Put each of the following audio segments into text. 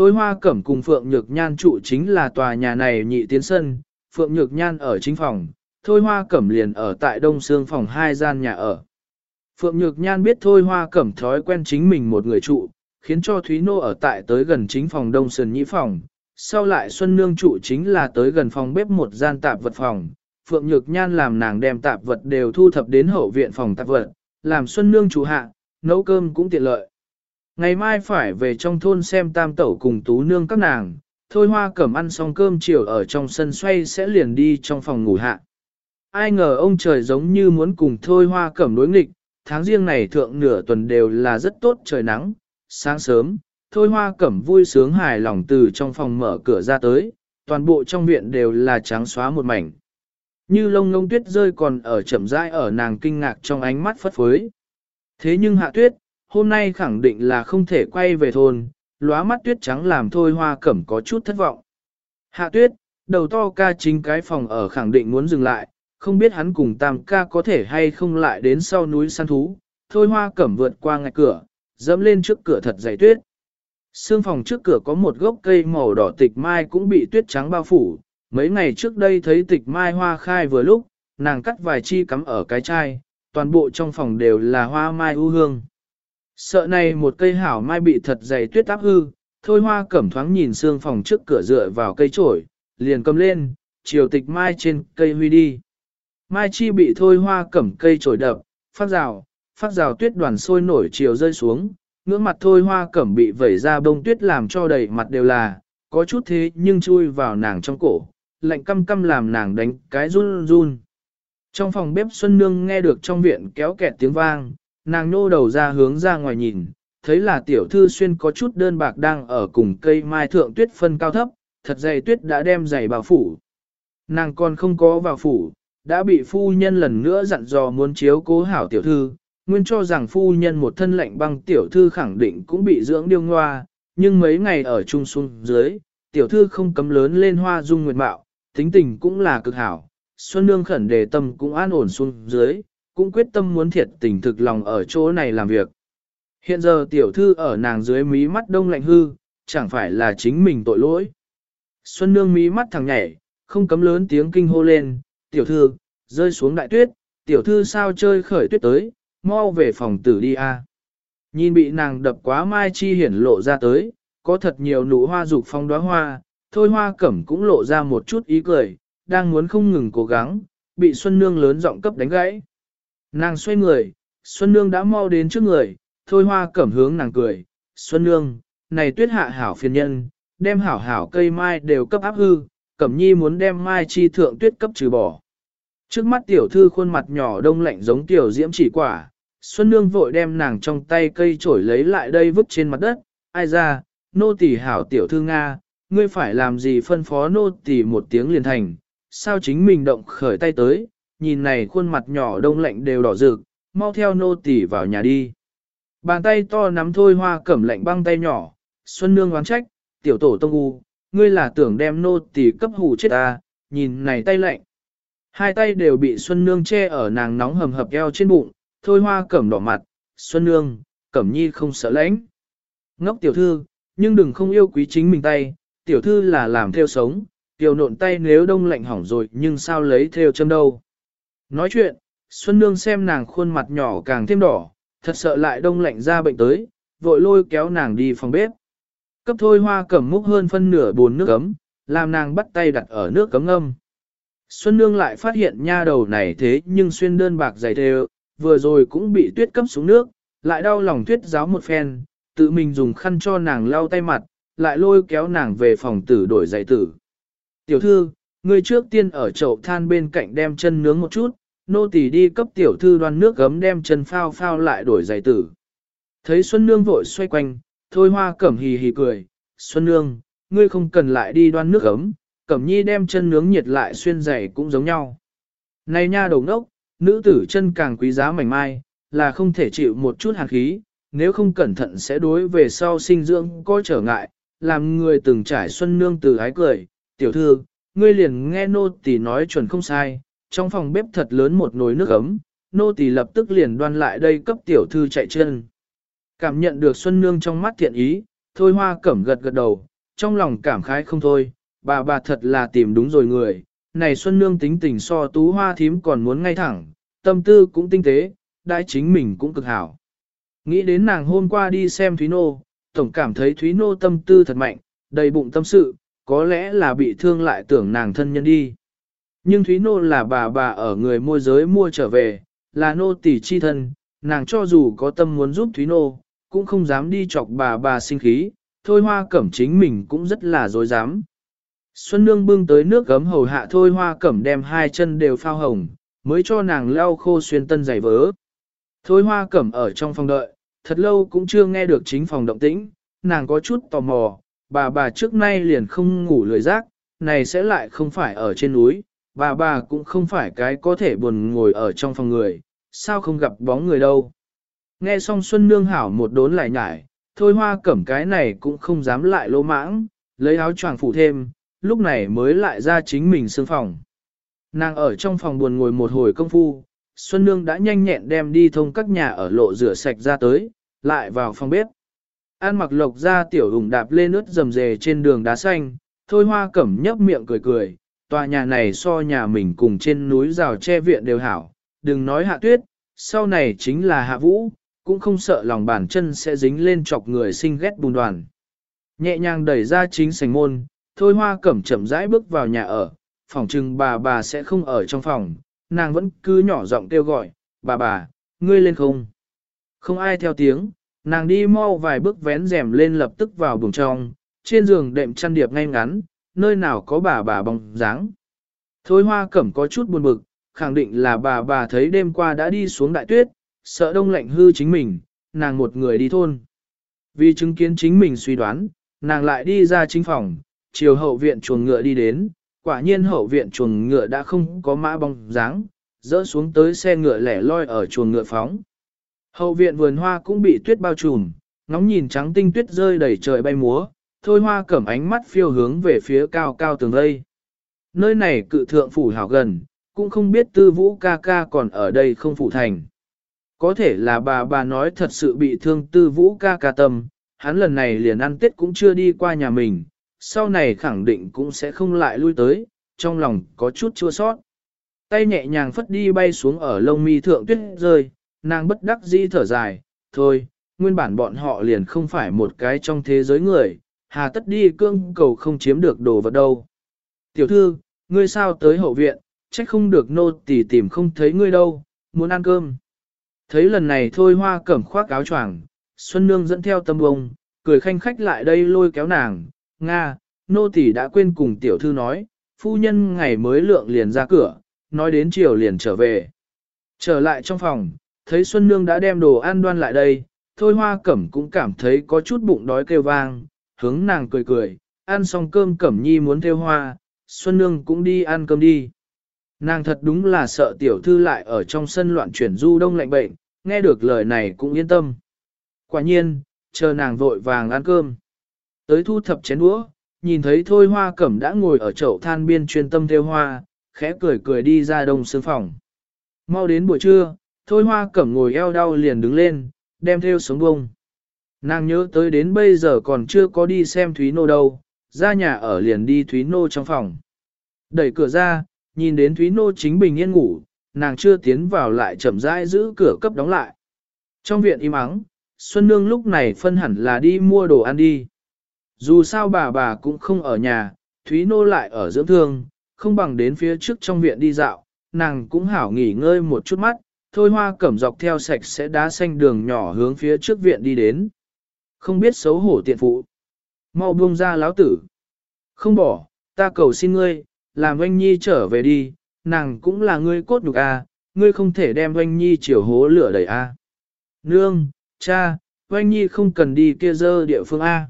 Thôi hoa cẩm cùng Phượng Nhược Nhan trụ chính là tòa nhà này nhị tiến sân, Phượng Nhược Nhan ở chính phòng, Thôi hoa cẩm liền ở tại đông xương phòng hai gian nhà ở. Phượng Nhược Nhan biết Thôi hoa cẩm thói quen chính mình một người trụ, khiến cho Thúy Nô ở tại tới gần chính phòng đông sườn nhị phòng, sau lại Xuân Nương trụ chính là tới gần phòng bếp một gian tạp vật phòng. Phượng Nhược Nhan làm nàng đem tạp vật đều thu thập đến hậu viện phòng tạp vật, làm Xuân Nương chủ hạ, nấu cơm cũng tiện lợi. Ngày mai phải về trong thôn xem tam tẩu cùng tú nương các nàng, thôi hoa cẩm ăn xong cơm chiều ở trong sân xoay sẽ liền đi trong phòng ngủ hạ. Ai ngờ ông trời giống như muốn cùng thôi hoa cẩm đối nghịch, tháng riêng này thượng nửa tuần đều là rất tốt trời nắng, sáng sớm, thôi hoa cẩm vui sướng hài lòng từ trong phòng mở cửa ra tới, toàn bộ trong viện đều là trắng xóa một mảnh. Như lông lông tuyết rơi còn ở chậm rãi ở nàng kinh ngạc trong ánh mắt phất phới. Thế nhưng hạ tuyết, hôm nay khẳng định là không thể quay về thôn, lóa mắt tuyết trắng làm thôi hoa cẩm có chút thất vọng. Hạ tuyết, đầu to ca chính cái phòng ở khẳng định muốn dừng lại, không biết hắn cùng tam ca có thể hay không lại đến sau núi săn thú, thôi hoa cẩm vượt qua ngạch cửa, dẫm lên trước cửa thật dày tuyết. Sương phòng trước cửa có một gốc cây màu đỏ tịch mai cũng bị tuyết trắng bao phủ, mấy ngày trước đây thấy tịch mai hoa khai vừa lúc, nàng cắt vài chi cắm ở cái chai, toàn bộ trong phòng đều là hoa mai u hương. Sợ này một cây hảo mai bị thật dày tuyết áp hư, thôi hoa cẩm thoáng nhìn xương phòng trước cửa dựa vào cây trổi, liền cầm lên, chiều tịch mai trên cây huy đi. Mai chi bị thôi hoa cẩm cây trổi đập, phát rào, phát rào tuyết đoàn sôi nổi chiều rơi xuống, ngưỡng mặt thôi hoa cẩm bị vẩy ra bông tuyết làm cho đầy mặt đều là, có chút thế nhưng chui vào nàng trong cổ, lạnh căm căm làm nàng đánh cái run run. Trong phòng bếp Xuân Nương nghe được trong viện kéo kẹt tiếng vang, nàng nô đầu ra hướng ra ngoài nhìn, thấy là tiểu thư xuyên có chút đơn bạc đang ở cùng cây mai thượng tuyết phân cao thấp, thật dày tuyết đã đem giày vào phủ. Nàng còn không có vào phủ, đã bị phu nhân lần nữa dặn dò muốn chiếu cố hảo tiểu thư, nguyên cho rằng phu nhân một thân lệnh băng tiểu thư khẳng định cũng bị dưỡng điêu ngoa, nhưng mấy ngày ở trung xuân dưới, tiểu thư không cấm lớn lên hoa dung nguyệt mạo, tính tình cũng là cực hảo, Xuân Nương khẩn đề tâm cũng an ổn xuống dưới, cũng quyết tâm muốn thiệt tình thực lòng ở chỗ này làm việc. Hiện giờ tiểu thư ở nàng dưới mí mắt đông lạnh hư, chẳng phải là chính mình tội lỗi. Xuân Nương mí mắt thằng nhảy, không cấm lớn tiếng kinh hô lên, tiểu thư, rơi xuống đại tuyết, tiểu thư sao chơi khởi tuyết tới, mau về phòng tử đi a. Nhìn bị nàng đập quá mai chi hiển lộ ra tới, có thật nhiều nụ hoa dục phong đóa hoa, thôi hoa cẩm cũng lộ ra một chút ý cười, đang muốn không ngừng cố gắng, bị Xuân Nương lớn giọng cấp đánh gãy. Nàng xoay người, Xuân Nương đã mau đến trước người, thôi hoa cẩm hướng nàng cười, Xuân Nương, này tuyết hạ hảo phiền nhân, đem hảo hảo cây mai đều cấp áp hư, cẩm nhi muốn đem mai chi thượng tuyết cấp trừ bỏ. Trước mắt tiểu thư khuôn mặt nhỏ đông lạnh giống tiểu diễm chỉ quả, Xuân Nương vội đem nàng trong tay cây trổi lấy lại đây vứt trên mặt đất, ai ra, nô tỳ hảo tiểu thư Nga, ngươi phải làm gì phân phó nô tỳ một tiếng liền thành, sao chính mình động khởi tay tới, nhìn này khuôn mặt nhỏ đông lạnh đều đỏ rực, mau theo nô tỳ vào nhà đi. Bàn tay to nắm thôi hoa cẩm lạnh băng tay nhỏ, Xuân Nương oán trách, tiểu tổ tông u, ngươi là tưởng đem nô tỳ cấp hủ chết ta, nhìn này tay lạnh. Hai tay đều bị Xuân Nương che ở nàng nóng hầm hập eo trên bụng, thôi hoa cẩm đỏ mặt, Xuân Nương, cẩm nhi không sợ lãnh. Ngốc tiểu thư, nhưng đừng không yêu quý chính mình tay, tiểu thư là làm theo sống, tiểu nộn tay nếu đông lạnh hỏng rồi nhưng sao lấy theo châm đâu. Nói chuyện, Xuân Nương xem nàng khuôn mặt nhỏ càng thêm đỏ, thật sợ lại đông lạnh ra bệnh tới, vội lôi kéo nàng đi phòng bếp. Cấp thôi hoa cầm múc hơn phân nửa bồn nước cấm, làm nàng bắt tay đặt ở nước cấm ngâm. Xuân Nương lại phát hiện nha đầu này thế nhưng xuyên đơn bạc dày thề, vừa rồi cũng bị tuyết cấp xuống nước, lại đau lòng tuyết giáo một phen, tự mình dùng khăn cho nàng lau tay mặt, lại lôi kéo nàng về phòng tử đổi giày tử. Tiểu thư, người trước tiên ở chậu than bên cạnh đem chân nướng một chút, nô tỳ đi cấp tiểu thư đoan nước gấm đem chân phao phao lại đổi giày tử. Thấy Xuân Nương vội xoay quanh, thôi hoa cẩm hì hì cười, Xuân Nương, ngươi không cần lại đi đoan nước gấm, cẩm nhi đem chân nướng nhiệt lại xuyên giày cũng giống nhau. Này nha đầu ngốc, nữ tử chân càng quý giá mảnh mai, là không thể chịu một chút hàn khí, nếu không cẩn thận sẽ đối về sau sinh dưỡng có trở ngại, làm người từng trải xuân nương từ ái cười, tiểu thư, ngươi liền nghe nô tỳ nói chuẩn không sai, trong phòng bếp thật lớn một nồi nước ấm, nô tỳ lập tức liền đoan lại đây cấp tiểu thư chạy chân. Cảm nhận được xuân nương trong mắt thiện ý, thôi hoa cẩm gật gật đầu, trong lòng cảm khái không thôi, bà bà thật là tìm đúng rồi người, này Xuân Nương tính tình so tú hoa thím còn muốn ngay thẳng, tâm tư cũng tinh tế, đại chính mình cũng cực hảo. Nghĩ đến nàng hôm qua đi xem Thúy Nô, tổng cảm thấy Thúy Nô tâm tư thật mạnh, đầy bụng tâm sự, có lẽ là bị thương lại tưởng nàng thân nhân đi. Nhưng Thúy Nô là bà bà ở người môi giới mua trở về, là nô tỷ chi thân, nàng cho dù có tâm muốn giúp Thúy Nô, cũng không dám đi chọc bà bà sinh khí, thôi hoa cẩm chính mình cũng rất là dối dám. Xuân Nương bưng tới nước gấm hầu hạ thôi hoa cẩm đem hai chân đều phao hồng, mới cho nàng leo khô xuyên tân giày vớ. Thôi hoa cẩm ở trong phòng đợi, thật lâu cũng chưa nghe được chính phòng động tĩnh, nàng có chút tò mò, bà bà trước nay liền không ngủ lười giác, này sẽ lại không phải ở trên núi, bà bà cũng không phải cái có thể buồn ngồi ở trong phòng người, sao không gặp bóng người đâu. Nghe xong Xuân Nương hảo một đốn lại nhải, thôi hoa cẩm cái này cũng không dám lại lỗ mãng, lấy áo choàng phủ thêm, lúc này mới lại ra chính mình xương phòng. Nàng ở trong phòng buồn ngồi một hồi công phu, Xuân Nương đã nhanh nhẹn đem đi thông các nhà ở lộ rửa sạch ra tới, lại vào phòng bếp. An mặc lộc ra tiểu hùng đạp lên ướt rầm rề trên đường đá xanh, thôi hoa cẩm nhấp miệng cười cười, tòa nhà này so nhà mình cùng trên núi rào che viện đều hảo, đừng nói hạ tuyết, sau này chính là hạ vũ, cũng không sợ lòng bàn chân sẽ dính lên chọc người sinh ghét bùn đoàn. Nhẹ nhàng đẩy ra chính sành môn, thôi hoa cẩm chậm rãi bước vào nhà ở, phòng trừng bà bà sẽ không ở trong phòng, nàng vẫn cứ nhỏ giọng kêu gọi, bà bà, ngươi lên không? Không ai theo tiếng, nàng đi mau vài bước vén rèm lên lập tức vào buồng trong, trên giường đệm chăn điệp ngay ngắn, nơi nào có bà bà bóng dáng. Thôi hoa cẩm có chút buồn bực, khẳng định là bà bà thấy đêm qua đã đi xuống đại tuyết, sợ đông lạnh hư chính mình, nàng một người đi thôn. Vì chứng kiến chính mình suy đoán, nàng lại đi ra chính phòng, chiều hậu viện chuồng ngựa đi đến, quả nhiên hậu viện chuồng ngựa đã không có mã bóng dáng, dỡ xuống tới xe ngựa lẻ loi ở chuồng ngựa phóng. Hậu viện vườn hoa cũng bị tuyết bao trùm, ngóng nhìn trắng tinh tuyết rơi đầy trời bay múa, thôi hoa cẩm ánh mắt phiêu hướng về phía cao cao tường vây. Nơi này cự thượng phủ hảo gần, cũng không biết tư vũ ca ca còn ở đây không phủ thành. Có thể là bà bà nói thật sự bị thương tư vũ ca ca tâm, hắn lần này liền ăn tết cũng chưa đi qua nhà mình, sau này khẳng định cũng sẽ không lại lui tới, trong lòng có chút chua sót. Tay nhẹ nhàng phất đi bay xuống ở lông mi thượng tuyết rơi, nàng bất đắc dĩ thở dài, thôi, nguyên bản bọn họ liền không phải một cái trong thế giới người, hà tất đi cương cầu không chiếm được đồ vật đâu. Tiểu thư, ngươi sao tới hậu viện, trách không được nô tỳ tìm không thấy ngươi đâu, muốn ăn cơm. Thấy lần này thôi hoa cẩm khoác áo choàng, Xuân Nương dẫn theo tâm bông, cười khanh khách lại đây lôi kéo nàng, Nga, nô tỳ đã quên cùng tiểu thư nói, phu nhân ngày mới lượng liền ra cửa, nói đến chiều liền trở về. Trở lại trong phòng, thấy Xuân Nương đã đem đồ ăn đoan lại đây, thôi hoa cẩm cũng cảm thấy có chút bụng đói kêu vang, hướng nàng cười cười, ăn xong cơm cẩm nhi muốn theo hoa, Xuân Nương cũng đi ăn cơm đi. Nàng thật đúng là sợ tiểu thư lại ở trong sân loạn chuyển du đông lạnh bệnh, nghe được lời này cũng yên tâm. Quả nhiên, chờ nàng vội vàng ăn cơm. Tới thu thập chén đũa, nhìn thấy thôi hoa cẩm đã ngồi ở chậu than biên chuyên tâm theo hoa, khẽ cười cười đi ra đông sương phòng. Mau đến buổi trưa, thôi hoa cẩm ngồi eo đau liền đứng lên, đem theo sống bông. Nàng nhớ tới đến bây giờ còn chưa có đi xem Thúy Nô đâu, ra nhà ở liền đi Thúy Nô trong phòng. Đẩy cửa ra, nhìn đến Thúy Nô chính bình yên ngủ, nàng chưa tiến vào lại chậm rãi giữ cửa cấp đóng lại. Trong viện im ắng, Xuân Nương lúc này phân hẳn là đi mua đồ ăn đi. Dù sao bà bà cũng không ở nhà, Thúy Nô lại ở dưỡng thương, không bằng đến phía trước trong viện đi dạo, nàng cũng hảo nghỉ ngơi một chút mắt, thôi hoa cẩm dọc theo sạch sẽ đá xanh đường nhỏ hướng phía trước viện đi đến. Không biết xấu hổ tiện phụ. Mau buông ra lão tử. Không bỏ, ta cầu xin ngươi, làm oanh nhi trở về đi, nàng cũng là ngươi cốt nhục a, ngươi không thể đem oanh nhi chiều hố lửa đẩy a. Nương, cha, oanh nhi không cần đi kia dơ địa phương a.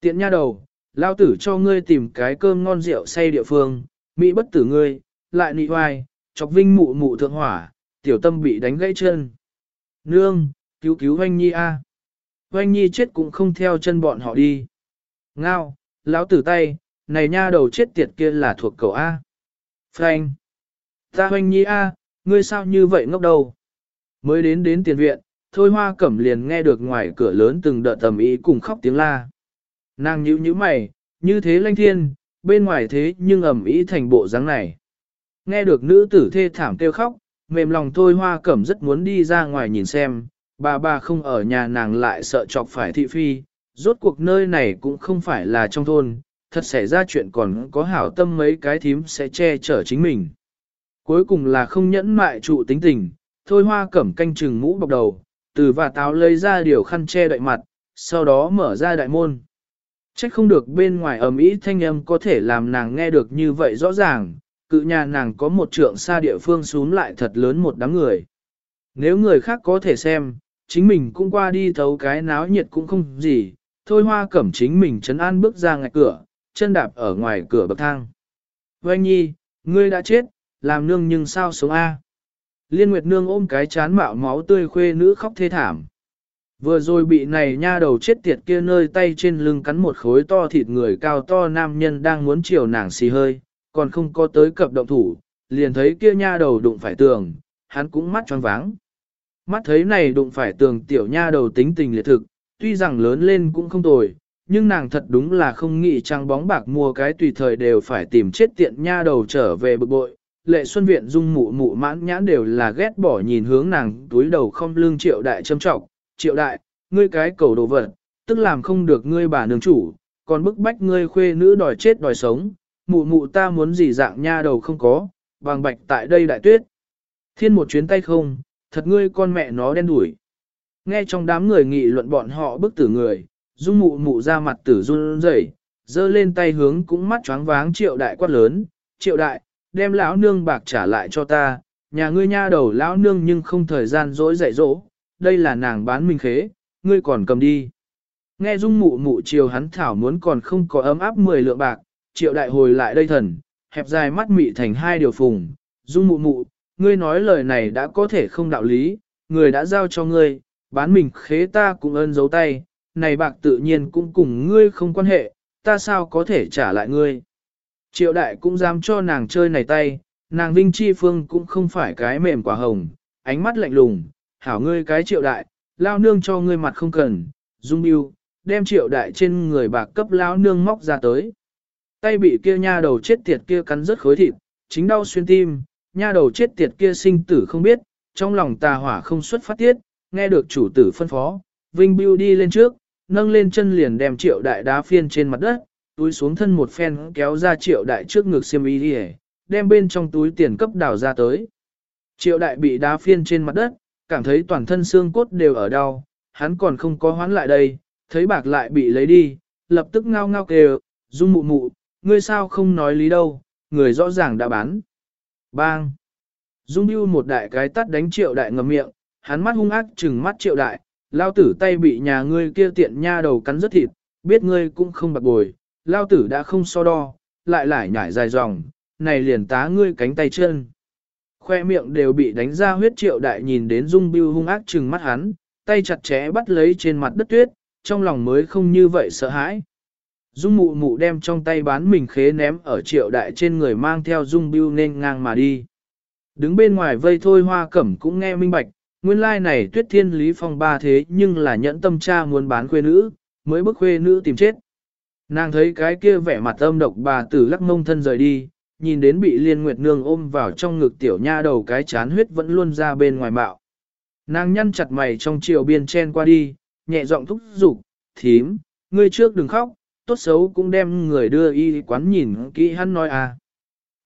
Tiện nha đầu, lão tử cho ngươi tìm cái cơm ngon rượu say địa phương, mỹ bất tử ngươi, lại nị hoài, chọc vinh mụ mụ thượng hỏa, tiểu tâm bị đánh gãy chân. Nương, cứu cứu oanh nhi a. Oanh nhi chết cũng không theo chân bọn họ đi. Ngao, lão tử tay, này nha đầu chết tiệt kia là thuộc cậu A. Frank. Ta hoanh nhi A, ngươi sao như vậy ngốc đầu. Mới đến đến tiền viện, thôi hoa cẩm liền nghe được ngoài cửa lớn từng đợt tầm ý cùng khóc tiếng la. Nàng nhíu nhíu mày, Như thế lanh thiên, bên ngoài thế nhưng ẩm ý thành bộ dáng này. Nghe được nữ tử thê thảm kêu khóc, mềm lòng thôi hoa cẩm rất muốn đi ra ngoài nhìn xem, bà bà không ở nhà nàng lại sợ chọc phải thị phi, rốt cuộc nơi này cũng không phải là trong thôn, thật xảy ra chuyện còn có hảo tâm mấy cái thím sẽ che chở chính mình. Cuối cùng là không nhẫn mại trụ tính tình, thôi hoa cẩm canh chừng mũ bọc đầu, từ và táo lấy ra điều khăn che đậy mặt, sau đó mở ra đại môn. Trách không được bên ngoài ầm ĩ thanh âm có thể làm nàng nghe được như vậy rõ ràng, cự nhà nàng có một trượng xa địa phương xuống lại thật lớn một đám người. Nếu người khác có thể xem, chính mình cũng qua đi thấu cái náo nhiệt cũng không gì, thôi hoa cẩm chính mình chấn an bước ra ngạch cửa, chân đạp ở ngoài cửa bậc thang. Vâng nhi, ngươi đã chết, làm nương nhưng sao sống A. Liên Nguyệt Nương ôm cái chán mạo máu tươi khuê nữ khóc thê thảm. Vừa rồi bị này nha đầu chết tiệt kia nơi tay trên lưng cắn một khối to thịt người cao to nam nhân đang muốn chiều nàng xì hơi, còn không có tới cập động thủ, liền thấy kia nha đầu đụng phải tường, hắn cũng mắt tròn váng. Mắt thấy này đụng phải tường tiểu nha đầu tính tình liệt thực, tuy rằng lớn lên cũng không tồi, nhưng nàng thật đúng là không nghĩ trang bóng bạc mua cái tùy thời đều phải tìm chết tiện nha đầu trở về bực bội. Lệ Xuân Viện dung mụ mụ mãn nhãn đều là ghét bỏ nhìn hướng nàng túi đầu không lương triệu đại châm trọng, triệu đại, ngươi cái cầu đồ vật, tức làm không được ngươi bà nương chủ, còn bức bách ngươi khuê nữ đòi chết đòi sống, mụ mụ ta muốn gì dạng nha đầu không có, bằng bạch tại đây đại tuyết. Thiên một chuyến tay không, thật ngươi con mẹ nó đen đủi. Nghe trong đám người nghị luận bọn họ bức tử người, dung mụ mụ ra mặt tử run rẩy, dơ lên tay hướng cũng mắt choáng váng triệu đại quát lớn, triệu đại, đem lão nương bạc trả lại cho ta, nhà ngươi nha đầu lão nương nhưng không thời gian dỗi dạy dỗ, đây là nàng bán mình khế, ngươi còn cầm đi. Nghe dung mụ mụ chiều hắn thảo muốn còn không có ấm áp 10 lượng bạc, triệu đại hồi lại đây thần, hẹp dài mắt mị thành hai điều phùng, dung mụ mụ, ngươi nói lời này đã có thể không đạo lý, người đã giao cho ngươi, bán mình khế ta cũng ơn giấu tay, này bạc tự nhiên cũng cùng ngươi không quan hệ, ta sao có thể trả lại ngươi. Triệu đại cũng dám cho nàng chơi này tay, nàng Vinh Chi Phương cũng không phải cái mềm quả hồng, ánh mắt lạnh lùng, hảo ngươi cái triệu đại, lao nương cho ngươi mặt không cần, dung yêu, đem triệu đại trên người bạc cấp lao nương móc ra tới. Tay bị kia nha đầu chết tiệt kia cắn rất khối thịt, chính đau xuyên tim, nha đầu chết tiệt kia sinh tử không biết, trong lòng tà hỏa không xuất phát tiết, nghe được chủ tử phân phó, Vinh Biêu đi lên trước, nâng lên chân liền đem triệu đại đá phiên trên mặt đất, túi xuống thân một phen kéo ra triệu đại trước ngực xiêm y đi đem bên trong túi tiền cấp đảo ra tới. Triệu đại bị đá phiên trên mặt đất, cảm thấy toàn thân xương cốt đều ở đau, hắn còn không có hoán lại đây, thấy bạc lại bị lấy đi, lập tức ngao ngao kêu, dung mụ mụ, ngươi sao không nói lý đâu, người rõ ràng đã bán. Bang! Dung bưu một đại cái tắt đánh triệu đại ngầm miệng, hắn mắt hung ác trừng mắt triệu đại, lao tử tay bị nhà ngươi kia tiện nha đầu cắn rất thịt, biết ngươi cũng không bạc bồi, lao tử đã không so đo, lại lại nhảy dài dòng, này liền tá ngươi cánh tay chân. Khoe miệng đều bị đánh ra huyết triệu đại nhìn đến dung bưu hung ác trừng mắt hắn, tay chặt chẽ bắt lấy trên mặt đất tuyết, trong lòng mới không như vậy sợ hãi. Dung mụ mụ đem trong tay bán mình khế ném ở triệu đại trên người mang theo dung bưu nên ngang mà đi. Đứng bên ngoài vây thôi hoa cẩm cũng nghe minh bạch, nguyên lai like này tuyết thiên lý phong ba thế nhưng là nhẫn tâm cha muốn bán khuê nữ, mới bức khuê nữ tìm chết. Nàng thấy cái kia vẻ mặt âm độc bà tử lắc mông thân rời đi, nhìn đến bị liên nguyệt nương ôm vào trong ngực tiểu nha đầu cái chán huyết vẫn luôn ra bên ngoài bạo. Nàng nhăn chặt mày trong chiều biên chen qua đi, nhẹ giọng thúc giục, thím, ngươi trước đừng khóc, tốt xấu cũng đem người đưa y quán nhìn kỹ hắn nói à.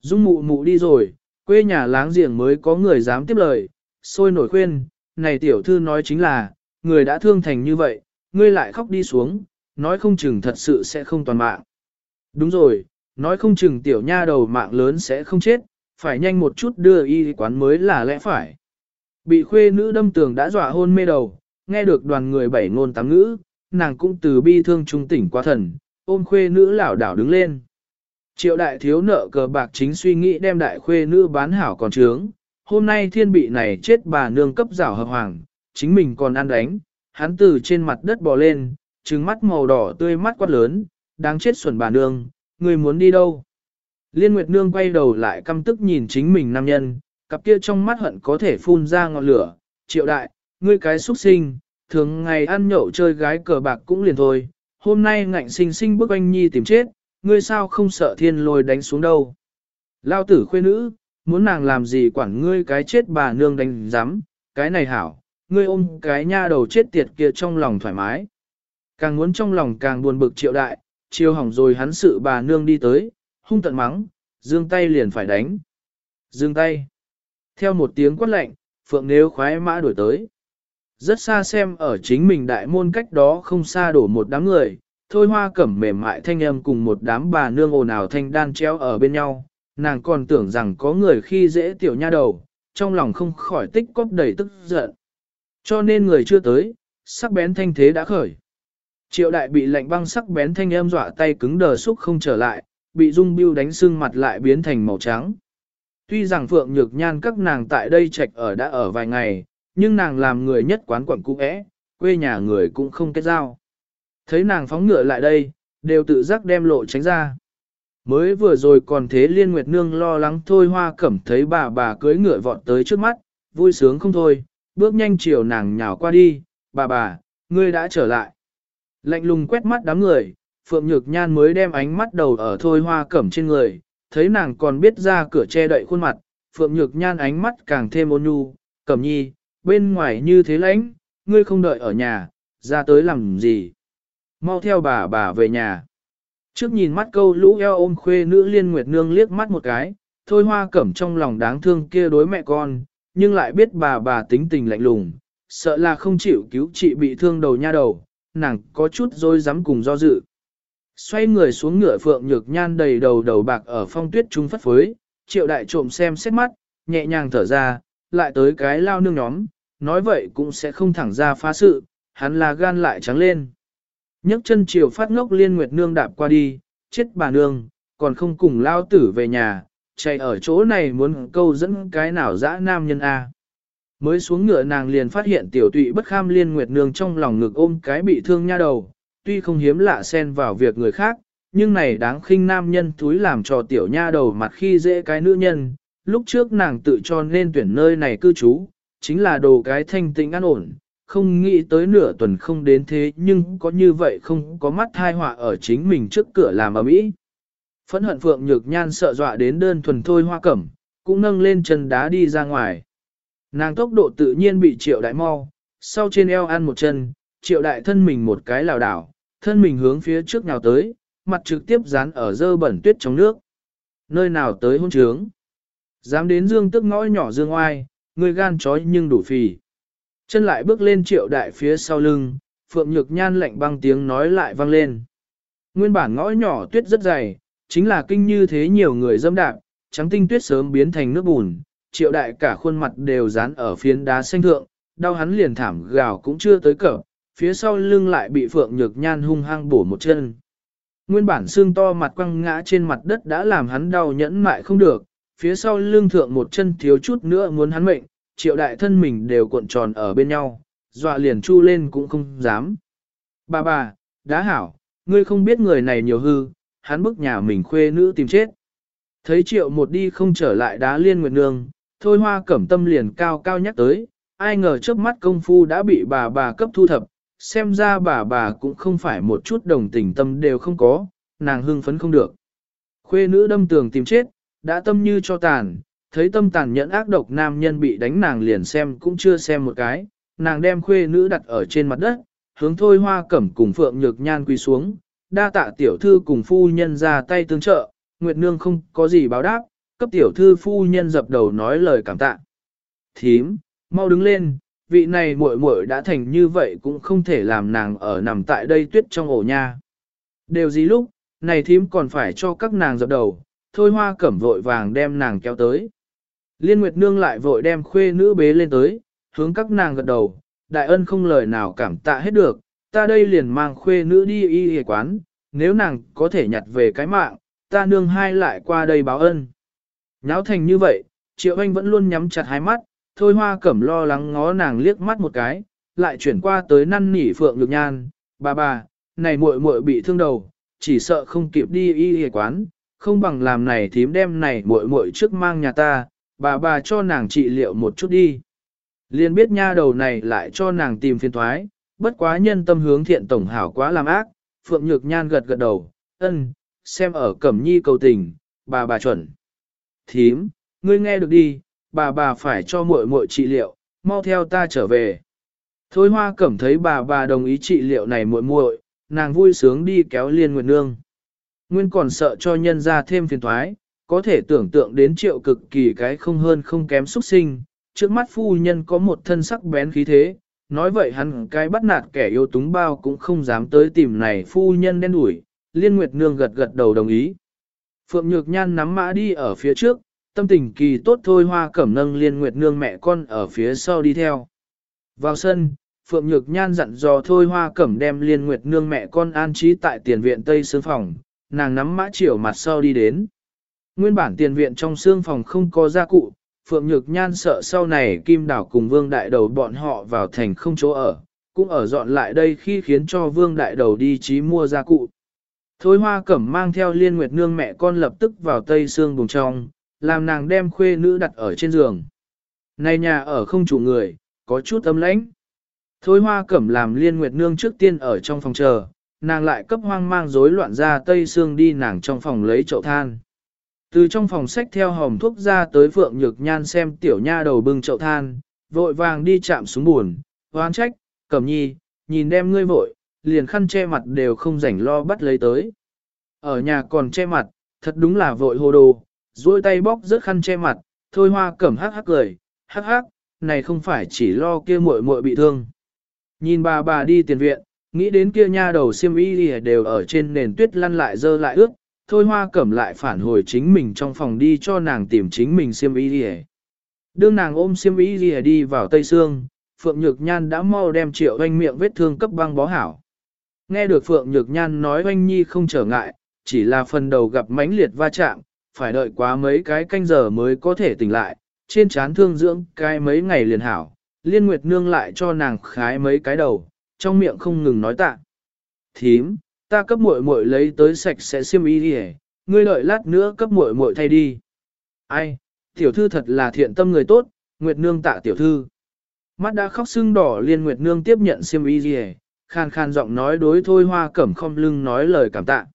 Dung mụ mụ đi rồi, quê nhà láng giềng mới có người dám tiếp lời, sôi nổi khuyên, này tiểu thư nói chính là, người đã thương thành như vậy, ngươi lại khóc đi xuống, nói không chừng thật sự sẽ không toàn mạng. Đúng rồi, nói không chừng tiểu nha đầu mạng lớn sẽ không chết, phải nhanh một chút đưa y quán mới là lẽ phải. Bị khuê nữ đâm tường đã dọa hôn mê đầu, nghe được đoàn người bảy ngôn tám ngữ, nàng cũng từ bi thương trung tỉnh qua thần, ôm khuê nữ lảo đảo đứng lên. Triệu đại thiếu nợ cờ bạc chính suy nghĩ đem đại khuê nữ bán hảo còn trướng, hôm nay thiên bị này chết bà nương cấp rảo hợp hoàng, chính mình còn ăn đánh, hắn từ trên mặt đất bò lên, trừng mắt màu đỏ tươi mắt quát lớn, đáng chết xuẩn bà nương, người muốn đi đâu? Liên Nguyệt Nương quay đầu lại căm tức nhìn chính mình nam nhân, cặp kia trong mắt hận có thể phun ra ngọn lửa, triệu đại, ngươi cái xuất sinh, thường ngày ăn nhậu chơi gái cờ bạc cũng liền thôi, hôm nay ngạnh sinh sinh bức anh nhi tìm chết, ngươi sao không sợ thiên lôi đánh xuống đâu. Lao tử khuê nữ, muốn nàng làm gì quản ngươi cái chết bà nương đánh giám, cái này hảo, ngươi ôm cái nha đầu chết tiệt kia trong lòng thoải mái. Càng muốn trong lòng càng buồn bực triệu đại, chiêu hỏng rồi hắn sự bà nương đi tới, hung tận mắng, dương tay liền phải đánh. Dương tay. Theo một tiếng quát lạnh, Phượng Nếu khoái mã đuổi tới. Rất xa xem ở chính mình đại môn cách đó không xa đổ một đám người, thôi hoa cẩm mềm mại thanh âm cùng một đám bà nương ồn ào thanh đan treo ở bên nhau, nàng còn tưởng rằng có người khi dễ tiểu nha đầu, trong lòng không khỏi tích cóp đầy tức giận. Cho nên người chưa tới, sắc bén thanh thế đã khởi. Triệu đại bị lạnh băng sắc bén thanh âm dọa tay cứng đờ xúc không trở lại, bị dung biêu đánh sưng mặt lại biến thành màu trắng. Tuy rằng Phượng Nhược Nhan các nàng tại đây trạch ở đã ở vài ngày, nhưng nàng làm người nhất quán quẩn cũ é, quê nhà người cũng không kết giao. Thấy nàng phóng ngựa lại đây, đều tự giác đem lộ tránh ra. Mới vừa rồi còn thế liên nguyệt nương lo lắng thôi hoa cẩm thấy bà bà cưới ngựa vọt tới trước mắt, vui sướng không thôi, bước nhanh chiều nàng nhào qua đi, bà bà, ngươi đã trở lại. Lạnh lùng quét mắt đám người, Phượng Nhược Nhan mới đem ánh mắt đầu ở thôi hoa cẩm trên người, thấy nàng còn biết ra cửa che đậy khuôn mặt, Phượng Nhược Nhan ánh mắt càng thêm ôn nhu, cẩm nhi, bên ngoài như thế lãnh, ngươi không đợi ở nhà, ra tới làm gì. Mau theo bà bà về nhà. Trước nhìn mắt câu lũ eo ôm khuê nữ liên nguyệt nương liếc mắt một cái, thôi hoa cẩm trong lòng đáng thương kia đối mẹ con, nhưng lại biết bà bà tính tình lạnh lùng, sợ là không chịu cứu chị bị thương đầu nha đầu, nàng có chút dối dám cùng do dự. Xoay người xuống ngựa phượng nhược nhan đầy đầu đầu bạc ở phong tuyết trung phất phới, triệu đại trộm xem xét mắt, nhẹ nhàng thở ra, lại tới cái lao nương nhóm, nói vậy cũng sẽ không thẳng ra phá sự, hắn là gan lại trắng lên. nhấc chân chiều phát ngốc liên nguyệt nương đạp qua đi, chết bà nương, còn không cùng lao tử về nhà, chạy ở chỗ này muốn câu dẫn cái nào dã nam nhân A. Mới xuống ngựa nàng liền phát hiện tiểu tụy bất kham liên nguyệt nương trong lòng ngực ôm cái bị thương nha đầu, tuy không hiếm lạ xen vào việc người khác, nhưng này đáng khinh nam nhân thúi làm cho tiểu nha đầu mặt khi dễ cái nữ nhân, lúc trước nàng tự cho nên tuyển nơi này cư trú, chính là đồ cái thanh tĩnh an ổn, không nghĩ tới nửa tuần không đến thế nhưng có như vậy không có mắt thai họa ở chính mình trước cửa làm ở mỹ. Phẫn hận phượng nhược nhan sợ dọa đến đơn thuần thôi hoa cẩm, cũng nâng lên chân đá đi ra ngoài. Nàng tốc độ tự nhiên bị triệu đại mau, sau trên eo ăn một chân, triệu đại thân mình một cái lảo đảo, thân mình hướng phía trước nhào tới, mặt trực tiếp dán ở dơ bẩn tuyết trong nước. Nơi nào tới hôn trướng. Dám đến dương tức ngõ nhỏ dương oai, người gan chói nhưng đủ phì. Chân lại bước lên triệu đại phía sau lưng, phượng nhược nhan lạnh băng tiếng nói lại vang lên. Nguyên bản ngõ nhỏ tuyết rất dày, chính là kinh như thế nhiều người dâm đạp, trắng tinh tuyết sớm biến thành nước bùn, triệu đại cả khuôn mặt đều dán ở phiến đá xanh thượng, đau hắn liền thảm gào cũng chưa tới cỡ, phía sau lưng lại bị Phượng Nhược Nhan hung hăng bổ một chân. Nguyên bản xương to mặt quăng ngã trên mặt đất đã làm hắn đau nhẫn mại không được, phía sau lưng thượng một chân thiếu chút nữa muốn hắn mệnh, triệu đại thân mình đều cuộn tròn ở bên nhau, dọa liền chu lên cũng không dám. Bà bà, đã hảo, ngươi không biết người này nhiều hư, hắn bức nhà mình khuê nữ tìm chết. Thấy triệu một đi không trở lại đá liên nguyệt nương, thôi hoa cẩm tâm liền cao cao nhắc tới, ai ngờ trước mắt công phu đã bị bà bà cấp thu thập, xem ra bà bà cũng không phải một chút đồng tình tâm đều không có, nàng hưng phấn không được. Khuê nữ đâm tường tìm chết, đã tâm như cho tàn, thấy tâm tàn nhẫn ác độc nam nhân bị đánh nàng liền xem cũng chưa xem một cái, nàng đem khuê nữ đặt ở trên mặt đất, hướng thôi hoa cẩm cùng phượng nhược nhan quỳ xuống, đa tạ tiểu thư cùng phu nhân ra tay tương trợ, Nguyệt Nương không có gì báo đáp, cấp tiểu thư phu nhân dập đầu nói lời cảm tạ. Thím, mau đứng lên, vị này muội muội đã thành như vậy cũng không thể làm nàng ở nằm tại đây tuyết trong ổ nha. Đều gì lúc, này thím còn phải cho các nàng dập đầu, thôi hoa cẩm vội vàng đem nàng kéo tới. Liên Nguyệt Nương lại vội đem khuê nữ bế lên tới, hướng các nàng gật đầu, đại ân không lời nào cảm tạ hết được, ta đây liền mang khuê nữ đi y y quán, nếu nàng có thể nhặt về cái mạng, ta nương hai lại qua đây báo ân. Náo thành như vậy, Triệu Anh vẫn luôn nhắm chặt hai mắt, thôi hoa cẩm lo lắng ngó nàng liếc mắt một cái, lại chuyển qua tới năn nỉ Phượng Nhược Nhan, bà bà, này muội muội bị thương đầu, chỉ sợ không kịp đi y y quán, không bằng làm này thím đem này muội muội trước mang nhà ta, bà bà cho nàng trị liệu một chút đi. Liên biết nha đầu này lại cho nàng tìm phiền thoái, bất quá nhân tâm hướng thiện tổng hảo quá làm ác, Phượng Nhược Nhan gật gật đầu, ân, xem ở cẩm nhi cầu tình, bà bà chuẩn. Thím, ngươi nghe được đi, bà bà phải cho muội muội trị liệu, mau theo ta trở về. Thôi hoa cẩm thấy bà bà đồng ý trị liệu này muội muội, nàng vui sướng đi kéo liên nguyệt nương. Nguyên còn sợ cho nhân ra thêm phiền thoái, có thể tưởng tượng đến triệu cực kỳ cái không hơn không kém xuất sinh, trước mắt phu nhân có một thân sắc bén khí thế, nói vậy hắn cái bắt nạt kẻ yêu túng bao cũng không dám tới tìm này phu nhân đen đuổi, liên nguyệt nương gật gật đầu đồng ý. Phượng Nhược Nhan nắm mã đi ở phía trước, tâm tình kỳ tốt thôi hoa cẩm nâng liên nguyệt nương mẹ con ở phía sau đi theo. Vào sân, Phượng Nhược Nhan dặn dò thôi hoa cẩm đem liên nguyệt nương mẹ con an trí tại tiền viện Tây Sương Phòng, nàng nắm mã chiều mặt sau đi đến. Nguyên bản tiền viện trong xương phòng không có gia cụ, Phượng Nhược Nhan sợ sau này Kim Đảo cùng Vương Đại Đầu bọn họ vào thành không chỗ ở, cũng ở dọn lại đây khi khiến cho Vương Đại Đầu đi trí mua gia cụ. Thôi hoa cẩm mang theo liên nguyệt nương mẹ con lập tức vào tây xương bùng trong, làm nàng đem khuê nữ đặt ở trên giường. Này nhà ở không chủ người, có chút ấm lãnh. Thôi hoa cẩm làm liên nguyệt nương trước tiên ở trong phòng chờ, nàng lại cấp hoang mang rối loạn ra tây xương đi nàng trong phòng lấy chậu than. Từ trong phòng sách theo hòm thuốc ra tới Phượng Nhược Nhan xem tiểu nha đầu bưng chậu than, vội vàng đi chạm xuống buồn, hoán trách, cẩm nhi, nhìn đem ngươi vội, liền khăn che mặt đều không rảnh lo bắt lấy tới. Ở nhà còn che mặt, thật đúng là vội hồ đồ, duỗi tay bóc rớt khăn che mặt, thôi hoa cẩm hắc hắc cười, hắc hắc, này không phải chỉ lo kia muội muội bị thương. Nhìn bà bà đi tiền viện, nghĩ đến kia nha đầu xiêm y đều ở trên nền tuyết lăn lại dơ lại ướt, thôi hoa cẩm lại phản hồi chính mình trong phòng đi cho nàng tìm chính mình xiêm y đi Đương nàng ôm xiêm y đi đi vào Tây Sương, Phượng Nhược Nhan đã mau đem triệu oanh miệng vết thương cấp băng bó hảo. Nghe được Phượng Nhược Nhan nói oanh nhi không trở ngại, chỉ là phần đầu gặp mãnh liệt va chạm, phải đợi quá mấy cái canh giờ mới có thể tỉnh lại, trên chán thương dưỡng cái mấy ngày liền hảo, liên nguyệt nương lại cho nàng khái mấy cái đầu, trong miệng không ngừng nói tạ. Thím, ta cấp muội muội lấy tới sạch sẽ xiêm y đi ngươi đợi lát nữa cấp muội muội thay đi. Ai, tiểu thư thật là thiện tâm người tốt, nguyệt nương tạ tiểu thư. Mắt đã khóc sưng đỏ liên nguyệt nương tiếp nhận xiêm y đi khan khan giọng nói đối thôi hoa cẩm không lưng nói lời cảm tạ.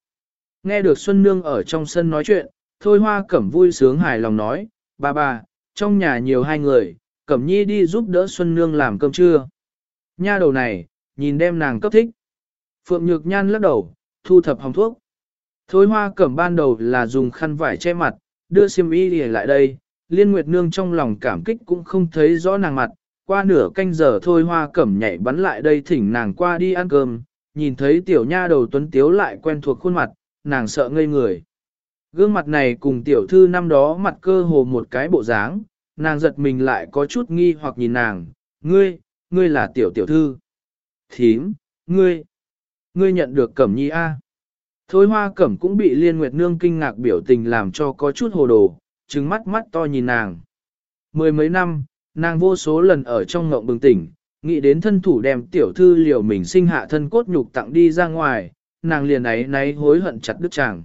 Nghe được Xuân Nương ở trong sân nói chuyện, thôi hoa cẩm vui sướng hài lòng nói, bà bà, trong nhà nhiều hai người, cẩm nhi đi giúp đỡ Xuân Nương làm cơm trưa. Nha đầu này, nhìn đem nàng cấp thích. Phượng Nhược Nhan lắc đầu, thu thập hồng thuốc. thối hoa cẩm ban đầu là dùng khăn vải che mặt, đưa xiêm y lại đây, liên nguyệt nương trong lòng cảm kích cũng không thấy rõ nàng mặt, qua nửa canh giờ thôi hoa cẩm nhảy bắn lại đây thỉnh nàng qua đi ăn cơm, nhìn thấy tiểu nha đầu tuấn tiếu lại quen thuộc khuôn mặt, nàng sợ ngây người. Gương mặt này cùng tiểu thư năm đó mặt cơ hồ một cái bộ dáng, nàng giật mình lại có chút nghi hoặc nhìn nàng, ngươi, ngươi là tiểu tiểu thư. Thím, ngươi, ngươi nhận được cẩm nhi A. Thôi hoa cẩm cũng bị liên nguyệt nương kinh ngạc biểu tình làm cho có chút hồ đồ, trừng mắt mắt to nhìn nàng. Mười mấy năm, nàng vô số lần ở trong ngộng bừng tỉnh, nghĩ đến thân thủ đem tiểu thư liều mình sinh hạ thân cốt nhục tặng đi ra ngoài, nàng liền ấy náy hối hận chặt đứt chàng.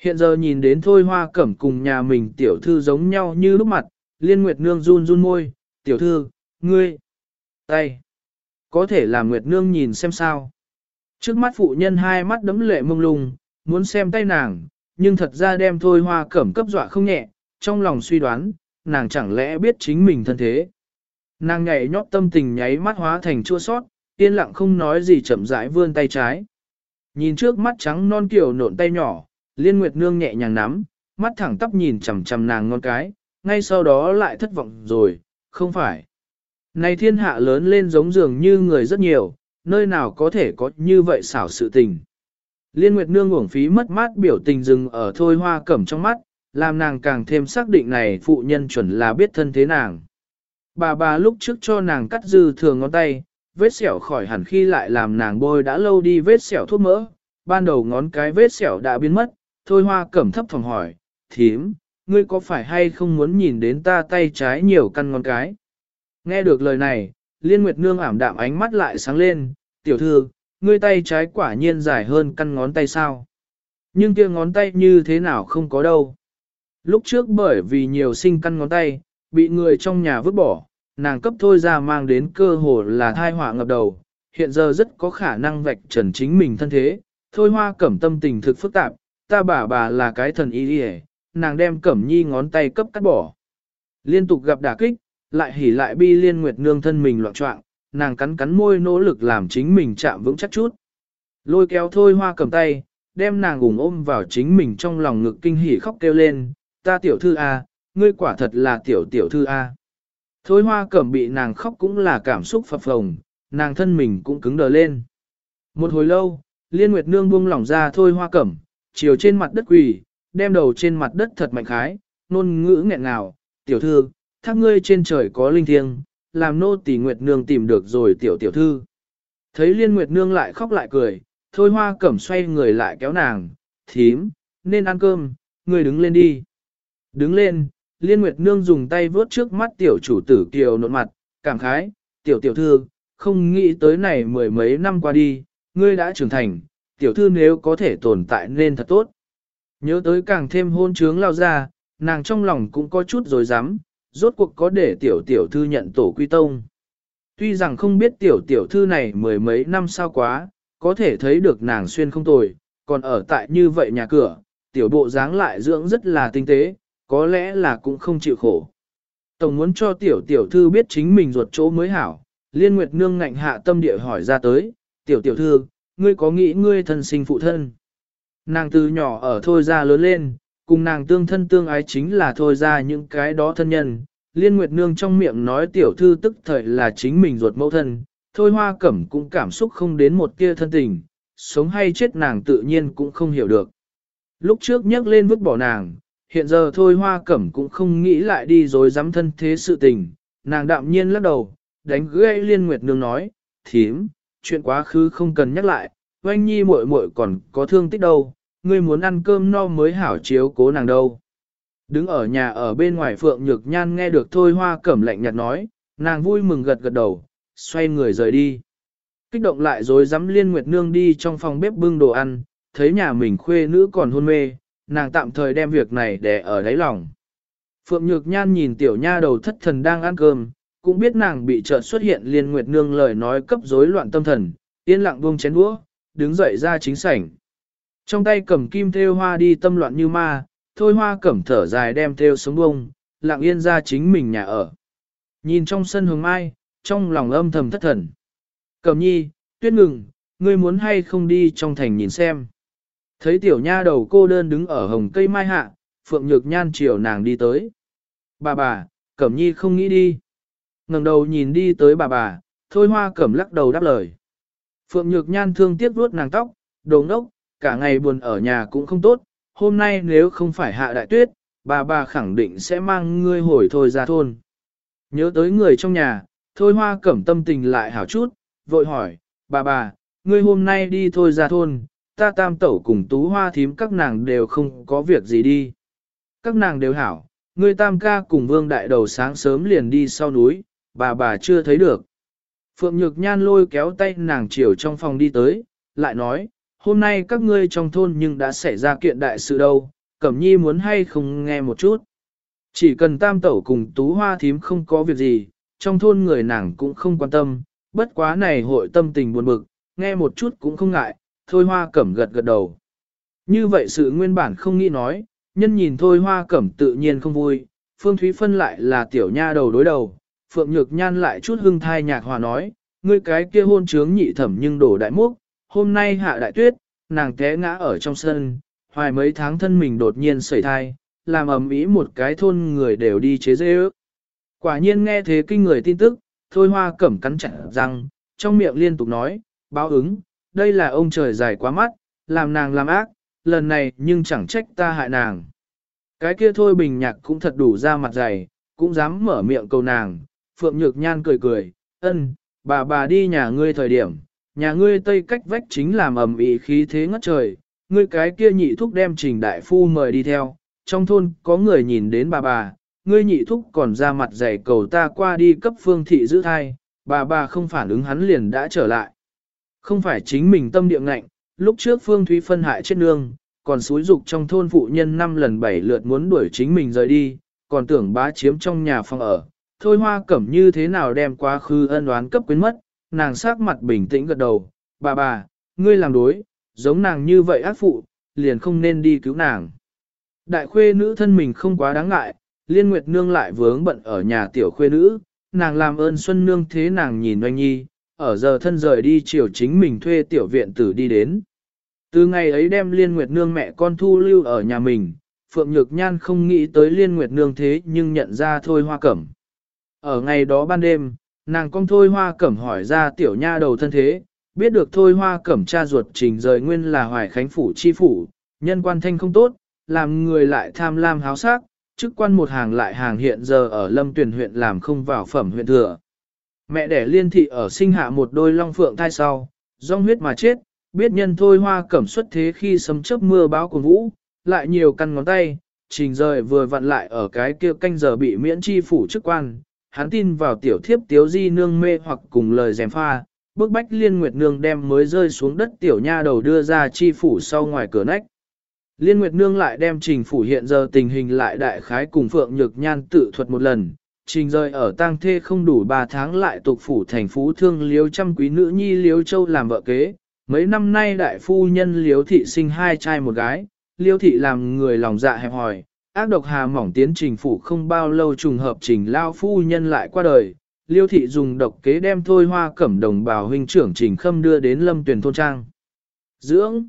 Hiện giờ nhìn đến thôi hoa cẩm cùng nhà mình tiểu thư giống nhau như lúc mặt, liên nguyệt nương run run môi, tiểu thư, ngươi, tay, có thể làm nguyệt nương nhìn xem sao. Trước mắt phụ nhân hai mắt đấm lệ mông lung, muốn xem tay nàng, nhưng thật ra đem thôi hoa cẩm cấp dọa không nhẹ, trong lòng suy đoán, nàng chẳng lẽ biết chính mình thân thế. Nàng nhảy nhót tâm tình nháy mắt hóa thành chua sót, yên lặng không nói gì chậm rãi vươn tay trái. Nhìn trước mắt trắng non kiểu nộn tay nhỏ, liên nguyệt nương nhẹ nhàng nắm, mắt thẳng tắp nhìn chằm chằm nàng ngon cái, ngay sau đó lại thất vọng rồi, không phải. Này thiên hạ lớn lên giống dường như người rất nhiều, nơi nào có thể có như vậy xảo sự tình. Liên Nguyệt Nương uổng phí mất mát biểu tình dừng ở thôi hoa cẩm trong mắt, làm nàng càng thêm xác định này phụ nhân chuẩn là biết thân thế nàng. Bà bà lúc trước cho nàng cắt dư thường ngón tay, vết sẹo khỏi hẳn khi lại làm nàng bôi đã lâu đi vết sẹo thuốc mỡ, ban đầu ngón cái vết sẹo đã biến mất, thôi hoa cẩm thấp phòng hỏi, thím, ngươi có phải hay không muốn nhìn đến ta tay trái nhiều căn ngón cái? Nghe được lời này, liên nguyệt nương ảm đạm ánh mắt lại sáng lên, tiểu thư, ngươi tay trái quả nhiên dài hơn căn ngón tay sao? Nhưng kia ngón tay như thế nào không có đâu. Lúc trước bởi vì nhiều sinh căn ngón tay, bị người trong nhà vứt bỏ, nàng cấp thôi ra mang đến cơ hồ là thai họa ngập đầu, hiện giờ rất có khả năng vạch trần chính mình thân thế, thôi hoa cẩm tâm tình thực phức tạp, ta bà bà là cái thần y đi nàng đem cẩm nhi ngón tay cấp cắt bỏ. Liên tục gặp đả kích, lại hỉ lại bi liên nguyệt nương thân mình loạn trọng, nàng cắn cắn môi nỗ lực làm chính mình chạm vững chắc chút. Lôi kéo thôi hoa cầm tay, đem nàng ủng ôm vào chính mình trong lòng ngực kinh hỉ khóc kêu lên, ta tiểu thư A, ngươi quả thật là tiểu tiểu thư A. Thôi hoa cẩm bị nàng khóc cũng là cảm xúc phập phồng, nàng thân mình cũng cứng đờ lên. Một hồi lâu, liên nguyệt nương buông lỏng ra thôi hoa cẩm, chiều trên mặt đất quỳ, đem đầu trên mặt đất thật mạnh khái, nôn ngữ nghẹn ngào, tiểu thư, thác ngươi trên trời có linh thiêng, làm nô tỳ nguyệt nương tìm được rồi tiểu tiểu thư. Thấy liên nguyệt nương lại khóc lại cười, thôi hoa cẩm xoay người lại kéo nàng, thím, nên ăn cơm, ngươi đứng lên đi. Đứng lên, liên nguyệt nương dùng tay vớt trước mắt tiểu chủ tử kiều nộn mặt, cảm khái, tiểu tiểu thư, không nghĩ tới này mười mấy năm qua đi, ngươi đã trưởng thành, tiểu thư nếu có thể tồn tại nên thật tốt. Nhớ tới càng thêm hôn trướng lao ra, nàng trong lòng cũng có chút rồi dám, rốt cuộc có để tiểu tiểu thư nhận tổ quy tông. Tuy rằng không biết tiểu tiểu thư này mười mấy năm sao quá, có thể thấy được nàng xuyên không tồi, còn ở tại như vậy nhà cửa, tiểu bộ dáng lại dưỡng rất là tinh tế, có lẽ là cũng không chịu khổ. Tổng muốn cho tiểu tiểu thư biết chính mình ruột chỗ mới hảo, liên nguyệt nương ngạnh hạ tâm địa hỏi ra tới, tiểu tiểu thư, ngươi có nghĩ ngươi thân sinh phụ thân? Nàng từ nhỏ ở thôi ra lớn lên, cùng nàng tương thân tương ái chính là thôi ra những cái đó thân nhân. Liên Nguyệt Nương trong miệng nói tiểu thư tức thời là chính mình ruột mẫu thân, thôi hoa cẩm cũng cảm xúc không đến một tia thân tình, sống hay chết nàng tự nhiên cũng không hiểu được. Lúc trước nhắc lên vứt bỏ nàng, hiện giờ thôi hoa cẩm cũng không nghĩ lại đi rồi dám thân thế sự tình, nàng đạm nhiên lắc đầu, đánh gãy liên nguyệt nương nói, thím, chuyện quá khứ không cần nhắc lại, oanh nhi muội muội còn có thương tích đâu, ngươi muốn ăn cơm no mới hảo chiếu cố nàng đâu. Đứng ở nhà ở bên ngoài Phượng Nhược Nhan nghe được Thôi Hoa Cẩm lạnh nhạt nói, nàng vui mừng gật gật đầu, xoay người rời đi. Kích động lại rồi dám liên nguyệt nương đi trong phòng bếp bưng đồ ăn, thấy nhà mình khuê nữ còn hôn mê, nàng tạm thời đem việc này để ở đáy lòng. Phượng Nhược Nhan nhìn tiểu nha đầu thất thần đang ăn cơm, cũng biết nàng bị chợt xuất hiện liên nguyệt nương lời nói cấp rối loạn tâm thần, yên lặng buông chén đũa, đứng dậy ra chính sảnh. Trong tay cầm kim thêu hoa đi tâm loạn như ma, thôi hoa cẩm thở dài đem thêu sống bông, lặng yên ra chính mình nhà ở. Nhìn trong sân hướng mai, trong lòng âm thầm thất thần. Cẩm nhi, tuyết ngừng, ngươi muốn hay không đi trong thành nhìn xem. Thấy tiểu nha đầu cô đơn đứng ở hồng cây mai hạ, phượng nhược nhan chiều nàng đi tới. Bà bà, cẩm nhi không nghĩ đi. ngẩng đầu nhìn đi tới bà bà, thôi hoa cẩm lắc đầu đáp lời. Phượng nhược nhan thương tiếc vuốt nàng tóc, đồ ngốc, cả ngày buồn ở nhà cũng không tốt, hôm nay nếu không phải hạ đại tuyết, bà bà khẳng định sẽ mang ngươi hồi thôi ra thôn. Nhớ tới người trong nhà, thôi hoa cẩm tâm tình lại hảo chút, vội hỏi, bà bà, ngươi hôm nay đi thôi ra thôn, ta tam tẩu cùng tú hoa thím các nàng đều không có việc gì đi. Các nàng đều hảo, ngươi tam ca cùng vương đại đầu sáng sớm liền đi sau núi, bà bà chưa thấy được. Phượng Nhược Nhan lôi kéo tay nàng chiều trong phòng đi tới, lại nói, hôm nay các ngươi trong thôn nhưng đã xảy ra kiện đại sự đâu, Cẩm Nhi muốn hay không nghe một chút. Chỉ cần tam tẩu cùng tú hoa thím không có việc gì, trong thôn người nàng cũng không quan tâm, bất quá này hội tâm tình buồn bực, nghe một chút cũng không ngại, thôi hoa cẩm gật gật đầu. Như vậy sự nguyên bản không nghĩ nói, nhân nhìn thôi hoa cẩm tự nhiên không vui, Phương Thúy Phân lại là tiểu nha đầu đối đầu, Phượng Nhược Nhan lại chút hưng thai nhạc hòa nói, ngươi cái kia hôn trướng nhị thẩm nhưng đổ đại múc, hôm nay hạ đại tuyết, nàng té ngã ở trong sân, hoài mấy tháng thân mình đột nhiên sẩy thai, làm ầm ĩ một cái thôn người đều đi chế dê ước. Quả nhiên nghe thế kinh người tin tức, thôi hoa cẩm cắn chặt răng, trong miệng liên tục nói, báo ứng, đây là ông trời dài quá mắt, làm nàng làm ác, lần này nhưng chẳng trách ta hại nàng. Cái kia thôi bình nhạc cũng thật đủ ra mặt dày, cũng dám mở miệng cầu nàng, Phượng Nhược Nhan cười cười, ân, bà bà đi nhà ngươi thời điểm, nhà ngươi tây cách vách chính làm ầm ĩ khí thế ngất trời, ngươi cái kia nhị thúc đem trình đại phu mời đi theo, trong thôn có người nhìn đến bà bà, ngươi nhị thúc còn ra mặt dày cầu ta qua đi cấp phương thị giữ thai, bà bà không phản ứng hắn liền đã trở lại. Không phải chính mình tâm địa ngạnh, lúc trước phương thúy phân hại chết nương, còn xúi dục trong thôn phụ nhân năm lần bảy lượt muốn đuổi chính mình rời đi, còn tưởng bá chiếm trong nhà phòng ở. Thôi hoa cẩm như thế nào đem quá khứ ân oán cấp quyến mất, nàng sắc mặt bình tĩnh gật đầu, bà bà, ngươi làm đối, giống nàng như vậy ác phụ, liền không nên đi cứu nàng. Đại khuê nữ thân mình không quá đáng ngại, liên nguyệt nương lại vướng bận ở nhà tiểu khuê nữ, nàng làm ơn xuân nương thế nàng nhìn oanh nhi, ở giờ thân rời đi chiều chính mình thuê tiểu viện tử đi đến. Từ ngày ấy đem liên nguyệt nương mẹ con thu lưu ở nhà mình, Phượng Nhược Nhan không nghĩ tới liên nguyệt nương thế nhưng nhận ra thôi hoa cẩm. Ở ngày đó ban đêm, nàng con thôi hoa cẩm hỏi ra tiểu nha đầu thân thế, biết được thôi hoa cẩm cha ruột trình rời nguyên là hoài khánh phủ chi phủ, nhân quan thanh không tốt, làm người lại tham lam háo sắc, chức quan một hàng lại hàng hiện giờ ở lâm tuyển huyện làm không vào phẩm huyện thừa. Mẹ đẻ liên thị ở sinh hạ một đôi long phượng thai sau, do huyết mà chết, biết nhân thôi hoa cẩm xuất thế khi sấm chớp mưa báo của vũ, lại nhiều căn ngón tay, trình rời vừa vặn lại ở cái kia canh giờ bị miễn chi phủ chức quan, hắn tin vào tiểu thiếp tiếu di nương mê hoặc cùng lời dèm pha, bước bách liên nguyệt nương đem mới rơi xuống đất tiểu nha đầu đưa ra chi phủ sau ngoài cửa nách. Liên Nguyệt Nương lại đem trình phủ hiện giờ tình hình lại đại khái cùng Phượng Nhược Nhan tự thuật một lần, trình rơi ở tang thê không đủ 3 tháng lại tục phủ thành phú thương liếu trăm quý nữ nhi liếu châu làm vợ kế. Mấy năm nay đại phu nhân liếu thị sinh hai trai một gái, liếu thị làm người lòng dạ hẹp hòi, ác độc hà mỏng tiến trình phủ không bao lâu trùng hợp trình lao phu nhân lại qua đời. Liêu thị dùng độc kế đem thôi hoa cẩm đồng bào huynh trưởng trình khâm đưa đến lâm tuyển thôn trang. Dưỡng.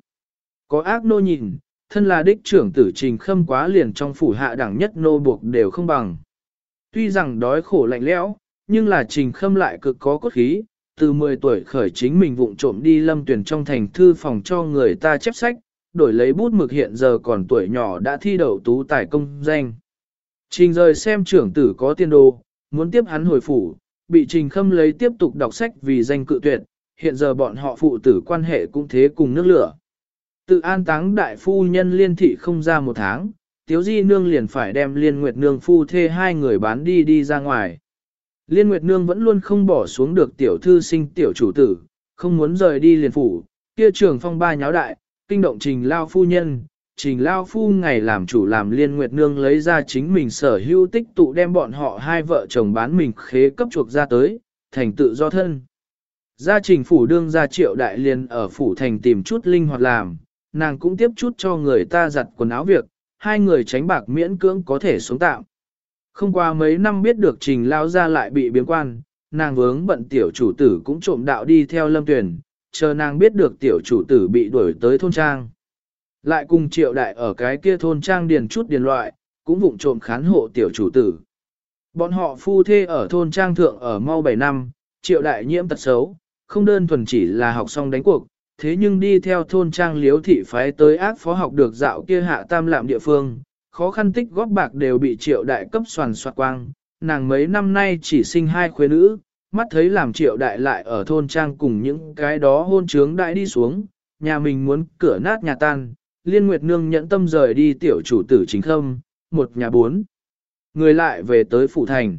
Có ác nô nhìn, thân là đích trưởng tử trình khâm quá liền trong phủ hạ đẳng nhất nô buộc đều không bằng. Tuy rằng đói khổ lạnh lẽo, nhưng là trình khâm lại cực có cốt khí, từ 10 tuổi khởi chính mình vụng trộm đi lâm tuyển trong thành thư phòng cho người ta chép sách, đổi lấy bút mực hiện giờ còn tuổi nhỏ đã thi đậu tú tài công danh. Trình rời xem trưởng tử có tiên đồ, muốn tiếp hắn hồi phủ, bị trình khâm lấy tiếp tục đọc sách vì danh cự tuyệt, hiện giờ bọn họ phụ tử quan hệ cũng thế cùng nước lửa. Tự an táng đại phu nhân liên thị không ra một tháng, tiếu di nương liền phải đem liên nguyệt nương phu thê hai người bán đi đi ra ngoài. Liên nguyệt nương vẫn luôn không bỏ xuống được tiểu thư sinh tiểu chủ tử, không muốn rời đi liền phủ, kia trường phong ba nháo đại, kinh động trình lao phu nhân. Trình Lao Phu ngày làm chủ làm liên nguyệt nương lấy ra chính mình sở hữu tích tụ đem bọn họ hai vợ chồng bán mình khế cấp chuộc ra tới, thành tự do thân. Gia trình phủ đương gia triệu đại liên ở phủ thành tìm chút linh hoạt làm, nàng cũng tiếp chút cho người ta giặt quần áo việc, hai người tránh bạc miễn cưỡng có thể sống tạm. Không qua mấy năm biết được trình lao ra lại bị biến quan, nàng vướng bận tiểu chủ tử cũng trộm đạo đi theo lâm tuyển, chờ nàng biết được tiểu chủ tử bị đuổi tới thôn trang. Lại cùng triệu đại ở cái kia thôn trang điền chút điền loại, cũng vụng trộm khán hộ tiểu chủ tử. Bọn họ phu thê ở thôn trang thượng ở mau 7 năm, triệu đại nhiễm tật xấu, không đơn thuần chỉ là học xong đánh cuộc, thế nhưng đi theo thôn trang liếu thị phái tới ác phó học được dạo kia hạ tam lạm địa phương, khó khăn tích góp bạc đều bị triệu đại cấp soàn soạt quang, nàng mấy năm nay chỉ sinh hai khuê nữ, mắt thấy làm triệu đại lại ở thôn trang cùng những cái đó hôn trướng đại đi xuống, nhà mình muốn cửa nát nhà tan, liên nguyệt nương nhẫn tâm rời đi tiểu chủ tử chính khâm, một nhà bốn. Người lại về tới phủ thành.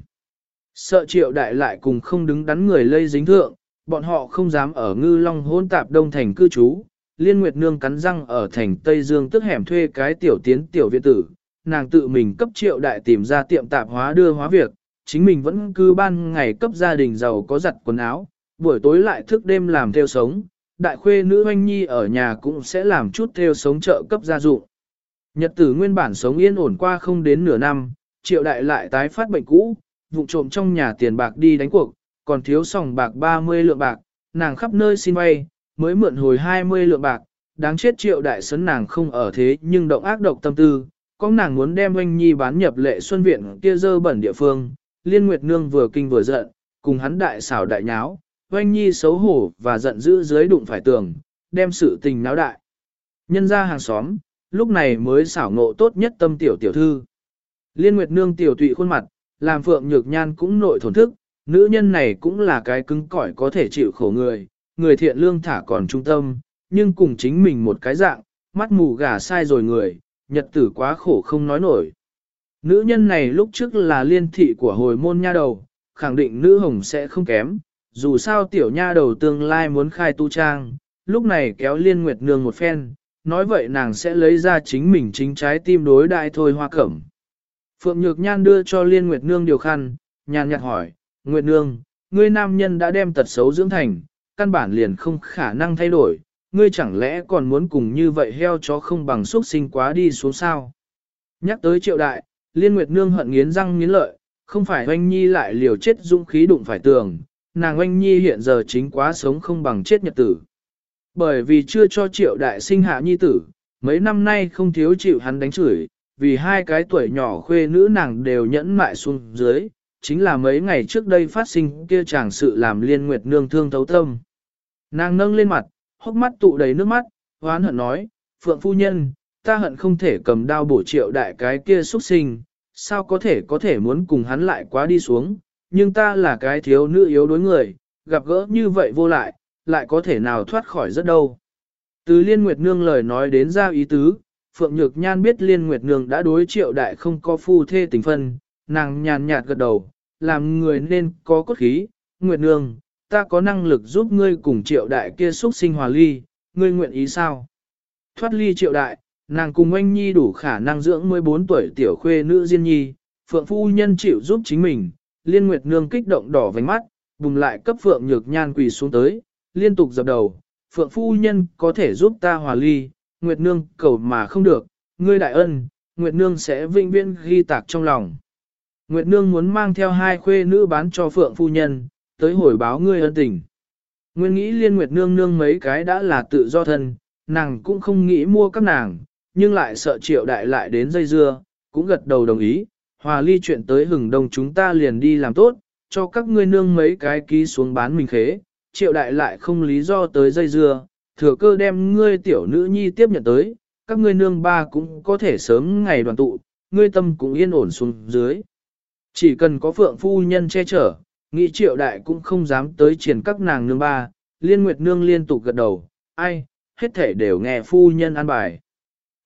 Sợ triệu đại lại cùng không đứng đắn người lây dính thượng, bọn họ không dám ở ngư long hôn tạp đông thành cư trú. Liên Nguyệt Nương cắn răng ở thành Tây Dương tức hẻm thuê cái tiểu tiến tiểu viện tử, nàng tự mình cấp triệu đại tìm ra tiệm tạp hóa đưa hóa việc, chính mình vẫn cứ ban ngày cấp gia đình giàu có giặt quần áo, buổi tối lại thức đêm làm theo sống, đại khuê nữ hoanh nhi ở nhà cũng sẽ làm chút theo sống trợ cấp gia dụng. Nhật tử nguyên bản sống yên ổn qua không đến nửa năm, triệu đại lại tái phát bệnh cũ, vụ trộm trong nhà tiền bạc đi đánh cuộc, còn thiếu sòng bạc 30 lượng bạc, nàng khắp nơi xin vay, mới mượn hồi 20 lượng bạc, đáng chết triệu đại sấn nàng không ở thế nhưng động ác độc tâm tư, có nàng muốn đem oanh nhi bán nhập lệ xuân viện kia dơ bẩn địa phương, liên nguyệt nương vừa kinh vừa giận, cùng hắn đại xảo đại nháo, oanh nhi xấu hổ và giận dữ dưới đụng phải tường, đem sự tình náo đại. Nhân ra hàng xóm, lúc này mới xảo ngộ tốt nhất tâm tiểu tiểu thư. Liên nguyệt nương tiểu tụy khuôn mặt, làm phượng nhược nhan cũng nội thổn thức, nữ nhân này cũng là cái cứng cỏi có thể chịu khổ người, người thiện lương thả còn trung tâm, nhưng cùng chính mình một cái dạng, mắt mù gà sai rồi người, nhật tử quá khổ không nói nổi. Nữ nhân này lúc trước là liên thị của hồi môn nha đầu, khẳng định nữ hồng sẽ không kém, dù sao tiểu nha đầu tương lai muốn khai tu trang, lúc này kéo liên nguyệt nương một phen, nói vậy nàng sẽ lấy ra chính mình chính trái tim đối đại thôi hoa cẩm. Phượng Nhược Nhan đưa cho liên nguyệt nương điều khăn, nhàn nhạt hỏi, Nguyệt Nương, ngươi nam nhân đã đem tật xấu dưỡng thành, căn bản liền không khả năng thay đổi, ngươi chẳng lẽ còn muốn cùng như vậy heo chó không bằng xuất sinh quá đi xuống sao? Nhắc tới triệu đại, liên nguyệt nương hận nghiến răng nghiến lợi, không phải oanh nhi lại liều chết dũng khí đụng phải tường, nàng oanh nhi hiện giờ chính quá sống không bằng chết nhật tử. Bởi vì chưa cho triệu đại sinh hạ nhi tử, mấy năm nay không thiếu chịu hắn đánh chửi, vì hai cái tuổi nhỏ khuê nữ nàng đều nhẫn mại xuống dưới, chính là mấy ngày trước đây phát sinh kia chàng sự làm liên nguyệt nương thương thấu tâm. Nàng nâng lên mặt, hốc mắt tụ đầy nước mắt, hoán hận nói, Phượng phu nhân, ta hận không thể cầm đao bổ triệu đại cái kia xuất sinh, sao có thể có thể muốn cùng hắn lại quá đi xuống, nhưng ta là cái thiếu nữ yếu đối người, gặp gỡ như vậy vô lại, lại có thể nào thoát khỏi rất đâu. Từ Liên Nguyệt Nương lời nói đến ra ý tứ, Phượng Nhược Nhan biết Liên Nguyệt Nương đã đối triệu đại không có phu thê tình phân, nàng nhàn nhạt gật đầu, làm người nên có cốt khí, Nguyệt Nương, ta có năng lực giúp ngươi cùng triệu đại kia xuất sinh hòa ly, ngươi nguyện ý sao? Thoát ly triệu đại, nàng cùng anh nhi đủ khả năng dưỡng 14 tuổi tiểu khuê nữ Diên Nhi, Phượng Phu Nhân chịu giúp chính mình, Liên Nguyệt Nương kích động đỏ vành mắt, bùng lại cấp Phượng Nhược Nhan quỳ xuống tới, liên tục dập đầu, Phượng Phu Nhân có thể giúp ta hòa ly, Nguyệt Nương cầu mà không được, ngươi đại ân, Nguyệt Nương sẽ vinh viễn ghi tạc trong lòng. Nguyệt Nương muốn mang theo hai khuê nữ bán cho Phượng Phu Nhân, tới hồi báo ngươi ân tình. Nguyên nghĩ Liên Nguyệt Nương nương mấy cái đã là tự do thân, nàng cũng không nghĩ mua các nàng, nhưng lại sợ triệu đại lại đến dây dưa, cũng gật đầu đồng ý, hòa ly chuyện tới hừng đông chúng ta liền đi làm tốt, cho các ngươi nương mấy cái ký xuống bán mình khế, triệu đại lại không lý do tới dây dưa, thừa cơ đem ngươi tiểu nữ nhi tiếp nhận tới, các ngươi nương ba cũng có thể sớm ngày đoàn tụ, ngươi tâm cũng yên ổn xuống dưới. Chỉ cần có phượng phu nhân che chở, nghĩ triệu đại cũng không dám tới triển các nàng nương ba, liên nguyệt nương liên tục gật đầu, ai, hết thể đều nghe phu nhân an bài.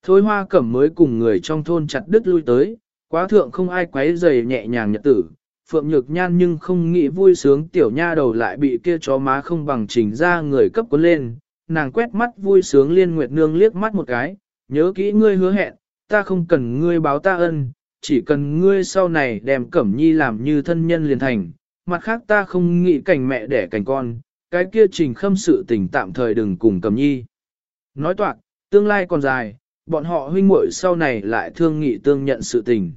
Thôi hoa cẩm mới cùng người trong thôn chặt đứt lui tới, quá thượng không ai quấy giày nhẹ nhàng nhật tử. Phượng Nhược Nhan nhưng không nghĩ vui sướng tiểu nha đầu lại bị kia chó má không bằng trình ra người cấp cuốn lên. Nàng quét mắt vui sướng liên nguyệt nương liếc mắt một cái, nhớ kỹ ngươi hứa hẹn, ta không cần ngươi báo ta ân, chỉ cần ngươi sau này đem cẩm nhi làm như thân nhân liền thành. Mặt khác ta không nghĩ cảnh mẹ đẻ cảnh con, cái kia trình khâm sự tình tạm thời đừng cùng cẩm nhi. Nói toạc, tương lai còn dài, bọn họ huynh muội sau này lại thương nghị tương nhận sự tình.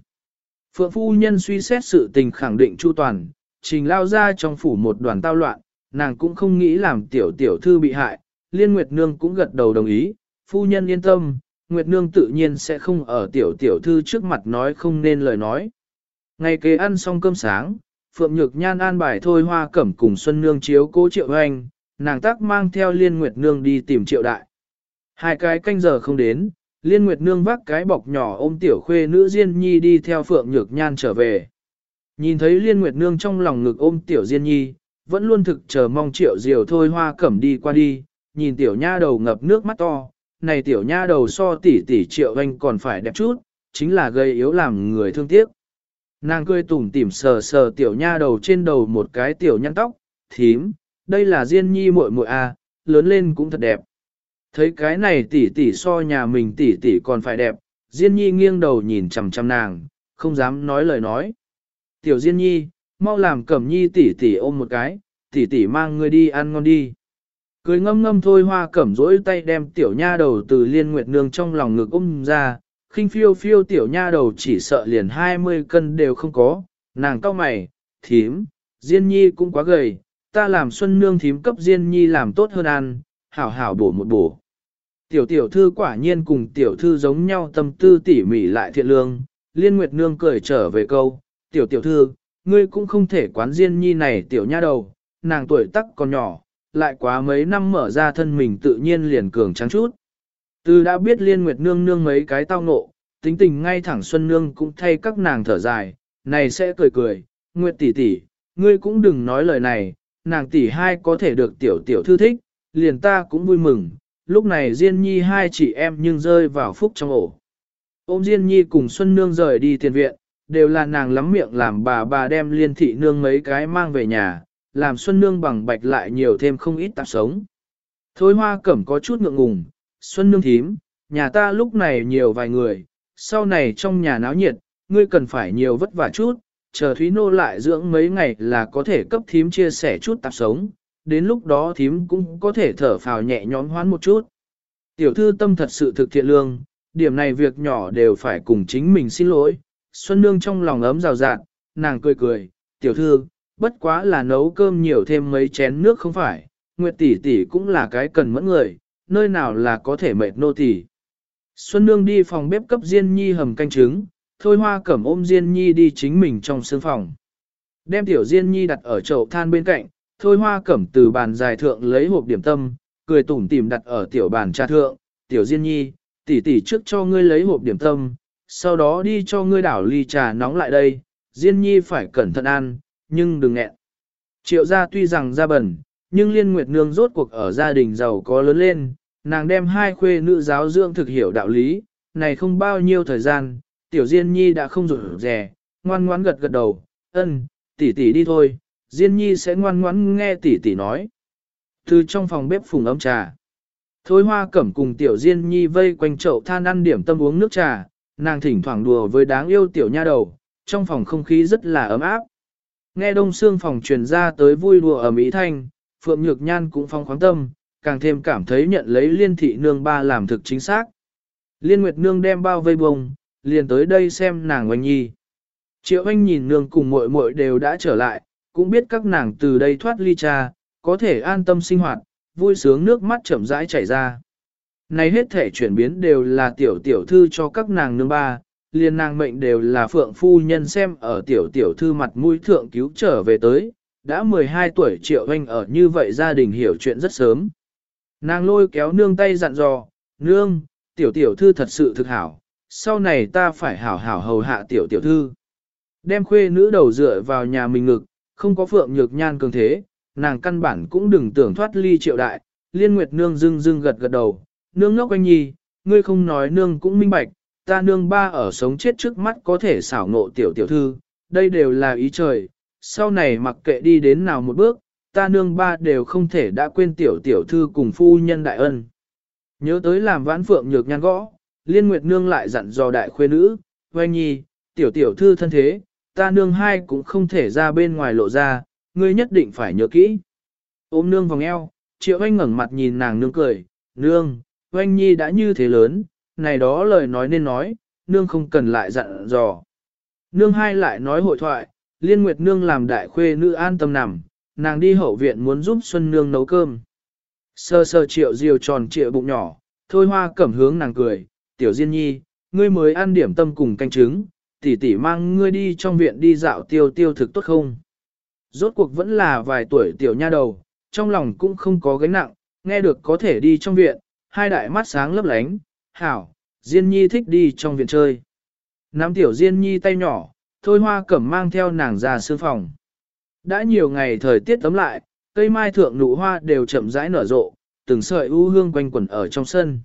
Phượng phu nhân suy xét sự tình khẳng định chu toàn, trình lao ra trong phủ một đoàn tao loạn, nàng cũng không nghĩ làm tiểu tiểu thư bị hại, liên nguyệt nương cũng gật đầu đồng ý, phu nhân yên tâm, nguyệt nương tự nhiên sẽ không ở tiểu tiểu thư trước mặt nói không nên lời nói. Ngày kế ăn xong cơm sáng, Phượng Nhược Nhan an bài thôi hoa cẩm cùng Xuân Nương chiếu cố triệu anh, nàng tác mang theo liên nguyệt nương đi tìm triệu đại. Hai cái canh giờ không đến, Liên Nguyệt Nương vác cái bọc nhỏ ôm tiểu khuê nữ Diên Nhi đi theo Phượng Nhược Nhan trở về. Nhìn thấy Liên Nguyệt Nương trong lòng ngực ôm tiểu Diên Nhi, vẫn luôn thực chờ mong triệu diều thôi hoa cẩm đi qua đi, nhìn tiểu nha đầu ngập nước mắt to, này tiểu nha đầu so tỷ tỷ triệu anh còn phải đẹp chút, chính là gây yếu làm người thương tiếc. Nàng cười tủm tỉm sờ sờ tiểu nha đầu trên đầu một cái tiểu nhăn tóc, thím, đây là Diên Nhi muội muội a, à, lớn lên cũng thật đẹp. Thấy cái này tỷ tỷ so nhà mình tỷ tỷ còn phải đẹp, Diên Nhi nghiêng đầu nhìn chằm chằm nàng, không dám nói lời nói. Tiểu Diên Nhi, mau làm Cẩm Nhi tỷ tỷ ôm một cái, tỷ tỷ mang ngươi đi ăn ngon đi. Cười ngâm ngâm thôi hoa cẩm rỗi tay đem tiểu nha đầu từ liên nguyệt nương trong lòng ngực ôm ra, khinh phiêu phiêu tiểu nha đầu chỉ sợ liền 20 cân đều không có, nàng cao mày, thím, Diên Nhi cũng quá gầy, ta làm xuân nương thím cấp Diên Nhi làm tốt hơn ăn, hảo hảo bổ một bổ. Tiểu tiểu thư quả nhiên cùng tiểu thư giống nhau tâm tư tỉ mỉ lại thiện lương, liên nguyệt nương cười trở về câu, tiểu tiểu thư, ngươi cũng không thể quán riêng nhi này tiểu nha đầu, nàng tuổi tắc còn nhỏ, lại quá mấy năm mở ra thân mình tự nhiên liền cường trắng chút. Từ đã biết liên nguyệt nương nương mấy cái tao ngộ, tính tình ngay thẳng xuân nương cũng thay các nàng thở dài, này sẽ cười cười, nguyệt tỷ tỷ, ngươi cũng đừng nói lời này, nàng tỷ hai có thể được tiểu tiểu thư thích, liền ta cũng vui mừng, lúc này Diên Nhi hai chị em nhưng rơi vào phúc trong ổ. Ôm Diên Nhi cùng Xuân Nương rời đi tiền viện, đều là nàng lắm miệng làm bà bà đem liên thị nương mấy cái mang về nhà, làm Xuân Nương bằng bạch lại nhiều thêm không ít tạp sống. Thôi hoa cẩm có chút ngượng ngùng, Xuân Nương thím, nhà ta lúc này nhiều vài người, sau này trong nhà náo nhiệt, ngươi cần phải nhiều vất vả chút, chờ Thúy Nô lại dưỡng mấy ngày là có thể cấp thím chia sẻ chút tạp sống, đến lúc đó thím cũng có thể thở phào nhẹ nhõm hoán một chút. Tiểu thư tâm thật sự thực thiện lương, điểm này việc nhỏ đều phải cùng chính mình xin lỗi. Xuân Nương trong lòng ấm rào rạt, nàng cười cười, tiểu thư, bất quá là nấu cơm nhiều thêm mấy chén nước không phải, Nguyệt tỷ tỷ cũng là cái cần mẫn người, nơi nào là có thể mệt nô tỷ. Xuân Nương đi phòng bếp cấp Diên Nhi hầm canh trứng, Thôi Hoa Cẩm ôm Diên Nhi đi chính mình trong sương phòng. Đem tiểu Diên Nhi đặt ở chậu than bên cạnh, Thôi Hoa Cẩm từ bàn dài thượng lấy hộp điểm tâm, cười tủm tỉm đặt ở tiểu bàn trà thượng, "Tiểu Diên Nhi, tỷ tỷ trước cho ngươi lấy hộp điểm tâm, sau đó đi cho ngươi đảo ly trà nóng lại đây, Diên Nhi phải cẩn thận ăn, nhưng đừng nghẹn." Triệu gia tuy rằng ra bẩn, nhưng Liên Nguyệt Nương rốt cuộc ở gia đình giàu có lớn lên, nàng đem hai khuê nữ giáo dưỡng thực hiểu đạo lý, này không bao nhiêu thời gian, tiểu Diên Nhi đã không rụt rè, ngoan ngoãn gật gật đầu, ân, tỷ tỷ đi thôi, Diên Nhi sẽ ngoan ngoãn nghe tỷ tỷ nói. Từ trong phòng bếp phùng ấm trà, Thôi hoa cẩm cùng tiểu Diên Nhi vây quanh chậu than ăn điểm tâm uống nước trà, nàng thỉnh thoảng đùa với đáng yêu tiểu nha đầu, trong phòng không khí rất là ấm áp. Nghe đông xương phòng truyền ra tới vui đùa ở Mỹ Thanh, Phượng Nhược Nhan cũng phong khoáng tâm, càng thêm cảm thấy nhận lấy liên thị nương ba làm thực chính xác. Liên Nguyệt nương đem bao vây bông, liền tới đây xem nàng oanh nhi. Triệu anh nhìn nương cùng muội muội đều đã trở lại, cũng biết các nàng từ đây thoát ly cha, có thể an tâm sinh hoạt, vui sướng nước mắt chậm rãi chảy ra. Này hết thể chuyển biến đều là tiểu tiểu thư cho các nàng nương ba, liền nàng mệnh đều là phượng phu nhân xem ở tiểu tiểu thư mặt mũi thượng cứu trở về tới, đã 12 tuổi triệu anh ở như vậy gia đình hiểu chuyện rất sớm. Nàng lôi kéo nương tay dặn dò, nương, tiểu tiểu thư thật sự thực hảo, sau này ta phải hảo hảo hầu hạ tiểu tiểu thư. Đem khuê nữ đầu dựa vào nhà mình ngực, không có phượng nhược nhan cường thế, nàng căn bản cũng đừng tưởng thoát ly triệu đại, liên nguyệt nương dưng dưng gật gật đầu, nương ngốc anh nhi, ngươi không nói nương cũng minh bạch, ta nương ba ở sống chết trước mắt có thể xảo ngộ tiểu tiểu thư, đây đều là ý trời, sau này mặc kệ đi đến nào một bước, ta nương ba đều không thể đã quên tiểu tiểu thư cùng phu nhân đại ân. Nhớ tới làm vãn phượng nhược nhan gõ, liên nguyệt nương lại dặn dò đại khuê nữ, oanh nhi, tiểu tiểu thư thân thế, ta nương hai cũng không thể ra bên ngoài lộ ra, ngươi nhất định phải nhớ kỹ. Ôm nương vòng eo, triệu anh ngẩng mặt nhìn nàng nương cười, nương, oanh nhi đã như thế lớn, này đó lời nói nên nói, nương không cần lại dặn dò. Nương hai lại nói hội thoại, liên nguyệt nương làm đại khuê nữ an tâm nằm, nàng đi hậu viện muốn giúp Xuân Nương nấu cơm. Sơ sơ triệu diều tròn triệu bụng nhỏ, thôi hoa cẩm hướng nàng cười, tiểu diên nhi, ngươi mới ăn điểm tâm cùng canh trứng, tỷ tỷ mang ngươi đi trong viện đi dạo tiêu tiêu thực tốt không? Rốt cuộc vẫn là vài tuổi tiểu nha đầu, trong lòng cũng không có gánh nặng, nghe được có thể đi trong viện, hai đại mắt sáng lấp lánh, hảo, Diên Nhi thích đi trong viện chơi. Nắm tiểu Diên Nhi tay nhỏ, thôi hoa cẩm mang theo nàng ra sư phòng. Đã nhiều ngày thời tiết tấm lại, cây mai thượng nụ hoa đều chậm rãi nở rộ, từng sợi u hương quanh quẩn ở trong sân.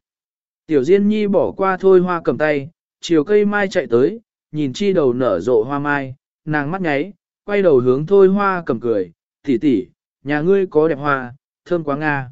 Tiểu Diên Nhi bỏ qua thôi hoa cầm tay, chiều cây mai chạy tới, nhìn chi đầu nở rộ hoa mai, nàng mắt nháy, quay đầu hướng thôi hoa cầm cười, tỷ tỷ, nhà ngươi có đẹp hoa, thơm quá nga.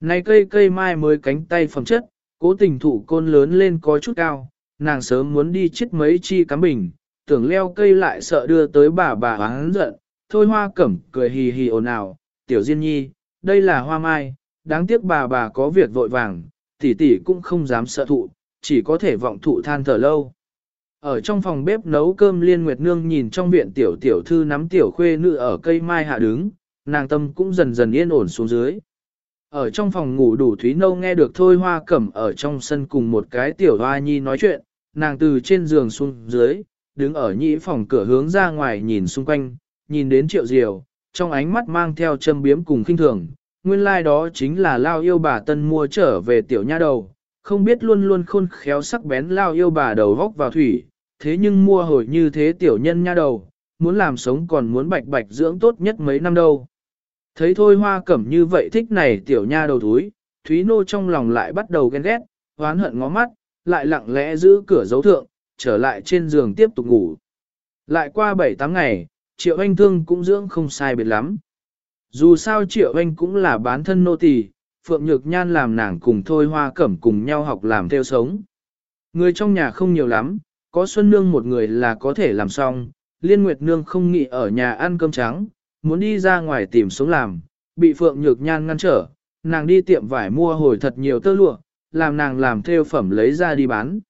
Này cây cây mai mới cánh tay phẩm chất, cố tình thủ côn lớn lên có chút cao, nàng sớm muốn đi chết mấy chi cắm bình, tưởng leo cây lại sợ đưa tới bà bà hắn giận, thôi hoa cẩm cười hì hì ồn ào, tiểu diên nhi, đây là hoa mai, đáng tiếc bà bà có việc vội vàng, tỷ tỷ cũng không dám sợ thụ, chỉ có thể vọng thụ than thở lâu. Ở trong phòng bếp nấu cơm Liên Nguyệt Nương nhìn trong viện tiểu tiểu thư nắm tiểu khuê nữ ở cây mai hạ đứng, nàng tâm cũng dần dần yên ổn xuống dưới. Ở trong phòng ngủ đủ Thúy Nâu nghe được Thôi Hoa Cẩm ở trong sân cùng một cái tiểu hoa nhi nói chuyện, nàng từ trên giường xuống dưới, đứng ở nhĩ phòng cửa hướng ra ngoài nhìn xung quanh, nhìn đến triệu diều, trong ánh mắt mang theo châm biếm cùng khinh thường, nguyên lai like đó chính là lao yêu bà tân mua trở về tiểu nha đầu, không biết luôn luôn khôn khéo sắc bén lao yêu bà đầu vóc vào thủy, thế nhưng mua hồi như thế tiểu nhân nha đầu, muốn làm sống còn muốn bạch bạch dưỡng tốt nhất mấy năm đâu. Thấy thôi hoa cẩm như vậy thích này tiểu nha đầu thúi, Thúy Nô trong lòng lại bắt đầu ghen ghét, hoán hận ngó mắt, lại lặng lẽ giữ cửa dấu thượng, trở lại trên giường tiếp tục ngủ. Lại qua 7-8 ngày, Triệu Anh Thương cũng dưỡng không sai biệt lắm. Dù sao Triệu Anh cũng là bán thân nô tỳ, Phượng Nhược Nhan làm nàng cùng Thôi Hoa Cẩm cùng nhau học làm theo sống. Người trong nhà không nhiều lắm, có Xuân Nương một người là có thể làm xong, Liên Nguyệt Nương không nghĩ ở nhà ăn cơm trắng, muốn đi ra ngoài tìm sống làm, bị Phượng Nhược Nhan ngăn trở, nàng đi tiệm vải mua hồi thật nhiều tơ lụa, làm nàng làm theo phẩm lấy ra đi bán.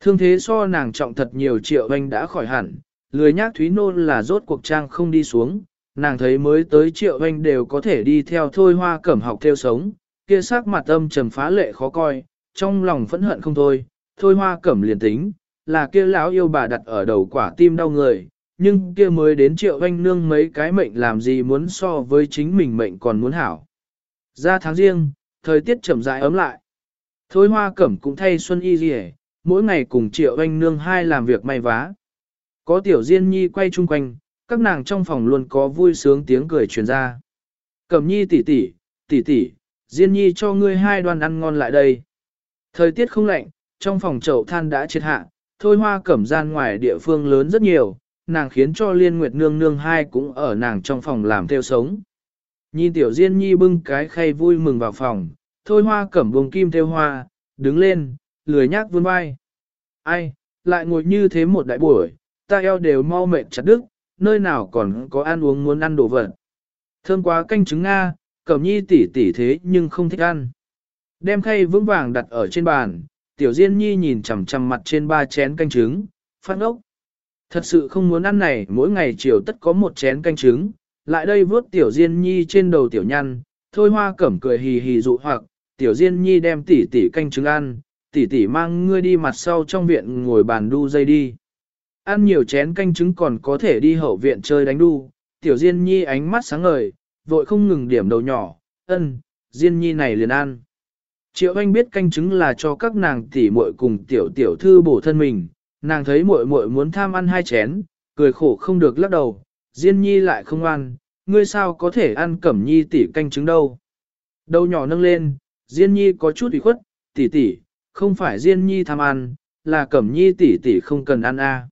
Thương thế so nàng trọng thật nhiều triệu anh đã khỏi hẳn, lười nhác Thúy Nôn là rốt cuộc trang không đi xuống, nàng thấy mới tới triệu anh đều có thể đi theo thôi hoa cẩm học theo sống, kia sắc mặt âm trầm phá lệ khó coi, trong lòng phẫn hận không thôi, thôi hoa cẩm liền tính, là kia lão yêu bà đặt ở đầu quả tim đau người, nhưng kia mới đến triệu anh nương mấy cái mệnh làm gì muốn so với chính mình mệnh còn muốn hảo. Ra tháng riêng, thời tiết chậm rãi ấm lại. Thôi hoa cẩm cũng thay xuân y gì mỗi ngày cùng triệu anh nương hai làm việc may vá. Có tiểu diên nhi quay chung quanh, các nàng trong phòng luôn có vui sướng tiếng cười truyền ra. Cẩm nhi tỷ tỷ, tỷ tỷ, diên nhi cho ngươi hai đoàn ăn ngon lại đây. Thời tiết không lạnh, trong phòng chậu than đã chết hạ, thôi hoa cẩm gian ngoài địa phương lớn rất nhiều, nàng khiến cho liên nguyệt nương nương hai cũng ở nàng trong phòng làm theo sống. Nhìn tiểu diên nhi bưng cái khay vui mừng vào phòng, thôi hoa cẩm bông kim theo hoa, đứng lên, lười nhác vươn vai. Ai, lại ngồi như thế một đại buổi, ta eo đều mau mệt chặt đứt, nơi nào còn có ăn uống muốn ăn đồ vật. Thơm quá canh trứng Nga, cẩm nhi tỉ tỉ thế nhưng không thích ăn. Đem khay vững vàng đặt ở trên bàn, tiểu diên nhi nhìn chằm chằm mặt trên ba chén canh trứng, phát ốc. Thật sự không muốn ăn này, mỗi ngày chiều tất có một chén canh trứng, lại đây vớt tiểu diên nhi trên đầu tiểu nhăn, thôi hoa cẩm cười hì hì dụ hoặc, tiểu diên nhi đem tỉ tỉ canh trứng ăn, tỉ tỉ mang ngươi đi mặt sau trong viện ngồi bàn đu dây đi. Ăn nhiều chén canh trứng còn có thể đi hậu viện chơi đánh đu, tiểu diên nhi ánh mắt sáng ngời, vội không ngừng điểm đầu nhỏ, ân, diên nhi này liền ăn. Triệu anh biết canh trứng là cho các nàng tỉ muội cùng tiểu tiểu thư bổ thân mình, nàng thấy muội muội muốn tham ăn hai chén, cười khổ không được lắc đầu, diên nhi lại không ăn, ngươi sao có thể ăn cẩm nhi tỉ canh trứng đâu. Đầu nhỏ nâng lên, diên nhi có chút ủy khuất, tỉ tỉ, không phải diên nhi tham ăn, là cẩm nhi tỉ tỉ không cần ăn a.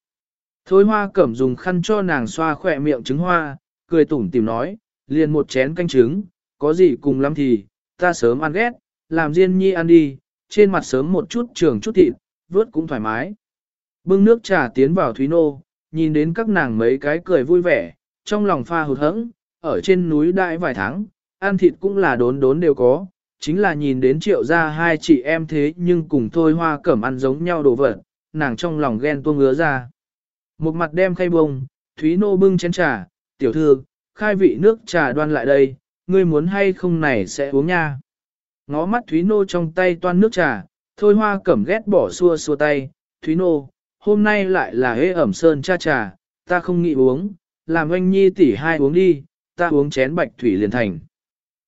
Thôi hoa cẩm dùng khăn cho nàng xoa khỏe miệng trứng hoa, cười tủm tìm nói, liền một chén canh trứng, có gì cùng lắm thì, ta sớm ăn ghét, làm Diên Nhi ăn đi, trên mặt sớm một chút trường chút thịt, vớt cũng thoải mái. Bưng nước trà tiến vào Thúy Nô, nhìn đến các nàng mấy cái cười vui vẻ, trong lòng pha hụt hẫng, ở trên núi đại vài tháng, ăn thịt cũng là đốn đốn đều có, chính là nhìn đến triệu gia hai chị em thế nhưng cùng thôi hoa cẩm ăn giống nhau đồ vật, nàng trong lòng ghen tuông ngứa ra. Một mặt đem khay bông, Thúy Nô bưng chén trà, tiểu thư, khai vị nước trà đoan lại đây, ngươi muốn hay không này sẽ uống nha. Ngó mắt Thúy Nô trong tay toan nước trà, thôi hoa cẩm ghét bỏ xua xua tay, Thúy Nô, hôm nay lại là hế ẩm sơn cha trà, ta không nghĩ uống, làm anh nhi tỷ hai uống đi, ta uống chén bạch thủy liền thành.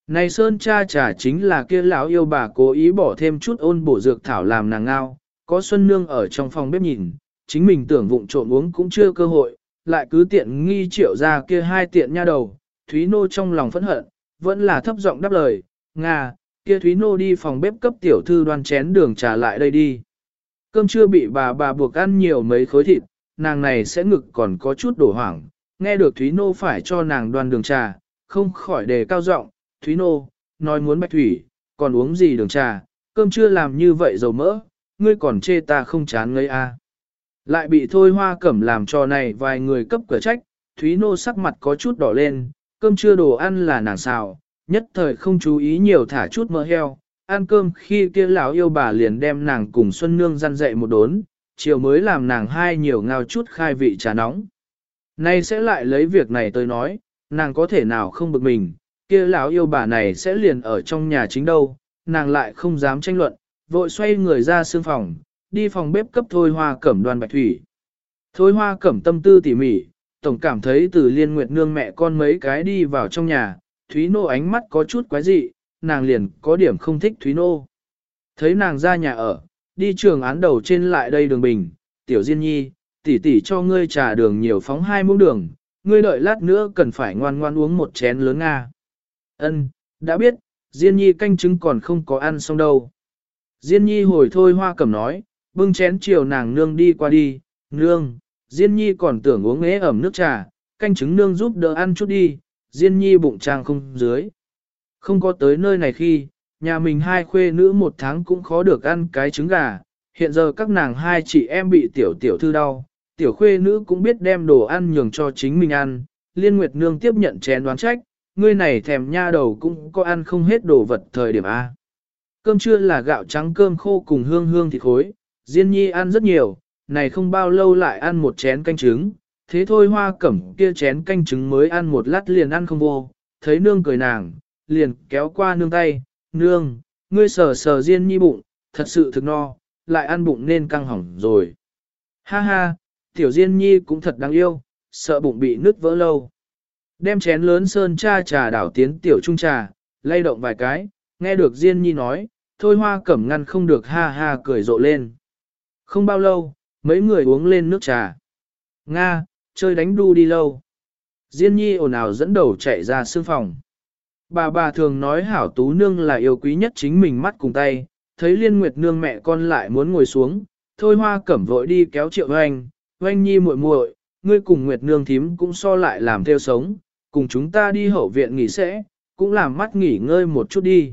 Này sơn cha trà chính là kia lão yêu bà cố ý bỏ thêm chút ôn bổ dược thảo làm nàng ngao, có Xuân Nương ở trong phòng bếp nhìn, chính mình tưởng vụng trộm uống cũng chưa cơ hội, lại cứ tiện nghi triệu ra kia hai tiện nha đầu, Thúy Nô trong lòng phẫn hận, vẫn là thấp giọng đáp lời, Nga, kia Thúy Nô đi phòng bếp cấp tiểu thư đoan chén đường trà lại đây đi. Cơm chưa bị bà bà buộc ăn nhiều mấy khối thịt, nàng này sẽ ngực còn có chút đổ hoảng, nghe được Thúy Nô phải cho nàng đoan đường trà, không khỏi đề cao giọng, Thúy Nô, nói muốn bạch thủy, còn uống gì đường trà, cơm chưa làm như vậy dầu mỡ, ngươi còn chê ta không chán ngây a. À. Lại bị thôi hoa cẩm làm cho này vài người cấp cửa trách, Thúy Nô sắc mặt có chút đỏ lên, cơm chưa đồ ăn là nàng xào, nhất thời không chú ý nhiều thả chút mỡ heo, ăn cơm khi kia lão yêu bà liền đem nàng cùng Xuân Nương răn dậy một đốn, chiều mới làm nàng hai nhiều ngao chút khai vị trà nóng. Nay sẽ lại lấy việc này tới nói, nàng có thể nào không bực mình, kia lão yêu bà này sẽ liền ở trong nhà chính đâu, nàng lại không dám tranh luận, vội xoay người ra sương phòng, đi phòng bếp cấp thôi hoa cẩm đoàn bạch thủy. Thôi hoa cẩm tâm tư tỉ mỉ, tổng cảm thấy từ liên nguyệt nương mẹ con mấy cái đi vào trong nhà, Thúy Nô ánh mắt có chút quái dị, nàng liền có điểm không thích Thúy Nô. Thấy nàng ra nhà ở, đi trường án đầu trên lại đây đường bình, tiểu diên nhi, tỷ tỷ cho ngươi trà đường nhiều phóng hai muỗng đường, ngươi đợi lát nữa cần phải ngoan ngoan uống một chén lớn Nga. Ân, đã biết, Diên Nhi canh trứng còn không có ăn xong đâu. Diên Nhi hồi thôi hoa cẩm nói, bưng chén chiều nàng nương đi qua đi, nương, Diên Nhi còn tưởng uống ế ẩm nước trà, canh trứng nương giúp đỡ ăn chút đi, Diên Nhi bụng trang không dưới. Không có tới nơi này khi, nhà mình hai khuê nữ một tháng cũng khó được ăn cái trứng gà, hiện giờ các nàng hai chị em bị tiểu tiểu thư đau, tiểu khuê nữ cũng biết đem đồ ăn nhường cho chính mình ăn, liên nguyệt nương tiếp nhận chén đoán trách, ngươi này thèm nha đầu cũng có ăn không hết đồ vật thời điểm A. Cơm trưa là gạo trắng cơm khô cùng hương hương thịt khối, Diên Nhi ăn rất nhiều, này không bao lâu lại ăn một chén canh trứng, thế thôi hoa cẩm kia chén canh trứng mới ăn một lát liền ăn không vô, thấy nương cười nàng, liền kéo qua nương tay, nương, ngươi sờ sờ Diên Nhi bụng, thật sự thực no, lại ăn bụng nên căng hỏng rồi. Ha ha, tiểu Diên Nhi cũng thật đáng yêu, sợ bụng bị nứt vỡ lâu. Đem chén lớn sơn cha trà đảo tiến tiểu trung trà, lay động vài cái, nghe được Diên Nhi nói, thôi hoa cẩm ngăn không được ha ha cười rộ lên. Không bao lâu, mấy người uống lên nước trà. Nga, chơi đánh đu đi lâu. Diên Nhi ồn ào dẫn đầu chạy ra sương phòng. Bà bà thường nói hảo tú nương là yêu quý nhất chính mình mắt cùng tay, thấy liên nguyệt nương mẹ con lại muốn ngồi xuống, thôi hoa cẩm vội đi kéo triệu hoanh, hoanh nhi muội muội, ngươi cùng nguyệt nương thím cũng so lại làm theo sống, cùng chúng ta đi hậu viện nghỉ sẽ, cũng làm mắt nghỉ ngơi một chút đi.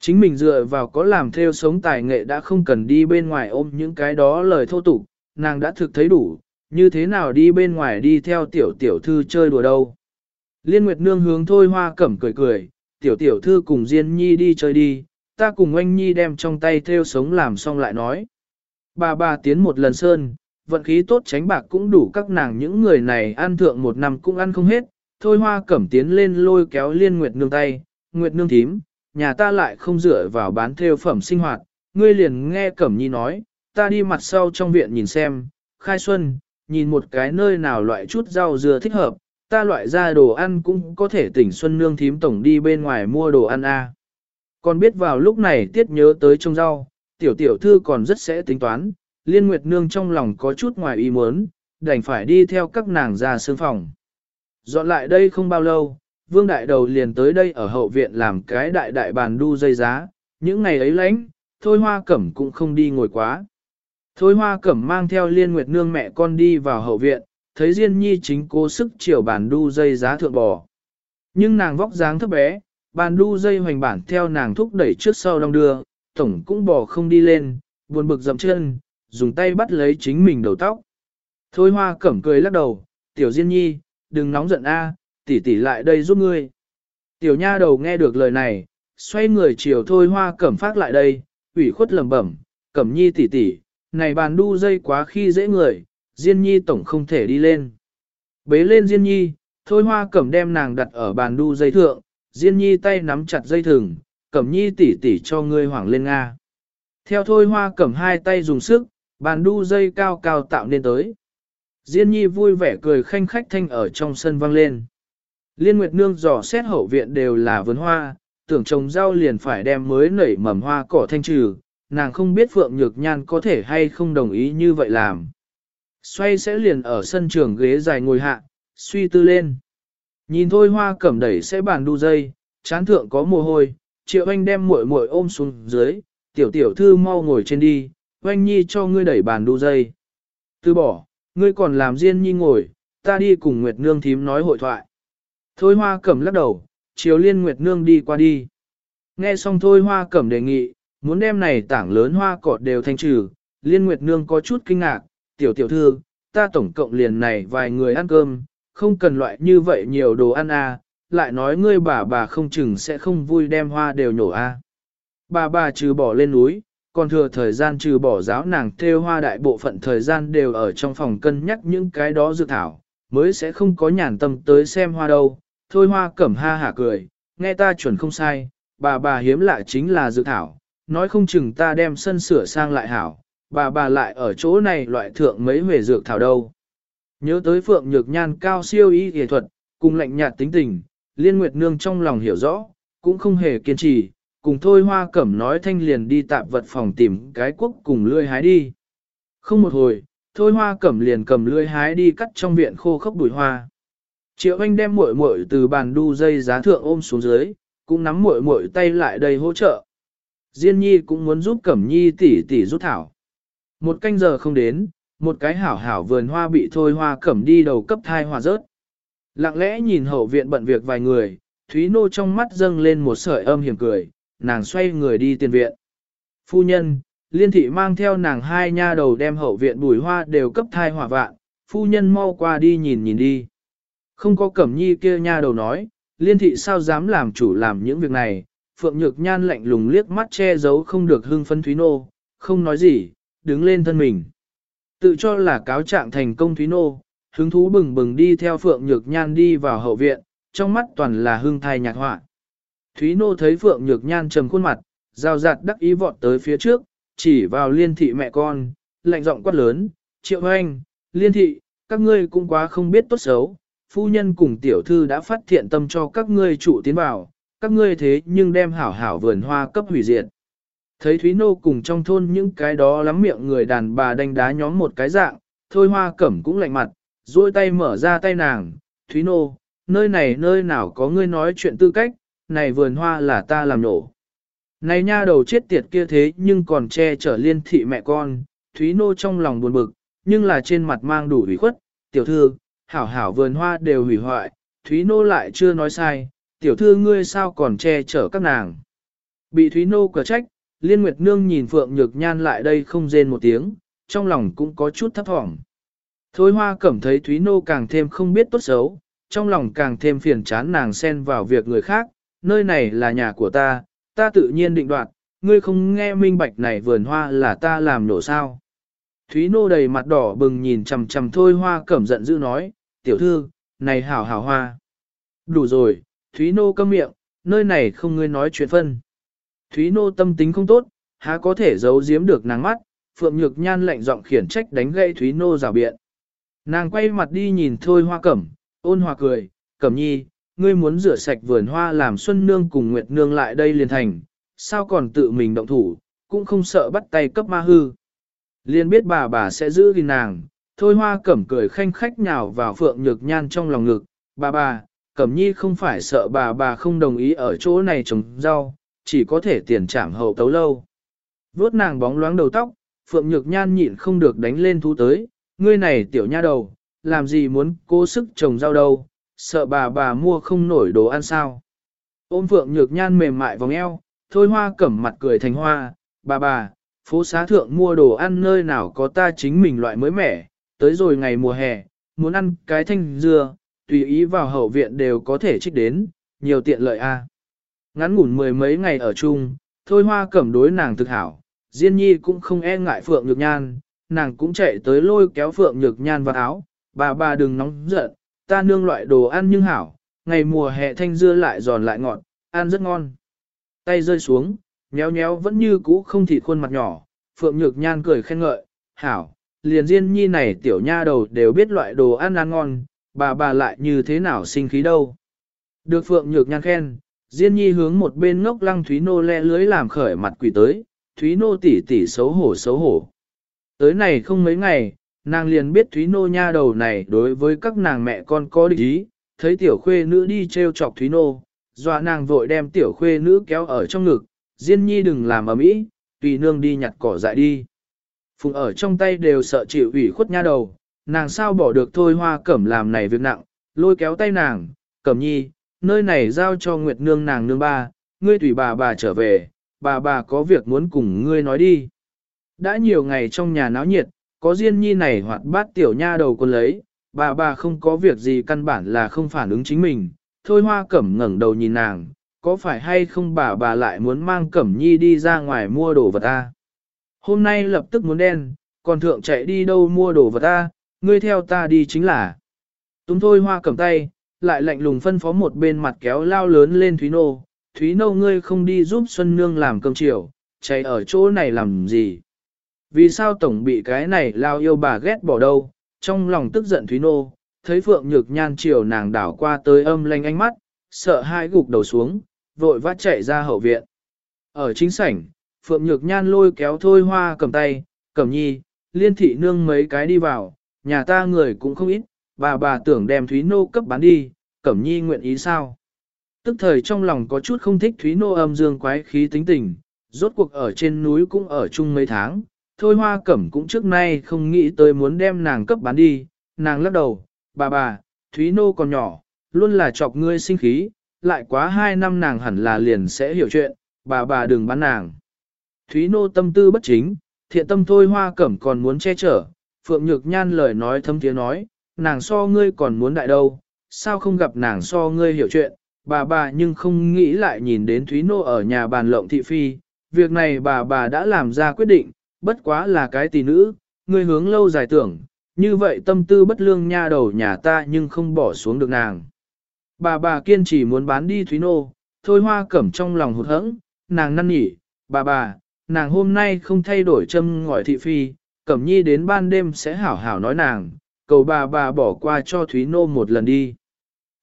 Chính mình dựa vào có làm theo sống tài nghệ đã không cần đi bên ngoài ôm những cái đó lời thô tục, nàng đã thực thấy đủ, như thế nào đi bên ngoài đi theo tiểu tiểu thư chơi đùa đâu. Liên Nguyệt Nương hướng thôi hoa cẩm cười cười, tiểu tiểu thư cùng Diên Nhi đi chơi đi, ta cùng anh Nhi đem trong tay theo sống làm xong lại nói. Bà bà tiến một lần sơn, vận khí tốt tránh bạc cũng đủ các nàng những người này ăn thượng một năm cũng ăn không hết, thôi hoa cẩm tiến lên lôi kéo Liên Nguyệt Nương tay, Nguyệt Nương thím, nhà ta lại không dựa vào bán theo phẩm sinh hoạt, ngươi liền nghe Cẩm Nhi nói, ta đi mặt sau trong viện nhìn xem, khai xuân, nhìn một cái nơi nào loại chút rau dừa thích hợp, ta loại ra đồ ăn cũng có thể tỉnh xuân nương thím tổng đi bên ngoài mua đồ ăn a. À. Còn biết vào lúc này tiết nhớ tới trông rau, tiểu tiểu thư còn rất sẽ tính toán, liên nguyệt nương trong lòng có chút ngoài ý muốn, đành phải đi theo các nàng ra sương phòng. Dọn lại đây không bao lâu, vương đại đầu liền tới đây ở hậu viện làm cái đại đại bàn đu dây giá, những ngày ấy lánh, thôi hoa cẩm cũng không đi ngồi quá. Thôi hoa cẩm mang theo liên nguyệt nương mẹ con đi vào hậu viện, thấy Diên Nhi chính cố sức chiều bàn đu dây giá thượng bò. Nhưng nàng vóc dáng thấp bé, bàn đu dây hoành bản theo nàng thúc đẩy trước sau đong đưa, tổng cũng bò không đi lên, buồn bực dậm chân, dùng tay bắt lấy chính mình đầu tóc. Thôi hoa cẩm cười lắc đầu, tiểu Diên Nhi, đừng nóng giận a, tỷ tỷ lại đây giúp ngươi. Tiểu nha đầu nghe được lời này, xoay người chiều thôi hoa cẩm phát lại đây, ủy khuất lầm bẩm, cẩm nhi tỷ tỷ, này bàn đu dây quá khi dễ người, Diên nhi tổng không thể đi lên. Bế lên Diên nhi, thôi hoa cẩm đem nàng đặt ở bàn đu dây thượng, Diên nhi tay nắm chặt dây thừng, cẩm nhi tỉ tỉ cho ngươi hoảng lên Nga. Theo thôi hoa cẩm hai tay dùng sức, bàn đu dây cao cao tạo nên tới. Diên nhi vui vẻ cười khanh khách thanh ở trong sân vang lên. Liên Nguyệt Nương dò xét hậu viện đều là vườn hoa, tưởng trồng rau liền phải đem mới nảy mầm hoa cỏ thanh trừ, nàng không biết Phượng Nhược Nhan có thể hay không đồng ý như vậy làm. Xoay sẽ liền ở sân trường ghế dài ngồi hạ, suy tư lên. Nhìn thôi hoa cẩm đẩy sẽ bàn đu dây, chán thượng có mồ hôi, triệu anh đem muội muội ôm xuống dưới, tiểu tiểu thư mau ngồi trên đi, oanh nhi cho ngươi đẩy bàn đu dây. Từ bỏ, ngươi còn làm riêng nhi ngồi, ta đi cùng Nguyệt Nương thím nói hội thoại. Thôi hoa cẩm lắc đầu, chiều liên nguyệt nương đi qua đi. Nghe xong thôi hoa cẩm đề nghị, muốn đem này tảng lớn hoa cỏ đều thanh trừ, liên nguyệt nương có chút kinh ngạc, tiểu tiểu thư, ta tổng cộng liền này vài người ăn cơm, không cần loại như vậy nhiều đồ ăn à, lại nói ngươi bà bà không chừng sẽ không vui đem hoa đều nhổ a. À. Bà bà trừ bỏ lên núi, còn thừa thời gian trừ bỏ giáo nàng theo hoa đại bộ phận thời gian đều ở trong phòng cân nhắc những cái đó dự thảo, mới sẽ không có nhàn tâm tới xem hoa đâu, thôi hoa cẩm ha hả cười, nghe ta chuẩn không sai, bà bà hiếm lạ chính là dự thảo, nói không chừng ta đem sân sửa sang lại hảo, bà bà lại ở chỗ này loại thượng mấy huề dược thảo đâu. Nhớ tới phượng nhược nhan cao siêu y nghệ thuật, cùng lạnh nhạt tính tình, liên nguyệt nương trong lòng hiểu rõ, cũng không hề kiên trì, cùng thôi hoa cẩm nói thanh liền đi tạp vật phòng tìm cái quốc cùng lươi hái đi. Không một hồi, thôi hoa cẩm liền cầm lươi hái đi cắt trong viện khô khốc bụi hoa. Triệu Anh đem muội muội từ bàn đu dây giá thượng ôm xuống dưới, cũng nắm muội muội tay lại đây hỗ trợ. Diên Nhi cũng muốn giúp Cẩm Nhi tỉ tỉ rút thảo. Một canh giờ không đến, một cái hảo hảo vườn hoa bị thôi hoa cẩm đi đầu cấp thai hòa rớt. Lặng lẽ nhìn hậu viện bận việc vài người, Thúy Nô trong mắt dâng lên một sợi âm hiểm cười, nàng xoay người đi tiền viện. Phu nhân, liên thị mang theo nàng hai nha đầu đem hậu viện bùi hoa đều cấp thai hỏa vạn, phu nhân mau qua đi nhìn nhìn đi. Không có cẩm nhi kia nha đầu nói, liên thị sao dám làm chủ làm những việc này, Phượng Nhược Nhan lạnh lùng liếc mắt che giấu không được hưng phấn Thúy Nô, không nói gì, đứng lên thân mình. Tự cho là cáo trạng thành công Thúy Nô, hứng thú bừng bừng đi theo Phượng Nhược Nhan đi vào hậu viện, trong mắt toàn là hưng thai nhạc họa. Thúy Nô thấy Phượng Nhược Nhan trầm khuôn mặt, rào rạt đắc ý vọt tới phía trước, chỉ vào liên thị mẹ con, lạnh giọng quát lớn, triệu hoanh, liên thị, các ngươi cũng quá không biết tốt xấu, phu nhân cùng tiểu thư đã phát thiện tâm cho các ngươi trụ tiến vào, các ngươi thế nhưng đem hảo hảo vườn hoa cấp hủy diệt. Thấy Thúy Nô cùng trong thôn những cái đó lắm miệng người đàn bà đánh đá nhóm một cái dạng, thôi hoa cẩm cũng lạnh mặt, duỗi tay mở ra tay nàng, Thúy Nô, nơi này nơi nào có ngươi nói chuyện tư cách, này vườn hoa là ta làm nổ. Này nha đầu chết tiệt kia thế nhưng còn che chở liên thị mẹ con, Thúy Nô trong lòng buồn bực, nhưng là trên mặt mang đủ hủy khuất, tiểu thư, hảo hảo vườn hoa đều hủy hoại, Thúy Nô lại chưa nói sai, tiểu thư ngươi sao còn che chở các nàng. Bị Thúy Nô cờ trách, Liên Nguyệt Nương nhìn Phượng Nhược Nhan lại đây không rên một tiếng, trong lòng cũng có chút thấp thỏm. Thôi hoa cẩm thấy Thúy Nô càng thêm không biết tốt xấu, trong lòng càng thêm phiền chán nàng xen vào việc người khác, nơi này là nhà của ta, ta tự nhiên định đoạt, ngươi không nghe minh bạch này vườn hoa là ta làm nổ sao. Thúy Nô đầy mặt đỏ bừng nhìn chầm chầm thôi hoa cẩm giận dữ nói, tiểu thư, này hảo hảo hoa. Đủ rồi, Thúy Nô câm miệng, nơi này không ngươi nói chuyện phân. Thúy Nô tâm tính không tốt, há có thể giấu giếm được nàng mắt, Phượng Nhược Nhan lạnh giọng khiển trách đánh gậy Thúy Nô rào biện. Nàng quay mặt đi nhìn thôi hoa cẩm, ôn hòa cười, cẩm nhi, ngươi muốn rửa sạch vườn hoa làm Xuân Nương cùng Nguyệt Nương lại đây liền thành, sao còn tự mình động thủ, cũng không sợ bắt tay cấp ma hư. Liên biết bà bà sẽ giữ gìn nàng, thôi hoa cẩm cười khanh khách nhào vào Phượng Nhược Nhan trong lòng ngực, bà bà, cẩm nhi không phải sợ bà bà không đồng ý ở chỗ này trồng rau, chỉ có thể tiền trảm hậu tấu lâu. Vốt nàng bóng loáng đầu tóc, Phượng Nhược Nhan nhịn không được đánh lên thú tới, ngươi này tiểu nha đầu, làm gì muốn cố sức trồng rau đâu, sợ bà bà mua không nổi đồ ăn sao. Ôm Phượng Nhược Nhan mềm mại vòng eo, thôi hoa cẩm mặt cười thành hoa, bà bà, phố xá thượng mua đồ ăn nơi nào có ta chính mình loại mới mẻ, tới rồi ngày mùa hè, muốn ăn cái thanh dưa, tùy ý vào hậu viện đều có thể trích đến, nhiều tiện lợi a. Ngắn ngủn mười mấy ngày ở chung, thôi hoa cẩm đối nàng thực hảo, Diên Nhi cũng không e ngại Phượng Nhược Nhan, nàng cũng chạy tới lôi kéo Phượng Nhược Nhan vào áo, bà bà đừng nóng giận, ta nương loại đồ ăn nhưng hảo, ngày mùa hè thanh dưa lại giòn lại ngọt, ăn rất ngon. Tay rơi xuống, nhéo nhéo vẫn như cũ không thịt khuôn mặt nhỏ, Phượng Nhược Nhan cười khen ngợi, hảo, liền Diên Nhi này tiểu nha đầu đều biết loại đồ ăn ăn ngon, bà bà lại như thế nào sinh khí đâu. Được Phượng Nhược Nhan khen, Diên Nhi hướng một bên ngốc lăng Thúy Nô le lưới làm khởi mặt quỷ tới, Thúy Nô tỉ tỉ xấu hổ xấu hổ. Tới này không mấy ngày, nàng liền biết Thúy Nô nha đầu này đối với các nàng mẹ con có định ý, thấy tiểu khuê nữ đi treo chọc Thúy Nô, dọa nàng vội đem tiểu khuê nữ kéo ở trong ngực, Diên Nhi đừng làm ở mỹ, tùy nương đi nhặt cỏ dại đi. Phùng ở trong tay đều sợ chịu ủy khuất nha đầu, nàng sao bỏ được thôi hoa cẩm làm này việc nặng, lôi kéo tay nàng, cẩm nhi, nơi này giao cho Nguyệt Nương nàng nương ba, ngươi tùy bà bà trở về, bà bà có việc muốn cùng ngươi nói đi. Đã nhiều ngày trong nhà náo nhiệt, có riêng Nhi này hoặc bát tiểu nha đầu con lấy, bà bà không có việc gì căn bản là không phản ứng chính mình, thôi hoa cẩm ngẩng đầu nhìn nàng, có phải hay không bà bà lại muốn mang cẩm nhi đi ra ngoài mua đồ vật ta? Hôm nay lập tức muốn đen, còn thượng chạy đi đâu mua đồ vật ta, ngươi theo ta đi chính là. Túng thôi hoa cầm tay, lại lạnh lùng phân phó một bên mặt kéo lao lớn lên Thúy Nô. Thúy Nô ngươi không đi giúp Xuân Nương làm cơm chiều, chạy ở chỗ này làm gì? Vì sao tổng bị cái này lao yêu bà ghét bỏ đâu? Trong lòng tức giận Thúy Nô, thấy Phượng Nhược Nhan chiều nàng đảo qua tới âm lanh ánh mắt, sợ hai gục đầu xuống, vội vã chạy ra hậu viện. Ở chính sảnh, Phượng Nhược Nhan lôi kéo thôi hoa cầm tay, cầm nhi, liên thị nương mấy cái đi vào, nhà ta người cũng không ít, bà bà tưởng đem Thúy Nô cấp bán đi, Cẩm Nhi nguyện ý sao? Tức thời trong lòng có chút không thích Thúy Nô âm dương quái khí tính tình, rốt cuộc ở trên núi cũng ở chung mấy tháng, thôi hoa cẩm cũng trước nay không nghĩ tới muốn đem nàng cấp bán đi, nàng lắc đầu, bà bà, Thúy Nô còn nhỏ, luôn là chọc ngươi sinh khí, lại quá hai năm nàng hẳn là liền sẽ hiểu chuyện, bà bà đừng bán nàng. Thúy Nô tâm tư bất chính, thiện tâm thôi hoa cẩm còn muốn che chở, Phượng Nhược Nhan lời nói thâm tiếng nói, nàng so ngươi còn muốn đại đâu, sao không gặp nàng so ngươi hiểu chuyện, Bà bà nhưng không nghĩ lại nhìn đến Thúy Nô ở nhà bàn lộng thị phi, việc này bà bà đã làm ra quyết định, bất quá là cái tỷ nữ, người hướng lâu dài tưởng, như vậy tâm tư bất lương nha đầu nhà ta nhưng không bỏ xuống được nàng. Bà bà kiên trì muốn bán đi Thúy Nô, thôi hoa cẩm trong lòng hụt hẫng, nàng năn nỉ, bà bà, nàng hôm nay không thay đổi châm ngòi thị phi, cẩm nhi đến ban đêm sẽ hảo hảo nói nàng, cầu bà bà bỏ qua cho Thúy Nô một lần đi.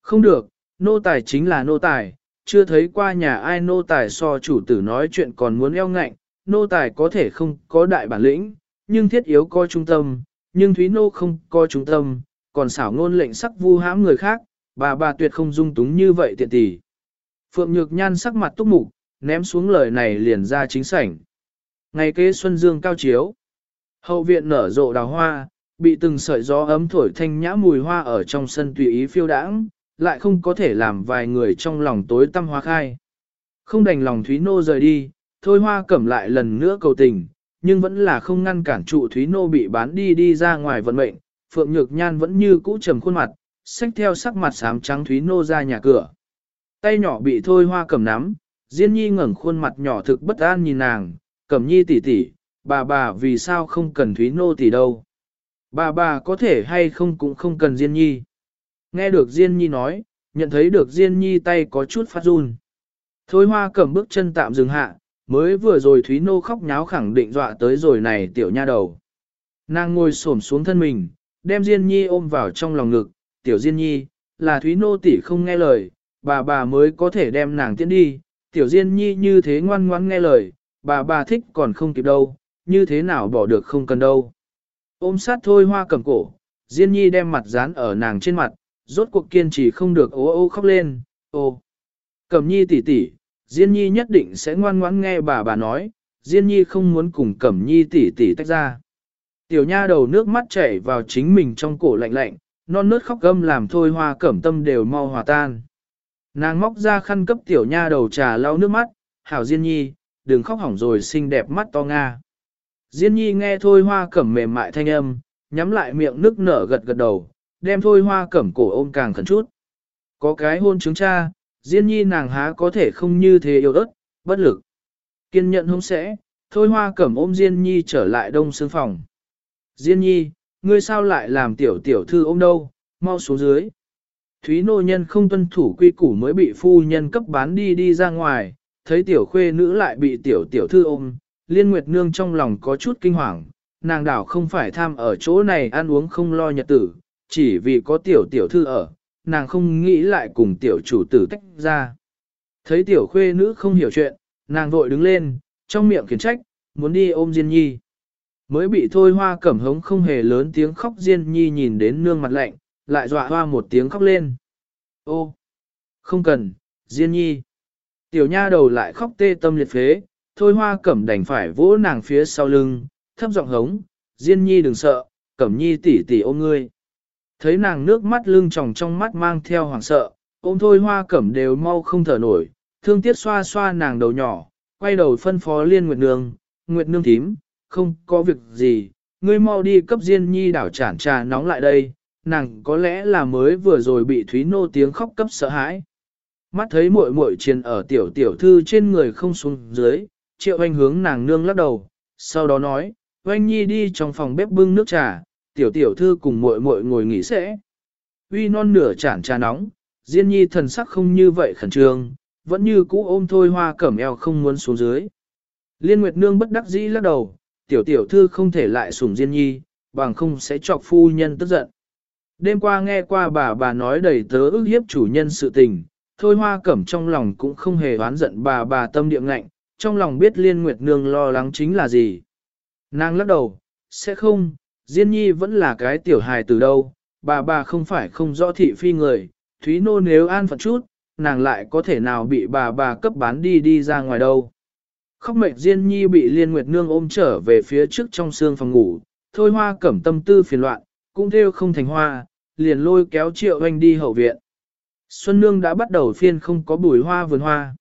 Không được, nô tài chính là nô tài, chưa thấy qua nhà ai nô tài so chủ tử nói chuyện còn muốn eo ngạnh, nô tài có thể không có đại bản lĩnh, nhưng thiết yếu coi trung tâm, nhưng Thúy Nô không coi trung tâm, còn xảo ngôn lệnh sắc vu hãm người khác, bà bà tuyệt không dung túng như vậy tiện tỷ. Phượng Nhược Nhan sắc mặt túc mục, ném xuống lời này liền ra chính sảnh. Ngày kế xuân dương cao chiếu, hậu viện nở rộ đào hoa, bị từng sợi gió ấm thổi thanh nhã mùi hoa ở trong sân tùy ý phiêu đãng, lại không có thể làm vài người trong lòng tối tăm hoa khai. Không đành lòng Thúy Nô rời đi, thôi hoa cẩm lại lần nữa cầu tình, nhưng vẫn là không ngăn cản trụ Thúy Nô bị bán đi đi ra ngoài vận mệnh, Phượng Nhược Nhan vẫn như cũ trầm khuôn mặt, xách theo sắc mặt xám trắng Thúy Nô ra nhà cửa. Tay nhỏ bị thôi hoa cẩm nắm, Diên Nhi ngẩng khuôn mặt nhỏ thực bất an nhìn nàng, cẩm nhi tỷ tỷ, bà bà vì sao không cần Thúy Nô tỷ đâu. Bà bà có thể hay không cũng không cần Diên Nhi. Nghe được Diên Nhi nói, nhận thấy được Diên Nhi tay có chút phát run. Thôi hoa cầm bước chân tạm dừng hạ, mới vừa rồi Thúy Nô khóc nháo khẳng định dọa tới rồi này tiểu nha đầu. Nàng ngồi xổm xuống thân mình, đem Diên Nhi ôm vào trong lòng ngực, tiểu Diên Nhi, là Thúy Nô tỷ không nghe lời, bà bà mới có thể đem nàng tiến đi, tiểu Diên Nhi như thế ngoan ngoãn nghe lời, bà bà thích còn không kịp đâu, như thế nào bỏ được không cần đâu. Ôm sát thôi hoa cầm cổ, Diên Nhi đem mặt dán ở nàng trên mặt, rốt cuộc kiên trì không được ô ô khóc lên, ô. Cẩm Nhi tỷ tỷ, Diên Nhi nhất định sẽ ngoan ngoãn nghe bà bà nói, Diên Nhi không muốn cùng Cẩm Nhi tỷ tỷ tách ra. Tiểu nha đầu nước mắt chảy vào chính mình trong cổ lạnh lạnh, non nớt khóc gâm làm thôi hoa cẩm tâm đều mau hòa tan. Nàng móc ra khăn cấp tiểu nha đầu trà lau nước mắt, hảo Diên Nhi, đừng khóc hỏng rồi xinh đẹp mắt to nga. Diên Nhi nghe thôi hoa cẩm mềm mại thanh âm, nhắm lại miệng nước nở gật gật đầu, đem thôi hoa cẩm cổ ôm càng khẩn chút. Có cái hôn chứng cha, Diên Nhi nàng há có thể không như thế yêu ớt, bất lực. Kiên nhận không sẽ, thôi hoa cẩm ôm Diên Nhi trở lại đông xương phòng. Diên Nhi, ngươi sao lại làm tiểu tiểu thư ôm đâu, mau xuống dưới. Thúy nô nhân không tuân thủ quy củ mới bị phu nhân cấp bán đi đi ra ngoài, thấy tiểu khuê nữ lại bị tiểu tiểu thư ôm, liên nguyệt nương trong lòng có chút kinh hoàng, nàng đảo không phải tham ở chỗ này ăn uống không lo nhật tử, chỉ vì có tiểu tiểu thư ở, nàng không nghĩ lại cùng tiểu chủ tử tách ra. Thấy tiểu khuê nữ không hiểu chuyện, nàng vội đứng lên, trong miệng khiển trách, muốn đi ôm Diên Nhi. Mới bị thôi hoa cẩm hống không hề lớn tiếng khóc Diên Nhi nhìn đến nương mặt lạnh, lại dọa hoa một tiếng khóc lên. Ô, không cần, Diên Nhi. Tiểu nha đầu lại khóc tê tâm liệt phế, thôi hoa cẩm đành phải vỗ nàng phía sau lưng, thấp giọng hống, Diên Nhi đừng sợ, cẩm nhi tỷ tỷ ôm ngươi. Thấy nàng nước mắt lưng tròng trong mắt mang theo hoảng sợ, ôm thôi hoa cẩm đều mau không thở nổi, thương tiếc xoa xoa nàng đầu nhỏ, quay đầu phân phó liên nguyệt nương, nguyệt nương thím, không có việc gì, ngươi mau đi cấp Diên Nhi đảo chản trà nóng lại đây, nàng có lẽ là mới vừa rồi bị Thúy Nô tiếng khóc cấp sợ hãi. Mắt thấy muội muội chiền ở tiểu tiểu thư trên người không xuống dưới, triệu anh hướng nàng nương lắc đầu, sau đó nói, oanh nhi đi trong phòng bếp bưng nước trà, tiểu tiểu thư cùng muội muội ngồi nghỉ sẽ. Uy non nửa chản trà nóng, Diên nhi thần sắc không như vậy khẩn trương, vẫn như cũ ôm thôi hoa cẩm eo không muốn xuống dưới. Liên Nguyệt Nương bất đắc dĩ lắc đầu, tiểu tiểu thư không thể lại sủng Diên nhi, bằng không sẽ chọc phu nhân tức giận. Đêm qua nghe qua bà bà nói đầy tớ ức hiếp chủ nhân sự tình, thôi hoa cẩm trong lòng cũng không hề oán giận bà bà tâm địa ngạnh, trong lòng biết liên nguyệt nương lo lắng chính là gì. Nàng lắc đầu, sẽ không, Diên nhi vẫn là cái tiểu hài từ đâu, bà bà không phải không rõ thị phi người, Thúy Nô nếu an phận chút, nàng lại có thể nào bị bà bà cấp bán đi đi ra ngoài đâu. Khóc mệt Diên nhi bị liên nguyệt nương ôm trở về phía trước trong xương phòng ngủ, thôi hoa cẩm tâm tư phiền loạn, cũng theo không thành hoa, liền lôi kéo triệu anh đi hậu viện. Xuân Nương đã bắt đầu phiên không có bùi hoa vườn hoa.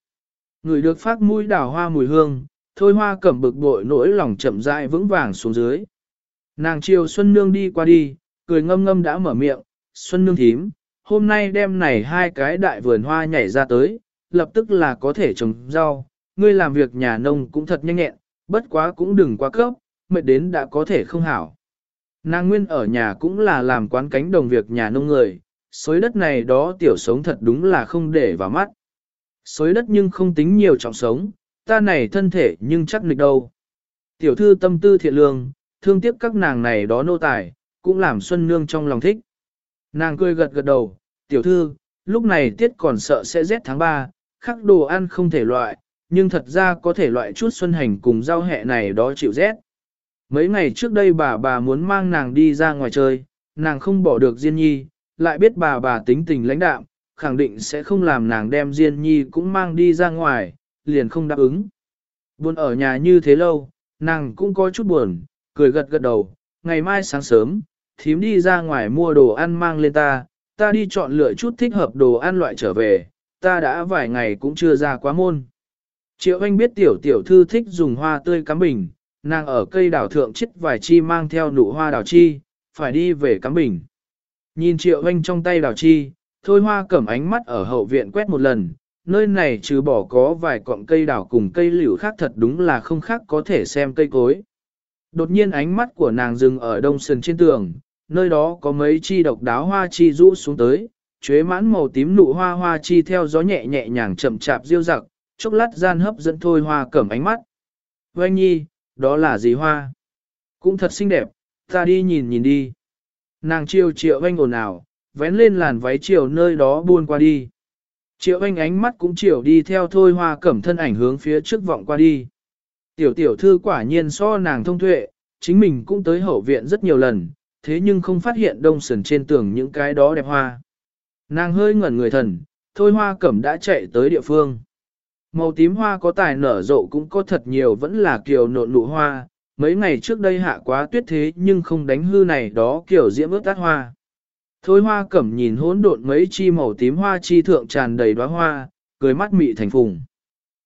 Người được phát mũi đào hoa mùi hương, thôi hoa cẩm bực bội nỗi lòng chậm rãi vững vàng xuống dưới. Nàng chiều Xuân Nương đi qua đi, cười ngâm ngâm đã mở miệng, Xuân Nương thím, hôm nay đem này hai cái đại vườn hoa nhảy ra tới, lập tức là có thể trồng rau, ngươi làm việc nhà nông cũng thật nhanh nhẹn, bất quá cũng đừng quá cấp, mệt đến đã có thể không hảo. Nàng nguyên ở nhà cũng là làm quán cánh đồng việc nhà nông người, xối đất này đó tiểu sống thật đúng là không để vào mắt. Xối đất nhưng không tính nhiều trọng sống, ta này thân thể nhưng chắc nịch đâu. Tiểu thư tâm tư thiện lương, thương tiếc các nàng này đó nô tài, cũng làm Xuân Nương trong lòng thích. Nàng cười gật gật đầu, tiểu thư, lúc này tiết còn sợ sẽ rét tháng 3, khắc đồ ăn không thể loại, nhưng thật ra có thể loại chút xuân hành cùng rau hẹ này đó chịu rét. Mấy ngày trước đây bà bà muốn mang nàng đi ra ngoài chơi, nàng không bỏ được Diên Nhi, lại biết bà bà tính tình lãnh đạm, khẳng định sẽ không làm nàng đem Diên Nhi cũng mang đi ra ngoài, liền không đáp ứng. Buồn ở nhà như thế lâu, nàng cũng có chút buồn, cười gật gật đầu, ngày mai sáng sớm, thím đi ra ngoài mua đồ ăn mang lên ta, ta đi chọn lựa chút thích hợp đồ ăn loại trở về, ta đã vài ngày cũng chưa ra quá môn. Triệu Anh biết tiểu tiểu thư thích dùng hoa tươi cắm bình, nàng ở cây đào thượng chết vài chi mang theo nụ hoa đào chi, phải đi về cắm bình. Nhìn Triệu Anh trong tay đào chi, thôi hoa cẩm ánh mắt ở hậu viện quét một lần, nơi này trừ bỏ có vài cọng cây đào cùng cây liễu khác thật đúng là không khác có thể xem cây cối. Đột nhiên ánh mắt của nàng dừng ở đông sườn trên tường, nơi đó có mấy chi độc đáo hoa chi rũ xuống tới, chuế mãn màu tím nụ hoa hoa chi theo gió nhẹ nhẹ nhàng chậm chạp diêu rặc, chốc lát gian hấp dẫn thôi hoa cẩm ánh mắt. Oanh nhi, đó là gì hoa? Cũng thật xinh đẹp, ta đi nhìn nhìn đi. Nàng chiêu triệu Vanh ồn ào, vén lên làn váy chiều nơi đó buôn qua đi. Triệu anh ánh mắt cũng chiều đi theo thôi hoa cẩm thân ảnh hướng phía trước vọng qua đi. Tiểu tiểu thư quả nhiên so nàng thông tuệ, chính mình cũng tới hậu viện rất nhiều lần, thế nhưng không phát hiện đông sườn trên tường những cái đó đẹp hoa. Nàng hơi ngẩn người thần, thôi hoa cẩm đã chạy tới địa phương. Màu tím hoa có tài nở rộ cũng có thật nhiều vẫn là kiều nộn nụ hoa, mấy ngày trước đây hạ quá tuyết thế nhưng không đánh hư này đó kiểu diễm ướt tát hoa. Thôi hoa cẩm nhìn hỗn độn mấy chi màu tím hoa chi thượng tràn đầy đóa hoa, cười mắt mị thành phùng.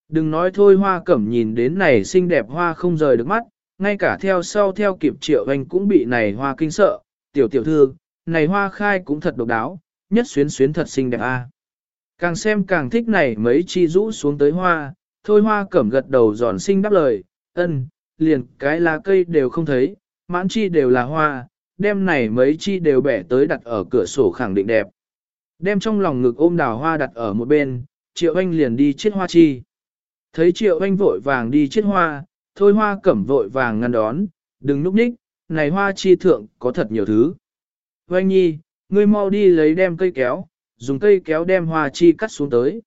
Đừng nói thôi hoa cẩm nhìn đến này xinh đẹp hoa không rời được mắt, ngay cả theo sau theo kịp triệu anh cũng bị này hoa kinh sợ, tiểu tiểu thư, này hoa khai cũng thật độc đáo, nhất xuyến xuyến thật xinh đẹp a. Càng xem càng thích này mấy chi rũ xuống tới hoa, thôi hoa cẩm gật đầu giòn xinh đáp lời, ân, liền cái lá cây đều không thấy, mãn chi đều là hoa, đem này mấy chi đều bẻ tới đặt ở cửa sổ khẳng định đẹp. Đem trong lòng ngực ôm đào hoa đặt ở một bên, triệu anh liền đi chết hoa chi. Thấy triệu anh vội vàng đi chết hoa, thôi hoa cẩm vội vàng ngăn đón, đừng núp ních, này hoa chi thượng có thật nhiều thứ. Oanh nhi, ngươi mau đi lấy đem cây kéo, dùng cây kéo đem hoa chi cắt xuống tới.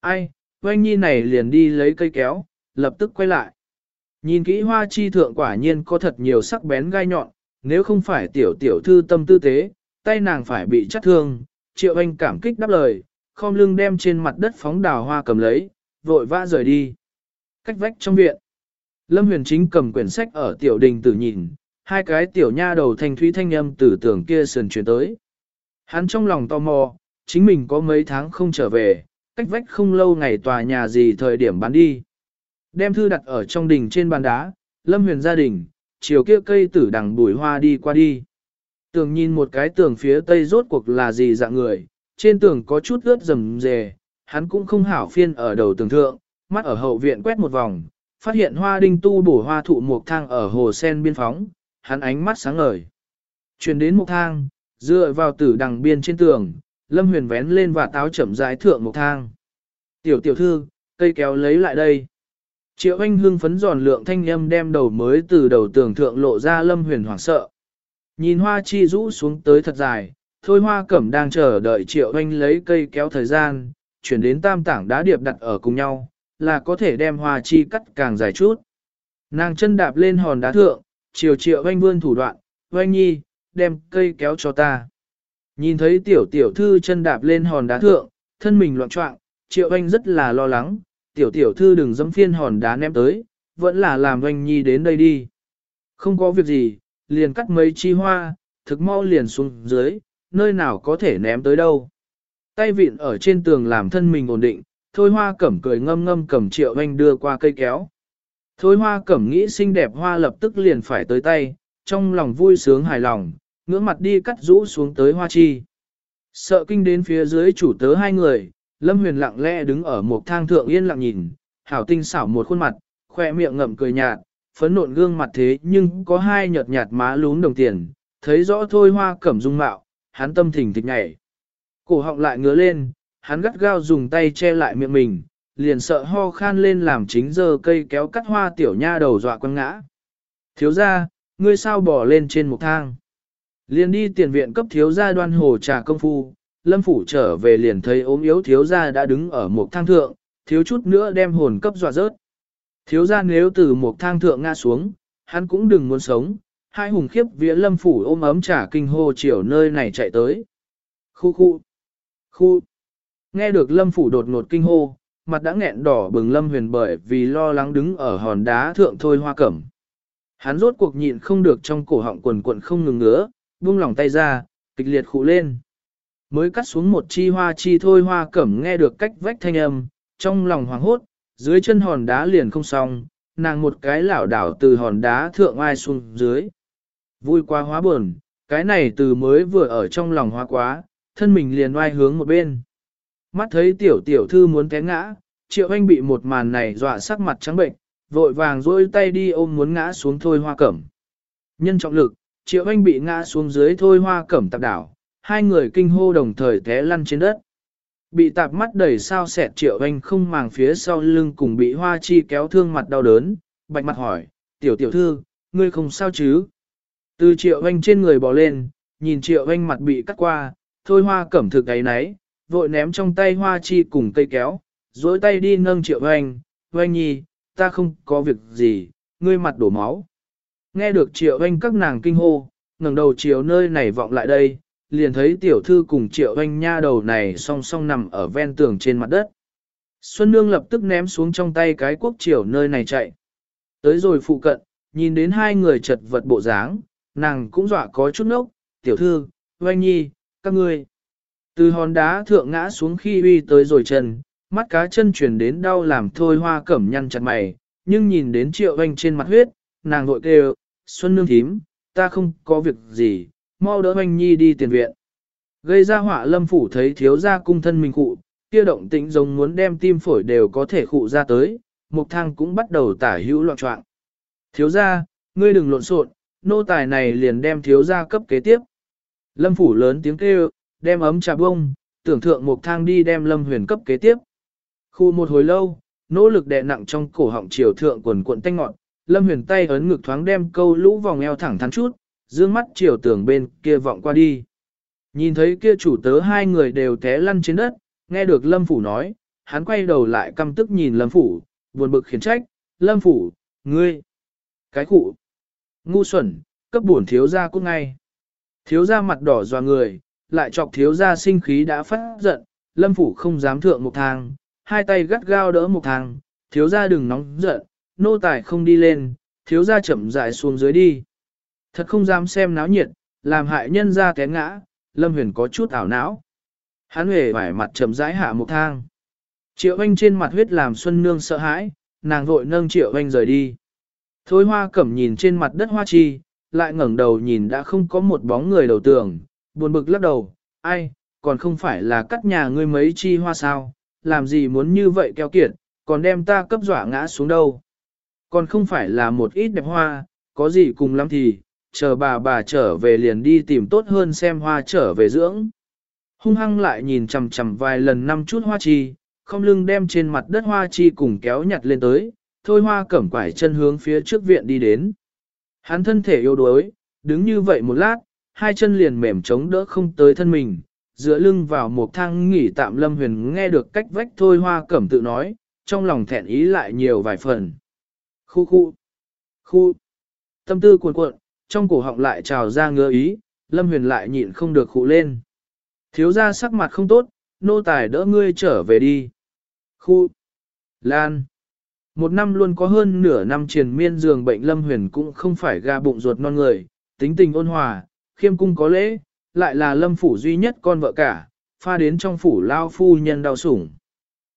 Ai, oanh nhi này liền đi lấy cây kéo, lập tức quay lại. Nhìn kỹ hoa chi thượng quả nhiên có thật nhiều sắc bén gai nhọn, nếu không phải tiểu tiểu thư tâm tư tế, tay nàng phải bị chắt thương, triệu anh cảm kích đáp lời, khom lưng đem trên mặt đất phóng đào hoa cầm lấy, vội vã rời đi. Cách vách trong viện, Lâm Huyền Chính cầm quyển sách ở tiểu đình tử nhìn, hai cái tiểu nha đầu thanh thúy thanh âm từ tường kia sườn chuyển tới. Hắn trong lòng tò mò, chính mình có mấy tháng không trở về, cách vách không lâu ngày tòa nhà gì thời điểm bán đi. Đem thư đặt ở trong đình trên bàn đá, Lâm Huyền gia đình, chiều kia cây tử đằng bùi hoa đi qua đi. Tường nhìn một cái tường phía tây rốt cuộc là gì dạng người, trên tường có chút ướt rầm rề, hắn cũng không hảo phiên ở đầu tường thượng, mắt ở hậu viện quét một vòng, phát hiện hoa đinh tu bổ hoa thụ một thang ở hồ sen biên phóng, hắn ánh mắt sáng ngời. Chuyển đến một thang, dựa vào tử đằng biên trên tường, Lâm Huyền vén lên và táo chậm rãi thượng một thang. Tiểu tiểu thư, cây kéo lấy lại đây. Triệu anh hưng phấn giòn lượng thanh âm đem đầu mới từ đầu tường thượng lộ ra Lâm Huyền hoảng sợ. Nhìn hoa chi rũ xuống tới thật dài, thôi hoa cẩm đang chờ đợi triệu anh lấy cây kéo thời gian, chuyển đến tam tảng đá điệp đặt ở cùng nhau, là có thể đem hoa chi cắt càng dài chút. Nàng chân đạp lên hòn đá thượng, chiều triệu anh vươn thủ đoạn, Anh nhi, đem cây kéo cho ta. Nhìn thấy tiểu tiểu thư chân đạp lên hòn đá thượng, thân mình loạn trọng, triệu anh rất là lo lắng, tiểu tiểu thư đừng dẫm phiên hòn đá ném tới, vẫn là làm doanh nhi đến đây đi. Không có việc gì, liền cắt mấy chi hoa, thực mau liền xuống dưới, nơi nào có thể ném tới đâu. Tay vịn ở trên tường làm thân mình ổn định, thôi hoa cẩm cười ngâm ngâm cầm triệu anh đưa qua cây kéo. Thôi hoa cẩm nghĩ xinh đẹp hoa lập tức liền phải tới tay, trong lòng vui sướng hài lòng, ngưỡng mặt đi cắt rũ xuống tới hoa chi. Sợ kinh đến phía dưới chủ tớ hai người, Lâm Huyền lặng lẽ đứng ở một thang thượng yên lặng nhìn, hảo tinh xảo một khuôn mặt, khoe miệng ngậm cười nhạt, phấn nộn gương mặt thế nhưng có hai nhợt nhạt má lún đồng tiền, thấy rõ thôi hoa cẩm dung mạo, hắn tâm thình thịch nhảy. Cổ họng lại ngứa lên, hắn gắt gao dùng tay che lại miệng mình, liền sợ ho khan lên làm chính giờ cây kéo cắt hoa tiểu nha đầu dọa quăng ngã. Thiếu ra, ngươi sao bỏ lên trên một thang. Liền đi tiền viện cấp thiếu gia đoan hồ trà công phu, lâm phủ trở về liền thấy ốm yếu thiếu gia đã đứng ở một thang thượng, thiếu chút nữa đem hồn cấp dọa rớt. Thiếu gia nếu từ một thang thượng ngã xuống, hắn cũng đừng muốn sống, hai hùng khiếp vía lâm phủ ôm ấm trả kinh hô chiều nơi này chạy tới. Khu khu, khu, nghe được lâm phủ đột ngột kinh hô, mặt đã nghẹn đỏ bừng lâm huyền bởi vì lo lắng đứng ở hòn đá thượng thôi hoa cẩm. Hắn rốt cuộc nhịn không được trong cổ họng quần quần không ngừng ngứa, buông lỏng tay ra, kịch liệt khụ lên. Mới cắt xuống một chi hoa chi thôi hoa cẩm nghe được cách vách thanh âm, trong lòng hoảng hốt, dưới chân hòn đá liền không xong, nàng một cái lảo đảo từ hòn đá thượng ai xuống dưới. Vui quá hóa buồn, cái này từ mới vừa ở trong lòng hoa quá, thân mình liền oai hướng một bên. Mắt thấy tiểu tiểu thư muốn té ngã, triệu anh bị một màn này dọa sắc mặt trắng bệnh, vội vàng dôi tay đi ôm muốn ngã xuống thôi hoa cẩm. Nhân trọng lực, triệu anh bị ngã xuống dưới thôi hoa cẩm tạp đảo, hai người kinh hô đồng thời té lăn trên đất. Bị tạp mắt đầy sao sẹt triệu anh không màng phía sau lưng cùng bị hoa chi kéo thương mặt đau đớn, bạch mặt hỏi, tiểu tiểu thư, ngươi không sao chứ? Từ triệu anh trên người bò lên, nhìn triệu anh mặt bị cắt qua, thôi hoa cẩm thực ấy nấy, vội ném trong tay hoa chi cùng cây kéo, dối tay đi nâng triệu anh, anh nhi, ta không có việc gì, ngươi mặt đổ máu. Nghe được triệu anh các nàng kinh hô, ngẩng đầu chiều nơi này vọng lại đây, liền thấy tiểu thư cùng triệu anh nha đầu này song song nằm ở ven tường trên mặt đất. Xuân Nương lập tức ném xuống trong tay cái quốc triều nơi này chạy. Tới rồi phụ cận, nhìn đến hai người chật vật bộ dáng, nàng cũng dọa có chút nốc, tiểu thư, oanh nhi, các ngươi. Từ hòn đá thượng ngã xuống khi uy tới rồi chân, mắt cá chân chuyển đến đau làm thôi hoa cẩm nhăn chặt mày, nhưng nhìn đến triệu oanh trên mặt huyết, nàng vội kêu, Xuân Nương thím, ta không có việc gì, mau đỡ Hoanh nhi đi tiền viện. Gây ra họa lâm phủ thấy thiếu gia cung thân mình cụ, kia động tĩnh giống muốn đem tim phổi đều có thể cụ ra tới, mục thang cũng bắt đầu tả hữu loạn trọng. Thiếu gia, ngươi đừng lộn xộn, nô tài này liền đem thiếu gia cấp kế tiếp. Lâm phủ lớn tiếng kêu, đem ấm trà bông, tưởng thượng mục thang đi đem lâm huyền cấp kế tiếp. Khu một hồi lâu, nỗ lực đè nặng trong cổ họng chiều thượng quần cuộn tanh ngọn, lâm huyền tay ấn ngực thoáng đem câu lũ vòng eo thẳng thắn chút, dương mắt chiều tường bên kia vọng qua đi. Nhìn thấy kia chủ tớ hai người đều té lăn trên đất, nghe được lâm phủ nói, hắn quay đầu lại căm tức nhìn lâm phủ, buồn bực khiển trách, lâm phủ, ngươi, cái cụ, ngu xuẩn, cấp bổn thiếu gia cút ngay. Thiếu gia mặt đỏ dò người, lại chọc thiếu gia sinh khí đã phát giận, lâm phủ không dám thượng một thang, hai tay gắt gao đỡ một thang, thiếu gia đừng nóng giận, nô tài không đi lên, thiếu gia chậm rãi xuống dưới đi. Thật không dám xem náo nhiệt, làm hại nhân ra té ngã, lâm huyền có chút ảo não. Hắn hề vải mặt chậm rãi hạ một thang. Triệu anh trên mặt huyết làm Xuân Nương sợ hãi, nàng vội nâng Triệu anh rời đi. Thôi hoa cẩm nhìn trên mặt đất hoa chi, lại ngẩng đầu nhìn đã không có một bóng người đầu tường, buồn bực lắc đầu, ai, còn không phải là cắt nhà ngươi mấy chi hoa sao, làm gì muốn như vậy keo kiệt, còn đem ta cấp dọa ngã xuống đâu. Còn không phải là một ít đẹp hoa, có gì cùng lắm thì, chờ bà bà trở về liền đi tìm tốt hơn xem hoa trở về dưỡng. Hung hăng lại nhìn chằm chằm vài lần năm chút hoa chi, không lưng đem trên mặt đất hoa chi cùng kéo nhặt lên tới, thôi hoa cẩm quải chân hướng phía trước viện đi đến. Hắn thân thể yếu đuối, đứng như vậy một lát, hai chân liền mềm chống đỡ không tới thân mình, dựa lưng vào một thang nghỉ tạm lâm huyền nghe được cách vách thôi hoa cẩm tự nói, trong lòng thẹn ý lại nhiều vài phần. Khu khu, khu, tâm tư cuộn cuộn, trong cổ họng lại trào ra ngứa ý, lâm huyền lại nhịn không được khụ lên. Thiếu ra sắc mặt không tốt, nô tài đỡ ngươi trở về đi. Khu, lan, một năm luôn có hơn nửa năm triền miên giường bệnh lâm huyền cũng không phải ga bụng ruột non người, tính tình ôn hòa, khiêm cung có lễ, lại là lâm phủ duy nhất con vợ cả, pha đến trong phủ lao phu nhân đau sủng.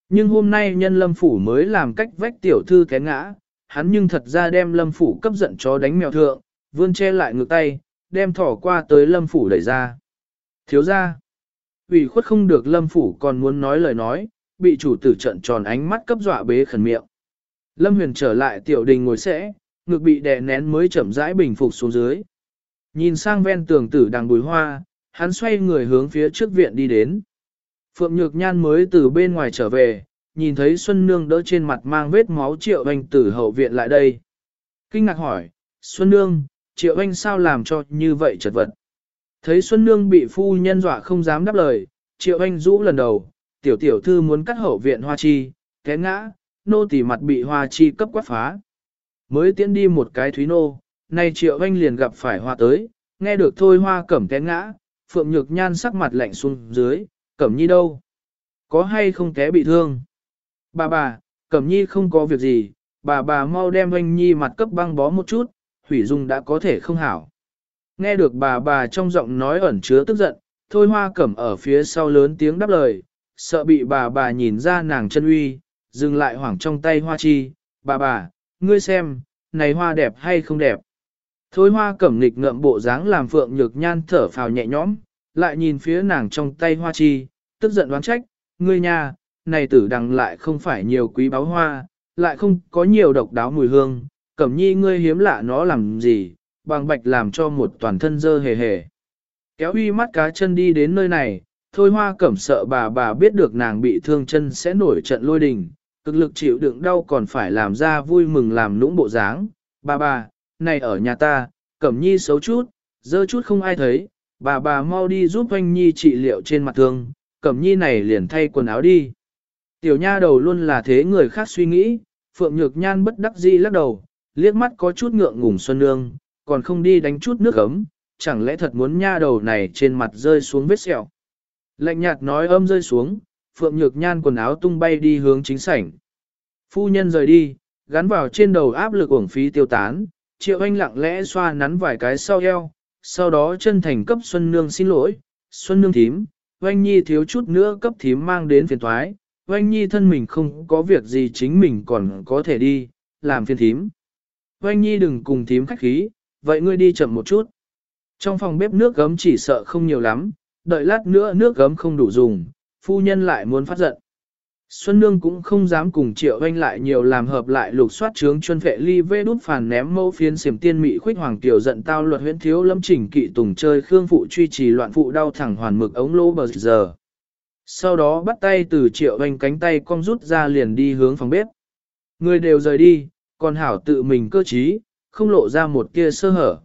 Nhưng hôm nay nhân lâm phủ mới làm cách vách tiểu thư té ngã, hắn nhưng thật ra đem lâm phủ cấp giận chó đánh mèo thượng, vươn che lại ngược tay, đem thỏ qua tới lâm phủ đẩy ra. Thiếu ra, ủy khuất không được lâm phủ còn muốn nói lời nói, bị chủ tử trận tròn ánh mắt cấp dọa bế khẩn miệng. Lâm huyền trở lại tiểu đình ngồi sẽ, ngực bị đè nén mới chậm rãi bình phục xuống dưới. Nhìn sang ven tường tử đằng bùi hoa, hắn xoay người hướng phía trước viện đi đến. Phượng Nhược Nhan mới từ bên ngoài trở về, nhìn thấy Xuân Nương đỡ trên mặt mang vết máu Triệu Anh tử hậu viện lại đây. Kinh ngạc hỏi, Xuân Nương, Triệu Anh sao làm cho như vậy chật vật? Thấy Xuân Nương bị phu nhân dọa không dám đáp lời, Triệu Anh rũ lần đầu, tiểu tiểu thư muốn cắt hậu viện hoa chi, té ngã, nô tỳ mặt bị hoa chi cấp quát phá. Mới tiến đi một cái thúy nô, nay Triệu Anh liền gặp phải hoa tới, nghe được thôi hoa cẩm té ngã, Phượng Nhược Nhan sắc mặt lạnh xuống dưới, cẩm nhi đâu? Có hay không té bị thương? Bà bà, cẩm nhi không có việc gì, bà bà mau đem anh nhi mặt cấp băng bó một chút, hủy dung đã có thể không hảo. Nghe được bà bà trong giọng nói ẩn chứa tức giận, thôi hoa cẩm ở phía sau lớn tiếng đáp lời, sợ bị bà bà nhìn ra nàng chân uy, dừng lại hoảng trong tay hoa chi, bà bà, ngươi xem, này hoa đẹp hay không đẹp. Thôi hoa cẩm nịch ngậm bộ dáng làm phượng nhược nhan thở phào nhẹ nhõm, lại nhìn phía nàng trong tay hoa chi, tức giận đoán trách, ngươi nha, này tử đằng lại không phải nhiều quý báo hoa, lại không có nhiều độc đáo mùi hương, cẩm nhi ngươi hiếm lạ nó làm gì, bằng bạch làm cho một toàn thân dơ hề hề. Kéo uy mắt cá chân đi đến nơi này, thôi hoa cẩm sợ bà bà biết được nàng bị thương chân sẽ nổi trận lôi đình, cực lực chịu đựng đau còn phải làm ra vui mừng làm nũng bộ dáng. Bà bà, này ở nhà ta, cẩm nhi xấu chút, dơ chút không ai thấy, bà bà mau đi giúp anh nhi trị liệu trên mặt thương, cẩm nhi này liền thay quần áo đi. Tiểu nha đầu luôn là thế người khác suy nghĩ, phượng nhược nhan bất đắc dĩ lắc đầu, liếc mắt có chút ngượng ngùng xuân nương, còn không đi đánh chút nước ấm, chẳng lẽ thật muốn nha đầu này trên mặt rơi xuống vết sẹo. Lạnh nhạt nói âm rơi xuống, Phượng Nhược Nhan quần áo tung bay đi hướng chính sảnh. Phu nhân rời đi, gắn vào trên đầu áp lực uổng phí tiêu tán, Triệu Anh lặng lẽ xoa nắn vài cái sau eo, sau đó chân thành cấp Xuân Nương xin lỗi, Xuân Nương thím, Oanh Nhi thiếu chút nữa cấp thím mang đến phiền thoái, Oanh Nhi thân mình không có việc gì chính mình còn có thể đi, làm phiền thím. Oanh Nhi đừng cùng thím khách khí, vậy ngươi đi chậm một chút. Trong phòng bếp nước gấm chỉ sợ không nhiều lắm, đợi lát nữa nước gấm không đủ dùng, phu nhân lại muốn phát giận. Xuân Nương cũng không dám cùng triệu anh lại nhiều làm hợp lại lục soát trướng chuân vệ ly vê đút phản ném mẫu phiến xiểm tiên mị khuyết hoàng tiểu giận tao luật huyễn thiếu lâm chỉnh kỵ tùng chơi khương phụ truy trì loạn phụ đau thẳng hoàn mực ống lỗ bờ giờ. Sau đó bắt tay từ triệu anh cánh tay cong rút ra liền đi hướng phòng bếp. Người đều rời đi, còn hảo tự mình cơ trí, không lộ ra một kia sơ hở.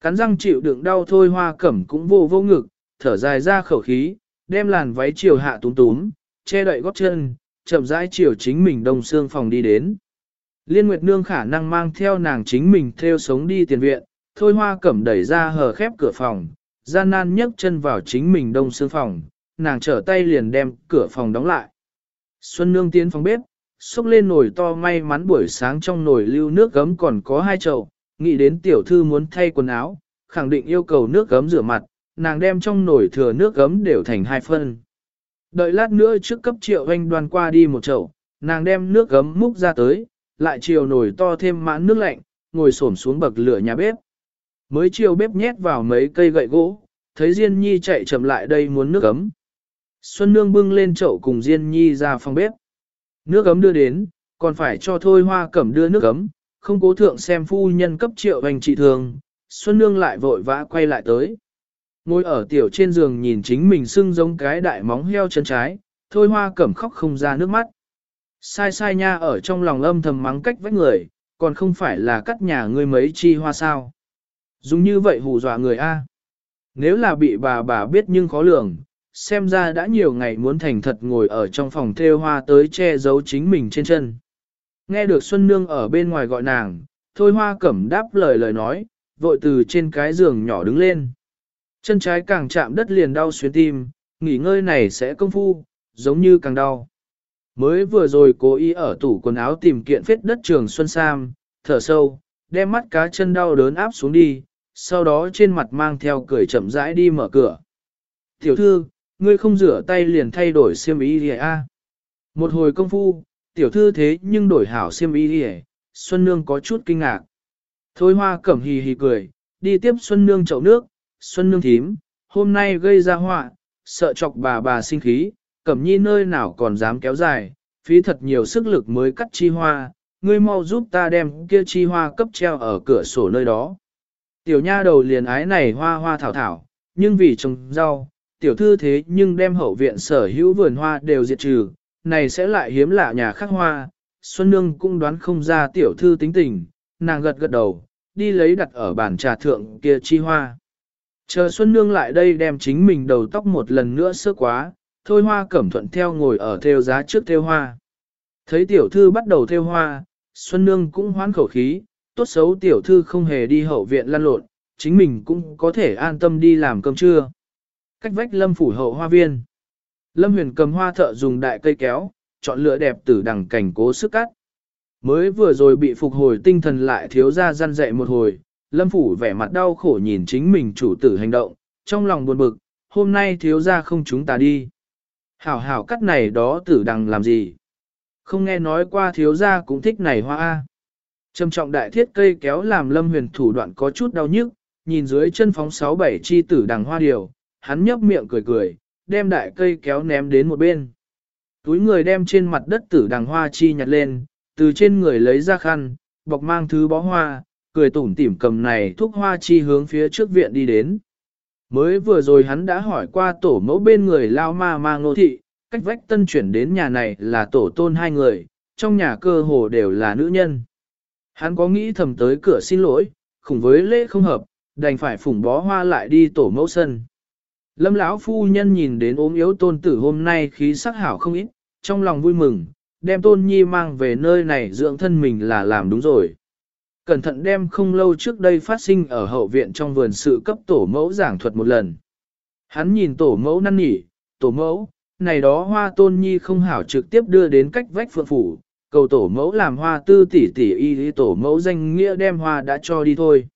Cắn răng chịu đựng đau thôi hoa cẩm cũng vô vô ngực, thở dài ra khẩu khí, đem làn váy chiều hạ túm túm, che đậy gót chân, chậm rãi chiều chính mình đông xương phòng đi đến. Liên Nguyệt Nương khả năng mang theo nàng chính mình theo sống đi tiền viện, thôi hoa cẩm đẩy ra hờ khép cửa phòng, gian nan nhấc chân vào chính mình đông xương phòng, nàng trở tay liền đem cửa phòng đóng lại. Xuân Nương tiến phòng bếp, xúc lên nồi to may mắn buổi sáng trong nồi lưu nước gấm còn có hai chậu, nghĩ đến tiểu thư muốn thay quần áo, khẳng định yêu cầu nước gấm rửa mặt, nàng đem trong nồi thừa nước gấm đều thành hai phân. Đợi lát nữa trước cấp triệu anh đoàn qua đi một chậu, nàng đem nước gấm múc ra tới, lại chiều nồi to thêm mãn nước lạnh, ngồi xổm xuống bậc lửa nhà bếp. Mới chiều bếp nhét vào mấy cây gậy gỗ, thấy Diên Nhi chạy chậm lại đây muốn nước gấm. Xuân Nương bưng lên chậu cùng Diên Nhi ra phòng bếp. Nước ấm đưa đến, còn phải cho Thôi Hoa Cẩm đưa nước ấm, không cố thượng xem phu nhân cấp triệu hành trị thường, Xuân Nương lại vội vã quay lại tới. Ngồi ở tiểu trên giường nhìn chính mình sưng giống cái đại móng heo chân trái, Thôi Hoa Cẩm khóc không ra nước mắt. Sai sai nha ở trong lòng âm thầm mắng cách vách người, còn không phải là cắt nhà ngươi mấy chi hoa sao. Dùng như vậy hù dọa người A. Nếu là bị bà bà biết nhưng khó lường, xem ra đã nhiều ngày muốn thành thật ngồi ở trong phòng thêu hoa tới che giấu chính mình trên chân. Nghe được Xuân Nương ở bên ngoài gọi nàng, thôi hoa cẩm đáp lời lời nói, vội từ trên cái giường nhỏ đứng lên. Chân trái càng chạm đất liền đau xuyến tim, nghỉ ngơi này sẽ công phu, giống như càng đau. Mới vừa rồi cố ý ở tủ quần áo tìm kiện phết đất trường Xuân Sam, thở sâu, đem mắt cá chân đau đớn áp xuống đi, sau đó trên mặt mang theo cười chậm rãi đi mở cửa. Tiểu thư, ngươi không rửa tay liền thay đổi xiêm y đi a. Một hồi công phu, tiểu thư thế nhưng đổi hảo xiêm y đi à? Xuân Nương có chút kinh ngạc. Thôi hoa cẩm hì hì cười, đi tiếp Xuân Nương chậu nước, Xuân Nương thím, hôm nay gây ra họa, sợ chọc bà bà sinh khí, cẩm nhi nơi nào còn dám kéo dài, phí thật nhiều sức lực mới cắt chi hoa, ngươi mau giúp ta đem kia chi hoa cấp treo ở cửa sổ nơi đó. Tiểu nha đầu liền ái này hoa hoa thảo thảo, nhưng vì trồng rau, tiểu thư thế nhưng đem hậu viện sở hữu vườn hoa đều diệt trừ, này sẽ lại hiếm lạ nhà khác hoa. Xuân Nương cũng đoán không ra tiểu thư tính tình, nàng gật gật đầu, đi lấy đặt ở bàn trà thượng kia chi hoa. Chờ Xuân Nương lại đây đem chính mình đầu tóc một lần nữa sơ quá, thôi hoa cẩm thuận theo ngồi ở theo giá trước theo hoa. Thấy tiểu thư bắt đầu theo hoa, Xuân Nương cũng hoán khẩu khí, tốt xấu tiểu thư không hề đi hậu viện lăn lộn, chính mình cũng có thể an tâm đi làm cơm trưa. Cách vách lâm phủ hậu hoa viên. Lâm huyền cầm hoa thợ dùng đại cây kéo, chọn lựa đẹp tử đằng cảnh cố sức cắt. Mới vừa rồi bị phục hồi tinh thần lại thiếu ra răn dậy một hồi, lâm phủ vẻ mặt đau khổ nhìn chính mình chủ tử hành động, trong lòng buồn bực, hôm nay thiếu ra không chúng ta đi. Hảo hảo cắt này đó tử đằng làm gì? Không nghe nói qua thiếu gia cũng thích này hoa A. Trầm trọng đại thiết cây kéo làm lâm huyền thủ đoạn có chút đau nhức, nhìn dưới chân phóng sáu bảy chi tử đằng hoa điều, hắn nhấp miệng cười cười, đem đại cây kéo ném đến một bên. Túi người đem trên mặt đất tử đằng hoa chi nhặt lên, từ trên người lấy ra khăn, bọc mang thứ bó hoa, cười tủm tỉm cầm này thuốc hoa chi hướng phía trước viện đi đến. Mới vừa rồi hắn đã hỏi qua tổ mẫu bên người lao ma ma ngô thị, cách vách tân chuyển đến nhà này là tổ tôn hai người, trong nhà cơ hồ đều là nữ nhân. Hắn có nghĩ thầm tới cửa xin lỗi, khủng với lễ không hợp, đành phải phủng bó hoa lại đi tổ mẫu sân. Lâm lão phu nhân nhìn đến ốm yếu tôn tử hôm nay khí sắc hảo không ít, trong lòng vui mừng, đem tôn nhi mang về nơi này dưỡng thân mình là làm đúng rồi. Cẩn thận đem không lâu trước đây phát sinh ở hậu viện trong vườn sự cấp tổ mẫu giảng thuật một lần. Hắn nhìn tổ mẫu năn nỉ, tổ mẫu, này đó hoa tôn nhi không hảo trực tiếp đưa đến cách vách phượng phủ, cầu tổ mẫu làm hoa tư tỷ tỷ y tổ mẫu danh nghĩa đem hoa đã cho đi thôi.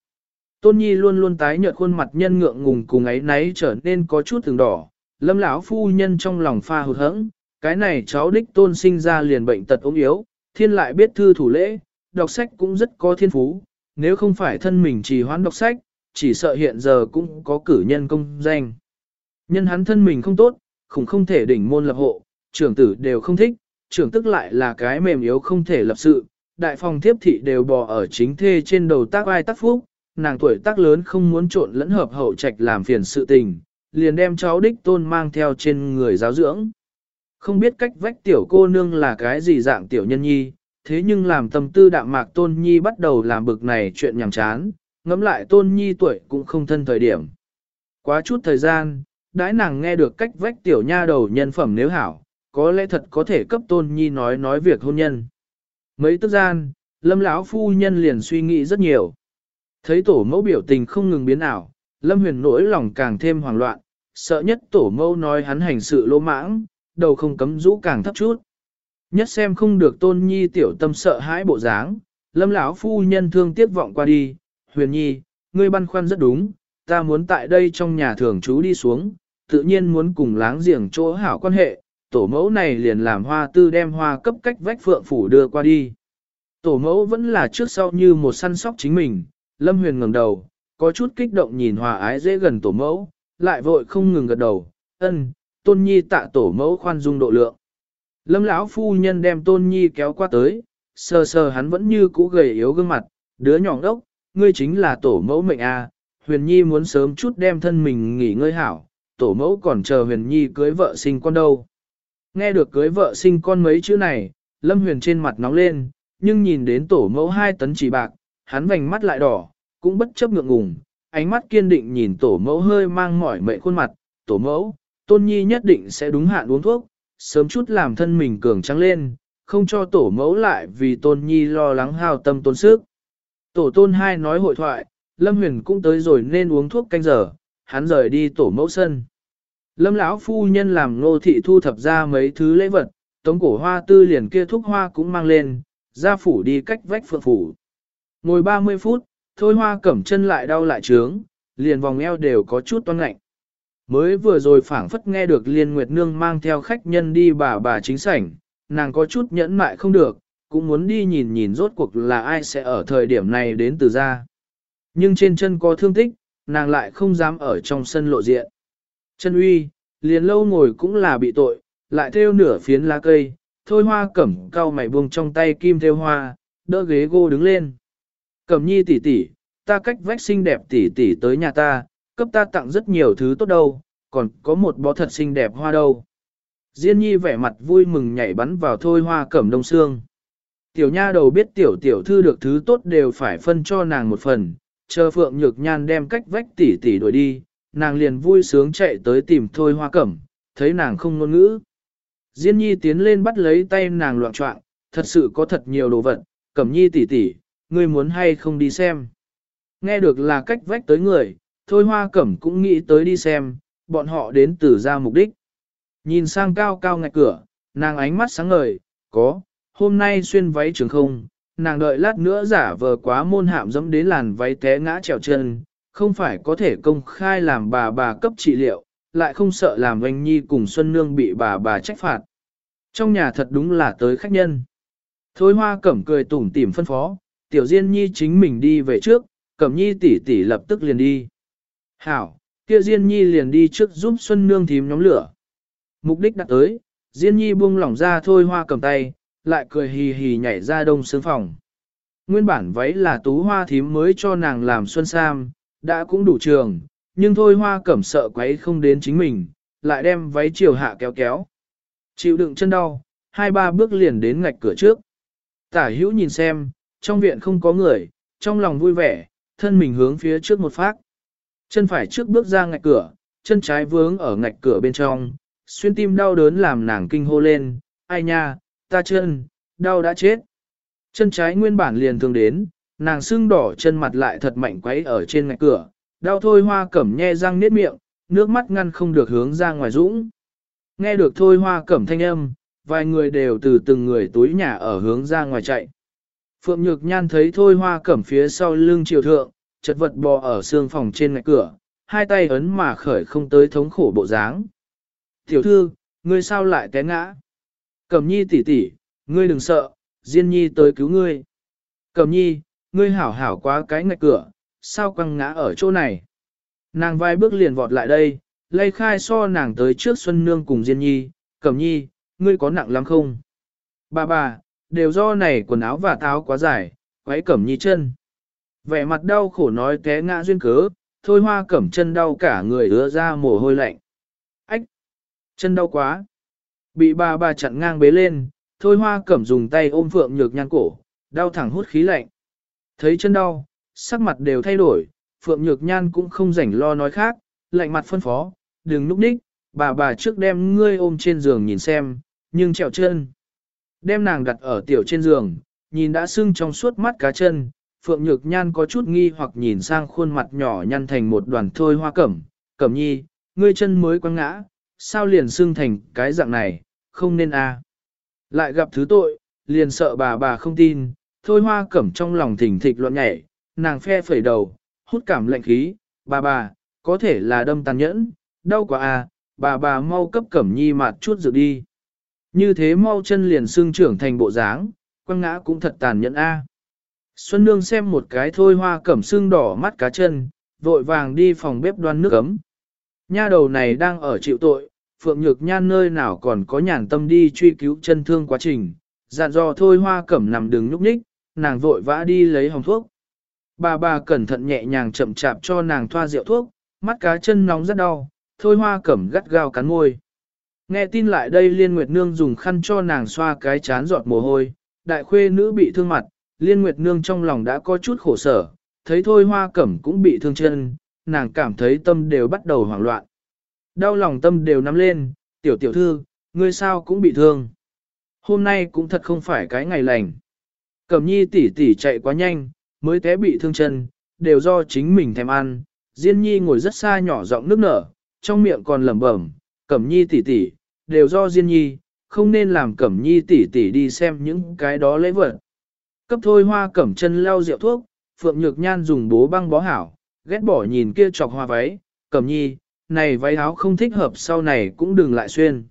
Tôn nhi luôn luôn tái nhợt khuôn mặt nhân ngượng ngùng cùng ấy náy trở nên có chút từng đỏ, lâm lão phu nhân trong lòng pha hụt hẫng, cái này cháu đích tôn sinh ra liền bệnh tật ốm yếu, thiên lại biết thư thủ lễ, đọc sách cũng rất có thiên phú, nếu không phải thân mình trì hoãn đọc sách, chỉ sợ hiện giờ cũng có cử nhân công danh. Nhân hắn thân mình không tốt, khủng không thể đỉnh môn lập hộ, trưởng tử đều không thích, trưởng tức lại là cái mềm yếu không thể lập sự, đại phòng thiếp thị đều bò ở chính thê trên đầu tác ai tác phúc, nàng tuổi tác lớn không muốn trộn lẫn hợp hậu trạch làm phiền sự tình, liền đem cháu đích tôn mang theo trên người giáo dưỡng. Không biết cách vách tiểu cô nương là cái gì dạng tiểu nhân nhi, thế nhưng làm tâm tư đạm mạc tôn nhi bắt đầu làm bực này chuyện nhảm chán, ngẫm lại tôn nhi tuổi cũng không thân thời điểm. Quá chút thời gian, đãi nàng nghe được cách vách tiểu nha đầu nhân phẩm nếu hảo, có lẽ thật có thể cấp tôn nhi nói nói việc hôn nhân. Mấy tức gian, lâm lão phu nhân liền suy nghĩ rất nhiều. Thấy tổ mẫu biểu tình không ngừng biến ảo, lâm huyền nỗi lòng càng thêm hoảng loạn, sợ nhất tổ mẫu nói hắn hành sự lỗ mãng, đầu không cấm rũ càng thấp chút. Nhất xem không được tôn nhi tiểu tâm sợ hãi bộ dáng, lâm lão phu nhân thương tiếc vọng qua đi, huyền nhi, ngươi băn khoăn rất đúng, ta muốn tại đây trong nhà thường trú đi xuống, tự nhiên muốn cùng láng giềng chỗ hảo quan hệ, tổ mẫu này liền làm hoa tư đem hoa cấp cách vách phượng phủ đưa qua đi. Tổ mẫu vẫn là trước sau như một săn sóc chính mình, lâm huyền ngẩng đầu, có chút kích động nhìn hòa ái dễ gần tổ mẫu, lại vội không ngừng gật đầu, ân, tôn nhi tạ tổ mẫu khoan dung độ lượng. Lâm lão phu nhân đem tôn nhi kéo qua tới, sờ sờ hắn vẫn như cũ gầy yếu gương mặt, đứa nhỏ đốc, ngươi chính là tổ mẫu mệnh a. À. huyền nhi muốn sớm chút đem thân mình nghỉ ngơi hảo, tổ mẫu còn chờ huyền nhi cưới vợ sinh con đâu. Nghe được cưới vợ sinh con mấy chữ này, lâm huyền trên mặt nóng lên, nhưng nhìn đến tổ mẫu hai tấn chỉ bạc, hắn vành mắt lại đỏ, cũng bất chấp ngượng ngùng, ánh mắt kiên định nhìn tổ mẫu hơi mang mỏi mệ khuôn mặt, tổ mẫu, tôn nhi nhất định sẽ đúng hạn uống thuốc, sớm chút làm thân mình cường trắng lên, không cho tổ mẫu lại vì tôn nhi lo lắng hao tâm tôn sức. Tổ tôn hai nói hội thoại, Lâm Huyền cũng tới rồi nên uống thuốc canh giờ, hắn rời đi tổ mẫu sân. Lâm lão phu nhân làm nô thị thu thập ra mấy thứ lễ vật, tống cổ hoa tư liền kia thuốc hoa cũng mang lên, ra phủ đi cách vách phượng phủ. Ngồi 30 phút, thôi hoa cẩm chân lại đau lại trướng, liền vòng eo đều có chút toan lạnh. Mới vừa rồi phảng phất nghe được Liên Nguyệt Nương mang theo khách nhân đi bà bà chính sảnh, nàng có chút nhẫn mại không được, cũng muốn đi nhìn nhìn rốt cuộc là ai sẽ ở thời điểm này đến từ ra. Nhưng trên chân có thương tích, nàng lại không dám ở trong sân lộ diện. Chân uy, liền lâu ngồi cũng là bị tội, lại theo nửa phiến lá cây, thôi hoa cẩm cao mày buông trong tay kim theo hoa, đỡ ghế gô đứng lên. Cẩm nhi tỷ tỷ, ta cách vách xinh đẹp tỷ tỷ tới nhà ta, cấp ta tặng rất nhiều thứ tốt đâu, còn có một bó thật xinh đẹp hoa đâu. Diên nhi vẻ mặt vui mừng nhảy bắn vào thôi hoa cẩm đông xương. Tiểu nha đầu biết tiểu tiểu thư được thứ tốt đều phải phân cho nàng một phần, chờ phượng nhược nhan đem cách vách tỷ tỷ đuổi đi, nàng liền vui sướng chạy tới tìm thôi hoa cẩm, thấy nàng không ngôn ngữ. Diên nhi tiến lên bắt lấy tay nàng loạn trọng, thật sự có thật nhiều đồ vật, cẩm nhi tỷ tỷ, ngươi muốn hay không đi xem. Nghe được là cách vách tới người, thôi hoa cẩm cũng nghĩ tới đi xem, bọn họ đến từ ra mục đích. Nhìn sang cao cao ngạch cửa, nàng ánh mắt sáng ngời, có, hôm nay xuyên váy trường không, nàng đợi lát nữa giả vờ quá môn hạm dẫm đến làn váy té ngã trèo chân, không phải có thể công khai làm bà bà cấp trị liệu, lại không sợ làm anh nhi cùng Xuân Nương bị bà bà trách phạt. Trong nhà thật đúng là tới khách nhân. Thôi hoa cẩm cười tủm tỉm phân phó, tiểu diên nhi chính mình đi về trước, cẩm nhi tỷ tỷ lập tức liền đi. Hảo, kia diên nhi liền đi trước giúp Xuân Nương thím nhóm lửa. Mục đích đã tới, diên nhi buông lỏng ra thôi hoa cầm tay, lại cười hì hì nhảy ra đông sướng phòng. Nguyên bản váy là tú hoa thím mới cho nàng làm xuân sam, đã cũng đủ trường, nhưng thôi hoa cẩm sợ quấy không đến chính mình, lại đem váy chiều hạ kéo kéo. Chịu đựng chân đau, hai ba bước liền đến ngạch cửa trước. Tả hữu nhìn xem, trong viện không có người, trong lòng vui vẻ, thân mình hướng phía trước một phát. Chân phải trước bước ra ngạch cửa, chân trái vướng ở ngạch cửa bên trong, xuyên tim đau đớn làm nàng kinh hô lên, ai nha, ta chân, đau đã chết. Chân trái nguyên bản liền thường đến, nàng sưng đỏ chân mặt lại thật mạnh quấy ở trên ngạch cửa, đau thôi hoa cẩm nhe răng niết miệng, nước mắt ngăn không được hướng ra ngoài dũng. Nghe được thôi hoa cẩm thanh âm, vài người đều từ từng người túi nhà ở hướng ra ngoài chạy. Phượng Nhược Nhan thấy thôi hoa cẩm phía sau lưng triều thượng, chật vật bò ở xương phòng trên ngạch cửa, hai tay ấn mà khởi không tới thống khổ bộ dáng. Tiểu thư, ngươi sao lại té ngã? Cẩm nhi tỷ tỷ, ngươi đừng sợ, Diên nhi tới cứu ngươi. Cẩm nhi, ngươi hảo hảo quá cái ngạch cửa, sao quăng ngã ở chỗ này? Nàng vai bước liền vọt lại đây, lay khai so nàng tới trước Xuân Nương cùng Diên nhi, Cẩm nhi, ngươi có nặng lắm không? Bà bà, đều do này quần áo và táo quá dài, quấy Cẩm nhi chân. Vẻ mặt đau khổ nói té ngã duyên cớ, thôi hoa cẩm chân đau cả người ứa ra mồ hôi lạnh. Ách! Chân đau quá! Bị bà bà chặn ngang bế lên, thôi hoa cẩm dùng tay ôm phượng nhược nhan cổ, đau thẳng hút khí lạnh. Thấy chân đau, sắc mặt đều thay đổi, phượng nhược nhan cũng không rảnh lo nói khác, lạnh mặt phân phó, đừng núp đích, bà bà trước đem ngươi ôm trên giường nhìn xem, nhưng trèo chân. Đem nàng đặt ở tiểu trên giường, nhìn đã sưng trong suốt mắt cá chân, Phượng Nhược Nhan có chút nghi hoặc nhìn sang khuôn mặt nhỏ nhăn thành một đoàn thôi hoa cẩm, cẩm nhi, ngươi chân mới quăng ngã, sao liền sưng thành cái dạng này, không nên a. Lại gặp thứ tội, liền sợ bà bà không tin, thôi hoa cẩm trong lòng thỉnh thịch loạn nhảy, nàng phe phẩy đầu, hút cảm lạnh khí, bà bà, có thể là đâm tàn nhẫn, đau quá à, bà bà mau cấp cẩm nhi mạt chút dự đi. Như thế mau chân liền xương trưởng thành bộ dáng, quăng ngã cũng thật tàn nhẫn a. Xuân Nương xem một cái thôi hoa cẩm xương đỏ mắt cá chân, vội vàng đi phòng bếp đoan nước ấm. Nha đầu này đang ở chịu tội, Phượng Nhược Nhan nơi nào còn có nhàn tâm đi truy cứu chân thương quá trình, dặn dò thôi hoa cẩm nằm đứng nhúc nhích, nàng vội vã đi lấy hồng thuốc. Bà bà cẩn thận nhẹ nhàng chậm chạp cho nàng thoa rượu thuốc, mắt cá chân nóng rất đau, thôi hoa cẩm gắt gao cắn môi. Nghe tin lại đây Liên Nguyệt Nương dùng khăn cho nàng xoa cái chán giọt mồ hôi, đại khuê nữ bị thương mặt, Liên Nguyệt Nương trong lòng đã có chút khổ sở, thấy thôi hoa cẩm cũng bị thương chân, nàng cảm thấy tâm đều bắt đầu hoảng loạn. Đau lòng tâm đều nắm lên, tiểu tiểu thư, ngươi sao cũng bị thương. Hôm nay cũng thật không phải cái ngày lành. Cẩm nhi tỷ tỷ chạy quá nhanh, mới té bị thương chân, đều do chính mình thèm ăn. Diên nhi ngồi rất xa nhỏ giọng nước nở, trong miệng còn lẩm bẩm, Cẩm nhi tỷ tỷ, đều do Diên nhi, không nên làm Cẩm nhi tỷ tỷ đi xem những cái đó lễ vật. Cấp thôi hoa cẩm chân lau rượu thuốc, Phượng Nhược Nhan dùng bố băng bó hảo, ghét bỏ nhìn kia chọc hoa váy, cẩm nhi, này váy áo không thích hợp sau này cũng đừng lại xuyên.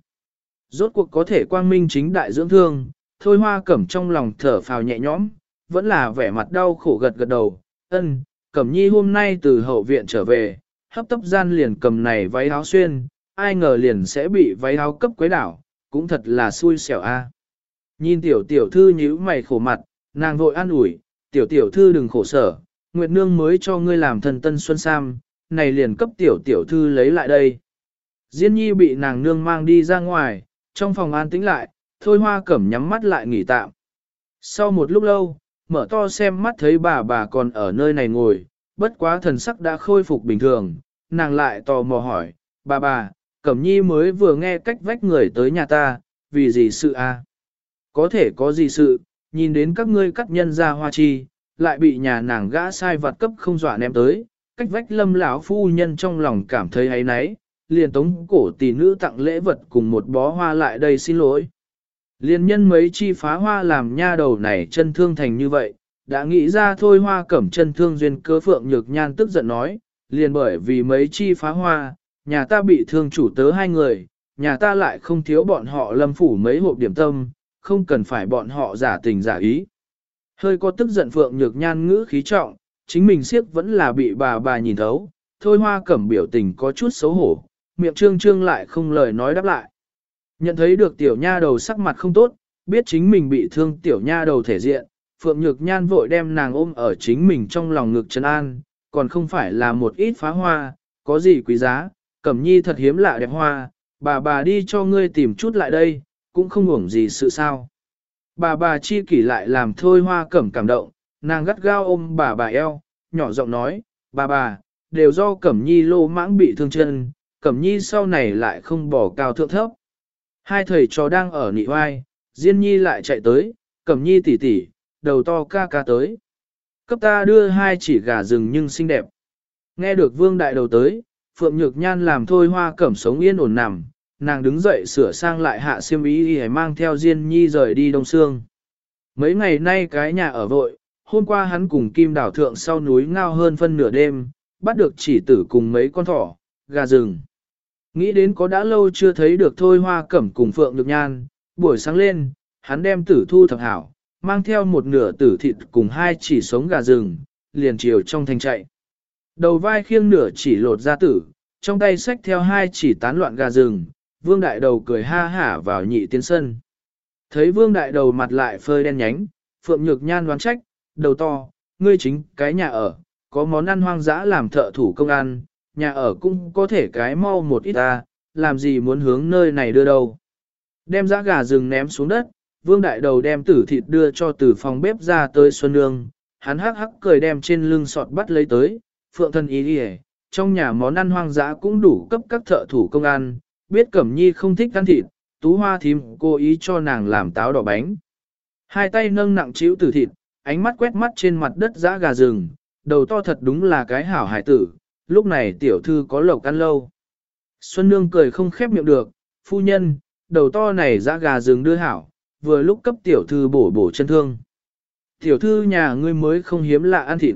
Rốt cuộc có thể quang minh chính đại dưỡng thương, thôi hoa cẩm trong lòng thở phào nhẹ nhõm, vẫn là vẻ mặt đau khổ gật gật đầu, ân, cẩm nhi hôm nay từ hậu viện trở về, hấp tấp gian liền cầm này váy áo xuyên, ai ngờ liền sẽ bị váy áo cấp quấy đảo, cũng thật là xui xẻo a. Nhìn tiểu tiểu thư nhíu mày khổ mặt, nàng vội an ủi, tiểu tiểu thư đừng khổ sở, Nguyệt Nương mới cho ngươi làm thần tân xuân sam, này liền cấp tiểu tiểu thư lấy lại đây. Diên nhi bị nàng nương mang đi ra ngoài, trong phòng an tĩnh lại, thôi hoa cẩm nhắm mắt lại nghỉ tạm. Sau một lúc lâu, mở to xem mắt thấy bà bà còn ở nơi này ngồi, bất quá thần sắc đã khôi phục bình thường, nàng lại tò mò hỏi, bà bà, Cẩm Nhi mới vừa nghe cách vách người tới nhà ta, vì gì sự a? À? Có thể có gì sự, nhìn đến các ngươi cắt nhân ra hoa chi, lại bị nhà nàng gã sai vặt cấp không dọa ném tới, cách vách lâm lão phu nhân trong lòng cảm thấy ấy nấy, liền tống cổ tỷ nữ tặng lễ vật cùng một bó hoa lại đây xin lỗi. Liên nhân mấy chi phá hoa làm nha đầu này chân thương thành như vậy, đã nghĩ ra thôi hoa cẩm chân thương duyên cơ phượng nhược nhan tức giận nói, liền bởi vì mấy chi phá hoa, nhà ta bị thương chủ tớ hai người, nhà ta lại không thiếu bọn họ lâm phủ mấy hộp điểm tâm, không cần phải bọn họ giả tình giả ý. Hơi có tức giận phượng nhược nhan ngữ khí trọng, chính mình siếp vẫn là bị bà bà nhìn thấu, thôi hoa cẩm biểu tình có chút xấu hổ, miệng trương trương lại không lời nói đáp lại. Nhận thấy được tiểu nha đầu sắc mặt không tốt, biết chính mình bị thương tiểu nha đầu thể diện, Phượng Nhược Nhan vội đem nàng ôm ở chính mình trong lòng ngực chân an, còn không phải là một ít phá hoa, có gì quý giá, Cẩm Nhi thật hiếm lạ đẹp hoa, bà bà đi cho ngươi tìm chút lại đây, cũng không hưởng gì sự sao. Bà bà chi kỷ lại làm thôi hoa cẩm cảm động, nàng gắt gao ôm bà bà eo, nhỏ giọng nói, bà bà, đều do Cẩm Nhi lô mãng bị thương chân, Cẩm Nhi sau này lại không bỏ cao thượng thấp. Hai thầy trò đang ở nị hoai, Diên Nhi lại chạy tới, Cẩm Nhi tỉ tỉ, đầu to ca ca tới. Cấp ta đưa hai chỉ gà rừng nhưng xinh đẹp. Nghe được vương đại đầu tới, Phượng Nhược Nhan làm thôi hoa cẩm sống yên ổn nằm, nàng đứng dậy sửa sang lại hạ xiêm ý y mang theo Diên Nhi rời đi Đông Sương. Mấy ngày nay cái nhà ở vội, hôm qua hắn cùng Kim Đảo Thượng sau núi ngao hơn phân nửa đêm, bắt được chỉ tử cùng mấy con thỏ, gà rừng. Nghĩ đến có đã lâu chưa thấy được thôi hoa cẩm cùng Phượng Nhược Nhan, buổi sáng lên, hắn đem tử thu thập hảo, mang theo một nửa tử thịt cùng hai chỉ sống gà rừng, liền chiều trong thành chạy. Đầu vai khiêng nửa chỉ lột ra tử, trong tay xách theo hai chỉ tán loạn gà rừng, vương đại đầu cười ha hả vào nhị tiến sân. Thấy vương đại đầu mặt lại phơi đen nhánh, phượng nhược nhan đoán trách, đầu to, ngươi chính cái nhà ở, có món ăn hoang dã làm thợ thủ công ăn, nhà ở cũng có thể cái mau một ít ta, làm gì muốn hướng nơi này đưa đâu. Đem giã gà rừng ném xuống đất, vương đại đầu đem tử thịt đưa cho từ phòng bếp ra tới Xuân Nương, hắn hắc hắc cười đem trên lưng sọt bắt lấy tới, phượng thân ý đi trong nhà món ăn hoang dã cũng đủ cấp các thợ thủ công ăn, biết Cẩm Nhi không thích ăn thịt, tú hoa thím cố ý cho nàng làm táo đỏ bánh. Hai tay nâng nặng chịu tử thịt, ánh mắt quét mắt trên mặt đất dã gà rừng, đầu to thật đúng là cái hảo hải tử, lúc này tiểu thư có lộc ăn lâu. Xuân Nương cười không khép miệng được, phu nhân, đầu to này dã gà rừng đưa hảo, vừa lúc cấp tiểu thư bổ bổ chân thương. Tiểu thư nhà ngươi mới không hiếm lạ ăn thịt.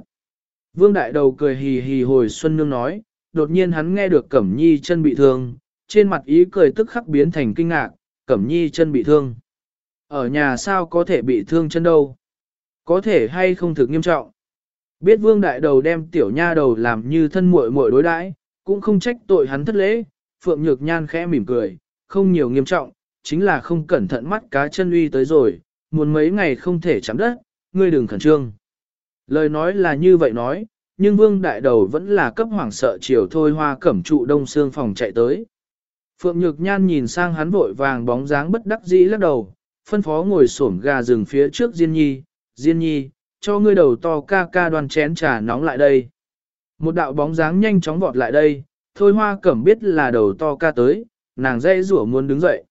Vương đại đầu cười hì hì hồi Xuân Nương nói, đột nhiên hắn nghe được Cẩm Nhi chân bị thương, trên mặt ý cười tức khắc biến thành kinh ngạc, Cẩm Nhi chân bị thương. Ở nhà sao có thể bị thương chân đâu? Có thể hay không thực nghiêm trọng? Biết vương đại đầu đem tiểu nha đầu làm như thân muội muội đối đãi, cũng không trách tội hắn thất lễ, Phượng Nhược Nhan khẽ mỉm cười, không nhiều nghiêm trọng, chính là không cẩn thận mắt cá chân uy tới rồi, muốn mấy ngày không thể chạm đất, ngươi đừng khẩn trương. Lời nói là như vậy nói, nhưng vương đại đầu vẫn là cấp hoảng sợ chiều thôi hoa cẩm trụ đông xương phòng chạy tới. Phượng Nhược Nhan nhìn sang hắn vội vàng bóng dáng bất đắc dĩ lắc đầu, phân phó ngồi xổm gà rừng phía trước Diên Nhi, Diên Nhi, cho ngươi đầu to ca ca đoan chén trà nóng lại đây. Một đạo bóng dáng nhanh chóng vọt lại đây, thôi hoa cẩm biết là đầu to ca tới, nàng dây rủa muốn đứng dậy.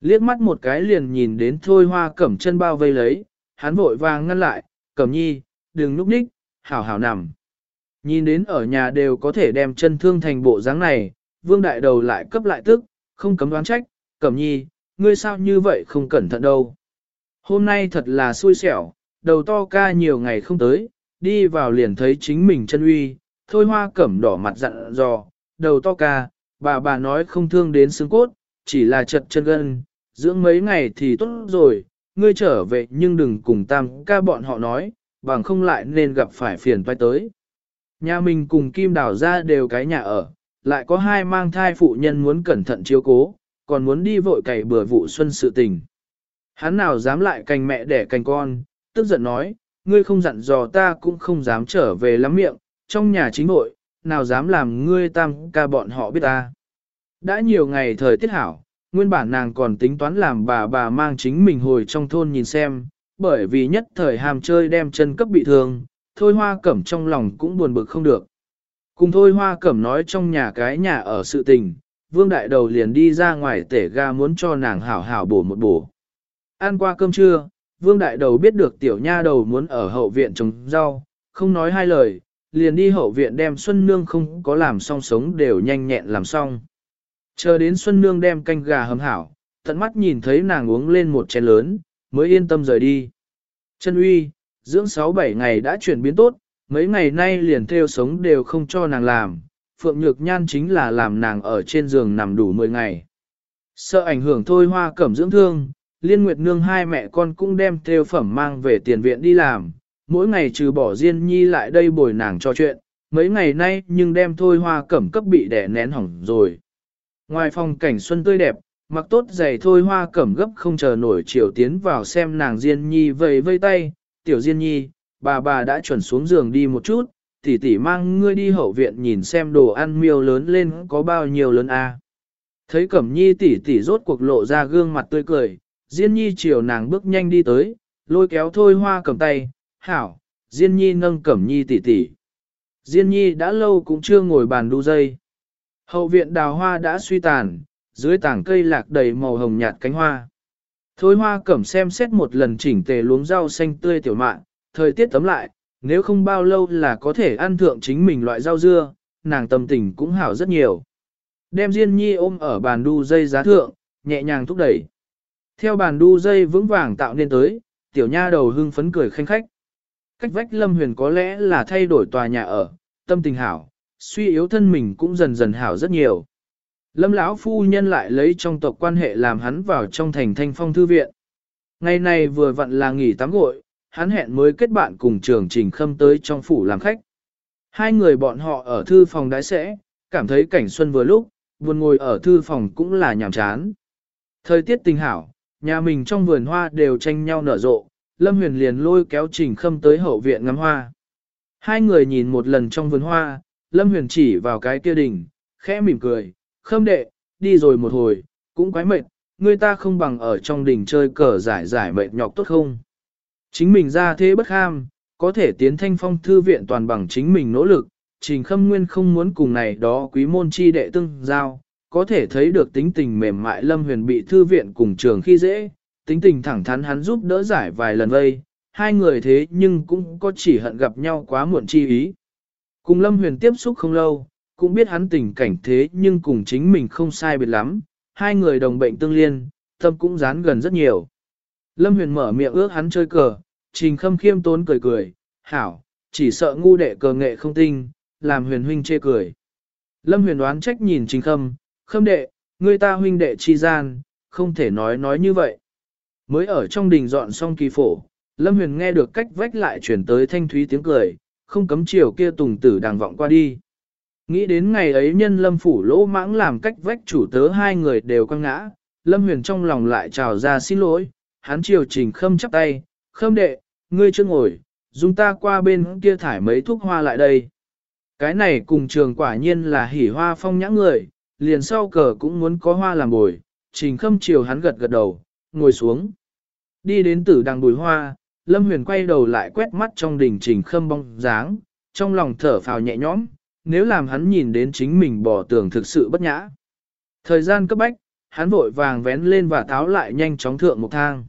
Liếc mắt một cái liền nhìn đến thôi hoa cẩm chân bao vây lấy, hắn vội vàng ngăn lại, cẩm nhi, đừng núp ních, hảo hảo nằm. Nhìn đến ở nhà đều có thể đem chân thương thành bộ dáng này, vương đại đầu lại cấp lại tức, không cấm đoán trách, cẩm nhi, ngươi sao như vậy không cẩn thận đâu. Hôm nay thật là xui xẻo, đầu to ca nhiều ngày không tới, đi vào liền thấy chính mình chân uy, thôi hoa cẩm đỏ mặt dặn dò, đầu to ca, bà bà nói không thương đến xương cốt, chỉ là chật chân gân, dưỡng mấy ngày thì tốt rồi, ngươi trở về nhưng đừng cùng tam ca bọn họ nói, bằng không lại nên gặp phải phiền toái tới. Nhà mình cùng kim đảo ra đều cái nhà ở, lại có hai mang thai phụ nhân muốn cẩn thận chiếu cố, còn muốn đi vội cày bừa vụ xuân sự tình. Hắn nào dám lại cành mẹ đẻ cành con, tức giận nói, ngươi không dặn dò ta cũng không dám trở về lắm miệng, trong nhà chính nội, nào dám làm ngươi tam ca bọn họ biết ta. Đã nhiều ngày thời tiết hảo, nguyên bản nàng còn tính toán làm bà bà mang chính mình hồi trong thôn nhìn xem, bởi vì nhất thời hàm chơi đem chân cấp bị thương, thôi hoa cẩm trong lòng cũng buồn bực không được. Cùng thôi hoa cẩm nói trong nhà cái nhà ở sự tình, vương đại đầu liền đi ra ngoài tể ga muốn cho nàng hảo hảo bổ một bổ. Ăn qua cơm trưa, vương đại đầu biết được tiểu nha đầu muốn ở hậu viện trồng rau, không nói hai lời, liền đi hậu viện đem Xuân Nương không có làm xong sống đều nhanh nhẹn làm xong. Chờ đến Xuân Nương đem canh gà hầm hảo, tận mắt nhìn thấy nàng uống lên một chén lớn, mới yên tâm rời đi. Chân uy, dưỡng 6-7 ngày đã chuyển biến tốt, mấy ngày nay liền theo sống đều không cho nàng làm, Phượng Nhược Nhan chính là làm nàng ở trên giường nằm đủ 10 ngày. Sợ ảnh hưởng thôi hoa cẩm dưỡng thương, Liên Nguyệt Nương hai mẹ con cũng đem theo phẩm mang về tiền viện đi làm, mỗi ngày trừ bỏ Diên Nhi lại đây bồi nàng cho chuyện, mấy ngày nay nhưng đem thôi hoa cẩm cấp bị đẻ nén hỏng rồi. Ngoài phòng cảnh xuân tươi đẹp, mặc tốt giày thôi hoa cẩm gấp không chờ nổi chiều tiến vào xem nàng Diên Nhi vầy vây tay, tiểu Diên Nhi, bà bà đã chuẩn xuống giường đi một chút, tỷ tỷ mang ngươi đi hậu viện nhìn xem đồ ăn miêu lớn lên có bao nhiêu lớn a. À. Thấy Cẩm Nhi tỷ tỷ rốt cuộc lộ ra gương mặt tươi cười, Diên Nhi chiều nàng bước nhanh đi tới, lôi kéo thôi hoa cầm tay, hảo, Diên Nhi nâng Cẩm Nhi tỷ tỷ. Diên Nhi đã lâu cũng chưa ngồi bàn đu dây. Hậu viện đào hoa đã suy tàn, dưới tảng cây lạc đầy màu hồng nhạt cánh hoa. Thôi hoa cẩm xem xét một lần chỉnh tề luống rau xanh tươi tiểu mạn, thời tiết tấm lại, nếu không bao lâu là có thể ăn thượng chính mình loại rau dưa, nàng tâm tình cũng hảo rất nhiều. Đem Diên Nhi ôm ở bàn đu dây giá thượng, nhẹ nhàng thúc đẩy. Theo bàn đu dây vững vàng tạo nên tới, tiểu nha đầu hưng phấn cười khanh khách. Cách vách Lâm Huyền có lẽ là thay đổi tòa nhà ở, tâm tình hảo, suy yếu thân mình cũng dần dần hảo rất nhiều. Lâm lão phu nhân lại lấy trong tộc quan hệ làm hắn vào trong thành thanh phong thư viện. Ngày này vừa vặn là nghỉ tắm gội, hắn hẹn mới kết bạn cùng trường trình khâm tới trong phủ làm khách. Hai người bọn họ ở thư phòng đái sẽ, cảm thấy cảnh xuân vừa lúc, buồn ngồi ở thư phòng cũng là nhàm chán. Thời tiết tình hảo, nhà mình trong vườn hoa đều tranh nhau nở rộ, Lâm Huyền liền lôi kéo trình khâm tới hậu viện ngắm hoa. Hai người nhìn một lần trong vườn hoa, Lâm Huyền chỉ vào cái kia đỉnh, khẽ mỉm cười, khâm đệ, đi rồi một hồi, cũng quái mệt, người ta không bằng ở trong đỉnh chơi cờ giải giải mệt nhọc tốt không. Chính mình ra thế bất ham, có thể tiến thanh phong thư viện toàn bằng chính mình nỗ lực, trình khâm nguyên không muốn cùng này đó quý môn chi đệ tương giao, có thể thấy được tính tình mềm mại lâm huyền bị thư viện cùng trường khi dễ, tính tình thẳng thắn hắn giúp đỡ giải vài lần vây, hai người thế nhưng cũng có chỉ hận gặp nhau quá muộn chi ý. Cùng lâm huyền tiếp xúc không lâu, cũng biết hắn tình cảnh thế nhưng cùng chính mình không sai biệt lắm, hai người đồng bệnh tương liên, tâm cũng dán gần rất nhiều. Lâm huyền mở miệng ước hắn chơi cờ, trình khâm khiêm tốn cười cười, hảo, chỉ sợ ngu đệ cờ nghệ không tinh, làm huyền huynh chê cười. Lâm huyền đoán trách nhìn trình khâm, khâm đệ, người ta huynh đệ chi gian, không thể nói nói như vậy. Mới ở trong đình dọn xong kỳ phổ, Lâm huyền nghe được cách vách lại chuyển tới thanh thúy tiếng cười, không cấm chiều kia tùng tử đàng vọng qua đi. Nghĩ đến ngày ấy nhân lâm phủ lỗ mãng làm cách vách chủ tớ hai người đều quăng ngã, lâm huyền trong lòng lại trào ra xin lỗi, hắn chiều trình khâm chắp tay, khâm đệ, ngươi chưa ngồi, dùng ta qua bên kia thải mấy thuốc hoa lại đây. Cái này cùng trường quả nhiên là hỉ hoa phong nhã người, liền sau cờ cũng muốn có hoa làm bồi, trình khâm chiều hắn gật gật đầu, ngồi xuống. Đi đến tử đằng bùi hoa, Lâm Huyền quay đầu lại quét mắt trong đỉnh trình khâm bóng dáng, trong lòng thở phào nhẹ nhõm, nếu làm hắn nhìn đến chính mình bỏ tường thực sự bất nhã. Thời gian cấp bách, hắn vội vàng vén lên và tháo lại nhanh chóng thượng một thang.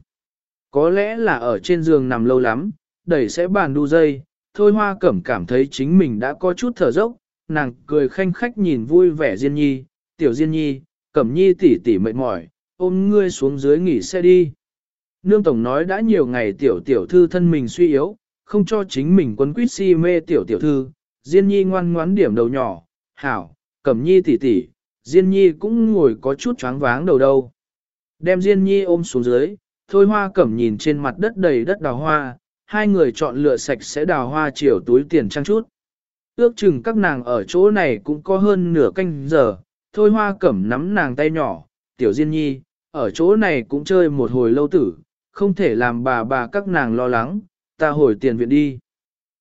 Có lẽ là ở trên giường nằm lâu lắm, đẩy sẽ bàn đu dây, thôi hoa cẩm cảm thấy chính mình đã có chút thở dốc, nàng cười khanh khách nhìn vui vẻ Diên Nhi, tiểu Diên Nhi, cẩm nhi tỉ tỉ mệt mỏi, ôm ngươi xuống dưới nghỉ xe đi. Nương Tổng nói đã nhiều ngày tiểu tiểu thư thân mình suy yếu, không cho chính mình quấn quýt si mê tiểu tiểu thư, Diên Nhi ngoan ngoãn điểm đầu nhỏ, hảo, cẩm nhi tỉ tỉ, Diên Nhi cũng ngồi có chút choáng váng đầu đâu. Đem Diên Nhi ôm xuống dưới, thôi hoa cẩm nhìn trên mặt đất đầy đất đào hoa, hai người chọn lựa sạch sẽ đào hoa chiều túi tiền trang chút. Ước chừng các nàng ở chỗ này cũng có hơn nửa canh giờ, thôi hoa cẩm nắm nàng tay nhỏ, tiểu diên nhi, ở chỗ này cũng chơi một hồi lâu tử, không thể làm bà bà các nàng lo lắng, ta hồi tiền viện đi.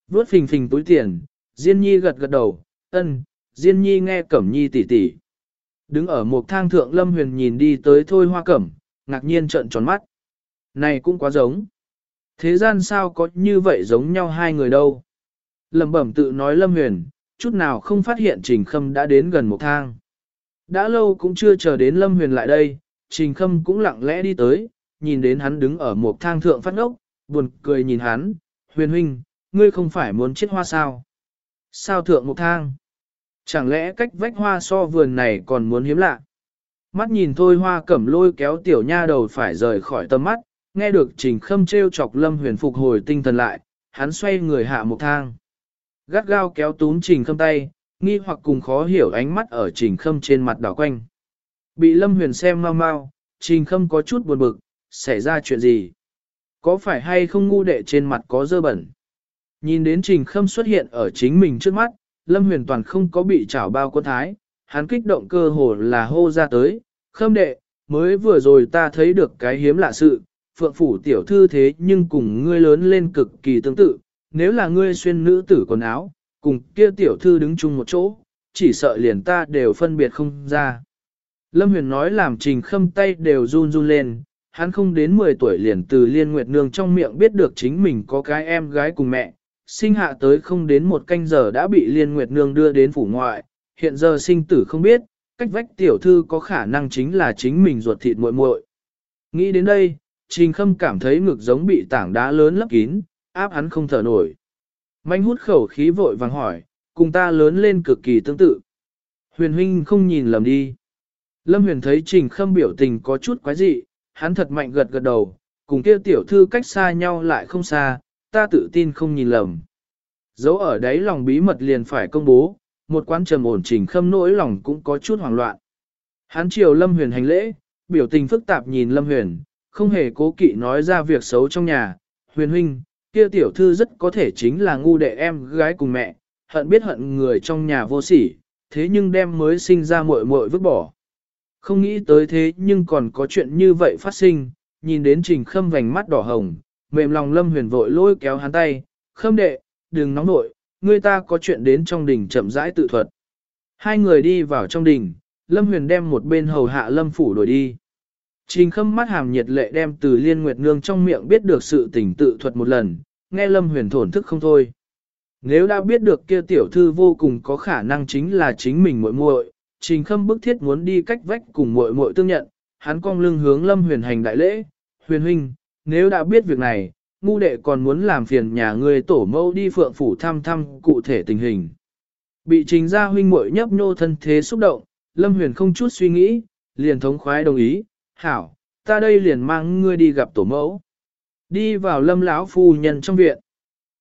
vớt phình phình túi tiền, diên nhi gật gật đầu, ân, diên nhi nghe cẩm nhi tỉ tỉ. Đứng ở một thang thượng lâm huyền nhìn đi tới thôi hoa cẩm, ngạc nhiên trợn tròn mắt. Này cũng quá giống. Thế gian sao có như vậy giống nhau hai người đâu. Lầm bẩm tự nói lâm huyền, chút nào không phát hiện trình khâm đã đến gần một thang. Đã lâu cũng chưa chờ đến lâm huyền lại đây, trình khâm cũng lặng lẽ đi tới, nhìn đến hắn đứng ở một thang thượng phát ngốc, buồn cười nhìn hắn, huyền huynh, ngươi không phải muốn chết hoa sao? Sao thượng một thang? Chẳng lẽ cách vách hoa so vườn này còn muốn hiếm lạ? Mắt nhìn thôi hoa cẩm lôi kéo tiểu nha đầu phải rời khỏi tầm mắt, nghe được trình khâm treo chọc lâm huyền phục hồi tinh thần lại, hắn xoay người hạ một thang. Gắt gao kéo túm trình khâm tay, nghi hoặc cùng khó hiểu ánh mắt ở trình khâm trên mặt đảo quanh. Bị lâm huyền xem mau mau, trình khâm có chút buồn bực, xảy ra chuyện gì? Có phải hay không ngu đệ trên mặt có dơ bẩn? Nhìn đến trình khâm xuất hiện ở chính mình trước mắt, lâm huyền toàn không có bị chảo bao quân thái, hắn kích động cơ hồ là hô ra tới, khâm đệ, mới vừa rồi ta thấy được cái hiếm lạ sự, phượng phủ tiểu thư thế nhưng cùng ngươi lớn lên cực kỳ tương tự, nếu là ngươi xuyên nữ tử quần áo, cùng kia tiểu thư đứng chung một chỗ, chỉ sợ liền ta đều phân biệt không ra. Lâm Huyền nói làm trình khâm tay đều run run lên, hắn không đến 10 tuổi liền từ Liên Nguyệt Nương trong miệng biết được chính mình có cái em gái cùng mẹ, sinh hạ tới không đến một canh giờ đã bị Liên Nguyệt Nương đưa đến phủ ngoại, hiện giờ sinh tử không biết, cách vách tiểu thư có khả năng chính là chính mình ruột thịt muội muội. Nghĩ đến đây, Trình Khâm cảm thấy ngực giống bị tảng đá lớn lấp kín, áp hắn không thở nổi. Mạnh hút khẩu khí vội vàng hỏi, cùng ta lớn lên cực kỳ tương tự. Huyền huynh không nhìn lầm đi. Lâm huyền thấy Trình Khâm biểu tình có chút quái dị, hắn thật mạnh gật gật đầu, cùng kia tiểu thư cách xa nhau lại không xa, ta tự tin không nhìn lầm. Dấu ở đấy lòng bí mật liền phải công bố, một quán trầm ổn Trình Khâm nỗi lòng cũng có chút hoảng loạn. Hắn chiều Lâm huyền hành lễ, biểu tình phức tạp nhìn Lâm huyền, không hề cố kỵ nói ra việc xấu trong nhà. Huyền huynh, kia tiểu thư rất có thể chính là ngu đệ em gái cùng mẹ, hận biết hận người trong nhà vô sỉ, thế nhưng đem mới sinh ra muội muội vứt bỏ. Không nghĩ tới thế nhưng còn có chuyện như vậy phát sinh, nhìn đến trình khâm vành mắt đỏ hồng, mềm lòng lâm huyền vội lôi kéo hắn tay, khâm đệ, đừng nóng nội, người ta có chuyện đến trong đình chậm rãi tự thuật. Hai người đi vào trong đình, lâm huyền đem một bên hầu hạ lâm phủ đổi đi. Trình khâm mắt hàm nhiệt lệ đem từ liên nguyệt nương trong miệng biết được sự tình tự thuật một lần, nghe lâm huyền thổn thức không thôi. Nếu đã biết được kia tiểu thư vô cùng có khả năng chính là chính mình muội muội, trình khâm bức thiết muốn đi cách vách cùng muội muội tương nhận, hắn cong lưng hướng lâm huyền hành đại lễ, huyền huynh, nếu đã biết việc này, ngu đệ còn muốn làm phiền nhà ngươi tổ mẫu đi phượng phủ thăm thăm cụ thể tình hình. Bị trình gia huynh muội nhấp nhô thân thế xúc động, lâm huyền không chút suy nghĩ, liền thống khoái đồng ý, hảo, ta đây liền mang ngươi đi gặp tổ mẫu. Đi vào lâm lão phu nhân trong viện.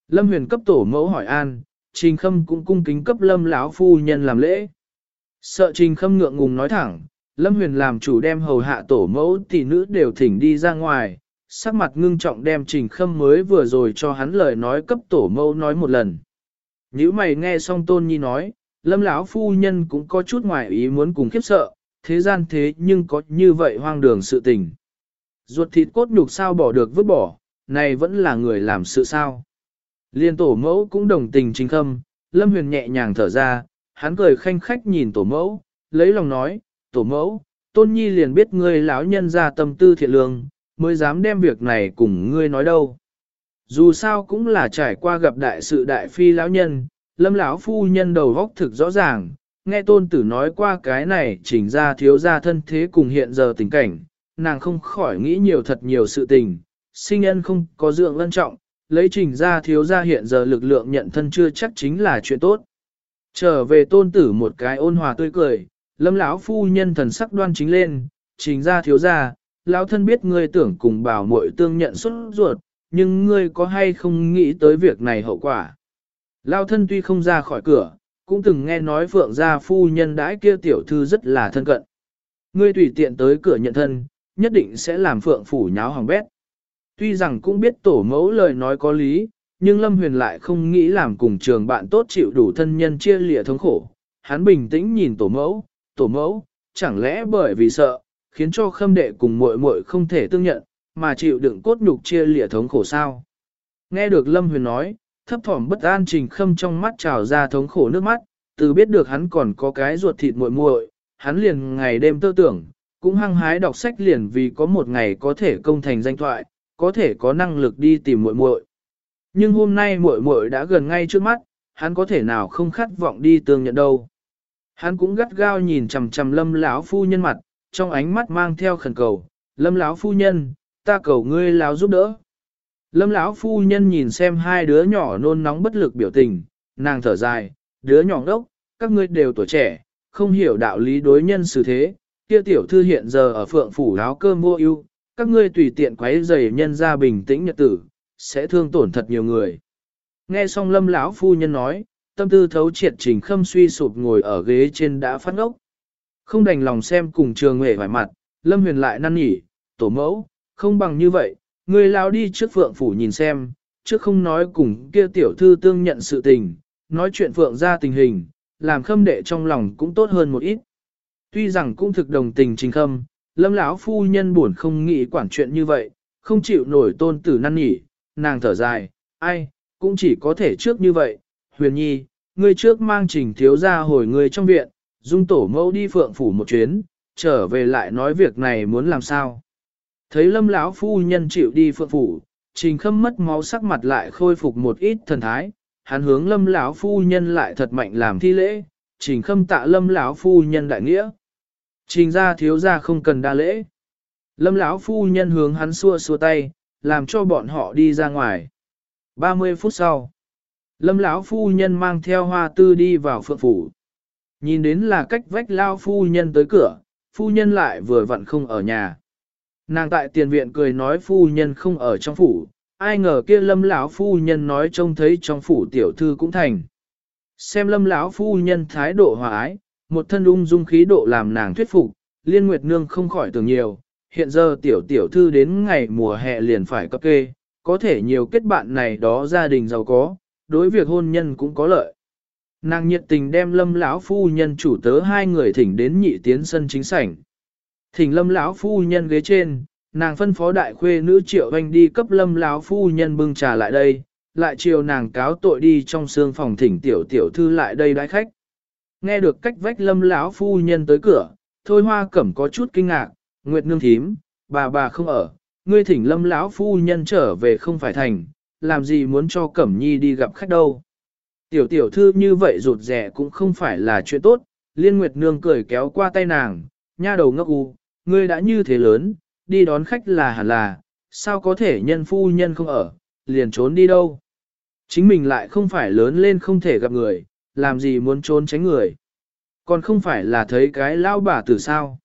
Lâm huyền cấp tổ mẫu hỏi an, trình khâm cũng cung kính cấp lâm lão phu nhân làm lễ. Sợ trình khâm ngượng ngùng nói thẳng, lâm huyền làm chủ đem hầu hạ tổ mẫu tỷ nữ đều thỉnh đi ra ngoài, sắc mặt ngưng trọng đem trình khâm mới vừa rồi cho hắn lời nói cấp tổ mẫu nói một lần. Nếu mày nghe xong tôn nhi nói, lâm lão phu nhân cũng có chút ngoài ý muốn cùng khiếp sợ, thế gian thế nhưng có như vậy hoang đường sự tình. Ruột thịt cốt nhục sao bỏ được vứt bỏ, này vẫn là người làm sự sao. Liên tổ mẫu cũng đồng tình trình khâm, Lâm Huyền nhẹ nhàng thở ra, hắn cười khanh khách nhìn tổ mẫu, lấy lòng nói, tổ mẫu, tôn nhi liền biết ngươi lão nhân ra tâm tư thiện lương, mới dám đem việc này cùng ngươi nói đâu. Dù sao cũng là trải qua gặp đại sự đại phi lão nhân, lâm lão phu nhân đầu góc thực rõ ràng, nghe tôn tử nói qua cái này chỉnh ra thiếu ra thân thế cùng hiện giờ tình cảnh, nàng không khỏi nghĩ nhiều thật nhiều sự tình, sinh nhân không có dưỡng ân trọng, lấy trình ra thiếu ra hiện giờ lực lượng nhận thân chưa chắc chính là chuyện tốt. Trở về tôn tử một cái ôn hòa tươi cười, lâm lão phu nhân thần sắc đoan chính lên, trình ra thiếu ra, lão thân biết ngươi tưởng cùng bảo muội tương nhận xuất ruột, nhưng ngươi có hay không nghĩ tới việc này hậu quả. Lão thân tuy không ra khỏi cửa, cũng từng nghe nói phượng gia phu nhân đãi kia tiểu thư rất là thân cận. Ngươi tùy tiện tới cửa nhận thân, nhất định sẽ làm phượng phủ nháo hỏng bét. Tuy rằng cũng biết tổ mẫu lời nói có lý, nhưng Lâm Huyền lại không nghĩ làm cùng trường bạn tốt chịu đủ thân nhân chia lìa thống khổ. Hắn bình tĩnh nhìn tổ mẫu, tổ mẫu, chẳng lẽ bởi vì sợ, khiến cho khâm đệ cùng muội muội không thể tương nhận, mà chịu đựng cốt nhục chia lìa thống khổ sao. Nghe được Lâm Huyền nói, thấp thỏm bất an trình khâm trong mắt trào ra thống khổ nước mắt, từ biết được hắn còn có cái ruột thịt muội muội, hắn liền ngày đêm tơ tưởng, cũng hăng hái đọc sách liền vì có một ngày có thể công thành danh thoại, có thể có năng lực đi tìm muội muội. Nhưng hôm nay muội muội đã gần ngay trước mắt, hắn có thể nào không khát vọng đi tương nhận đâu. Hắn cũng gắt gao nhìn chằm chằm lâm lão phu nhân mặt, trong ánh mắt mang theo khẩn cầu, lâm lão phu nhân, ta cầu ngươi lão giúp đỡ. Lâm lão phu nhân nhìn xem hai đứa nhỏ nôn nóng bất lực biểu tình, nàng thở dài, đứa nhỏ đốc, các ngươi đều tuổi trẻ, không hiểu đạo lý đối nhân xử thế, kia tiểu thư hiện giờ ở phượng phủ áo cơm mua ưu, các ngươi tùy tiện quấy rầy nhân ra bình tĩnh nhật tử, sẽ thương tổn thật nhiều người. Nghe xong lâm lão phu nhân nói, tâm tư thấu triệt trình khâm suy sụp ngồi ở ghế trên đã phát ngốc. Không đành lòng xem cùng trường nghệ vải mặt, lâm huyền lại năn nỉ, tổ mẫu, không bằng như vậy, người lao đi trước phượng phủ nhìn xem, trước không nói cùng kia tiểu thư tương nhận sự tình, nói chuyện phượng ra tình hình, làm khâm đệ trong lòng cũng tốt hơn một ít. Tuy rằng cũng thực đồng tình trình khâm, lâm lão phu nhân buồn không nghĩ quản chuyện như vậy, không chịu nổi tôn tử năn nỉ, nàng thở dài, ai, cũng chỉ có thể trước như vậy, huyền nhi, ngươi trước mang trình thiếu ra hồi ngươi trong viện, dung tổ mẫu đi phượng phủ một chuyến, trở về lại nói việc này muốn làm sao. Thấy lâm lão phu nhân chịu đi phượng phủ, trình khâm mất máu sắc mặt lại khôi phục một ít thần thái, hắn hướng lâm lão phu nhân lại thật mạnh làm thi lễ, trình khâm tạ lâm lão phu nhân đại nghĩa. Trình ra thiếu ra không cần đa lễ. Lâm lão phu nhân hướng hắn xua xua tay, làm cho bọn họ đi ra ngoài. 30 phút sau, Lâm lão phu nhân mang theo hoa tư đi vào phượng phủ. Nhìn đến là cách vách lao phu nhân tới cửa, phu nhân lại vừa vặn không ở nhà. Nàng tại tiền viện cười nói phu nhân không ở trong phủ, ai ngờ kia lâm lão phu nhân nói trông thấy trong phủ tiểu thư cũng thành. Xem lâm lão phu nhân thái độ hòa ái, một thân ung dung khí độ làm nàng thuyết phục, liên nguyệt nương không khỏi tưởng nhiều, hiện giờ tiểu tiểu thư đến ngày mùa hè liền phải cấp kê, có thể nhiều kết bạn này đó gia đình giàu có, đối việc hôn nhân cũng có lợi. Nàng nhiệt tình đem lâm lão phu nhân chủ tớ hai người thỉnh đến nhị tiến sân chính sảnh. Thỉnh lâm lão phu nhân ghế trên, nàng phân phó đại khuê nữ triệu anh đi cấp lâm lão phu nhân bưng trà lại đây, lại chiều nàng cáo tội đi trong xương phòng thỉnh tiểu tiểu thư lại đây đái khách. Nghe được cách vách lâm lão phu nhân tới cửa, thôi hoa cẩm có chút kinh ngạc, nguyệt nương thím, bà bà không ở, ngươi thỉnh lâm lão phu nhân trở về không phải thành, làm gì muốn cho cẩm nhi đi gặp khách đâu. Tiểu tiểu thư như vậy rụt rẻ cũng không phải là chuyện tốt, liên nguyệt nương cười kéo qua tay nàng, nha đầu ngốc u, ngươi đã như thế lớn, đi đón khách là hẳn là, sao có thể nhân phu nhân không ở, liền trốn đi đâu. Chính mình lại không phải lớn lên không thể gặp người, làm gì muốn trốn tránh người. Còn không phải là thấy cái lao bà tử sao.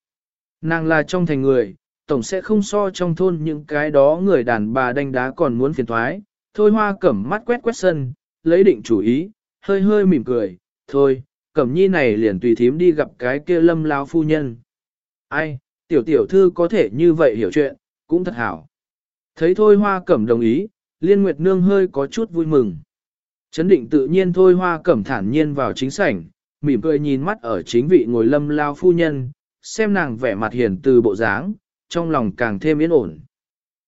Nàng là trong thành người, tổng sẽ không so trong thôn những cái đó người đàn bà đánh đá còn muốn phiền thoái. Thôi hoa cẩm mắt quét quét sân, lấy định chủ ý, hơi hơi mỉm cười, thôi, cẩm nhi này liền tùy thím đi gặp cái kia lâm lao phu nhân. Ai, tiểu tiểu thư có thể như vậy hiểu chuyện, cũng thật hảo. Thấy thôi hoa cẩm đồng ý, liên nguyệt nương hơi có chút vui mừng. Chấn định tự nhiên thôi hoa cẩm thản nhiên vào chính sảnh, mỉm cười nhìn mắt ở chính vị ngồi lâm lao phu nhân, xem nàng vẻ mặt hiền từ bộ dáng, trong lòng càng thêm yên ổn.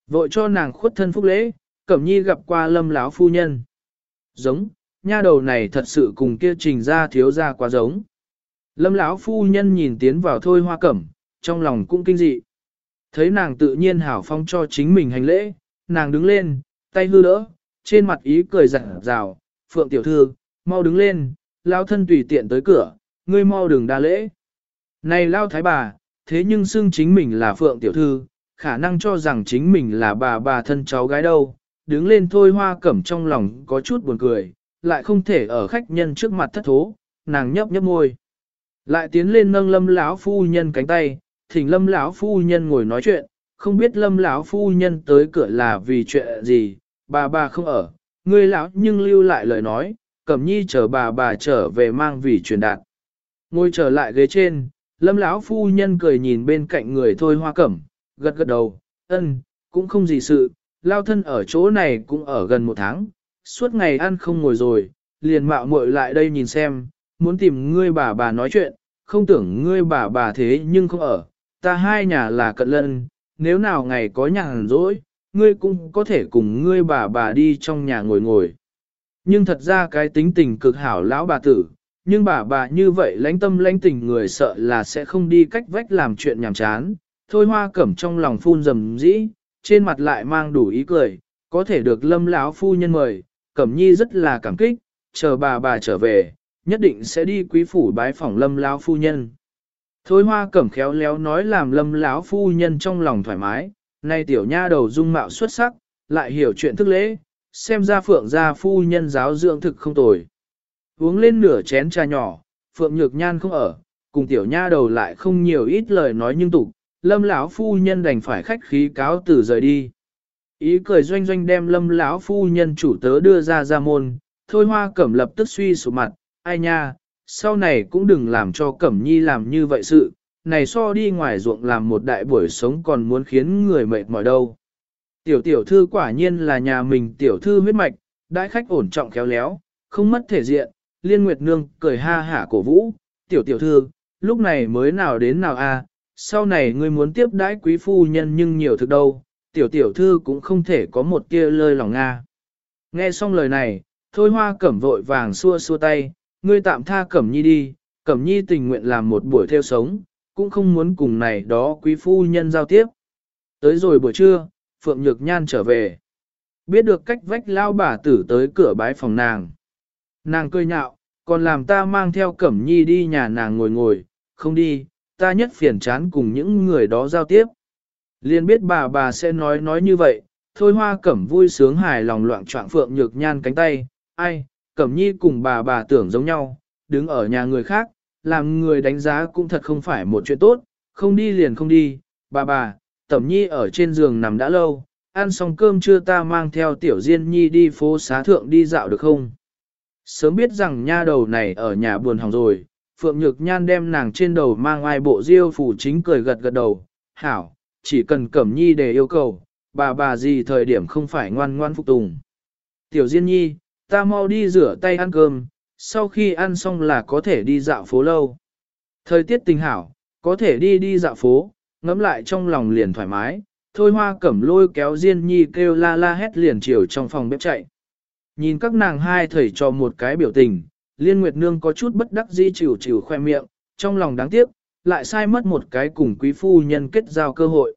Vội cho nàng khuất thân phúc lễ, cẩm nhi gặp qua lâm lão phu nhân. Giống, nha đầu này thật sự cùng kia trình ra thiếu ra quá giống. Lâm lão phu nhân nhìn tiến vào thôi hoa cẩm, trong lòng cũng kinh dị. Thấy nàng tự nhiên hảo phong cho chính mình hành lễ, nàng đứng lên, tay hư đỡ, trên mặt ý cười rạng rào, phượng tiểu thư, mau đứng lên, lao thân tùy tiện tới cửa, ngươi mau đừng đa lễ. Này lao thái bà, thế nhưng xưng chính mình là phượng tiểu thư, khả năng cho rằng chính mình là bà bà thân cháu gái đâu, đứng lên thôi hoa cẩm trong lòng có chút buồn cười, lại không thể ở khách nhân trước mặt thất thố, nàng nhấp nhấp môi. Lại tiến lên nâng lâm lão phu nhân cánh tay, thỉnh lâm lão phu nhân ngồi nói chuyện, không biết lâm lão phu nhân tới cửa là vì chuyện gì, bà bà không ở, người lão nhưng lưu lại lời nói, cẩm nhi chờ bà bà trở về mang vì truyền đạt. Ngồi trở lại ghế trên, lâm lão phu nhân cười nhìn bên cạnh người thôi hoa cẩm, gật gật đầu, ân, cũng không gì sự, lao thân ở chỗ này cũng ở gần một tháng, suốt ngày ăn không ngồi rồi, liền mạo muội lại đây nhìn xem, muốn tìm ngươi bà bà nói chuyện, không tưởng ngươi bà bà thế nhưng không ở, ta hai nhà là cận lân, nếu nào ngày có nhàn rỗi, ngươi cũng có thể cùng ngươi bà bà đi trong nhà ngồi ngồi. Nhưng thật ra cái tính tình cực hảo lão bà tử, nhưng bà bà như vậy lãnh tâm lãnh tình người sợ là sẽ không đi cách vách làm chuyện nhảm chán. Thôi hoa cẩm trong lòng phun rầm dĩ, trên mặt lại mang đủ ý cười, có thể được lâm lão phu nhân mời, cẩm nhi rất là cảm kích, chờ bà bà trở về, nhất định sẽ đi quý phủ bái phỏng lâm lão phu nhân. Thôi hoa cẩm khéo léo nói làm lâm lão phu nhân trong lòng thoải mái, nay tiểu nha đầu dung mạo xuất sắc, lại hiểu chuyện thức lễ, xem ra phượng gia phu nhân giáo dưỡng thực không tồi. Uống lên nửa chén trà nhỏ, phượng nhược nhan không ở, cùng tiểu nha đầu lại không nhiều ít lời nói nhưng tục, lâm lão phu nhân đành phải khách khí cáo từ rời đi. Ý cười doanh doanh đem lâm lão phu nhân chủ tớ đưa ra ra môn, thôi hoa cẩm lập tức suy sụp mặt, ai nha, sau này cũng đừng làm cho cẩm nhi làm như vậy sự, này so đi ngoài ruộng làm một đại buổi sống còn muốn khiến người mệt mỏi đâu. Tiểu tiểu thư quả nhiên là nhà mình tiểu thư huyết mạch, đại khách ổn trọng khéo léo, không mất thể diện, liên nguyệt nương cười ha hả cổ vũ, tiểu tiểu thư, lúc này mới nào đến nào a, sau này ngươi muốn tiếp đãi quý phu nhân nhưng nhiều thực đâu, tiểu tiểu thư cũng không thể có một tia lơi lòng Nga. Nghe xong lời này, thôi hoa cẩm vội vàng xua xua tay, ngươi tạm tha cẩm nhi đi, cẩm nhi tình nguyện làm một buổi theo sống, cũng không muốn cùng này đó quý phu nhân giao tiếp. Tới rồi buổi trưa, Phượng Nhược Nhan trở về. Biết được cách vách lao bà tử tới cửa bái phòng nàng. Nàng cười nhạo, còn làm ta mang theo cẩm nhi đi nhà nàng ngồi ngồi, không đi, ta nhất phiền chán cùng những người đó giao tiếp. Liên biết bà bà sẽ nói nói như vậy, thôi hoa cẩm vui sướng hài lòng loạn trọng phượng nhược nhan cánh tay, ai, cẩm nhi cùng bà bà tưởng giống nhau, đứng ở nhà người khác, làm người đánh giá cũng thật không phải một chuyện tốt, không đi liền không đi, bà bà, tẩm nhi ở trên giường nằm đã lâu, ăn xong cơm trưa ta mang theo tiểu diên nhi đi phố xá thượng đi dạo được không? Sớm biết rằng nha đầu này ở nhà buồn hỏng rồi, Phượng Nhược Nhan đem nàng trên đầu mang ai bộ diêu phủ chính cười gật gật đầu, hảo, chỉ cần cẩm nhi để yêu cầu, bà bà gì thời điểm không phải ngoan ngoan phục tùng. Tiểu Diên Nhi, ta mau đi rửa tay ăn cơm, sau khi ăn xong là có thể đi dạo phố lâu. Thời tiết tình hảo, có thể đi đi dạo phố, ngắm lại trong lòng liền thoải mái, thôi hoa cẩm lôi kéo Diên Nhi kêu la la hét liền chiều trong phòng bếp chạy. Nhìn các nàng hai thầy cho một cái biểu tình, Liên Nguyệt Nương có chút bất đắc dĩ chịu chịu khoe miệng, trong lòng đáng tiếc, lại sai mất một cái cùng quý phu nhân kết giao cơ hội.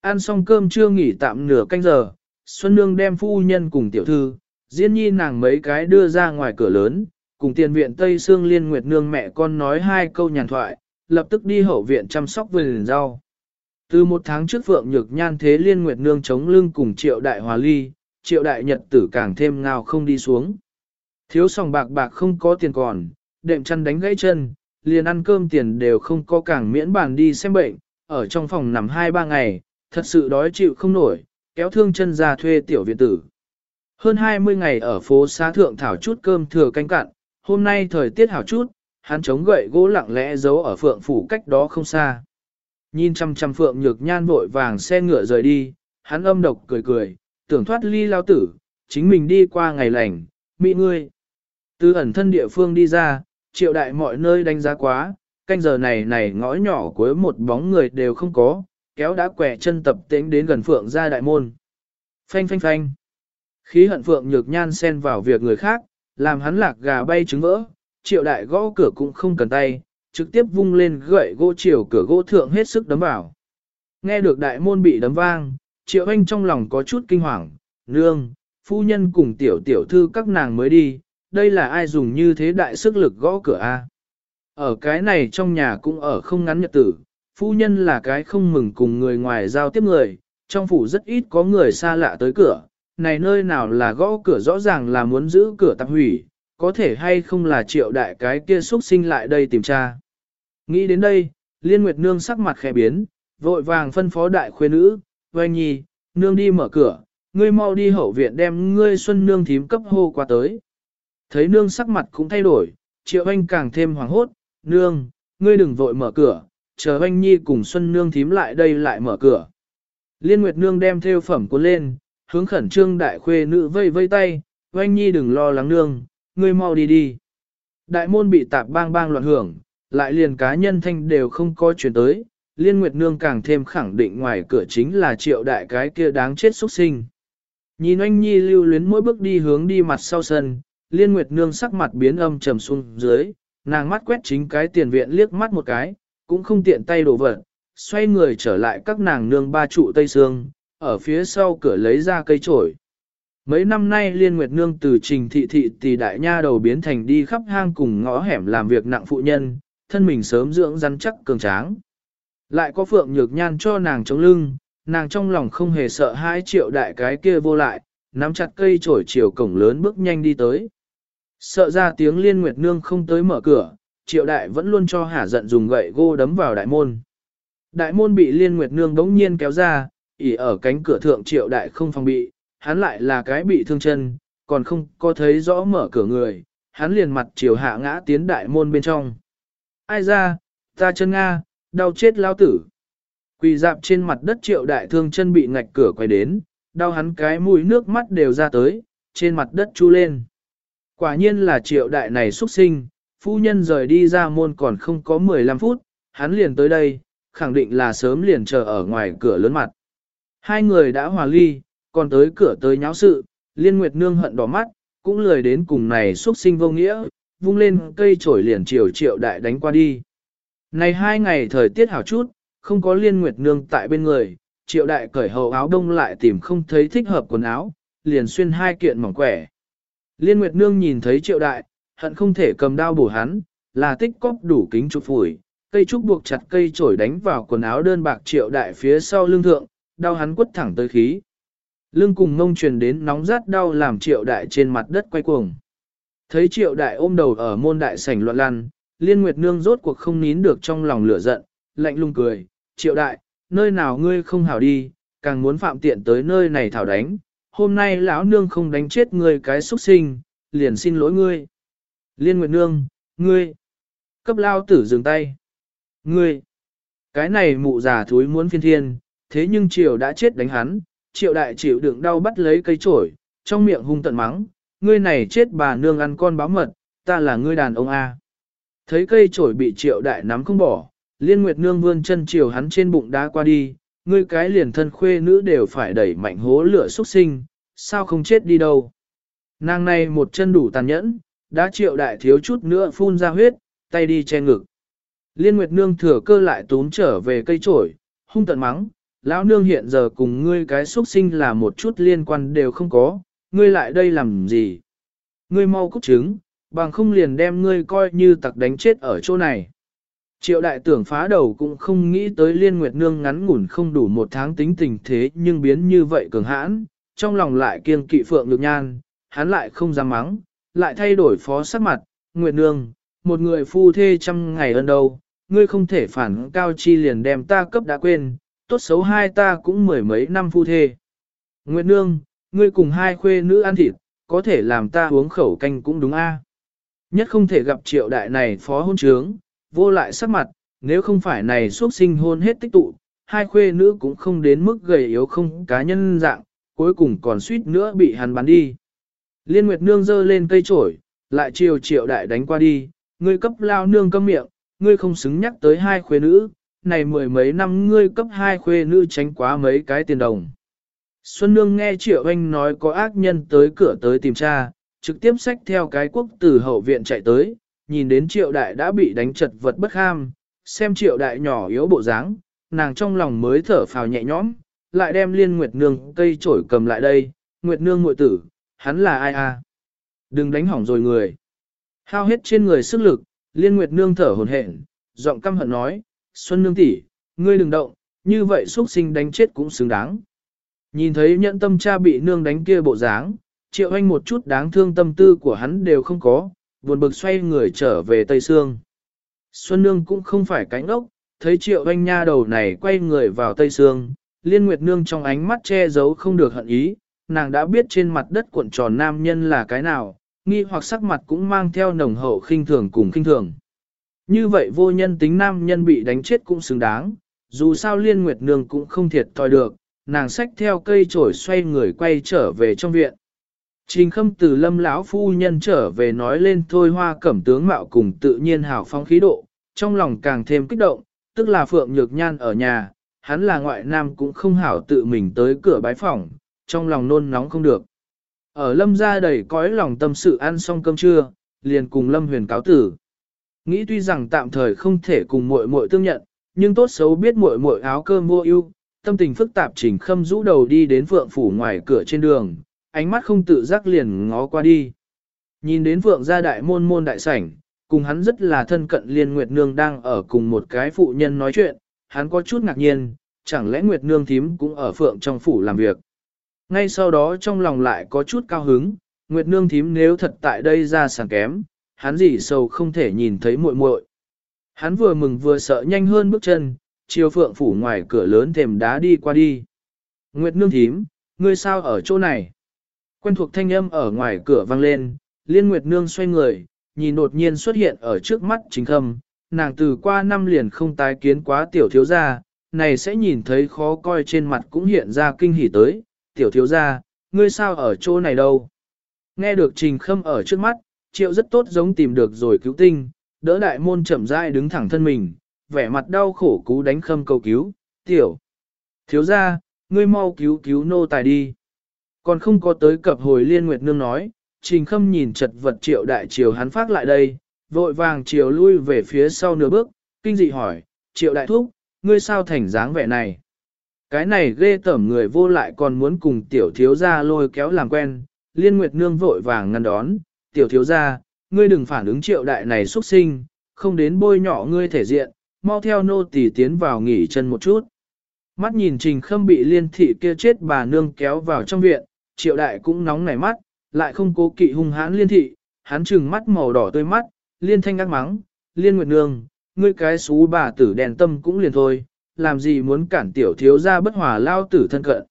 Ăn xong cơm chưa nghỉ tạm nửa canh giờ, Xuân Nương đem phu nhân cùng tiểu thư, Diên Nhi nàng mấy cái đưa ra ngoài cửa lớn, cùng tiền viện Tây Sương Liên Nguyệt Nương mẹ con nói hai câu nhàn thoại, lập tức đi hậu viện chăm sóc vườn rau. Từ một tháng trước Phượng Nhược Nhan thế Liên Nguyệt Nương chống lưng cùng triệu đại hòa ly, triệu đại nhật tử càng thêm ngao không đi xuống. Thiếu sòng bạc bạc không có tiền còn, đệm chăn đánh gãy chân, liền ăn cơm tiền đều không có càng miễn bàn đi xem bệnh, ở trong phòng nằm 2-3 ngày, thật sự đói chịu không nổi, kéo thương chân ra thuê tiểu viện tử. Hơn 20 ngày ở phố xá thượng thảo chút cơm thừa canh cạn, hôm nay thời tiết hảo chút, hắn chống gậy gỗ lặng lẽ giấu ở phượng phủ cách đó không xa. Nhìn chăm chăm phượng nhược nhan vội vàng xe ngựa rời đi, hắn âm độc cười cười, tưởng thoát ly lao tử, chính mình đi qua ngày lành, mỹ ngươi. Từ ẩn thân địa phương đi ra, triệu đại mọi nơi đánh giá quá, canh giờ này này ngõ nhỏ cuối một bóng người đều không có, kéo đã quẻ chân tập tĩnh đến gần phượng ra đại môn. Phanh phanh phanh. Khí hận phượng nhược nhan xen vào việc người khác, làm hắn lạc gà bay trứng vỡ, triệu đại gõ cửa cũng không cần tay, trực tiếp vung lên gậy gỗ chiều cửa gỗ thượng hết sức đấm vào. Nghe được đại môn bị đấm vang, triệu anh trong lòng có chút kinh hoàng, nương, phu nhân cùng tiểu tiểu thư các nàng mới đi, đây là ai dùng như thế đại sức lực gõ cửa a? Ở cái này trong nhà cũng ở không ngắn nhật tử, phu nhân là cái không mừng cùng người ngoài giao tiếp người, trong phủ rất ít có người xa lạ tới cửa, này nơi nào là gõ cửa rõ ràng là muốn giữ cửa tạm hủy, có thể hay không là triệu đại cái kia xuất sinh lại đây tìm cha. Nghĩ đến đây, Liên Nguyệt Nương sắc mặt khẽ biến, vội vàng phân phó đại khuê nữ, Oanh Nhi, Nương đi mở cửa, ngươi mau đi hậu viện đem ngươi Xuân Nương thím cấp hô qua tới. Thấy Nương sắc mặt cũng thay đổi, Triệu Anh càng thêm hoảng hốt, Nương, ngươi đừng vội mở cửa, chờ anh Nhi cùng Xuân Nương thím lại đây lại mở cửa. Liên Nguyệt Nương đem theo phẩm cuốn lên, hướng khẩn trương đại khuê nữ vây vây tay, anh nhi đừng lo lắng nương, ngươi mau đi đi. Đại môn bị tạp bang bang loạn hưởng, lại liền cá nhân thanh đều không có chuyển tới, liên nguyệt nương càng thêm khẳng định ngoài cửa chính là triệu đại cái kia đáng chết xuất sinh. Nhìn anh nhi lưu luyến mỗi bước đi hướng đi mặt sau sân, liên nguyệt nương sắc mặt biến âm trầm xuống dưới, nàng mắt quét chính cái tiền viện liếc mắt một cái, cũng không tiện tay đổ vật, xoay người trở lại các nàng nương ba trụ tây sương, ở phía sau cửa lấy ra cây trổi. Mấy năm nay Liên Nguyệt Nương từ trình thị thị tỷ đại nha đầu biến thành đi khắp hang cùng ngõ hẻm làm việc nặng phụ nhân, thân mình sớm dưỡng rắn chắc cường tráng. Lại có phượng nhược nhan cho nàng chống lưng, nàng trong lòng không hề sợ hai triệu đại cái kia vô lại, nắm chặt cây trổi chiều cổng lớn bước nhanh đi tới. Sợ ra tiếng Liên Nguyệt Nương không tới mở cửa, triệu đại vẫn luôn cho hả giận dùng gậy gô đấm vào đại môn. Đại môn bị Liên Nguyệt Nương đống nhiên kéo ra, ỉ ở cánh cửa thượng triệu đại không phòng bị, hắn lại là cái bị thương chân, còn không có thấy rõ mở cửa người, hắn liền mặt chiều hạ ngã tiến đại môn bên trong. Ai ra, ta chân Nga, đau chết lao tử. Quỳ dạp trên mặt đất triệu đại thương chân bị ngạch cửa quay đến, đau hắn cái mũi nước mắt đều ra tới, trên mặt đất chu lên. Quả nhiên là triệu đại này xuất sinh, phu nhân rời đi ra môn còn không có 15 phút, hắn liền tới đây, khẳng định là sớm liền chờ ở ngoài cửa lớn mặt. Hai người đã hòa ly, còn tới cửa tới nháo sự, liên nguyệt nương hận đỏ mắt, cũng lười đến cùng này xuất sinh vô nghĩa, vung lên cây trổi liền chiều triệu đại đánh qua đi. Này hai ngày thời tiết hảo chút, không có liên nguyệt nương tại bên người, triệu đại cởi hậu áo đông lại tìm không thấy thích hợp quần áo, liền xuyên hai kiện mỏng quẻ. Liên nguyệt nương nhìn thấy triệu đại, hận không thể cầm đao bổ hắn, là tích cóp đủ kính chụp phủi, cây trúc buộc chặt cây trổi đánh vào quần áo đơn bạc triệu đại phía sau lưng thượng, đau hắn quất thẳng tới khí. Lưng cùng ngông truyền đến nóng rát đau làm triệu đại trên mặt đất quay cuồng. Thấy triệu đại ôm đầu ở môn đại sảnh loạn lăn, liên nguyệt nương rốt cuộc không nín được trong lòng lửa giận, lạnh lùng cười, triệu đại, nơi nào ngươi không hảo đi, càng muốn phạm tiện tới nơi này thảo đánh, hôm nay lão nương không đánh chết ngươi cái xuất sinh, liền xin lỗi ngươi. Liên nguyệt nương, ngươi, cấp lao tử dừng tay. Ngươi, cái này mụ già thúi muốn phiên thiên, thế nhưng triều đã chết đánh hắn, triệu đại chịu đựng đau bắt lấy cây trổi, trong miệng hung tận mắng, ngươi này chết bà nương ăn con báo mật, ta là ngươi đàn ông A. Thấy cây trổi bị triệu đại nắm không bỏ, liên nguyệt nương vươn chân triều hắn trên bụng đá qua đi, ngươi cái liền thân khuê nữ đều phải đẩy mạnh hố lửa xuất sinh, sao không chết đi đâu. Nàng này một chân đủ tàn nhẫn, đã triệu đại thiếu chút nữa phun ra huyết, tay đi che ngực. Liên Nguyệt Nương thừa cơ lại tốn trở về cây trổi, hung tận mắng, lão nương hiện giờ cùng ngươi cái xuất sinh là một chút liên quan đều không có, ngươi lại đây làm gì? Ngươi mau cút trứng, bằng không liền đem ngươi coi như tặc đánh chết ở chỗ này. Triệu đại tưởng phá đầu cũng không nghĩ tới liên nguyệt nương ngắn ngủn không đủ một tháng tính tình thế nhưng biến như vậy cường hãn, trong lòng lại kiêng kỵ phượng nhược nhan, hắn lại không dám mắng, lại thay đổi phó sắc mặt, nguyệt nương, một người phu thê trăm ngày ân đâu, ngươi không thể phản cao chi liền đem ta cấp đã quên, tốt xấu hai ta cũng mười mấy năm phu thê. Nguyệt Nương, ngươi cùng hai khuê nữ ăn thịt, có thể làm ta uống khẩu canh cũng đúng a. Nhất không thể gặp triệu đại này phó hôn trướng, vô lại sắc mặt, nếu không phải này suốt sinh hôn hết tích tụ, hai khuê nữ cũng không đến mức gầy yếu không cá nhân dạng, cuối cùng còn suýt nữa bị hắn bắn đi. Liên Nguyệt Nương giơ lên cây trổi, lại chiều triệu đại đánh qua đi, ngươi cấp lao nương câm miệng, ngươi không xứng nhắc tới hai khuê nữ, này mười mấy năm ngươi cấp hai khuê nữ tránh quá mấy cái tiền đồng. Xuân Nương nghe Triệu Anh nói có ác nhân tới cửa tới tìm cha, trực tiếp xách theo cái quốc từ hậu viện chạy tới, nhìn đến Triệu Đại đã bị đánh chật vật bất ham, xem Triệu Đại nhỏ yếu bộ dáng, nàng trong lòng mới thở phào nhẹ nhõm, lại đem Liên Nguyệt Nương cây trổi cầm lại đây, Nguyệt Nương muội tử, hắn là ai à? Đừng đánh hỏng rồi người. Hao hết trên người sức lực, Liên Nguyệt Nương thở hồn hển, giọng căm hận nói, Xuân Nương tỷ, ngươi đừng động, như vậy xuất sinh đánh chết cũng xứng đáng. Nhìn thấy nhận tâm cha bị nương đánh kia bộ dáng, triệu anh một chút đáng thương tâm tư của hắn đều không có, buồn bực xoay người trở về Tây Sương. Xuân Nương cũng không phải cánh ốc, thấy triệu anh nha đầu này quay người vào Tây Sương, liên nguyệt nương trong ánh mắt che giấu không được hận ý, nàng đã biết trên mặt đất cuộn tròn nam nhân là cái nào, nghi hoặc sắc mặt cũng mang theo nồng hậu khinh thường cùng khinh thường. Như vậy vô nhân tính nam nhân bị đánh chết cũng xứng đáng, dù sao liên nguyệt nương cũng không thiệt thòi được, nàng xách theo cây trổi xoay người quay trở về trong viện. Trình khâm từ lâm lão phu nhân trở về nói lên thôi hoa cẩm tướng mạo cùng tự nhiên hào phong khí độ, trong lòng càng thêm kích động, tức là Phượng Nhược Nhan ở nhà, hắn là ngoại nam cũng không hảo tự mình tới cửa bái phòng, trong lòng nôn nóng không được. Ở lâm gia đầy cõi lòng tâm sự ăn xong cơm trưa, liền cùng lâm huyền cáo tử. Nghĩ tuy rằng tạm thời không thể cùng muội muội tương nhận, nhưng tốt xấu biết muội muội áo cơm mua ưu, tâm tình phức tạp trình khâm rũ đầu đi đến phượng phủ ngoài cửa trên đường, ánh mắt không tự giác liền ngó qua đi. Nhìn đến vượng gia đại môn môn đại sảnh, cùng hắn rất là thân cận liên Nguyệt Nương đang ở cùng một cái phụ nhân nói chuyện, hắn có chút ngạc nhiên, chẳng lẽ Nguyệt Nương thím cũng ở phượng trong phủ làm việc. Ngay sau đó trong lòng lại có chút cao hứng, Nguyệt Nương thím nếu thật tại đây ra sàn kém, hắn gì sâu không thể nhìn thấy muội muội. Hắn vừa mừng vừa sợ nhanh hơn bước chân, chiều phượng phủ ngoài cửa lớn thềm đá đi qua đi. Nguyệt Nương thím, ngươi sao ở chỗ này? Quen thuộc thanh âm ở ngoài cửa vang lên, Liên Nguyệt Nương xoay người, nhìn đột nhiên xuất hiện ở trước mắt chính khâm, nàng từ qua năm liền không tái kiến quá tiểu thiếu gia, này sẽ nhìn thấy khó coi trên mặt cũng hiện ra kinh hỉ tới, tiểu thiếu gia, ngươi sao ở chỗ này đâu? Nghe được trình khâm ở trước mắt, triệu rất tốt giống tìm được rồi cứu tinh, đỡ đại môn chậm rãi đứng thẳng thân mình, vẻ mặt đau khổ cú đánh khâm cầu cứu, tiểu. Thiếu gia, ngươi mau cứu cứu nô tài đi. Còn không có tới cập hồi liên nguyệt nương nói, trình khâm nhìn chật vật triệu đại triều hắn phát lại đây, vội vàng triều lui về phía sau nửa bước, kinh dị hỏi, triệu đại thúc, ngươi sao thành dáng vẻ này? Cái này ghê tởm người vô lại còn muốn cùng tiểu thiếu gia lôi kéo làm quen, liên nguyệt nương vội vàng ngăn đón, tiểu thiếu gia, ngươi đừng phản ứng triệu đại này xuất sinh, không đến bôi nhỏ ngươi thể diện, mau theo nô tỳ tiến vào nghỉ chân một chút. Mắt nhìn trình khâm bị liên thị kia chết bà nương kéo vào trong viện, triệu đại cũng nóng nảy mắt, lại không cố kỵ hung hãn liên thị, hắn trừng mắt màu đỏ tươi mắt, liên thanh ác mắng, liên nguyệt nương, ngươi cái xú bà tử đèn tâm cũng liền thôi, làm gì muốn cản tiểu thiếu ra bất hòa lao tử thân cận.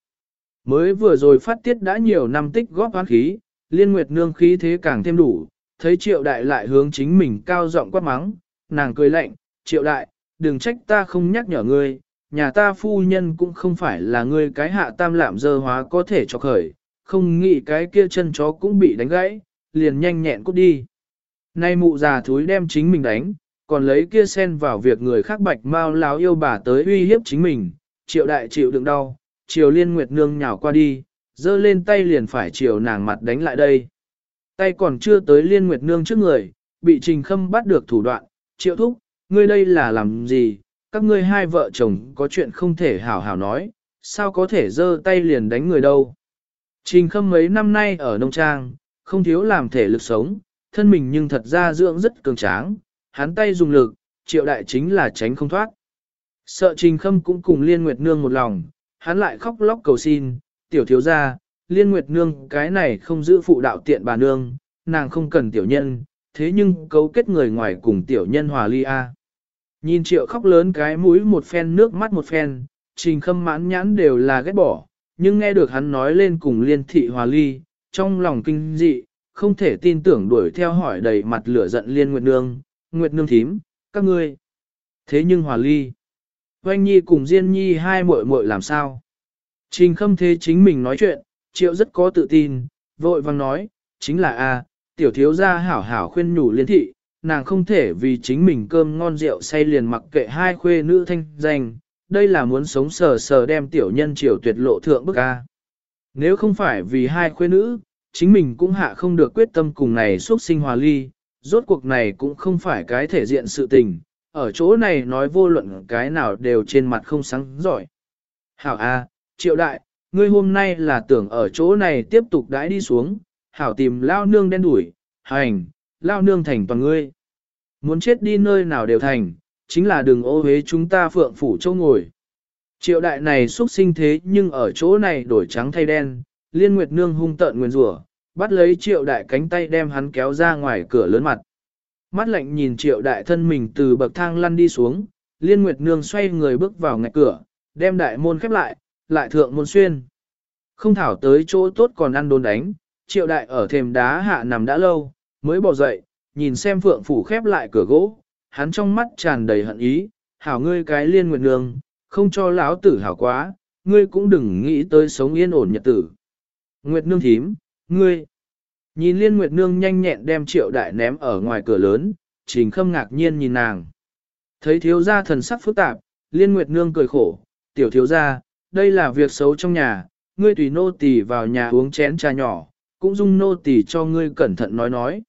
Mới vừa rồi phát tiết đã nhiều năm tích góp oán khí, liên nguyệt nương khí thế càng thêm đủ, thấy triệu đại lại hướng chính mình cao giọng quát mắng, nàng cười lạnh, triệu đại, đừng trách ta không nhắc nhở ngươi, nhà ta phu nhân cũng không phải là ngươi cái hạ tam lạm dơ hóa có thể cho khởi, không nghĩ cái kia chân chó cũng bị đánh gãy, liền nhanh nhẹn cút đi. Nay mụ già thúi đem chính mình đánh, còn lấy kia sen vào việc người khác bạch mau láo yêu bà tới uy hiếp chính mình, triệu đại chịu đựng đau, triều liên nguyệt nương nhào qua đi, giơ lên tay liền phải chiều nàng mặt đánh lại đây. Tay còn chưa tới liên nguyệt nương trước người, bị trình khâm bắt được thủ đoạn, triệu thúc, ngươi đây là làm gì, các ngươi hai vợ chồng có chuyện không thể hảo hảo nói, sao có thể giơ tay liền đánh người đâu. Trình khâm mấy năm nay ở nông trang, không thiếu làm thể lực sống, thân mình nhưng thật ra dưỡng rất cường tráng, hắn tay dùng lực, triệu đại chính là tránh không thoát. Sợ trình khâm cũng cùng liên nguyệt nương một lòng, hắn lại khóc lóc cầu xin, tiểu thiếu gia, liên nguyệt nương cái này không giữ phụ đạo tiện bà nương, nàng không cần tiểu nhân, thế nhưng cấu kết người ngoài cùng tiểu nhân hòa ly a. Nhìn triệu khóc lớn cái mũi một phen nước mắt một phen, trình khâm mãn nhãn đều là ghét bỏ, nhưng nghe được hắn nói lên cùng liên thị hòa ly, trong lòng kinh dị, không thể tin tưởng đuổi theo hỏi đầy mặt lửa giận liên nguyệt nương, nguyệt nương thím, các ngươi. Thế nhưng hòa ly, Oanh Nhi cùng Diên Nhi hai muội muội làm sao? Trình khâm thế chính mình nói chuyện, triệu rất có tự tin, vội vang nói, chính là a tiểu thiếu gia hảo hảo khuyên nhủ liên thị, nàng không thể vì chính mình cơm ngon rượu say liền mặc kệ hai khuê nữ thanh danh, đây là muốn sống sờ sờ đem tiểu nhân triều tuyệt lộ thượng bức a. Nếu không phải vì hai khuê nữ, chính mình cũng hạ không được quyết tâm cùng này suốt sinh hòa ly, rốt cuộc này cũng không phải cái thể diện sự tình, ở chỗ này nói vô luận cái nào đều trên mặt không sáng giỏi. Hảo A, triệu đại, ngươi hôm nay là tưởng ở chỗ này tiếp tục đãi đi xuống, hảo tìm lao nương đen đuổi, hành, lao nương thành toàn ngươi. Muốn chết đi nơi nào đều thành, chính là đừng ô hế chúng ta phượng phủ châu ngồi. Triệu đại này xuất sinh thế nhưng ở chỗ này đổi trắng thay đen, liên nguyệt nương hung tợn nguyên rủa bắt lấy triệu đại cánh tay đem hắn kéo ra ngoài cửa lớn mặt. Mắt lạnh nhìn triệu đại thân mình từ bậc thang lăn đi xuống, liên nguyệt nương xoay người bước vào ngạch cửa, đem đại môn khép lại, lại thượng môn xuyên. Không thảo tới chỗ tốt còn ăn đốn đánh, triệu đại ở thềm đá hạ nằm đã lâu, mới bỏ dậy, nhìn xem phượng phủ khép lại cửa gỗ, hắn trong mắt tràn đầy hận ý, hảo ngươi cái liên nguyệt nương, không cho lão tử hảo quá, ngươi cũng đừng nghĩ tới sống yên ổn nhật tử. Nguyệt nương thím, ngươi, Nhìn Liên Nguyệt Nương nhanh nhẹn đem triệu đại ném ở ngoài cửa lớn, trình khâm ngạc nhiên nhìn nàng. Thấy thiếu gia thần sắc phức tạp, Liên Nguyệt Nương cười khổ, tiểu thiếu gia, đây là việc xấu trong nhà, ngươi tùy nô tỳ vào nhà uống chén trà nhỏ, cũng dung nô tỳ cho ngươi cẩn thận nói nói.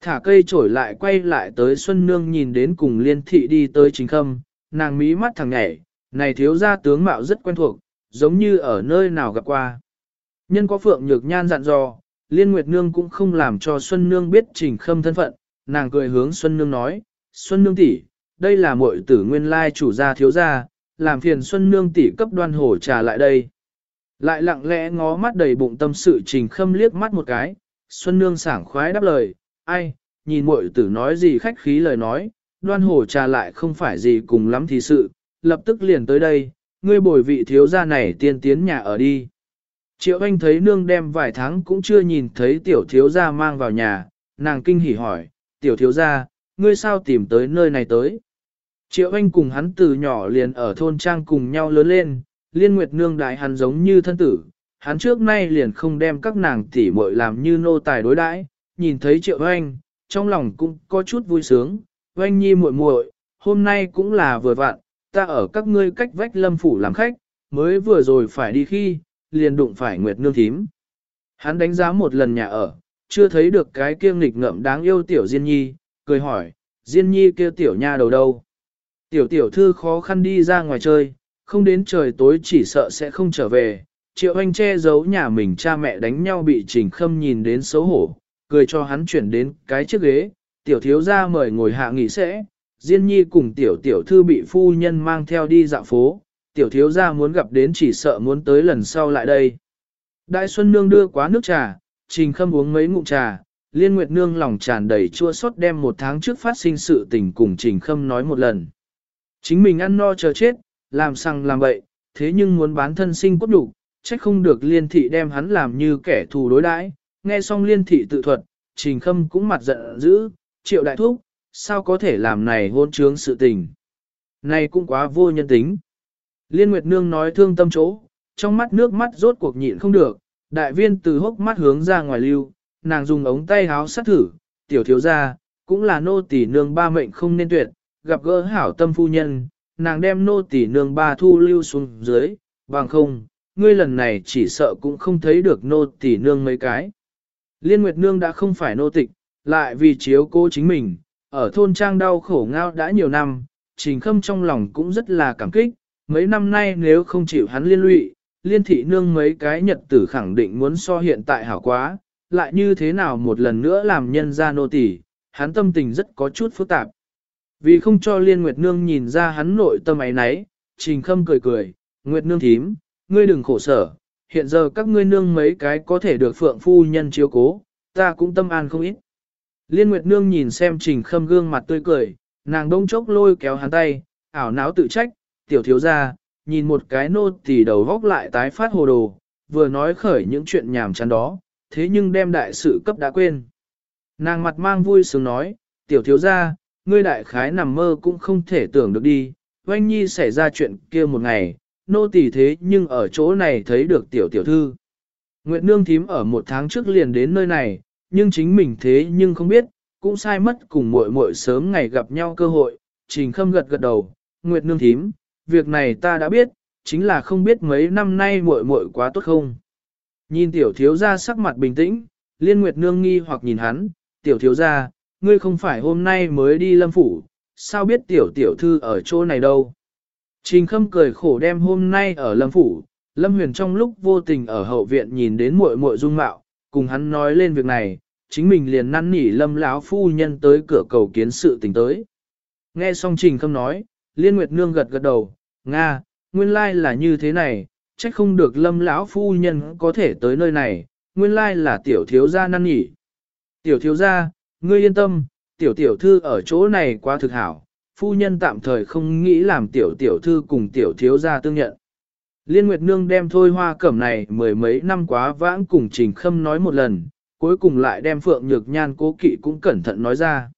Thả cây trổi lại quay lại tới Xuân Nương nhìn đến cùng liên thị đi tới chính khâm, nàng mí mắt thằng nhảy, này thiếu gia tướng mạo rất quen thuộc, giống như ở nơi nào gặp qua. Nhân có phượng nhược nhan dặn dò, liên nguyệt nương cũng không làm cho Xuân Nương biết trình khâm thân phận, nàng cười hướng Xuân Nương nói, Xuân Nương tỷ, đây là muội tử nguyên lai chủ gia thiếu gia, làm phiền Xuân Nương tỷ cấp đoan hổ trà lại đây. Lại lặng lẽ ngó mắt đầy bụng tâm sự trình khâm liếc mắt một cái, Xuân Nương sảng khoái đáp lời, ai, nhìn muội tử nói gì khách khí lời nói, đoan hồ trà lại không phải gì cùng lắm thì sự, lập tức liền tới đây, ngươi bồi vị thiếu gia này tiên tiến nhà ở đi. Triệu anh thấy nương đem vài tháng cũng chưa nhìn thấy tiểu thiếu gia mang vào nhà, nàng kinh hỉ hỏi, tiểu thiếu gia, ngươi sao tìm tới nơi này tới? Triệu anh cùng hắn từ nhỏ liền ở thôn trang cùng nhau lớn lên, liên nguyệt nương đại hắn giống như thân tử, hắn trước nay liền không đem các nàng tỷ muội làm như nô tài đối đãi, nhìn thấy triệu anh, trong lòng cũng có chút vui sướng, oanh nhi muội muội, hôm nay cũng là vừa vặn, ta ở các ngươi cách vách lâm phủ làm khách, mới vừa rồi phải đi khi, liền đụng phải nguyệt nương thím. Hắn đánh giá một lần nhà ở, chưa thấy được cái kia nghịch ngợm đáng yêu tiểu Diên Nhi, cười hỏi, Diên Nhi kia tiểu nha đầu đâu? Tiểu tiểu thư khó khăn đi ra ngoài chơi, không đến trời tối chỉ sợ sẽ không trở về. Triệu anh che giấu nhà mình cha mẹ đánh nhau bị trình khâm nhìn đến xấu hổ, cười cho hắn chuyển đến cái chiếc ghế, tiểu thiếu ra mời ngồi hạ nghỉ sẽ. Diên nhi cùng tiểu tiểu thư bị phu nhân mang theo đi dạo phố, tiểu thiếu ra muốn gặp đến chỉ sợ muốn tới lần sau lại đây. Đại Xuân Nương đưa quá nước trà, trình khâm uống mấy ngụm trà, Liên Nguyệt Nương lòng tràn đầy chua xót đem một tháng trước phát sinh sự tình cùng trình khâm nói một lần. Chính mình ăn no chờ chết, làm sang làm bậy, thế nhưng muốn bán thân sinh cốt đủ, trách không được liên thị đem hắn làm như kẻ thù đối đãi. Nghe xong liên thị tự thuật, trình khâm cũng mặt giận dữ, triệu đại thúc, sao có thể làm này hôn trướng sự tình. Này cũng quá vô nhân tính. Liên Nguyệt Nương nói thương tâm chỗ, trong mắt nước mắt rốt cuộc nhịn không được, đại viên từ hốc mắt hướng ra ngoài lưu, nàng dùng ống tay háo sát thử, tiểu thiếu gia, cũng là nô tỳ nương ba mệnh không nên tuyệt, gặp gỡ hảo tâm phu nhân, nàng đem nô tỳ nương ba thu lưu xuống dưới, bằng không, ngươi lần này chỉ sợ cũng không thấy được nô tỳ nương mấy cái. Liên Nguyệt Nương đã không phải nô tịch, lại vì chiếu cố chính mình, ở thôn trang đau khổ ngao đã nhiều năm, trình khâm trong lòng cũng rất là cảm kích, mấy năm nay nếu không chịu hắn liên lụy, liên thị nương mấy cái nhật tử khẳng định muốn so hiện tại hảo quá, lại như thế nào một lần nữa làm nhân ra nô tỳ, hắn tâm tình rất có chút phức tạp. Vì không cho Liên Nguyệt Nương nhìn ra hắn nội tâm ấy nấy, Trình Khâm cười cười, Nguyệt Nương thím, ngươi đừng khổ sở, hiện giờ các ngươi nương mấy cái có thể được phượng phu nhân chiếu cố, ta cũng tâm an không ít. Liên Nguyệt Nương nhìn xem Trình Khâm gương mặt tươi cười, nàng đông chốc lôi kéo hắn tay, ảo não tự trách, tiểu thiếu ra, nhìn một cái nô tỳ đầu góc lại tái phát hồ đồ, vừa nói khởi những chuyện nhảm chán đó, thế nhưng đem đại sự cấp đã quên. Nàng mặt mang vui sướng nói, tiểu thiếu ra, ngươi đại khái nằm mơ cũng không thể tưởng được đi, oanh nhi xảy ra chuyện kia một ngày, nô tỳ thế nhưng ở chỗ này thấy được tiểu tiểu thư. Nguyệt nương thím ở một tháng trước liền đến nơi này, nhưng chính mình thế nhưng không biết, cũng sai mất cùng muội muội sớm ngày gặp nhau cơ hội, trình khâm gật gật đầu, Nguyệt nương thím, việc này ta đã biết, chính là không biết mấy năm nay muội muội quá tốt không. Nhìn tiểu thiếu gia sắc mặt bình tĩnh, liên Nguyệt nương nghi hoặc nhìn hắn, tiểu thiếu gia, ngươi không phải hôm nay mới đi lâm phủ, sao biết tiểu tiểu thư ở chỗ này đâu. Trình khâm cười khổ đem hôm nay ở lâm phủ, lâm huyền trong lúc vô tình ở hậu viện nhìn đến muội muội dung mạo, cùng hắn nói lên việc này, chính mình liền năn nỉ lâm lão phu nhân tới cửa cầu kiến sự tình tới. Nghe xong trình khâm nói, liên nguyệt nương gật gật đầu, Nga, nguyên lai là như thế này, trách không được lâm lão phu nhân có thể tới nơi này, nguyên lai là tiểu thiếu gia năn nỉ. Tiểu thiếu gia, ngươi yên tâm, tiểu tiểu thư ở chỗ này quá thực hảo, phu nhân tạm thời không nghĩ làm tiểu tiểu thư cùng tiểu thiếu gia tương nhận. Liên Nguyệt Nương đem thôi hoa cẩm này mười mấy năm quá vãng cùng Trình Khâm nói một lần, cuối cùng lại đem Phượng Nhược Nhan cố kỵ cũng cẩn thận nói ra.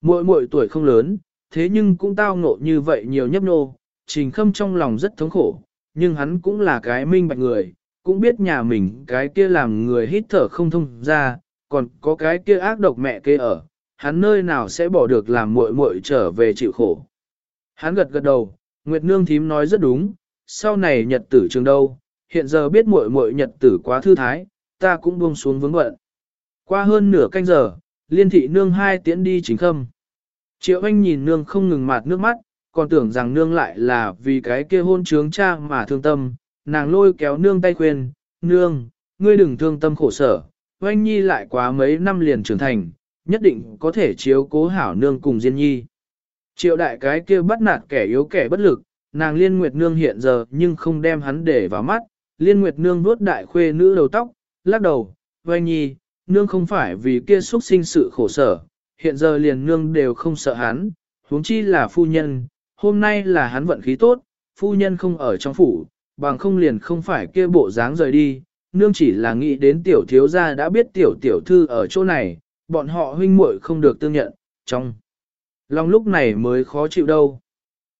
Muội muội tuổi không lớn, thế nhưng cũng tao ngộ như vậy nhiều nhấp nô, Trình Khâm trong lòng rất thống khổ, nhưng hắn cũng là cái minh bạch người, cũng biết nhà mình cái kia làm người hít thở không thông ra, còn có cái kia ác độc mẹ kia ở, hắn nơi nào sẽ bỏ được làm muội muội trở về chịu khổ. Hắn gật gật đầu, Nguyệt Nương thím nói rất đúng, sau này nhật tử trường đâu, hiện giờ biết muội muội nhật tử quá thư thái, ta cũng buông xuống vướng bận. Qua hơn nửa canh giờ, liên thị nương hai tiễn đi chính khâm. Triệu anh nhìn nương không ngừng mạt nước mắt, còn tưởng rằng nương lại là vì cái kia hôn trướng cha mà thương tâm, nàng lôi kéo nương tay khuyên, nương, ngươi đừng thương tâm khổ sở, oanh nhi lại quá mấy năm liền trưởng thành, nhất định có thể chiếu cố hảo nương cùng Diên nhi. Triệu đại cái kia bắt nạt kẻ yếu kẻ bất lực, nàng liên nguyệt nương hiện giờ nhưng không đem hắn để vào mắt, liên nguyệt nương vuốt đại khuê nữ đầu tóc, lắc đầu, vay nhi, nương không phải vì kia xuất sinh sự khổ sở, hiện giờ liền nương đều không sợ hắn, huống chi là phu nhân, hôm nay là hắn vận khí tốt, phu nhân không ở trong phủ, bằng không liền không phải kia bộ dáng rời đi, nương chỉ là nghĩ đến tiểu thiếu gia đã biết tiểu tiểu thư ở chỗ này, bọn họ huynh muội không được tương nhận, trong lòng lúc này mới khó chịu đâu.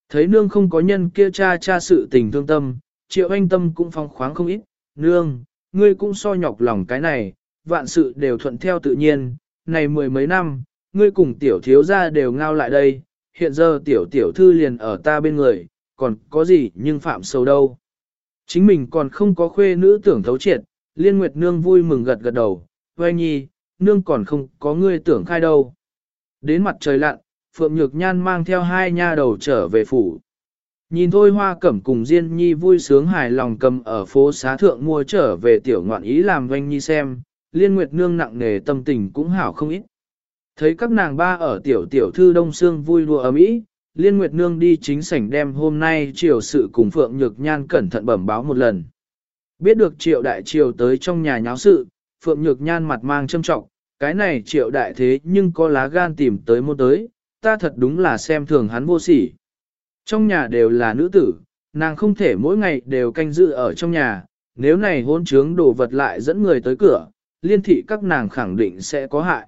Thấy nương không có nhân kia cha cha sự tình thương tâm, triệu anh tâm cũng phong khoáng không ít, nương, ngươi cũng so nhọc lòng cái này, vạn sự đều thuận theo tự nhiên, này mười mấy năm, ngươi cùng tiểu thiếu gia đều ngao lại đây, hiện giờ tiểu tiểu thư liền ở ta bên người, còn có gì nhưng phạm sâu đâu. Chính mình còn không có khuê nữ tưởng thấu triệt, liên nguyệt nương vui mừng gật gật đầu, vai nhi, nương còn không có ngươi tưởng khai đâu. Đến mặt trời lặn, Phượng Nhược Nhan mang theo hai nha đầu trở về phủ. Nhìn thôi hoa cẩm cùng Diên Nhi vui sướng hài lòng cầm ở phố xá thượng mua trở về tiểu ngoạn ý làm doanh nhi xem, liên nguyệt nương nặng nề tâm tình cũng hảo không ít. Thấy các nàng ba ở tiểu tiểu thư đông xương vui đùa ấm ý, liên nguyệt nương đi chính sảnh đem hôm nay triều sự cùng Phượng Nhược Nhan cẩn thận bẩm báo một lần. Biết được triệu đại triều tới trong nhà nháo sự, Phượng Nhược Nhan mặt mang châm trọng, cái này triệu đại thế nhưng có lá gan tìm tới môn tới, ta thật đúng là xem thường hắn vô sỉ. Trong nhà đều là nữ tử, nàng không thể mỗi ngày đều canh giữ ở trong nhà, nếu này hôn trướng đồ vật lại dẫn người tới cửa, liên thị các nàng khẳng định sẽ có hại.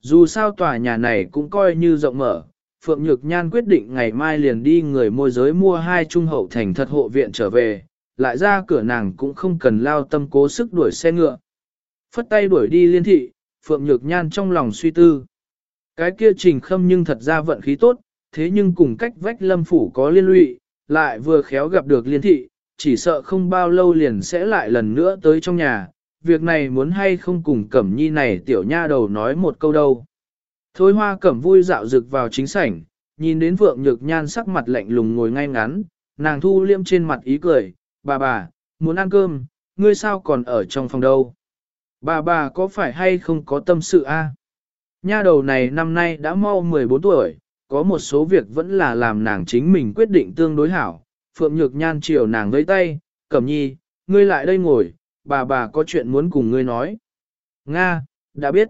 Dù sao tòa nhà này cũng coi như rộng mở, Phượng Nhược Nhan quyết định ngày mai liền đi người môi giới mua hai trung hậu thành thật hộ viện trở về, lại ra cửa nàng cũng không cần lao tâm cố sức đuổi xe ngựa. Phất tay đuổi đi liên thị, Phượng Nhược Nhan trong lòng suy tư. Cái kia trình khâm nhưng thật ra vận khí tốt, thế nhưng cùng cách vách lâm phủ có liên lụy, lại vừa khéo gặp được liên thị, chỉ sợ không bao lâu liền sẽ lại lần nữa tới trong nhà, việc này muốn hay không cùng cẩm nhi này tiểu nha đầu nói một câu đâu. Thôi hoa cẩm vui dạo rực vào chính sảnh, nhìn đến Phượng Nhược Nhan sắc mặt lạnh lùng ngồi ngay ngắn, nàng thu liêm trên mặt ý cười, bà bà, muốn ăn cơm, ngươi sao còn ở trong phòng đâu? Bà bà có phải hay không có tâm sự a? Nha đầu này năm nay đã mau 14 tuổi, có một số việc vẫn là làm nàng chính mình quyết định tương đối hảo. Phượng Nhược Nhan chiều nàng với tay, Cẩm Nhi, ngươi lại đây ngồi, bà bà có chuyện muốn cùng ngươi nói. Nga, đã biết.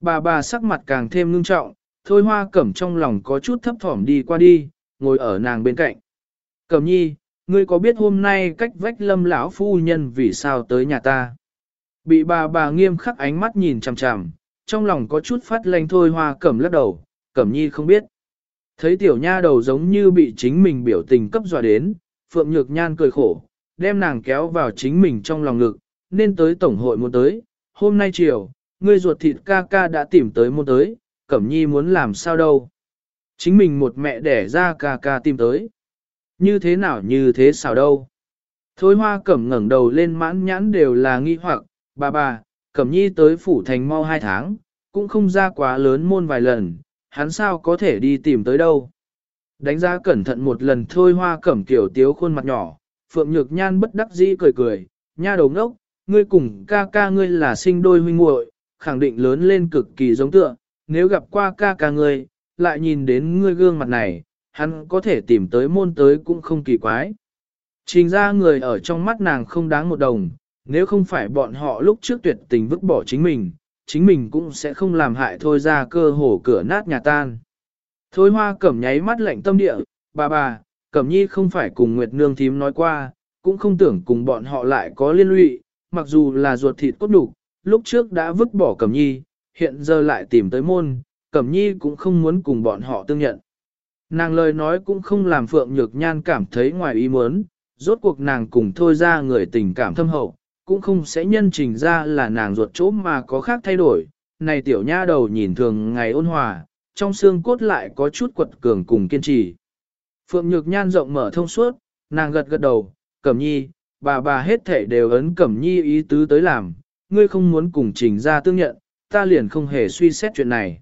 Bà bà sắc mặt càng thêm ngưng trọng, thôi hoa cẩm trong lòng có chút thấp thỏm đi qua đi, ngồi ở nàng bên cạnh. Cẩm nhi, ngươi có biết hôm nay cách vách lâm lão phu nhân vì sao tới nhà ta? Bị bà bà nghiêm khắc ánh mắt nhìn chằm chằm, trong lòng có chút phát lanh thôi hoa cẩm lắc đầu, cẩm nhi không biết. Thấy tiểu nha đầu giống như bị chính mình biểu tình cấp dọa đến, Phượng Nhược Nhan cười khổ, đem nàng kéo vào chính mình trong lòng ngực, nên tới tổng hội muốn tới. Hôm nay chiều, ngươi ruột thịt ca ca đã tìm tới muốn tới, Cẩm Nhi muốn làm sao đâu. Chính mình một mẹ đẻ ra ca ca tìm tới. Như thế nào như thế sao đâu. Thôi hoa cẩm ngẩng đầu lên mãn nhãn đều là nghi hoặc, bà bà, Cẩm Nhi tới phủ thành mau hai tháng, cũng không ra quá lớn môn vài lần, hắn sao có thể đi tìm tới đâu. Đánh giá cẩn thận một lần thôi hoa cẩm kiểu tiếu khuôn mặt nhỏ, Phượng Nhược Nhan bất đắc dĩ cười cười, nha đầu ngốc, ngươi cùng ca ca ngươi là sinh đôi huynh muội, khẳng định lớn lên cực kỳ giống tựa, nếu gặp qua ca ca ngươi, lại nhìn đến ngươi gương mặt này, hắn có thể tìm tới môn tới cũng không kỳ quái. Trình ra người ở trong mắt nàng không đáng một đồng, nếu không phải bọn họ lúc trước tuyệt tình vứt bỏ chính mình, chính mình cũng sẽ không làm hại thôi ra cơ hồ cửa nát nhà tan. Thôi hoa cẩm nháy mắt lạnh tâm địa, bà bà, cẩm nhi không phải cùng Nguyệt Nương thím nói qua, cũng không tưởng cùng bọn họ lại có liên lụy, mặc dù là ruột thịt cốt đủ, lúc trước đã vứt bỏ cẩm nhi, hiện giờ lại tìm tới môn, cẩm nhi cũng không muốn cùng bọn họ tương nhận. Nàng lời nói cũng không làm Phượng Nhược Nhan cảm thấy ngoài ý muốn, rốt cuộc nàng cùng thôi ra người tình cảm thâm hậu, cũng không sẽ nhân trình ra là nàng ruột chỗ mà có khác thay đổi. Này tiểu nha đầu nhìn thường ngày ôn hòa, trong xương cốt lại có chút quật cường cùng kiên trì. Phượng Nhược Nhan rộng mở thông suốt, nàng gật gật đầu, Cẩm Nhi, bà bà hết thể đều ấn Cẩm Nhi ý tứ tới làm, ngươi không muốn cùng trình ra tương nhận, ta liền không hề suy xét chuyện này.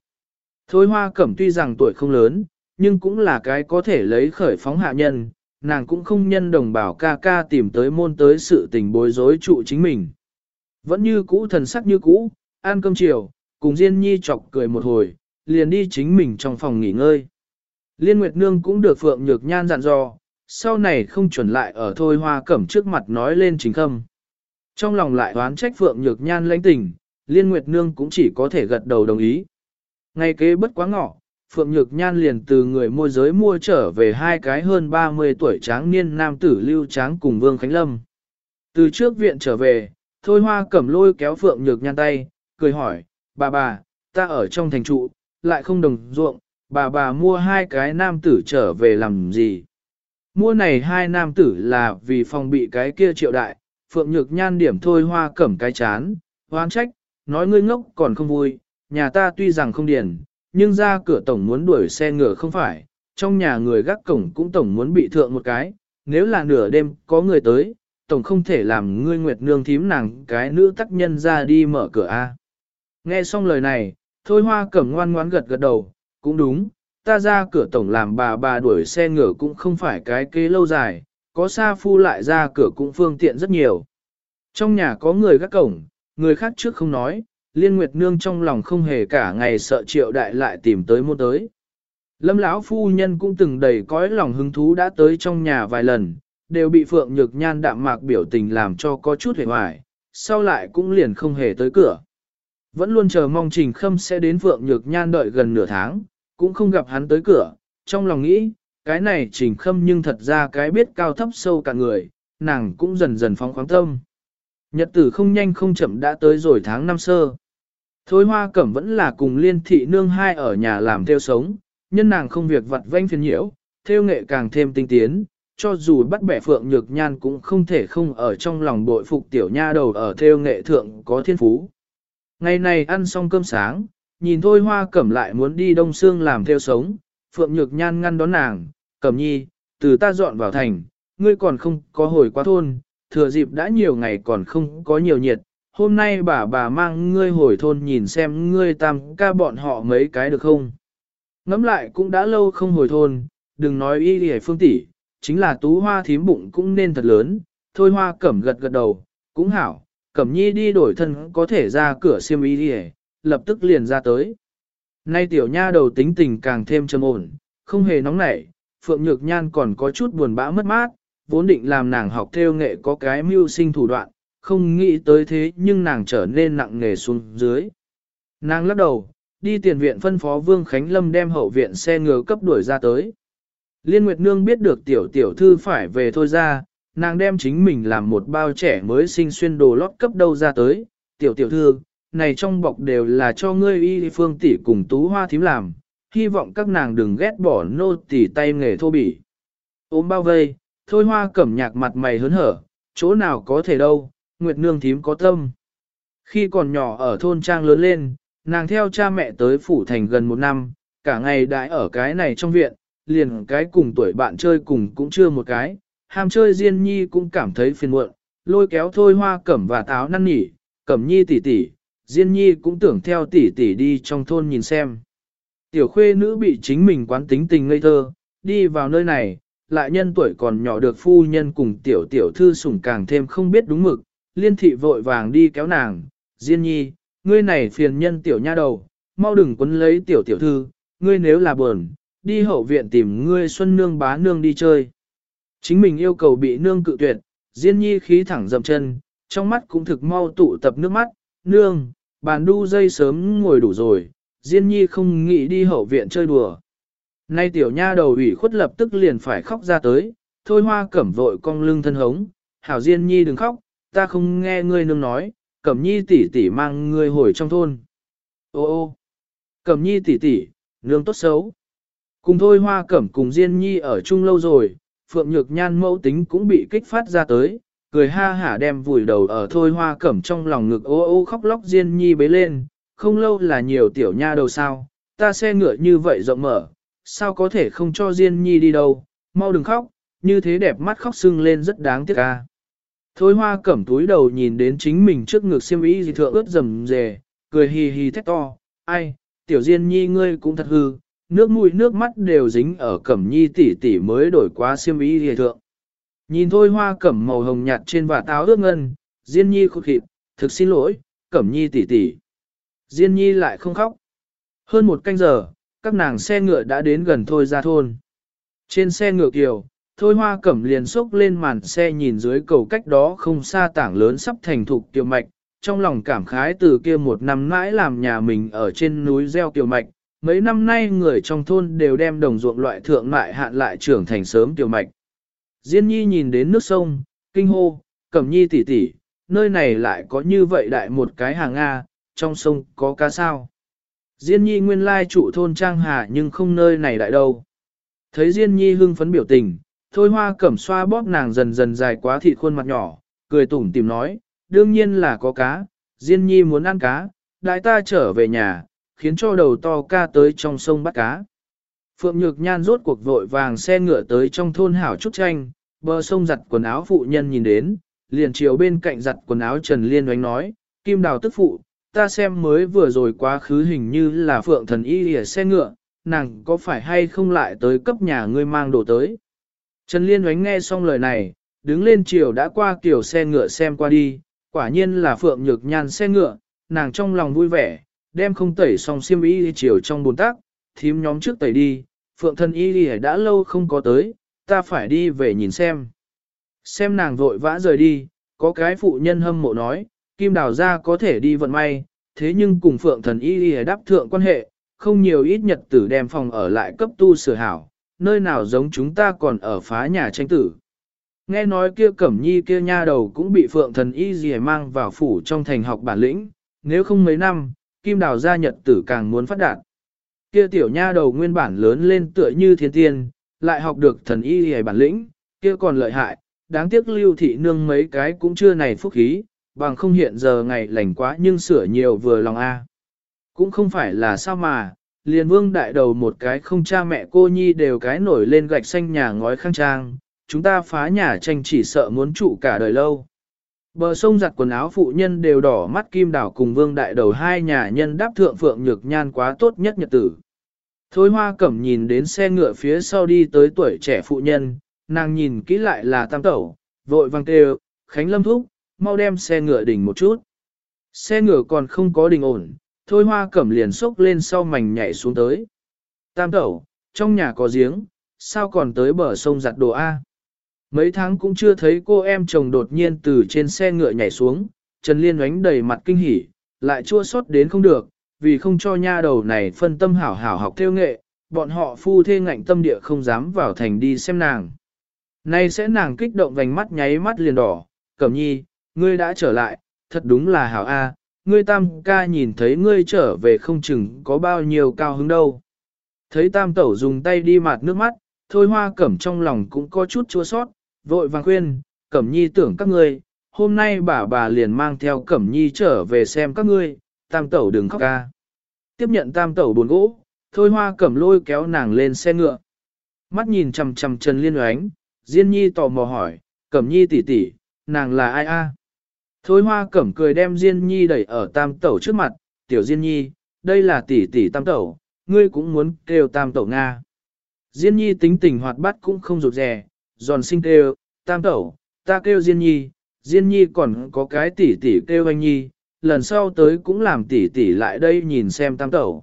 Thôi hoa Cẩm tuy rằng tuổi không lớn, nhưng cũng là cái có thể lấy khởi phóng hạ nhân, nàng cũng không nhân đồng bào ca ca tìm tới môn tới sự tình bối rối trụ chính mình. Vẫn như cũ thần sắc như cũ, ăn cơm chiều, cùng Diên Nhi chọc cười một hồi, liền đi chính mình trong phòng nghỉ ngơi. Liên Nguyệt Nương cũng được Phượng Nhược Nhan dặn dò, sau này không chuẩn lại ở thôi hoa cẩm trước mặt nói lên chính khâm. Trong lòng lại oán trách Phượng Nhược Nhan lãnh tình, Liên Nguyệt Nương cũng chỉ có thể gật đầu đồng ý. Ngay kế bất quá ngọ, Phượng Nhược Nhan liền từ người môi giới mua trở về hai cái hơn 30 tuổi tráng niên nam tử lưu tráng cùng Vương Khánh Lâm. Từ trước viện trở về, Thôi Hoa cẩm lôi kéo Phượng Nhược Nhan tay, cười hỏi, bà bà, ta ở trong thành trụ, lại không đồng ruộng, bà bà mua hai cái nam tử trở về làm gì? Mua này hai nam tử là vì phòng bị cái kia triệu đại, Phượng Nhược Nhan điểm Thôi Hoa cẩm cái chán, hoang trách, nói ngươi ngốc còn không vui, nhà ta tuy rằng không điền, nhưng ra cửa tổng muốn đuổi xe ngựa không phải, trong nhà người gác cổng cũng tổng muốn bị thượng một cái, nếu là nửa đêm có người tới, tổng không thể làm ngươi nguyệt nương thím nàng cái nữ tác nhân ra đi mở cửa a. Nghe xong lời này, thôi hoa cẩm ngoan ngoãn gật gật đầu, cũng đúng, ta ra cửa tổng làm bà bà đuổi xe ngựa cũng không phải cái kế lâu dài, có xa phu lại ra cửa cũng phương tiện rất nhiều. Trong nhà có người gác cổng, người khác trước không nói, Liên Nguyệt Nương trong lòng không hề cả ngày sợ triệu đại lại tìm tới mua tới. Lâm lão phu nhân cũng từng đầy cõi lòng hứng thú đã tới trong nhà vài lần, đều bị Phượng Nhược Nhan đạm mạc biểu tình làm cho có chút hề hoài, sau lại cũng liền không hề tới cửa. Vẫn luôn chờ mong Trình Khâm sẽ đến Phượng Nhược Nhan đợi gần nửa tháng, cũng không gặp hắn tới cửa, trong lòng nghĩ, cái này Trình Khâm nhưng thật ra cái biết cao thấp sâu cả người, nàng cũng dần dần phóng khoáng tâm. Nhật tử không nhanh không chậm đã tới rồi tháng năm sơ. Thôi hoa cẩm vẫn là cùng liên thị nương hai ở nhà làm theo sống, nhân nàng không việc vặt vanh phiền nhiễu, theo nghệ càng thêm tinh tiến, cho dù bắt bẻ phượng nhược nhan cũng không thể không ở trong lòng bội phục tiểu nha đầu ở theo nghệ thượng có thiên phú. Ngày này ăn xong cơm sáng, nhìn thôi hoa cẩm lại muốn đi đông xương làm theo sống, phượng nhược nhan ngăn đón nàng, cẩm nhi, từ ta dọn vào thành, ngươi còn không có hồi qua thôn, thừa dịp đã nhiều ngày còn không có nhiều nhiệt, hôm nay bà bà mang ngươi hồi thôn nhìn xem ngươi tam ca bọn họ mấy cái được không. Ngắm lại cũng đã lâu không hồi thôn, đừng nói y hề phương tỷ, chính là tú hoa thím bụng cũng nên thật lớn, thôi hoa cẩm gật gật đầu, cũng hảo, cẩm nhi đi đổi thân có thể ra cửa xiêm y hề, lập tức liền ra tới. Nay tiểu nha đầu tính tình càng thêm trầm ổn, không hề nóng nảy, Phượng Nhược Nhan còn có chút buồn bã mất mát, vốn định làm nàng học theo nghệ có cái mưu sinh thủ đoạn, không nghĩ tới thế nhưng nàng trở nên nặng nề xuống dưới. Nàng lắc đầu, đi tiền viện phân phó Vương Khánh Lâm đem hậu viện xe ngựa cấp đuổi ra tới. Liên Nguyệt Nương biết được tiểu tiểu thư phải về thôi ra, nàng đem chính mình làm một bao trẻ mới sinh xuyên đồ lót cấp đâu ra tới. Tiểu tiểu thư, này trong bọc đều là cho ngươi y phương tỷ cùng tú hoa thím làm, hy vọng các nàng đừng ghét bỏ nô tỷ tay nghề thô bỉ. Ôm bao vây, thôi hoa cẩm nhạc mặt mày hớn hở, chỗ nào có thể đâu, Nguyệt Nương thím có tâm. Khi còn nhỏ ở thôn trang lớn lên, nàng theo cha mẹ tới phủ thành gần một năm, cả ngày đãi ở cái này trong viện, liền cái cùng tuổi bạn chơi cùng cũng chưa một cái, ham chơi Diên Nhi cũng cảm thấy phiền muộn, lôi kéo thôi hoa cẩm và táo năn nỉ, cẩm nhi tỷ tỷ, Diên Nhi cũng tưởng theo tỷ tỷ đi trong thôn nhìn xem. Tiểu khuê nữ bị chính mình quán tính tình ngây thơ, đi vào nơi này, lại nhân tuổi còn nhỏ được phu nhân cùng tiểu tiểu thư sủng càng thêm không biết đúng mực, liên thị vội vàng đi kéo nàng, Diên nhi, ngươi này phiền nhân tiểu nha đầu, mau đừng quấn lấy tiểu tiểu thư, ngươi nếu là buồn, đi hậu viện tìm ngươi xuân nương bá nương đi chơi. Chính mình yêu cầu bị nương cự tuyệt, Diên nhi khí thẳng dậm chân, trong mắt cũng thực mau tụ tập nước mắt, nương, bàn đu dây sớm ngồi đủ rồi, Diên nhi không nghĩ đi hậu viện chơi đùa. Nay tiểu nha đầu ủy khuất lập tức liền phải khóc ra tới, thôi hoa cẩm vội cong lưng thân hống, hảo Diên nhi đừng khóc, ta không nghe ngươi nương nói, Cẩm Nhi tỷ tỷ mang ngươi hồi trong thôn. Ô ô, Cẩm Nhi tỷ tỷ, nương tốt xấu. Cùng thôi hoa cẩm cùng Diên Nhi ở chung lâu rồi, Phượng Nhược Nhan mẫu tính cũng bị kích phát ra tới, cười ha hả đem vùi đầu ở thôi hoa cẩm trong lòng ngực ô ô khóc lóc Diên Nhi bế lên, không lâu là nhiều tiểu nha đầu sao, ta xe ngựa như vậy rộng mở, sao có thể không cho Diên Nhi đi đâu, mau đừng khóc, như thế đẹp mắt khóc sưng lên rất đáng tiếc ca. Thôi hoa cẩm túi đầu nhìn đến chính mình trước ngực xiêm y gì thượng ướt rầm rề, cười hì hì thét to, ai, tiểu Diên Nhi ngươi cũng thật hư, nước mũi nước mắt đều dính ở cẩm nhi tỷ tỷ mới đổi qua xiêm y gì thượng. Nhìn thôi hoa cẩm màu hồng nhạt trên vạt áo ướt ngân, Diên Nhi khụt khịt, thực xin lỗi, cẩm nhi tỷ tỷ. Diên Nhi lại không khóc. Hơn một canh giờ, các nàng xe ngựa đã đến gần thôi ra thôn. Trên xe ngựa kiều, thôi hoa cẩm liền xốc lên màn xe nhìn dưới cầu cách đó không xa tảng lớn sắp thành thục tiểu mạch, trong lòng cảm khái từ kia một năm mãi làm nhà mình ở trên núi gieo tiểu mạch. Mấy năm nay người trong thôn đều đem đồng ruộng loại thượng mại hạn lại trưởng thành sớm tiểu mạch. Diên nhi nhìn đến nước sông, kinh hô, cẩm nhi tỷ tỷ, nơi này lại có như vậy đại một cái hàng Nga, trong sông có cá sao. Diên nhi nguyên lai trụ thôn Trang Hà nhưng không nơi này đại đâu. Thấy Diên nhi hưng phấn biểu tình, thôi hoa cẩm xoa bóp nàng dần dần dài quá thịt khuôn mặt nhỏ, cười tủm tìm nói, đương nhiên là có cá, Diên nhi muốn ăn cá, đại ta trở về nhà, khiến cho đầu to ca tới trong sông bắt cá. Phượng Nhược Nhan rốt cuộc vội vàng xe ngựa tới trong thôn hảo trúc tranh, bờ sông giặt quần áo phụ nhân nhìn đến, liền chiều bên cạnh giặt quần áo Trần Liên oánh nói, Kim Đào tức phụ, ta xem mới vừa rồi quá khứ hình như là Phượng thần y lìa xe ngựa, nàng có phải hay không lại tới cấp nhà ngươi mang đồ tới. Trần Liên oánh nghe xong lời này, đứng lên chiều đã qua kiểu xe ngựa xem qua đi, quả nhiên là Phượng Nhược Nhan xe ngựa, nàng trong lòng vui vẻ, đem không tẩy xong xiêm y chiều trong bồn tắc, thím nhóm trước tẩy đi, Phượng thần y lìa đã lâu không có tới, ta phải đi về nhìn xem. Xem nàng vội vã rời đi, có cái phụ nhân hâm mộ nói, kim đào ra có thể đi vận may, thế nhưng cùng phượng thần y y đáp thượng quan hệ, không nhiều ít nhật tử đem phòng ở lại cấp tu sửa hảo, nơi nào giống chúng ta còn ở phá nhà tranh tử. Nghe nói kia cẩm nhi kia nha đầu cũng bị phượng thần y gì mang vào phủ trong thành học bản lĩnh, nếu không mấy năm, kim đào gia nhật tử càng muốn phát đạt. Kia tiểu nha đầu nguyên bản lớn lên tựa như thiên tiên, lại học được thần y dì bản lĩnh, kia còn lợi hại, đáng tiếc lưu thị nương mấy cái cũng chưa này phúc khí, bằng không hiện giờ ngày lành quá nhưng sửa nhiều vừa lòng a. Cũng không phải là sao mà, liền vương đại đầu một cái không cha mẹ cô nhi đều cái nổi lên gạch xanh nhà ngói khang trang, chúng ta phá nhà tranh chỉ sợ muốn trụ cả đời lâu. Bờ sông giặt quần áo phụ nhân đều đỏ mắt kim đảo cùng vương đại đầu hai nhà nhân đáp thượng phượng nhược nhan quá tốt nhất nhật tử. Thôi hoa cẩm nhìn đến xe ngựa phía sau đi tới tuổi trẻ phụ nhân, nàng nhìn kỹ lại là tam tẩu, vội vang kêu, Khánh Lâm thúc, mau đem xe ngựa đỉnh một chút. Xe ngựa còn không có đình ổn, thôi hoa cẩm liền sốc lên sau mảnh nhảy xuống tới. Tam tẩu, trong nhà có giếng, sao còn tới bờ sông giặt đồ A. Mấy tháng cũng chưa thấy cô em chồng đột nhiên từ trên xe ngựa nhảy xuống, Trần Liên oánh đầy mặt kinh hỉ, lại chua xót đến không được, vì không cho nha đầu này phân tâm hảo hảo học theo nghệ, bọn họ phu thê ngạnh tâm địa không dám vào thành đi xem nàng. Nay sẽ nàng kích động vành mắt nháy mắt liền đỏ, cẩm nhi, ngươi đã trở lại, thật đúng là hảo A, ngươi tam ca nhìn thấy ngươi trở về không chừng có bao nhiêu cao hứng đâu. Thấy tam tẩu dùng tay đi mạt nước mắt, thôi hoa cẩm trong lòng cũng có chút chua sót, vội vàng khuyên, cẩm nhi tưởng các ngươi, hôm nay bà bà liền mang theo cẩm nhi trở về xem các ngươi, tam tẩu đừng khóc ca. Tiếp nhận tam tẩu buồn gỗ, thôi hoa cẩm lôi kéo nàng lên xe ngựa. Mắt nhìn chầm chầm Trần Liên oánh, Diên Nhi tò mò hỏi, cẩm nhi tỷ tỷ, nàng là ai a? Thôi hoa cẩm cười đem Diên Nhi đẩy ở tam tẩu trước mặt, tiểu Diên Nhi, đây là tỷ tỷ tam tẩu, ngươi cũng muốn kêu tam tẩu Nga. Diên Nhi tính tình hoạt bát cũng không rụt rè, giòn sinh kêu, tam tẩu, ta kêu Diên Nhi, Diên Nhi còn có cái tỷ tỷ kêu anh Nhi, lần sau tới cũng làm tỷ tỷ lại đây nhìn xem tam tẩu.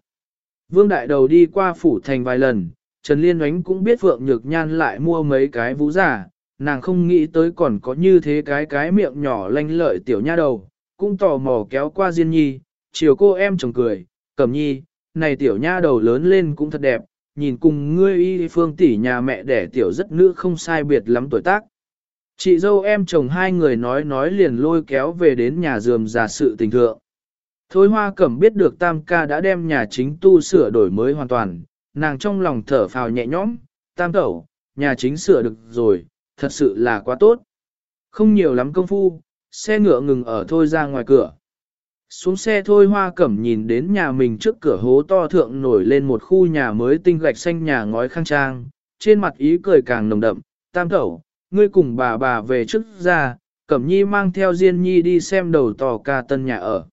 Vương Đại Đầu đi qua phủ thành vài lần, Trần Liên Ánh cũng biết Phượng Nhược Nhan lại mua mấy cái vũ giả, nàng không nghĩ tới còn có như thế cái cái miệng nhỏ lanh lợi tiểu nha đầu, cũng tò mò kéo qua Diên Nhi, chiều cô em chồng cười, cẩm nhi, này tiểu nha đầu lớn lên cũng thật đẹp, nhìn cùng ngươi y phương tỷ nhà mẹ đẻ tiểu rất nữ không sai biệt lắm tuổi tác. Chị dâu em chồng hai người nói nói liền lôi kéo về đến nhà dườm giả sự tình thượng. Thôi hoa cẩm biết được tam ca đã đem nhà chính tu sửa đổi mới hoàn toàn, nàng trong lòng thở phào nhẹ nhõm, tam tẩu, nhà chính sửa được rồi, thật sự là quá tốt. Không nhiều lắm công phu, xe ngựa ngừng ở thôi ra ngoài cửa. Xuống xe thôi hoa cẩm nhìn đến nhà mình trước cửa hố to thượng nổi lên một khu nhà mới tinh gạch xanh nhà ngói khang trang, trên mặt ý cười càng nồng đậm, tam tẩu, ngươi cùng bà bà về trước ra, cẩm nhi mang theo Diên nhi đi xem đầu tò ca tân nhà ở.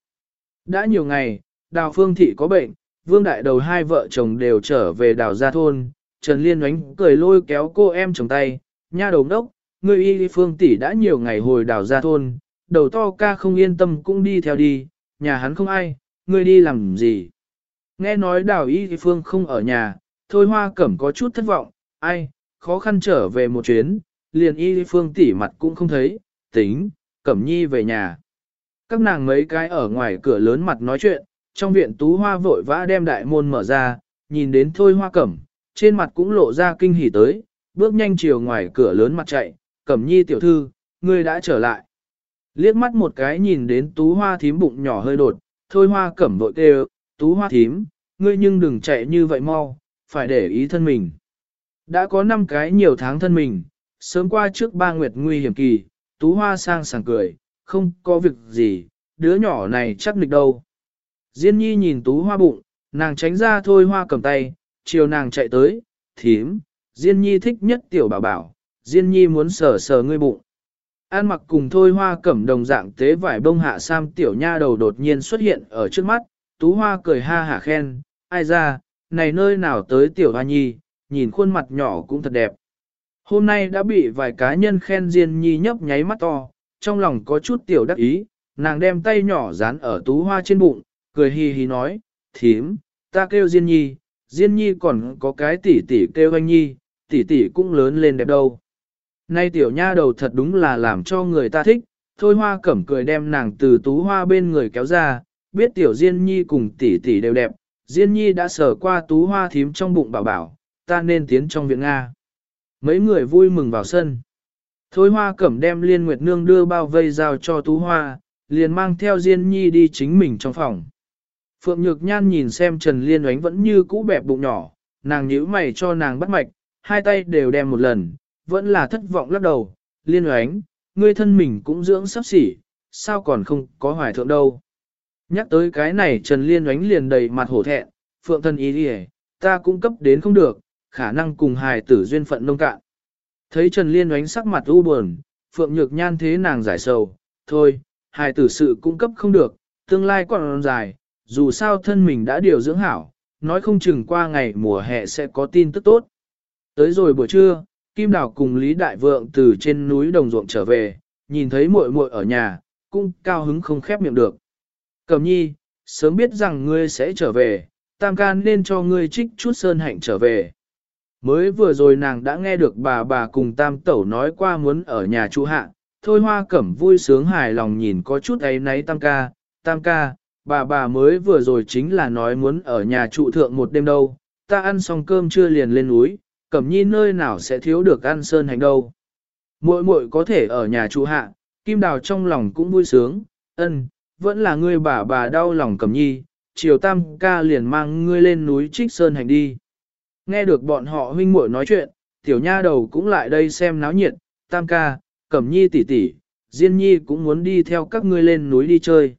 Đã nhiều ngày, đào phương thị có bệnh, vương đại đầu hai vợ chồng đều trở về đào gia thôn, Trần Liên oánh cười lôi kéo cô em chồng tay, nha đầu đốc, người y phương tỷ đã nhiều ngày hồi đào ra thôn, đầu to ca không yên tâm cũng đi theo đi, nhà hắn không ai, ngươi đi làm gì. Nghe nói đào y phương không ở nhà, thôi hoa cẩm có chút thất vọng, ai, khó khăn trở về một chuyến, liền y phương tỷ mặt cũng không thấy, tính, cẩm nhi về nhà. Các nàng mấy cái ở ngoài cửa lớn mặt nói chuyện, trong viện tú hoa vội vã đem đại môn mở ra, nhìn đến thôi hoa cẩm, trên mặt cũng lộ ra kinh hỉ tới, bước nhanh chiều ngoài cửa lớn mặt chạy, cẩm nhi tiểu thư, ngươi đã trở lại. Liếc mắt một cái nhìn đến tú hoa thím bụng nhỏ hơi đột, thôi hoa cẩm vội kêu, tú hoa thím, ngươi nhưng đừng chạy như vậy mau, phải để ý thân mình. Đã có 5 cái nhiều tháng thân mình, sớm qua trước ba nguyệt nguy hiểm kỳ, tú hoa sang sảng cười, không có việc gì, đứa nhỏ này chắc nịch đâu. Diên nhi nhìn tú hoa bụng, nàng tránh ra thôi hoa cầm tay, chiều nàng chạy tới, thím, Diên nhi thích nhất tiểu bảo bảo, Diên nhi muốn sờ sờ ngươi bụng. An mặc cùng thôi hoa cẩm đồng dạng tế vải bông hạ sam tiểu nha đầu đột nhiên xuất hiện ở trước mắt, tú hoa cười ha hả khen, ai ra, này nơi nào tới tiểu hoa nhi, nhìn khuôn mặt nhỏ cũng thật đẹp. Hôm nay đã bị vài cá nhân khen Diên Nhi nhấp nháy mắt to, trong lòng có chút tiểu đắc ý, nàng đem tay nhỏ dán ở tú hoa trên bụng, cười hì hì nói, thím, ta kêu Diên Nhi, Diên Nhi còn có cái tỷ tỷ kêu anh Nhi, tỷ tỷ cũng lớn lên đẹp đâu. Nay tiểu nha đầu thật đúng là làm cho người ta thích, thôi hoa cẩm cười đem nàng từ tú hoa bên người kéo ra, biết tiểu Diên Nhi cùng tỷ tỷ đều đẹp, Diên Nhi đã sờ qua tú hoa thím trong bụng bảo bảo, ta nên tiến trong viện Nga. Mấy người vui mừng vào sân. Thôi hoa cẩm đem liên nguyệt nương đưa bao vây giao cho tú hoa, liền mang theo Diên Nhi đi chính mình trong phòng. Phượng Nhược Nhan nhìn xem Trần Liên oánh vẫn như cũ bẹp bụng nhỏ, nàng nhíu mày cho nàng bắt mạch, hai tay đều đem một lần, vẫn là thất vọng lắc đầu. Liên oánh, ngươi thân mình cũng dưỡng sắp xỉ, sao còn không có hoài thượng đâu. Nhắc tới cái này Trần Liên oánh liền đầy mặt hổ thẹn, Phượng thân ý đi ta cũng cấp đến không được, khả năng cùng hài tử duyên phận nông cạn. Thấy Trần Liên oánh sắc mặt u buồn, Phượng Nhược Nhan thế nàng giải sầu, thôi, hài tử sự cung cấp không được, tương lai còn dài, dù sao thân mình đã điều dưỡng hảo, nói không chừng qua ngày mùa hè sẽ có tin tức tốt. Tới rồi buổi trưa, Kim Đào cùng Lý Đại Vượng từ trên núi đồng ruộng trở về, nhìn thấy muội muội ở nhà, cũng cao hứng không khép miệng được. Cẩm nhi, sớm biết rằng ngươi sẽ trở về, tam can nên cho ngươi trích chút sơn hạnh trở về. Mới vừa rồi nàng đã nghe được bà bà cùng tam tẩu nói qua muốn ở nhà chú hạ, thôi hoa cẩm vui sướng hài lòng nhìn có chút ấy nấy tam ca, tam ca, bà bà mới vừa rồi chính là nói muốn ở nhà trụ thượng một đêm đâu, ta ăn xong cơm chưa liền lên núi, cẩm nhi nơi nào sẽ thiếu được ăn sơn hành đâu. Muội muội có thể ở nhà trụ hạ, kim đào trong lòng cũng vui sướng, ân, vẫn là ngươi bà bà đau lòng cẩm nhi, chiều tam ca liền mang ngươi lên núi trích sơn hành đi. Nghe được bọn họ huynh muội nói chuyện, tiểu nha đầu cũng lại đây xem náo nhiệt, tam ca, cẩm nhi tỷ tỷ, diên nhi cũng muốn đi theo các ngươi lên núi đi chơi.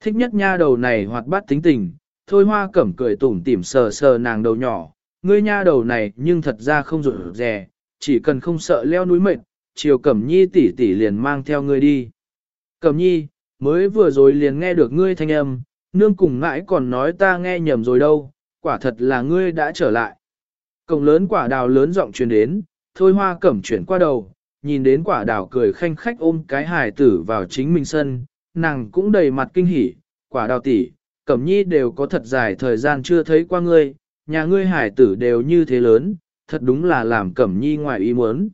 Thích nhất nha đầu này hoạt bát tính tình, thôi hoa cẩm cười tủm tỉm sờ sờ nàng đầu nhỏ, ngươi nha đầu này nhưng thật ra không rụt rè, chỉ cần không sợ leo núi mệt, chiều cẩm nhi tỷ tỷ liền mang theo ngươi đi. Cẩm nhi, mới vừa rồi liền nghe được ngươi thanh âm, nương cùng ngãi còn nói ta nghe nhầm rồi đâu, quả thật là ngươi đã trở lại. Cổng lớn quả đào lớn giọng truyền đến, thôi hoa cẩm chuyển qua đầu, nhìn đến quả đào cười khanh khách ôm cái hài tử vào chính mình sân, nàng cũng đầy mặt kinh hỉ, quả đào tỷ, cẩm nhi đều có thật dài thời gian chưa thấy qua ngươi, nhà ngươi hải tử đều như thế lớn, thật đúng là làm cẩm nhi ngoài ý muốn.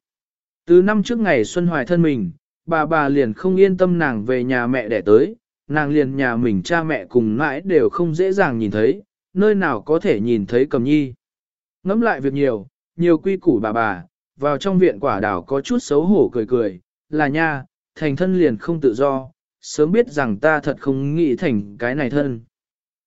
Từ năm trước ngày Xuân Hoài thân mình, bà bà liền không yên tâm nàng về nhà mẹ đẻ tới, nàng liền nhà mình cha mẹ cùng mãi đều không dễ dàng nhìn thấy, nơi nào có thể nhìn thấy cẩm nhi. Ngắm lại việc nhiều, nhiều quy củ bà bà, vào trong viện quả đảo có chút xấu hổ cười cười, là nha, thành thân liền không tự do, sớm biết rằng ta thật không nghĩ thành cái này thân.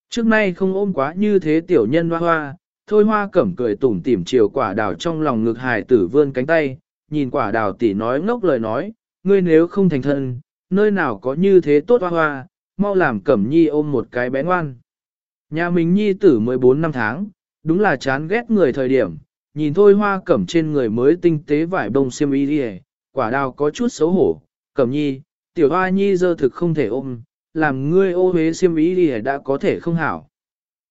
Trước nay không ôm quá như thế tiểu nhân hoa hoa, thôi hoa cẩm cười tủm tỉm chiều quả đào trong lòng ngực hài tử vươn cánh tay, nhìn quả đào tỷ nói ngốc lời nói, ngươi nếu không thành thân, nơi nào có như thế tốt hoa hoa, mau làm cẩm nhi ôm một cái bé ngoan. Nhà mình nhi tử 14 năm tháng, đúng là chán ghét người thời điểm, nhìn thôi hoa cẩm trên người mới tinh tế vải bông xiêm y đi quả đào có chút xấu hổ, cẩm nhi, tiểu hoa nhi dơ thực không thể ôm, làm ngươi ô hế xiêm ý đi đã có thể không hảo.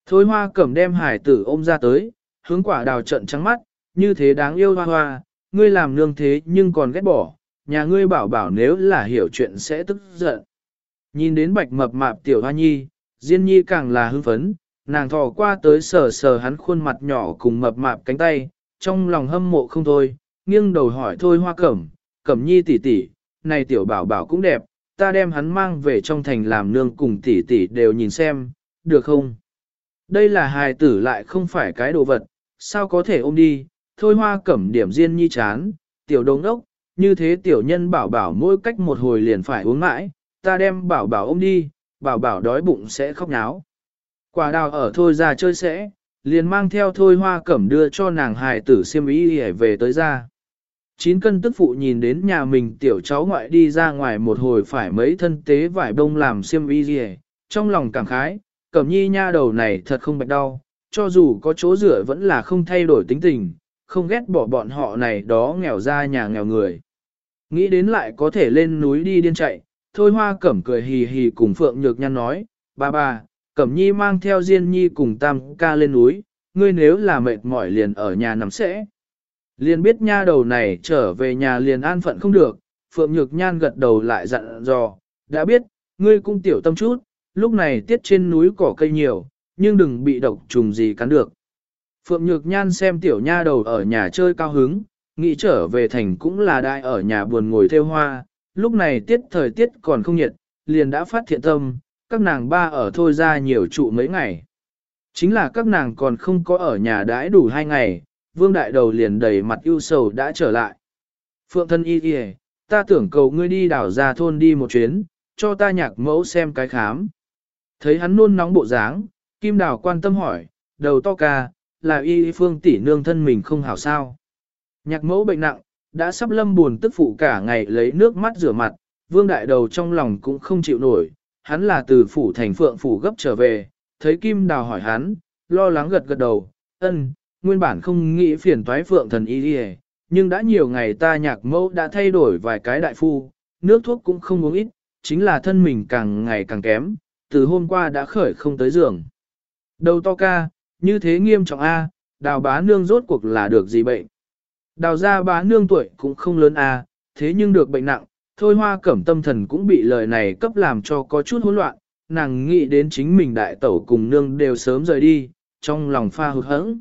Thôi hoa cẩm đem hải tử ôm ra tới, hướng quả đào trận trắng mắt, như thế đáng yêu hoa hoa, ngươi làm nương thế nhưng còn ghét bỏ, nhà ngươi bảo bảo nếu là hiểu chuyện sẽ tức giận. Nhìn đến bạch mập mạp tiểu hoa nhi, Diên nhi càng là hưng phấn, nàng thò qua tới sờ sờ hắn khuôn mặt nhỏ cùng mập mạp cánh tay, trong lòng hâm mộ không thôi, nghiêng đầu hỏi thôi hoa cẩm, cẩm nhi tỷ tỷ, này tiểu bảo bảo cũng đẹp, ta đem hắn mang về trong thành làm nương cùng tỷ tỷ đều nhìn xem, được không? Đây là hài tử lại không phải cái đồ vật, sao có thể ôm đi, thôi hoa cẩm điểm diên nhi chán, tiểu đồng ốc, như thế tiểu nhân bảo bảo mỗi cách một hồi liền phải uống mãi, ta đem bảo bảo ôm đi, bảo bảo đói bụng sẽ khóc náo. Quả đào ở thôi ra chơi sẽ, liền mang theo thôi hoa cẩm đưa cho nàng hài tử siêm ý để về tới ra. Chín cân tức phụ nhìn đến nhà mình tiểu cháu ngoại đi ra ngoài một hồi phải mấy thân tế vải bông làm xiêm y gì trong lòng cảm khái, cẩm nhi nha đầu này thật không bạch đau, cho dù có chỗ rửa vẫn là không thay đổi tính tình, không ghét bỏ bọn họ này đó nghèo ra nhà nghèo người. Nghĩ đến lại có thể lên núi đi điên chạy, thôi hoa cẩm cười hì hì cùng Phượng Nhược Nhan nói, bà bà, cẩm nhi mang theo Diên Nhi cùng Tam ca lên núi, ngươi nếu là mệt mỏi liền ở nhà nằm sẽ. Liền biết nha đầu này trở về nhà liền an phận không được, Phượng Nhược Nhan gật đầu lại dặn dò, đã biết, ngươi cũng tiểu tâm chút, lúc này tiết trên núi cỏ cây nhiều, nhưng đừng bị độc trùng gì cắn được. Phượng Nhược Nhan xem tiểu nha đầu ở nhà chơi cao hứng, nghĩ trở về thành cũng là đại ở nhà buồn ngồi theo hoa, lúc này tiết thời tiết còn không nhiệt, liền đã phát thiện tâm, các nàng ba ở thôi ra nhiều trụ mấy ngày. Chính là các nàng còn không có ở nhà đãi đủ hai ngày, vương đại đầu liền đầy mặt ưu sầu đã trở lại. Phượng thân y kìa, ta tưởng cầu ngươi đi đảo ra thôn đi một chuyến, cho ta nhạc mẫu xem cái khám. Thấy hắn nôn nóng bộ dáng, Kim Đào quan tâm hỏi, đầu to ca, là y phương tỷ nương thân mình không hảo sao. Nhạc mẫu bệnh nặng, đã sắp lâm buồn tức phụ cả ngày lấy nước mắt rửa mặt, vương đại đầu trong lòng cũng không chịu nổi, hắn là từ phủ thành phượng phủ gấp trở về, thấy Kim Đào hỏi hắn, lo lắng gật gật đầu, ân, nguyên bản không nghĩ phiền toái phượng thần y đi nhưng đã nhiều ngày ta nhạc mẫu đã thay đổi vài cái đại phu, nước thuốc cũng không uống ít, chính là thân mình càng ngày càng kém, từ hôm qua đã khởi không tới giường. Đầu to ca, như thế nghiêm trọng A, đào bá nương rốt cuộc là được gì bệnh. Đào ra bá nương tuổi cũng không lớn A, thế nhưng được bệnh nặng, thôi hoa cẩm tâm thần cũng bị lời này cấp làm cho có chút hỗn loạn, nàng nghĩ đến chính mình đại tẩu cùng nương đều sớm rời đi, trong lòng pha hụt hẫng.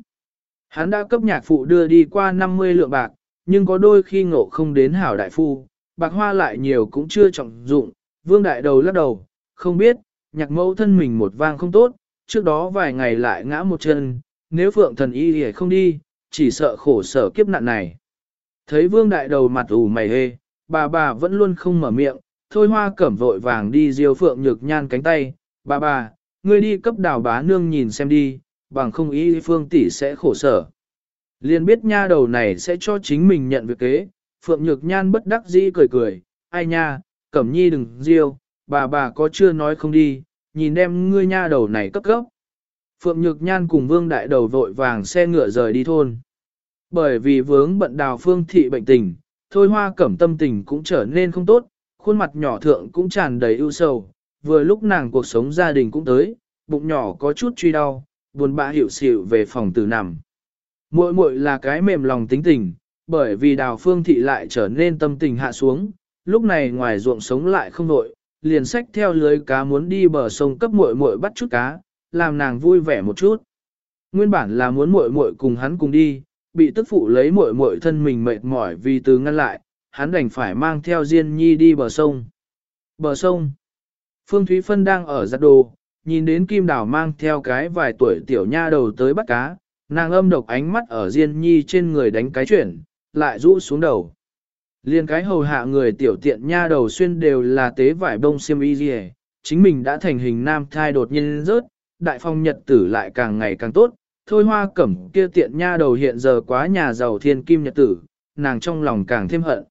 Hắn đã cấp nhạc phụ đưa đi qua 50 lượng bạc, nhưng có đôi khi ngộ không đến hảo đại phu, bạc hoa lại nhiều cũng chưa trọng dụng, vương đại đầu lắc đầu, không biết, nhạc mẫu thân mình một vang không tốt, trước đó vài ngày lại ngã một chân, nếu phượng thần y thì không đi, chỉ sợ khổ sở kiếp nạn này. Thấy vương đại đầu mặt ủ mày hê, bà bà vẫn luôn không mở miệng, thôi hoa cẩm vội vàng đi diêu phượng nhược nhan cánh tay, bà bà, ngươi đi cấp đào bá nương nhìn xem đi, bằng không ý phương tỷ sẽ khổ sở. Liên biết nha đầu này sẽ cho chính mình nhận việc kế, phượng nhược nhan bất đắc dĩ cười cười, ai nha, cẩm nhi đừng diêu, bà bà có chưa nói không đi, nhìn đem ngươi nha đầu này cấp cấp. Phượng Nhược Nhan cùng Vương Đại Đầu vội vàng xe ngựa rời đi thôn. Bởi vì vướng bận đào phương thị bệnh tình, thôi hoa cẩm tâm tình cũng trở nên không tốt, khuôn mặt nhỏ thượng cũng tràn đầy ưu sầu, vừa lúc nàng cuộc sống gia đình cũng tới, bụng nhỏ có chút truy đau, buồn bã hiểu xịu về phòng tử nằm. Muội muội là cái mềm lòng tính tình, bởi vì đào phương thị lại trở nên tâm tình hạ xuống, lúc này ngoài ruộng sống lại không nội, liền sách theo lưới cá muốn đi bờ sông cấp muội muội bắt chút cá, làm nàng vui vẻ một chút. Nguyên bản là muốn muội muội cùng hắn cùng đi, bị tức phụ lấy muội muội thân mình mệt mỏi vì từ ngăn lại, hắn đành phải mang theo Diên Nhi đi bờ sông. Bờ sông. Phương Thúy Phân đang ở giặt đồ, nhìn đến Kim Đào mang theo cái vài tuổi tiểu nha đầu tới bắt cá, nàng âm độc ánh mắt ở Diên Nhi trên người đánh cái chuyển, lại rũ xuống đầu. Liên cái hầu hạ người tiểu tiện nha đầu xuyên đều là tế vải bông xiêm y gì chính mình đã thành hình nam thai đột nhiên rớt, đại phong nhật tử lại càng ngày càng tốt, thôi hoa cẩm kia tiện nha đầu hiện giờ quá nhà giàu thiên kim nhật tử, nàng trong lòng càng thêm hận.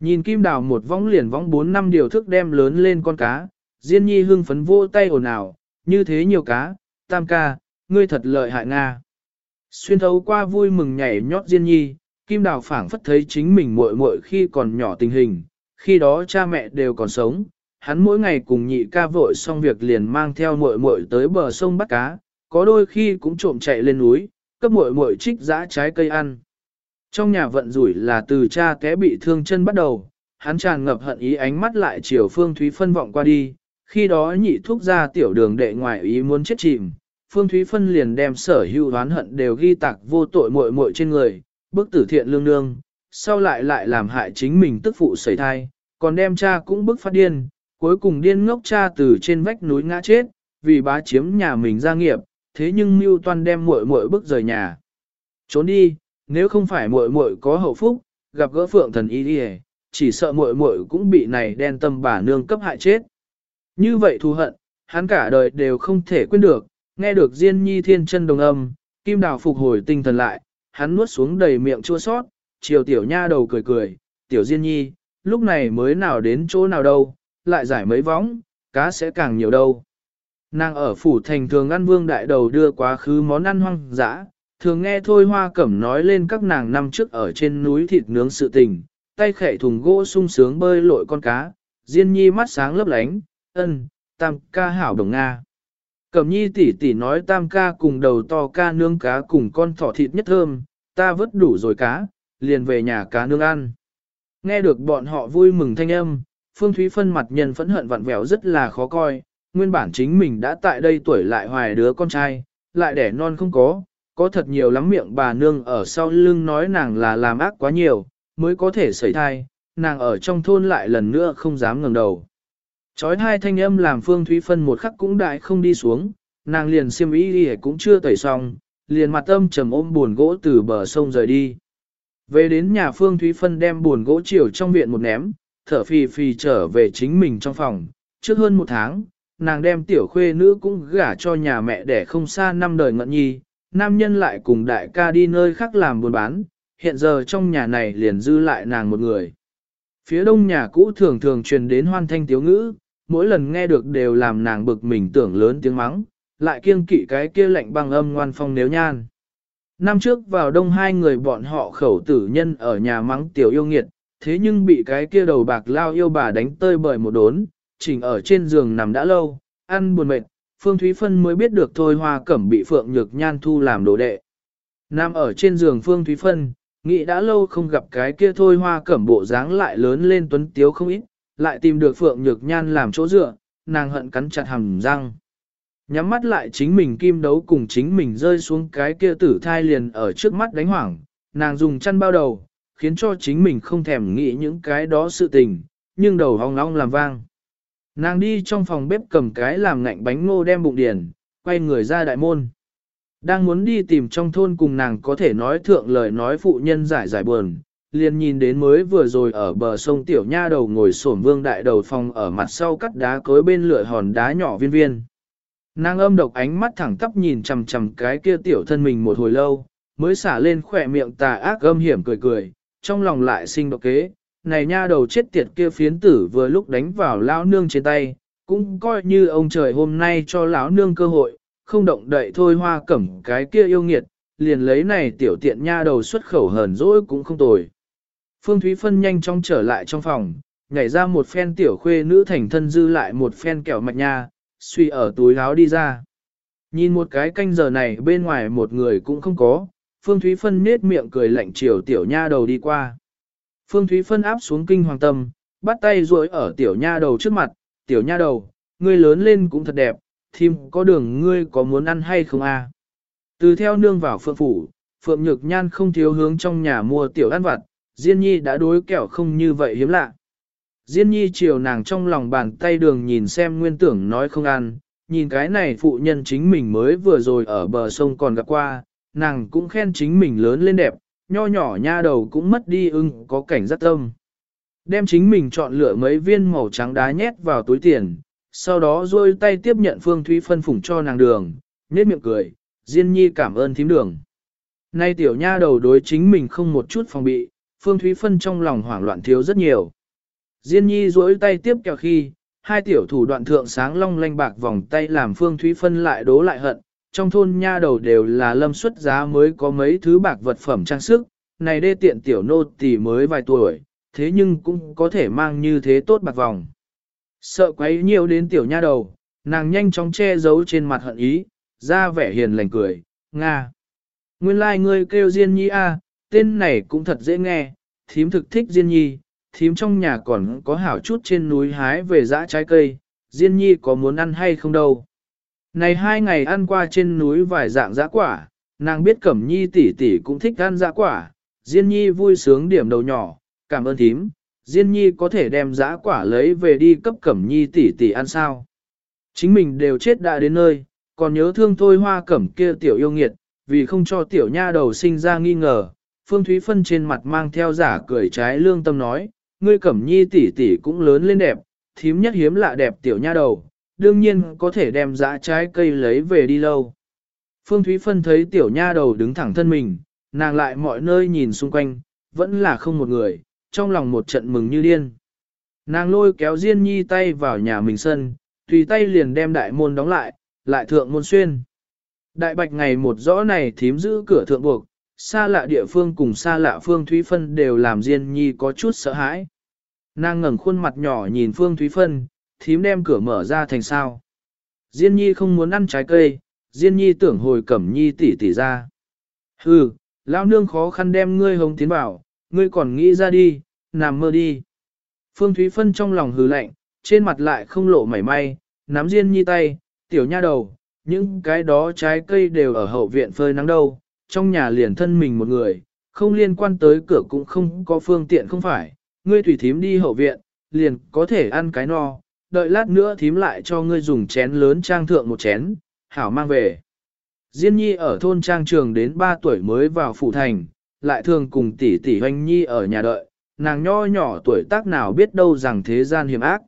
Nhìn kim đào một vong liền vong bốn năm điều thức đem lớn lên con cá, Diên Nhi hưng phấn vô tay ồn ào, như thế nhiều cá, tam ca, ngươi thật lợi hại Nga. Xuyên thấu qua vui mừng nhảy nhót Diên Nhi, kim đào phảng phất thấy chính mình muội muội khi còn nhỏ tình hình, khi đó cha mẹ đều còn sống, hắn mỗi ngày cùng nhị ca vội xong việc liền mang theo muội muội tới bờ sông bắt cá, có đôi khi cũng trộm chạy lên núi, cấp muội muội trích dã trái cây ăn. Trong nhà vận rủi là từ cha té bị thương chân bắt đầu, hắn tràn ngập hận ý ánh mắt lại chiều Phương Thúy Phân vọng qua đi, khi đó nhị thuốc ra tiểu đường đệ ngoại ý muốn chết chìm, Phương Thúy Phân liền đem sở hữu oán hận đều ghi tạc vô tội muội muội trên người, bức tử thiện lương nương, sau lại lại làm hại chính mình tức phụ sẩy thai, còn đem cha cũng bức phát điên, cuối cùng điên ngốc cha từ trên vách núi ngã chết, vì bá chiếm nhà mình gia nghiệp, thế nhưng Mưu Toan đem muội muội bức rời nhà. Trốn đi, nếu không phải muội muội có hậu phúc, gặp gỡ Phượng thần y chỉ sợ muội muội cũng bị này đen tâm bà nương cấp hại chết. Như vậy thù hận, hắn cả đời đều không thể quên được, nghe được Diên Nhi thiên chân đồng âm, Kim Đào phục hồi tinh thần lại, hắn nuốt xuống đầy miệng chua sót, chiều tiểu nha đầu cười cười, tiểu Diên Nhi, lúc này mới nào đến chỗ nào đâu, lại giải mấy võng, cá sẽ càng nhiều đâu. Nàng ở phủ thành thường ăn vương đại đầu đưa quá khứ món ăn hoang dã, thường nghe thôi hoa cẩm nói lên các nàng năm trước ở trên núi thịt nướng sự tình, tay khệ thùng gỗ sung sướng bơi lội con cá, Diên Nhi mắt sáng lấp lánh, ân, tam ca hảo đồng Nga. Cẩm nhi tỷ tỷ nói tam ca cùng đầu to ca nướng cá cùng con thỏ thịt nhất thơm, ta vớt đủ rồi cá, liền về nhà cá nướng ăn. Nghe được bọn họ vui mừng thanh âm, Phương Thúy phân mặt nhân phẫn hận vặn vẹo rất là khó coi, nguyên bản chính mình đã tại đây tuổi lại hoài đứa con trai, lại đẻ non không có, có thật nhiều lắm miệng bà nương ở sau lưng nói nàng là làm ác quá nhiều, mới có thể xảy thai, nàng ở trong thôn lại lần nữa không dám ngẩng đầu. Chói hai thanh âm làm Phương Thúy Phân một khắc cũng đại không đi xuống, nàng liền xiêm y đi cũng chưa tẩy xong, liền mặt âm trầm ôm buồn gỗ từ bờ sông rời đi. Về đến nhà Phương Thúy Phân đem buồn gỗ chiều trong viện một ném, thở phì phì trở về chính mình trong phòng. Trước hơn một tháng, nàng đem tiểu khuê nữ cũng gả cho nhà mẹ để không xa năm đời ngận nhi, nam nhân lại cùng đại ca đi nơi khác làm buôn bán, hiện giờ trong nhà này liền dư lại nàng một người. Phía đông nhà cũ thường thường truyền đến hoan thanh tiếu ngữ, mỗi lần nghe được đều làm nàng bực mình tưởng lớn tiếng mắng, lại kiêng kỵ cái kia lạnh băng âm ngoan phong nếu nhan. Năm trước vào đông hai người bọn họ khẩu tử nhân ở nhà mắng tiểu yêu nghiệt, thế nhưng bị cái kia đầu bạc lao yêu bà đánh tơi bởi một đốn, chỉnh ở trên giường nằm đã lâu, ăn buồn mệt, Phương Thúy Phân mới biết được thôi hoa cẩm bị Phượng Nhược Nhan thu làm đồ đệ. Nam ở trên giường Phương Thúy Phân, nghĩ đã lâu không gặp cái kia thôi hoa cẩm bộ dáng lại lớn lên tuấn tiếu không ít, lại tìm được Phượng Nhược Nhan làm chỗ dựa, nàng hận cắn chặt hàm răng. Nhắm mắt lại chính mình kim đấu cùng chính mình rơi xuống cái kia tử thai liền ở trước mắt đánh hoảng, nàng dùng chăn bao đầu, khiến cho chính mình không thèm nghĩ những cái đó sự tình, nhưng đầu hong long làm vang. Nàng đi trong phòng bếp cầm cái làm ngạnh bánh ngô đem bụng điền, quay người ra đại môn. Đang muốn đi tìm trong thôn cùng nàng có thể nói thượng lời nói phụ nhân giải giải buồn, liền nhìn đến mới vừa rồi ở bờ sông tiểu nha đầu ngồi xổm vương đại đầu phòng ở mặt sau cắt đá cối bên lưỡi hòn đá nhỏ viên viên. Nàng âm độc ánh mắt thẳng tắp nhìn chằm chằm cái kia tiểu thân mình một hồi lâu, mới xả lên khỏe miệng tà ác âm hiểm cười cười, trong lòng lại sinh độc kế, này nha đầu chết tiệt kia phiến tử vừa lúc đánh vào lão nương trên tay, cũng coi như ông trời hôm nay cho lão nương cơ hội, không động đậy thôi hoa cẩm cái kia yêu nghiệt, liền lấy này tiểu tiện nha đầu xuất khẩu hờn dỗi cũng không tồi. Phương Thúy Phân nhanh chóng trở lại trong phòng, nhảy ra một phen tiểu khuê nữ thành thân dư lại một phen kẹo mạch nha, suy ở túi áo đi ra. Nhìn một cái canh giờ này bên ngoài một người cũng không có, Phương Thúy Phân nết miệng cười lạnh chiều tiểu nha đầu đi qua. Phương Thúy Phân áp xuống kinh hoàng tâm, bắt tay duỗi ở tiểu nha đầu trước mặt, tiểu nha đầu, ngươi lớn lên cũng thật đẹp, thím có đường ngươi có muốn ăn hay không a? À? Từ theo nương vào phượng phủ, phượng nhược nhan không thiếu hướng trong nhà mua tiểu ăn vặt, Diên Nhi đã đối kẹo không như vậy hiếm lạ. Diên Nhi chiều nàng trong lòng bàn tay đường nhìn xem nguyên tưởng nói không ăn, nhìn cái này phụ nhân chính mình mới vừa rồi ở bờ sông còn gặp qua, nàng cũng khen chính mình lớn lên đẹp, nho nhỏ nha đầu cũng mất đi ưng có cảnh rất tâm. Đem chính mình chọn lựa mấy viên màu trắng đá nhét vào túi tiền, sau đó rôi tay tiếp nhận Phương Thúy phân phủng cho nàng đường, nét miệng cười, Diên Nhi cảm ơn thím đường. Nay tiểu nha đầu đối chính mình không một chút phòng bị, Phương Thúy Phân trong lòng hoảng loạn thiếu rất nhiều. Diên nhi duỗi tay tiếp kèo khi, hai tiểu thủ đoạn thượng sáng long lanh bạc vòng tay làm Phương Thúy Phân lại đố lại hận, trong thôn nha đầu đều là lâm xuất giá mới có mấy thứ bạc vật phẩm trang sức, này đê tiện tiểu nô tỷ mới vài tuổi, thế nhưng cũng có thể mang như thế tốt bạc vòng. Sợ quấy nhiều đến tiểu nha đầu, nàng nhanh chóng che giấu trên mặt hận ý, ra vẻ hiền lành cười, Nga. Nguyên lai like ngươi kêu Diên Nhi a, tên này cũng thật dễ nghe, thím thực thích Diên Nhi, thím trong nhà còn có hảo chút trên núi hái về dã trái cây, Diên Nhi có muốn ăn hay không đâu. Này hai ngày ăn qua trên núi vài dạng dã quả, nàng biết Cẩm Nhi tỷ tỷ cũng thích ăn dã quả, Diên Nhi vui sướng điểm đầu nhỏ, cảm ơn thím, Diên Nhi có thể đem dã quả lấy về đi cấp Cẩm Nhi tỷ tỷ ăn sao. Chính mình đều chết đã đến nơi, còn nhớ thương thôi hoa cẩm kia tiểu yêu nghiệt, vì không cho tiểu nha đầu sinh ra nghi ngờ. Phương Thúy Phân trên mặt mang theo giả cười trái lương tâm nói, ngươi cẩm nhi tỷ tỷ cũng lớn lên đẹp, thím nhất hiếm lạ đẹp tiểu nha đầu, đương nhiên có thể đem dã trái cây lấy về đi lâu. Phương Thúy Phân thấy tiểu nha đầu đứng thẳng thân mình, nàng lại mọi nơi nhìn xung quanh, vẫn là không một người, trong lòng một trận mừng như điên. Nàng lôi kéo Diên Nhi tay vào nhà mình sân, tùy tay liền đem đại môn đóng lại, lại thượng môn xuyên. Đại bạch ngày một rõ này thím giữ cửa thượng buộc, xa lạ địa phương cùng xa lạ Phương Thúy Phân đều làm Diên Nhi có chút sợ hãi. Nàng ngẩng khuôn mặt nhỏ nhìn Phương Thúy Phân, thím đem cửa mở ra thành sao. Diên Nhi không muốn ăn trái cây, Diên Nhi tưởng hồi Cẩm Nhi tỉ tỉ ra. Hừ, lão nương khó khăn đem ngươi hồng tiến bảo, ngươi còn nghĩ ra đi, nằm mơ đi. Phương Thúy Phân trong lòng hừ lạnh, trên mặt lại không lộ mảy may, nắm Diên Nhi tay, tiểu nha đầu, những cái đó trái cây đều ở hậu viện phơi nắng đâu, trong nhà liền thân mình một người, không liên quan tới cửa cũng không có phương tiện không phải, ngươi tùy thím đi hậu viện, liền có thể ăn cái no, đợi lát nữa thím lại cho ngươi dùng chén lớn trang thượng một chén, hảo mang về. Diên nhi ở thôn trang trường đến 3 tuổi mới vào phủ thành, lại thường cùng tỷ tỷ hoanh nhi ở nhà đợi, nàng nho nhỏ tuổi tác nào biết đâu rằng thế gian hiểm ác.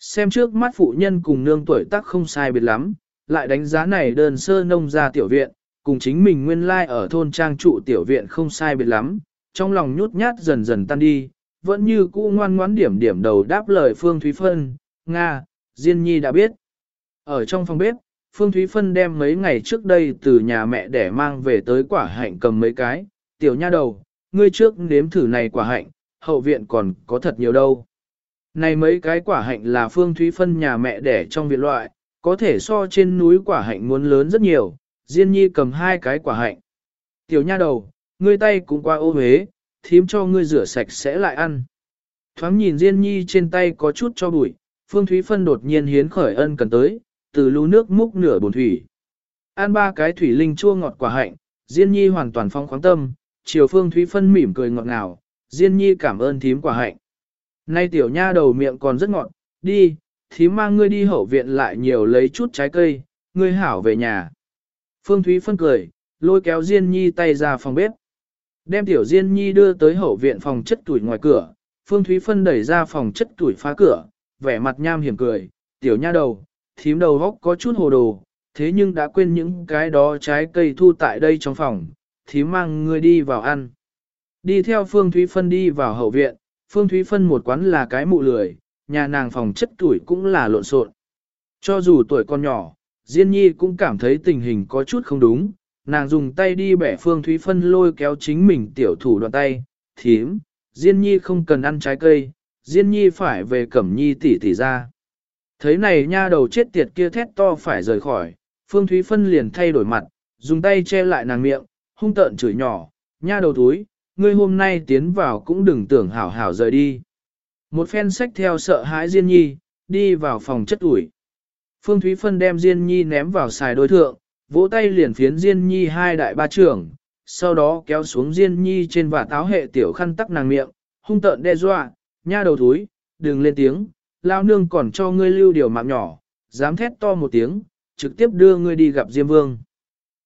Xem trước mắt phụ nhân cùng nương tuổi tác không sai biệt lắm, lại đánh giá này đơn sơ nông ra tiểu viện, cùng chính mình nguyên lai like ở thôn trang trụ tiểu viện không sai biệt lắm, trong lòng nhút nhát dần dần tan đi, vẫn như cũ ngoan ngoãn điểm điểm đầu đáp lời Phương Thúy Phân, Nga, Diên Nhi đã biết. Ở trong phòng bếp, Phương Thúy Phân đem mấy ngày trước đây từ nhà mẹ để mang về tới quả hạnh cầm mấy cái, tiểu nha đầu, ngươi trước nếm thử này quả hạnh, hậu viện còn có thật nhiều đâu. Này mấy cái quả hạnh là phương thúy phân nhà mẹ để trong viện loại, có thể so trên núi quả hạnh muốn lớn rất nhiều, Diên Nhi cầm hai cái quả hạnh. Tiểu nha đầu, ngươi tay cũng qua ô huế, thím cho ngươi rửa sạch sẽ lại ăn. Thoáng nhìn Diên Nhi trên tay có chút cho bụi, Phương Thúy Phân đột nhiên hiến khởi ân cần tới, từ lưu nước múc nửa bồn thủy. Ăn ba cái thủy linh chua ngọt quả hạnh, Diên Nhi hoàn toàn phong khoáng tâm, chiều Phương Thúy Phân mỉm cười ngọt ngào, Diên Nhi cảm ơn thím quả hạnh. Nay tiểu nha đầu miệng còn rất ngọt, đi, thím mang ngươi đi hậu viện lại nhiều lấy chút trái cây, ngươi hảo về nhà. Phương Thúy phân cười, lôi kéo Diên Nhi tay ra phòng bếp. Đem tiểu Diên Nhi đưa tới hậu viện phòng chất tuổi ngoài cửa, Phương Thúy phân đẩy ra phòng chất tuổi phá cửa, vẻ mặt nham hiểm cười, tiểu nha đầu, thím đầu góc có chút hồ đồ, thế nhưng đã quên những cái đó trái cây thu tại đây trong phòng, thím mang ngươi đi vào ăn. Đi theo Phương Thúy phân đi vào hậu viện, Phương Thúy Phân một quán là cái mụ lười, nhà nàng phòng chất tuổi cũng là lộn xộn. Cho dù tuổi còn nhỏ, Diên Nhi cũng cảm thấy tình hình có chút không đúng, nàng dùng tay đi bẻ Phương Thúy Phân lôi kéo chính mình tiểu thủ đoạn tay, thím, Diên Nhi không cần ăn trái cây, Diên Nhi phải về Cẩm Nhi tỉ tỉ ra. Thấy này nha đầu chết tiệt kia thét to phải rời khỏi, Phương Thúy Phân liền thay đổi mặt, dùng tay che lại nàng miệng, hung tợn chửi nhỏ, nha đầu túi, ngươi hôm nay tiến vào cũng đừng tưởng hảo hảo rời đi. Một phen sách theo sợ hãi Diên Nhi, đi vào phòng chất ủi. Phương Thúy Phân đem Diên Nhi ném vào xài đối thượng, vỗ tay liền phiến Diên Nhi hai đại ba trưởng, sau đó kéo xuống Diên Nhi trên và táo hệ tiểu khăn tắc nàng miệng, hung tợn đe dọa, nha đầu thúi, đừng lên tiếng, lao nương còn cho ngươi lưu điều mạng nhỏ, dám thét to một tiếng, trực tiếp đưa ngươi đi gặp Diêm Vương.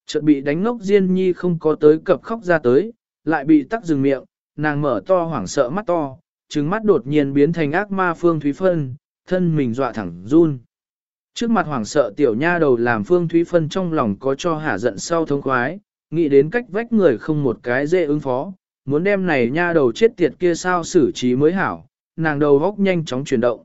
Chợt bị đánh ngốc Diên Nhi không có tới cập khóc ra tới, lại bị tắc dừng miệng, nàng mở to hoảng sợ mắt to, trừng mắt đột nhiên biến thành ác ma Phương Thúy Phân, thân mình dọa thẳng run. Trước mặt hoảng sợ tiểu nha đầu làm Phương Thúy Phân trong lòng có cho hả giận sau thống khoái, nghĩ đến cách vách người không một cái dễ ứng phó, muốn đem này nha đầu chết tiệt kia sao xử trí mới hảo, nàng đầu góc nhanh chóng chuyển động.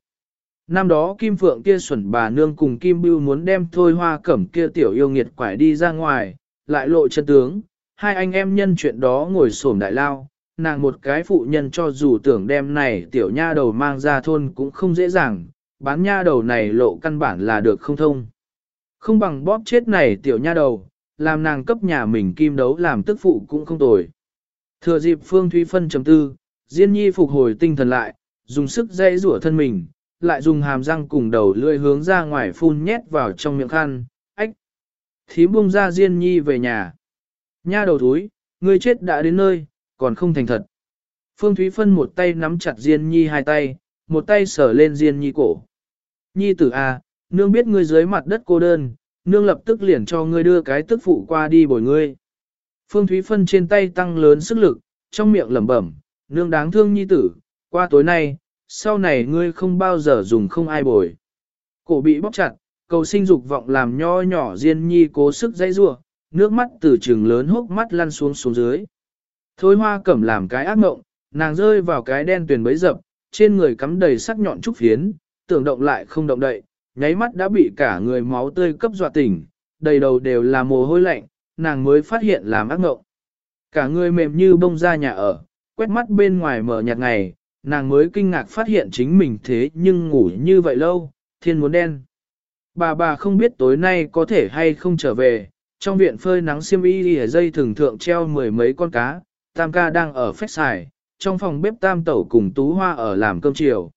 Năm đó Kim Phượng kia xuẩn bà nương cùng Kim Bưu muốn đem thôi hoa cẩm kia tiểu yêu nghiệt quải đi ra ngoài, lại lộ chân tướng, hai anh em nhân chuyện đó ngồi sổm đại lao, nàng một cái phụ nhân cho dù tưởng đem này tiểu nha đầu mang ra thôn cũng không dễ dàng, bán nha đầu này lộ căn bản là được không thông. Không bằng bóp chết này tiểu nha đầu, làm nàng cấp nhà mình kim đấu làm tức phụ cũng không tồi. Thừa dịp Phương Thúy Phân chấm tư, Diên Nhi phục hồi tinh thần lại, dùng sức dây rủa thân mình, lại dùng hàm răng cùng đầu lưỡi hướng ra ngoài phun nhét vào trong miệng khăn, ách. Thím bung ra Diên Nhi về nhà. Nha đầu túi, người chết đã đến nơi, còn không thành thật. Phương Thúy Phân một tay nắm chặt Diên Nhi hai tay, một tay sờ lên Diên Nhi cổ. Nhi tử à, nương biết ngươi dưới mặt đất cô đơn, nương lập tức liền cho ngươi đưa cái tức phụ qua đi bồi ngươi. Phương Thúy Phân trên tay tăng lớn sức lực, trong miệng lẩm bẩm, nương đáng thương nhi tử, qua tối nay, sau này ngươi không bao giờ dùng không ai bồi. Cổ bị bóp chặt, cầu sinh dục vọng làm nho nhỏ Diên Nhi cố sức dây rua, nước mắt từ trừng lớn hốc mắt lăn xuống xuống dưới. Thôi hoa cẩm làm cái ác mộng, nàng rơi vào cái đen tuyền bấy dập, trên người cắm đầy sắc nhọn trúc phiến, tưởng động lại không động đậy, nháy mắt đã bị cả người máu tươi cấp dọa tỉnh, đầy đầu đều là mồ hôi lạnh, nàng mới phát hiện làm ác ngộng. Cả người mềm như bông ra nhà ở, quét mắt bên ngoài mở nhạt ngày, nàng mới kinh ngạc phát hiện chính mình thế nhưng ngủ như vậy lâu, thiên muốn đen. Bà bà không biết tối nay có thể hay không trở về, trong viện phơi nắng xiêm y ở dây thường thượng treo mười mấy con cá, tam ca đang ở phép xài, trong phòng bếp tam tẩu cùng tú hoa ở làm cơm chiều.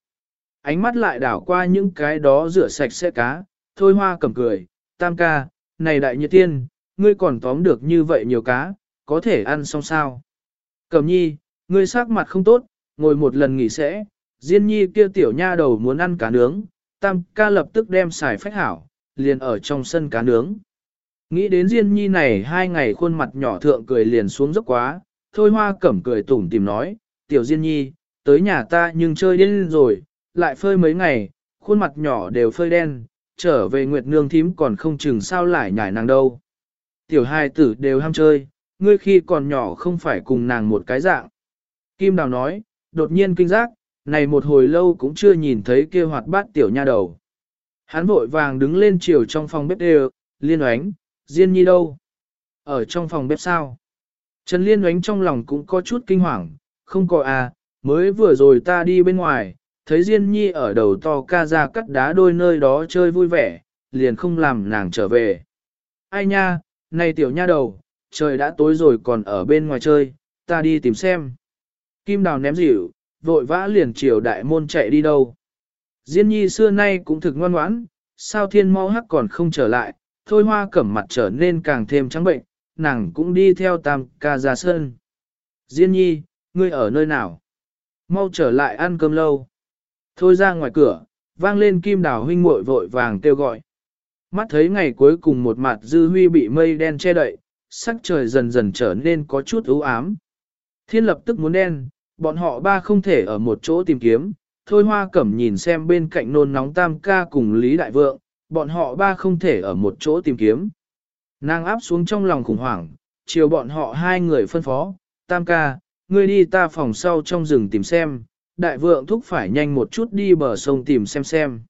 Ánh mắt lại đảo qua những cái đó rửa sạch sẽ cá, thôi hoa cầm cười, tam ca, này đại nhiệt tiên, ngươi còn tóm được như vậy nhiều cá, có thể ăn xong sao. Cẩm nhi, ngươi sắc mặt không tốt, ngồi một lần nghỉ sẽ, Diên nhi kia tiểu nha đầu muốn ăn cá nướng, tam ca lập tức đem xài phách hảo, liền ở trong sân cá nướng. Nghĩ đến Diên nhi này hai ngày khuôn mặt nhỏ thượng cười liền xuống dốc quá, thôi hoa cẩm cười tủm tìm nói, tiểu Diên nhi, tới nhà ta nhưng chơi điên rồi, lại phơi mấy ngày, khuôn mặt nhỏ đều phơi đen, trở về Nguyệt Nương thím còn không chừng sao lại nhảy nàng đâu. Tiểu hai tử đều ham chơi, ngươi khi còn nhỏ không phải cùng nàng một cái dạng. Kim Đào nói, đột nhiên kinh giác, này một hồi lâu cũng chưa nhìn thấy kia hoạt bát tiểu nha đầu. Hắn vội vàng đứng lên chiều trong phòng bếp đều, liên oánh, Diên Nhi đâu? Ở trong phòng bếp sao? Trần Liên oánh trong lòng cũng có chút kinh hoàng, không có à, mới vừa rồi ta đi bên ngoài, thấy Diên Nhi ở đầu to ca ra cắt đá đôi nơi đó chơi vui vẻ, liền không làm nàng trở về. Ai nha, này tiểu nha đầu, trời đã tối rồi còn ở bên ngoài chơi, ta đi tìm xem. Kim đào ném dịu, vội vã liền chiều đại môn chạy đi đâu. Diên nhi xưa nay cũng thực ngoan ngoãn, sao thiên mau hắc còn không trở lại, thôi hoa cẩm mặt trở nên càng thêm trắng bệnh, nàng cũng đi theo tam ca ra sơn. Diên nhi, ngươi ở nơi nào? Mau trở lại ăn cơm lâu. Thôi ra ngoài cửa, vang lên kim đào huynh muội vội vàng kêu gọi. Mắt thấy ngày cuối cùng một mặt dư huy bị mây đen che đậy, sắc trời dần dần trở nên có chút ưu ám. Thiên lập tức muốn đen, bọn họ ba không thể ở một chỗ tìm kiếm, thôi hoa cẩm nhìn xem bên cạnh nôn nóng tam ca cùng Lý Đại Vượng, bọn họ ba không thể ở một chỗ tìm kiếm. Nàng áp xuống trong lòng khủng hoảng, chiều bọn họ hai người phân phó, tam ca, ngươi đi ta phòng sau trong rừng tìm xem, đại vượng thúc phải nhanh một chút đi bờ sông tìm xem xem.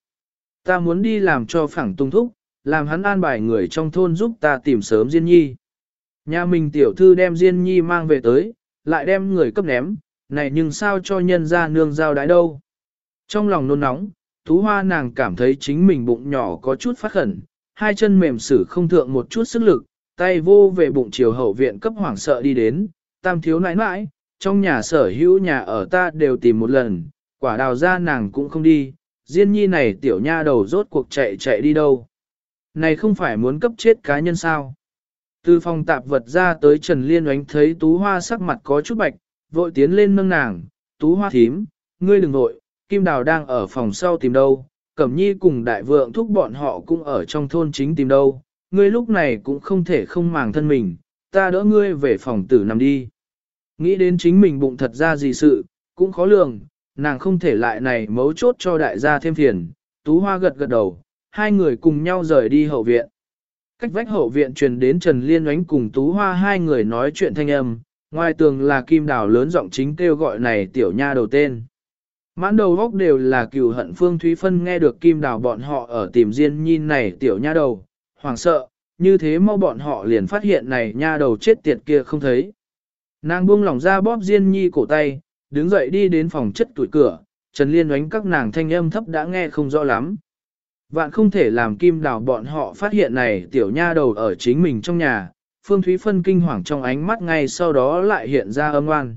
Ta muốn đi làm cho phẳng tung thúc, làm hắn an bài người trong thôn giúp ta tìm sớm Diên Nhi. Nhà mình tiểu thư đem Diên Nhi mang về tới, lại đem người cấp ném, này nhưng sao cho nhân ra nương giao đái đâu. Trong lòng nôn nóng, thú hoa nàng cảm thấy chính mình bụng nhỏ có chút phát khẩn, hai chân mềm sử không thượng một chút sức lực, tay vô về bụng chiều hậu viện cấp hoảng sợ đi đến, tam thiếu nãi nãi, trong nhà sở hữu nhà ở ta đều tìm một lần, quả đào ra nàng cũng không đi, Diên nhi này tiểu nha đầu rốt cuộc chạy chạy đi đâu. Này không phải muốn cấp chết cá nhân sao. Từ phòng tạp vật ra tới Trần Liên oánh thấy tú hoa sắc mặt có chút bạch, vội tiến lên nâng nàng, tú hoa thím, ngươi đừng vội, Kim Đào đang ở phòng sau tìm đâu, Cẩm Nhi cùng đại vượng thúc bọn họ cũng ở trong thôn chính tìm đâu, ngươi lúc này cũng không thể không màng thân mình, ta đỡ ngươi về phòng tử nằm đi. Nghĩ đến chính mình bụng thật ra gì sự, cũng khó lường, nàng không thể lại này mấu chốt cho đại gia thêm phiền, tú hoa gật gật đầu, hai người cùng nhau rời đi hậu viện. Cách vách hậu viện truyền đến Trần Liên oánh cùng Tú Hoa hai người nói chuyện thanh âm, Ngoài tường là kim đào lớn giọng chính kêu gọi này tiểu nha đầu tên. Mãn đầu góc đều là cựu hận Phương Thúy Phân nghe được kim đào bọn họ ở tìm riêng Nhi này tiểu nha đầu, hoảng sợ, như thế mau bọn họ liền phát hiện này nha đầu chết tiệt kia không thấy. Nàng buông lỏng ra bóp Diên Nhi cổ tay, đứng dậy đi đến phòng chất tuổi cửa, Trần Liên oánh các nàng thanh âm thấp đã nghe không rõ lắm. Vạn không thể làm kim đào bọn họ phát hiện này tiểu nha đầu ở chính mình trong nhà, Phương Thúy Phân kinh hoàng trong ánh mắt ngay sau đó lại hiện ra âm oan.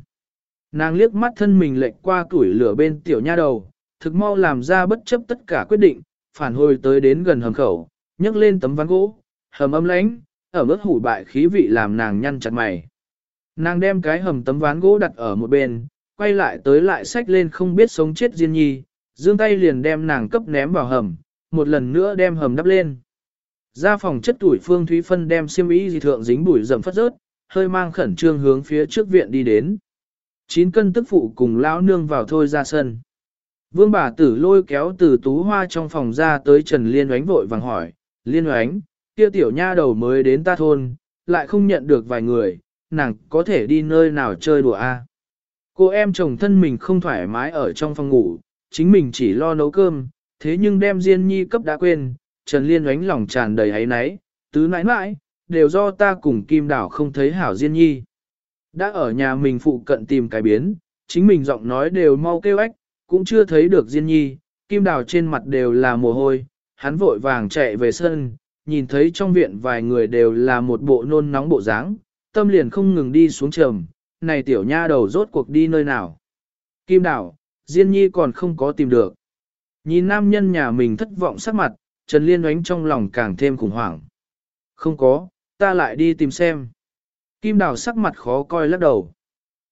Nàng liếc mắt thân mình lệch qua tuổi lửa bên tiểu nha đầu, thực mau làm ra bất chấp tất cả quyết định, phản hồi tới đến gần hầm khẩu, nhấc lên tấm ván gỗ, hầm âm lánh, ở mức hủ bại khí vị làm nàng nhăn chặt mày. Nàng đem cái hầm tấm ván gỗ đặt ở một bên, quay lại tới lại xách lên không biết sống chết Diên Nhi, dương tay liền đem nàng cấp ném vào hầm, một lần nữa đem hầm đắp lên. Ra phòng chất tuổi Phương Thúy Phân đem xiêm y dị thượng dính bụi rậm phất rớt, hơi mang khẩn trương hướng phía trước viện đi đến. Chín cân tức phụ cùng lão nương vào thôi ra sân. Vương bà tử lôi kéo từ tú hoa trong phòng ra tới Trần Liên oánh vội vàng hỏi, Liên oánh, kia tiểu nha đầu mới đến ta thôn, lại không nhận được vài người, nàng có thể đi nơi nào chơi đùa a? Cô em chồng thân mình không thoải mái ở trong phòng ngủ, chính mình chỉ lo nấu cơm, thế nhưng đem Diên Nhi cấp đã quên, Trần Liên oánh lòng tràn đầy ấy náy, tứ nãi nãi, đều do ta cùng Kim Đảo không thấy hảo Diên Nhi. Đã ở nhà mình phụ cận tìm cái biến, chính mình giọng nói đều mau kêu ếch, cũng chưa thấy được Diên Nhi, Kim Đảo trên mặt đều là mồ hôi, hắn vội vàng chạy về sân, nhìn thấy trong viện vài người đều là một bộ nôn nóng bộ dáng, tâm liền không ngừng đi xuống trầm, này tiểu nha đầu rốt cuộc đi nơi nào. Kim Đảo, Diên Nhi còn không có tìm được. Nhìn nam nhân nhà mình thất vọng sắc mặt, Trần Liên oánh trong lòng càng thêm khủng hoảng. Không có, ta lại đi tìm xem. Kim Đào sắc mặt khó coi lắc đầu.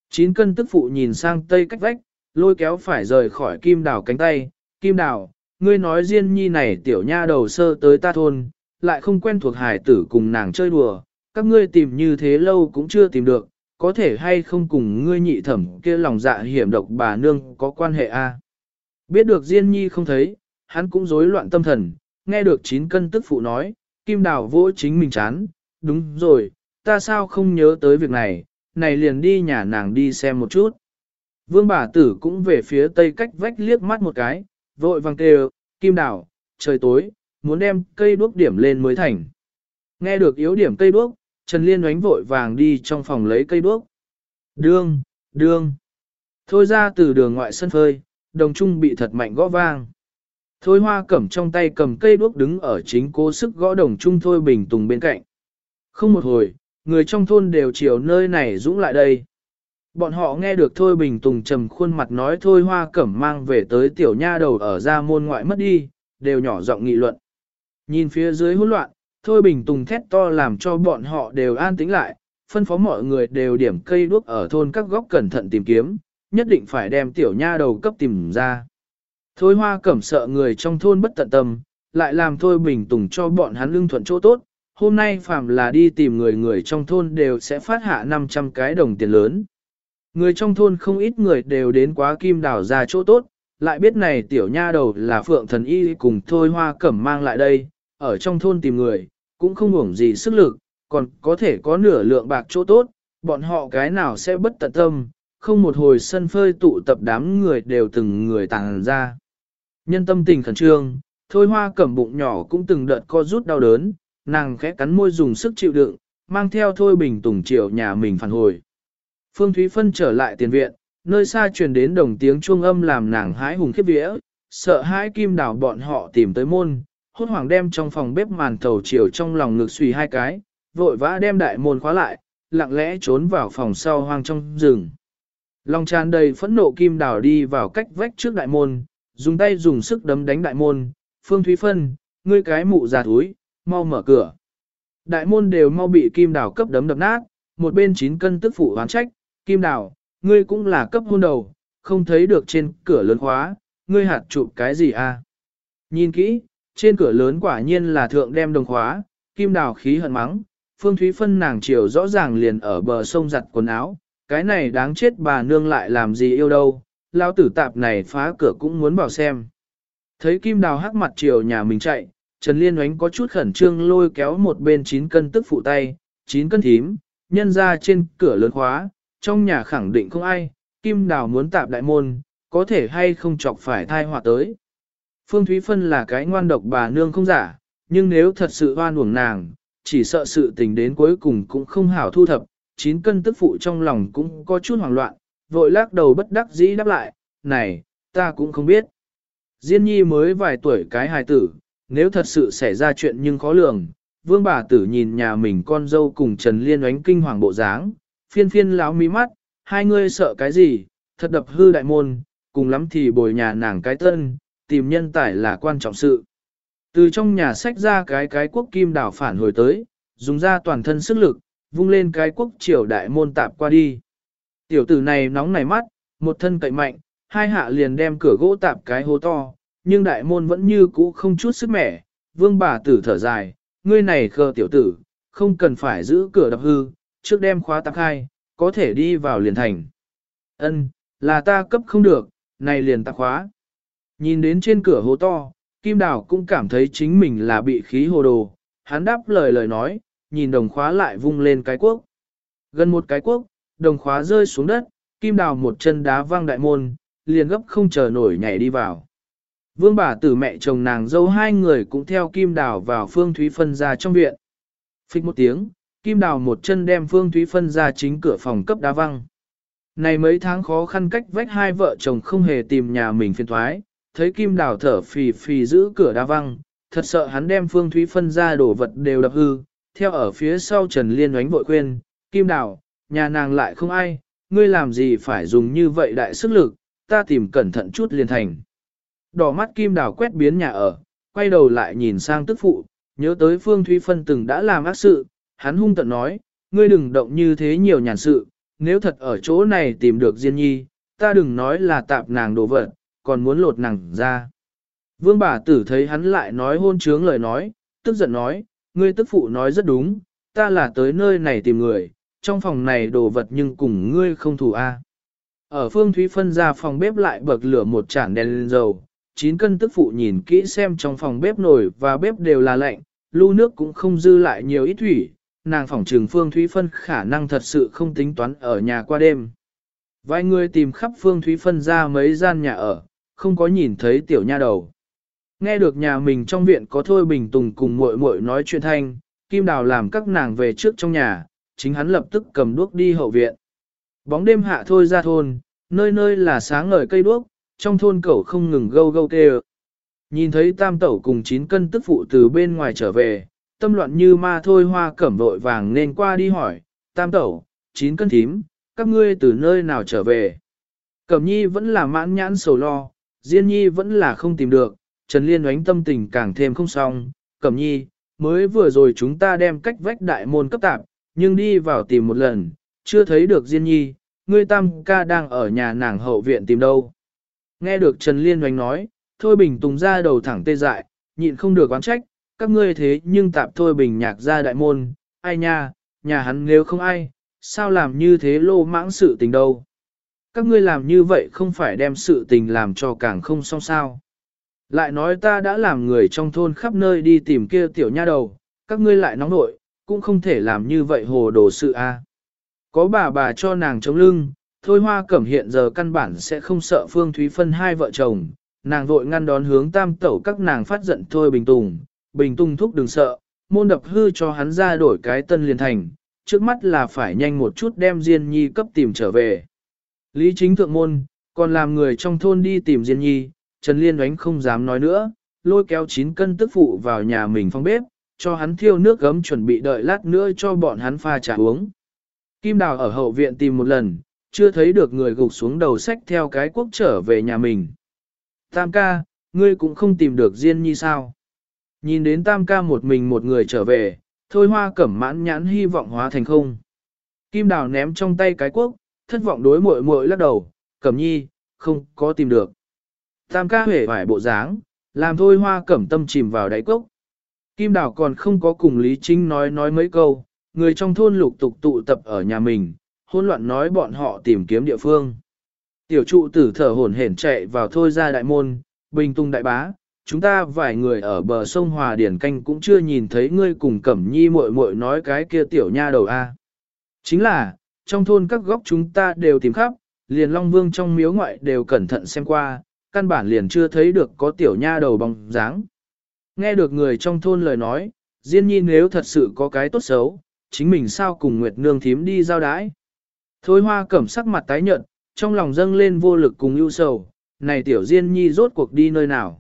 Chín cân tức phụ nhìn sang tây cách vách, lôi kéo phải rời khỏi Kim Đào cánh tay. Kim Đào, ngươi nói Diên Nhi này tiểu nha đầu sơ tới ta thôn, lại không quen thuộc hải tử cùng nàng chơi đùa. Các ngươi tìm như thế lâu cũng chưa tìm được, có thể hay không cùng ngươi nhị thẩm kia lòng dạ hiểm độc bà nương có quan hệ a? Biết được Diên Nhi không thấy, hắn cũng rối loạn tâm thần, nghe được chín cân tức phụ nói, Kim Đào vỗ chính mình chán, đúng rồi, ta sao không nhớ tới việc này, này liền đi nhà nàng đi xem một chút. Vương bà tử cũng về phía tây cách vách liếc mắt một cái, vội vàng kêu, Kim Đào, trời tối, muốn đem cây đuốc điểm lên mới thành. Nghe được yếu điểm cây đuốc, Trần Liên oánh vội vàng đi trong phòng lấy cây đuốc. Đương, đương. Thôi ra từ đường ngoại sân phơi, đồng trung bị thật mạnh gõ vang. Thôi hoa cẩm trong tay cầm cây đuốc đứng ở chính cố sức gõ đồng trung thôi bình tùng bên cạnh. Không một hồi, người trong thôn đều chiều nơi này dũng lại đây. Bọn họ nghe được Thôi Bình Tùng trầm khuôn mặt nói Thôi Hoa Cẩm mang về tới tiểu nha đầu ở ra môn ngoại mất đi, đều nhỏ giọng nghị luận. Nhìn phía dưới hỗn loạn, Thôi Bình Tùng thét to làm cho bọn họ đều an tĩnh lại, phân phó mọi người đều điểm cây đuốc ở thôn các góc cẩn thận tìm kiếm, nhất định phải đem tiểu nha đầu cấp tìm ra. Thôi hoa cẩm sợ người trong thôn bất tận tâm, lại làm thôi bình tùng cho bọn hắn lương thuận chỗ tốt. Hôm nay phàm là đi tìm người người trong thôn đều sẽ phát hạ 500 cái đồng tiền lớn. Người trong thôn không ít người đều đến quá kim đảo ra chỗ tốt, lại biết này tiểu nha đầu là phượng thần y cùng thôi hoa cẩm mang lại đây, ở trong thôn tìm người, cũng không hưởng gì sức lực, còn có thể có nửa lượng bạc chỗ tốt, bọn họ cái nào sẽ bất tận tâm, không một hồi sân phơi tụ tập đám người đều từng người tàng ra. Nhân tâm tình khẩn trương, thôi hoa cẩm bụng nhỏ cũng từng đợt co rút đau đớn, nàng khẽ cắn môi dùng sức chịu đựng, mang theo thôi bình tùng triệu nhà mình phản hồi. Phương Thúy Phân trở lại tiền viện, nơi xa truyền đến đồng tiếng chuông âm làm nàng hái hùng khiếp vía, sợ hãi kim đảo bọn họ tìm tới môn, hốt hoảng đem trong phòng bếp màn thầu chiều trong lòng ngực xùy hai cái, vội vã đem đại môn khóa lại, lặng lẽ trốn vào phòng sau hoang trong rừng. Lòng tràn đầy phẫn nộ kim đảo đi vào cách vách trước đại môn, dùng tay dùng sức đấm đánh đại môn, Phương Thúy Phân, ngươi cái mụ già túi, mau mở cửa. Đại môn đều mau bị kim đảo cấp đấm đập nát, một bên chín cân tức phụ hoán trách, kim đảo, ngươi cũng là cấp hôn đầu, không thấy được trên cửa lớn khóa, ngươi hạt chụp cái gì à? Nhìn kỹ, trên cửa lớn quả nhiên là thượng đem đồng khóa, kim đào khí hận mắng, phương thúy phân nàng chiều rõ ràng liền ở bờ sông giặt quần áo, cái này đáng chết bà nương lại làm gì yêu đâu, lao tử tạp này phá cửa cũng muốn vào xem. Thấy kim đào hắc mặt chiều nhà mình chạy, Trần Liên oánh có chút khẩn trương lôi kéo một bên 9 cân tức phụ tay, 9 cân thím, nhân ra trên cửa lớn khóa, trong nhà khẳng định không ai, Kim Đào muốn tạp đại môn, có thể hay không chọc phải thai họa tới. Phương Thúy Phân là cái ngoan độc bà nương không giả, nhưng nếu thật sự hoan uổng nàng, chỉ sợ sự tình đến cuối cùng cũng không hảo thu thập, chín cân tức phụ trong lòng cũng có chút hoảng loạn, vội lắc đầu bất đắc dĩ đáp lại, này, ta cũng không biết. Diên nhi mới vài tuổi cái hài tử, nếu thật sự xảy ra chuyện nhưng khó lường, vương bà tử nhìn nhà mình con dâu cùng Trần Liên oánh kinh hoàng bộ dáng, phiên phiên láo mí mắt, hai ngươi sợ cái gì, thật đập hư đại môn, cùng lắm thì bồi nhà nàng cái tân, tìm nhân tài là quan trọng sự. Từ trong nhà sách ra cái cái quốc kim đảo phản hồi tới, dùng ra toàn thân sức lực, vung lên cái quốc triều đại môn tạp qua đi. Tiểu tử này nóng nảy mắt, một thân cậy mạnh, hai hạ liền đem cửa gỗ tạp cái hố to, nhưng đại môn vẫn như cũ không chút sức mẻ. Vương bà tử thở dài, ngươi này khờ tiểu tử, không cần phải giữ cửa đập hư, trước đem khóa tạp khai, có thể đi vào liền thành. Ân, là ta cấp không được, này liền tạp khóa. Nhìn đến trên cửa hố to, Kim Đào cũng cảm thấy chính mình là bị khí hồ đồ, hắn đáp lời lời nói, nhìn đồng khóa lại vung lên cái quốc. Gần một cái quốc, đồng khóa rơi xuống đất, Kim Đào một chân đá văng đại môn, liền gấp không chờ nổi nhảy đi vào. Vương bà tử mẹ chồng nàng dâu hai người cũng theo Kim Đào vào Phương Thúy Phân ra trong viện. Phích một tiếng, Kim Đào một chân đem Phương Thúy Phân ra chính cửa phòng cấp đá văng. Này mấy tháng khó khăn cách vách hai vợ chồng không hề tìm nhà mình phiền thoái, thấy Kim Đào thở phì phì giữ cửa đá văng, thật sợ hắn đem Phương Thúy Phân ra đổ vật đều đập hư, theo ở phía sau Trần Liên oánh vội khuyên, Kim Đào, nhà nàng lại không ai, ngươi làm gì phải dùng như vậy đại sức lực, ta tìm cẩn thận chút liền thành. Đỏ mắt Kim Đào quét biến nhà ở, quay đầu lại nhìn sang tức phụ, nhớ tới Phương Thúy Phân từng đã làm ác sự, hắn hung tận nói, ngươi đừng động như thế nhiều nhàn sự, nếu thật ở chỗ này tìm được Diên Nhi, ta đừng nói là tạp nàng đồ vật, còn muốn lột nàng ra. Vương bà tử thấy hắn lại nói hôn trướng lời nói, tức giận nói, ngươi tức phụ nói rất đúng, ta là tới nơi này tìm người, trong phòng này đồ vật nhưng cùng ngươi không thủ a. Ở phương Thúy phân ra phòng bếp lại bậc lửa một chản đèn lên dầu, 9 cân tức phụ nhìn kỹ xem trong phòng bếp nồi và bếp đều là lạnh, lưu nước cũng không dư lại nhiều ít thủy, nàng phỏng trường phương Thúy phân khả năng thật sự không tính toán ở nhà qua đêm. Vài người tìm khắp phương Thúy phân ra mấy gian nhà ở, không có nhìn thấy tiểu nha đầu. Nghe được nhà mình trong viện có Thôi Bình Tùng cùng muội muội nói chuyện thanh, Kim Đào làm các nàng về trước trong nhà, chính hắn lập tức cầm đuốc đi hậu viện. Bóng đêm hạ thôi ra thôn, nơi nơi là sáng ngời cây đuốc, trong thôn cẩu không ngừng gâu gâu kêu. Nhìn thấy tam tẩu cùng chín cân tức phụ từ bên ngoài trở về, tâm loạn như ma thôi hoa cẩm vội vàng nên qua đi hỏi, tam tẩu, chín cân thím, các ngươi từ nơi nào trở về. Cẩm nhi vẫn là mãn nhãn sầu lo, Diên nhi vẫn là không tìm được, Trần Liên oánh tâm tình càng thêm không xong, Cẩm nhi, mới vừa rồi chúng ta đem cách vách đại môn cấp tạp, nhưng đi vào tìm một lần, chưa thấy được Diên nhi, ngươi tam ca đang ở nhà nàng hậu viện tìm đâu. Nghe được Trần Liên oánh nói, Thôi Bình Tùng ra đầu thẳng tê dại, nhịn không được oán trách, các ngươi thế nhưng tạp Thôi Bình nhạc ra đại môn, ai nha, nhà hắn nếu không ai, sao làm như thế lô mãng sự tình đâu các ngươi làm như vậy không phải đem sự tình làm cho càng không xong sao. Lại nói ta đã làm người trong thôn khắp nơi đi tìm kia tiểu nha đầu, các ngươi lại nóng nội, cũng không thể làm như vậy hồ đồ sự a. Có bà bà cho nàng chống lưng, thôi hoa cẩm hiện giờ căn bản sẽ không sợ Phương Thúy phân hai vợ chồng, nàng vội ngăn đón hướng tam tẩu các nàng phát giận thôi Bình Tùng, Bình Tùng thúc đừng sợ, môn đập hư cho hắn ra đổi cái tân liền thành, trước mắt là phải nhanh một chút đem Diên Nhi cấp tìm trở về. Lý chính thượng môn, còn làm người trong thôn đi tìm Diên Nhi, Trần Liên đánh không dám nói nữa, lôi kéo 9 cân tức phụ vào nhà mình phong bếp, cho hắn thiêu nước gấm chuẩn bị đợi lát nữa cho bọn hắn pha trà uống. Kim Đào ở hậu viện tìm một lần, chưa thấy được người gục xuống đầu sách theo cái quốc trở về nhà mình. Tam ca, ngươi cũng không tìm được Diên Nhi sao? Nhìn đến Tam ca một mình một người trở về, thôi hoa cẩm mãn nhãn hy vọng hóa thành không. Kim Đào ném trong tay cái quốc, thất vọng đối muội muội lắc đầu, cẩm nhi, không có tìm được. Tam ca hể vải bộ dáng, làm thôi hoa cẩm tâm chìm vào đáy cốc. Kim Đào còn không có cùng Lý Trinh nói nói mấy câu, người trong thôn lục tục tụ tập ở nhà mình, hỗn loạn nói bọn họ tìm kiếm địa phương. Tiểu trụ tử thở hổn hển chạy vào thôi ra đại môn, bình tung đại bá, chúng ta vài người ở bờ sông Hòa Điển Canh cũng chưa nhìn thấy ngươi cùng Cẩm Nhi muội muội nói cái kia tiểu nha đầu a. Chính là, trong thôn các góc chúng ta đều tìm khắp, liền Long Vương trong miếu ngoại đều cẩn thận xem qua, căn bản liền chưa thấy được có tiểu nha đầu bóng dáng. Nghe được người trong thôn lời nói, Diên Nhi nếu thật sự có cái tốt xấu, chính mình sao cùng Nguyệt Nương thím đi giao đái. Thôi hoa cẩm sắc mặt tái nhợt, trong lòng dâng lên vô lực cùng ưu sầu, này tiểu Diên Nhi rốt cuộc đi nơi nào.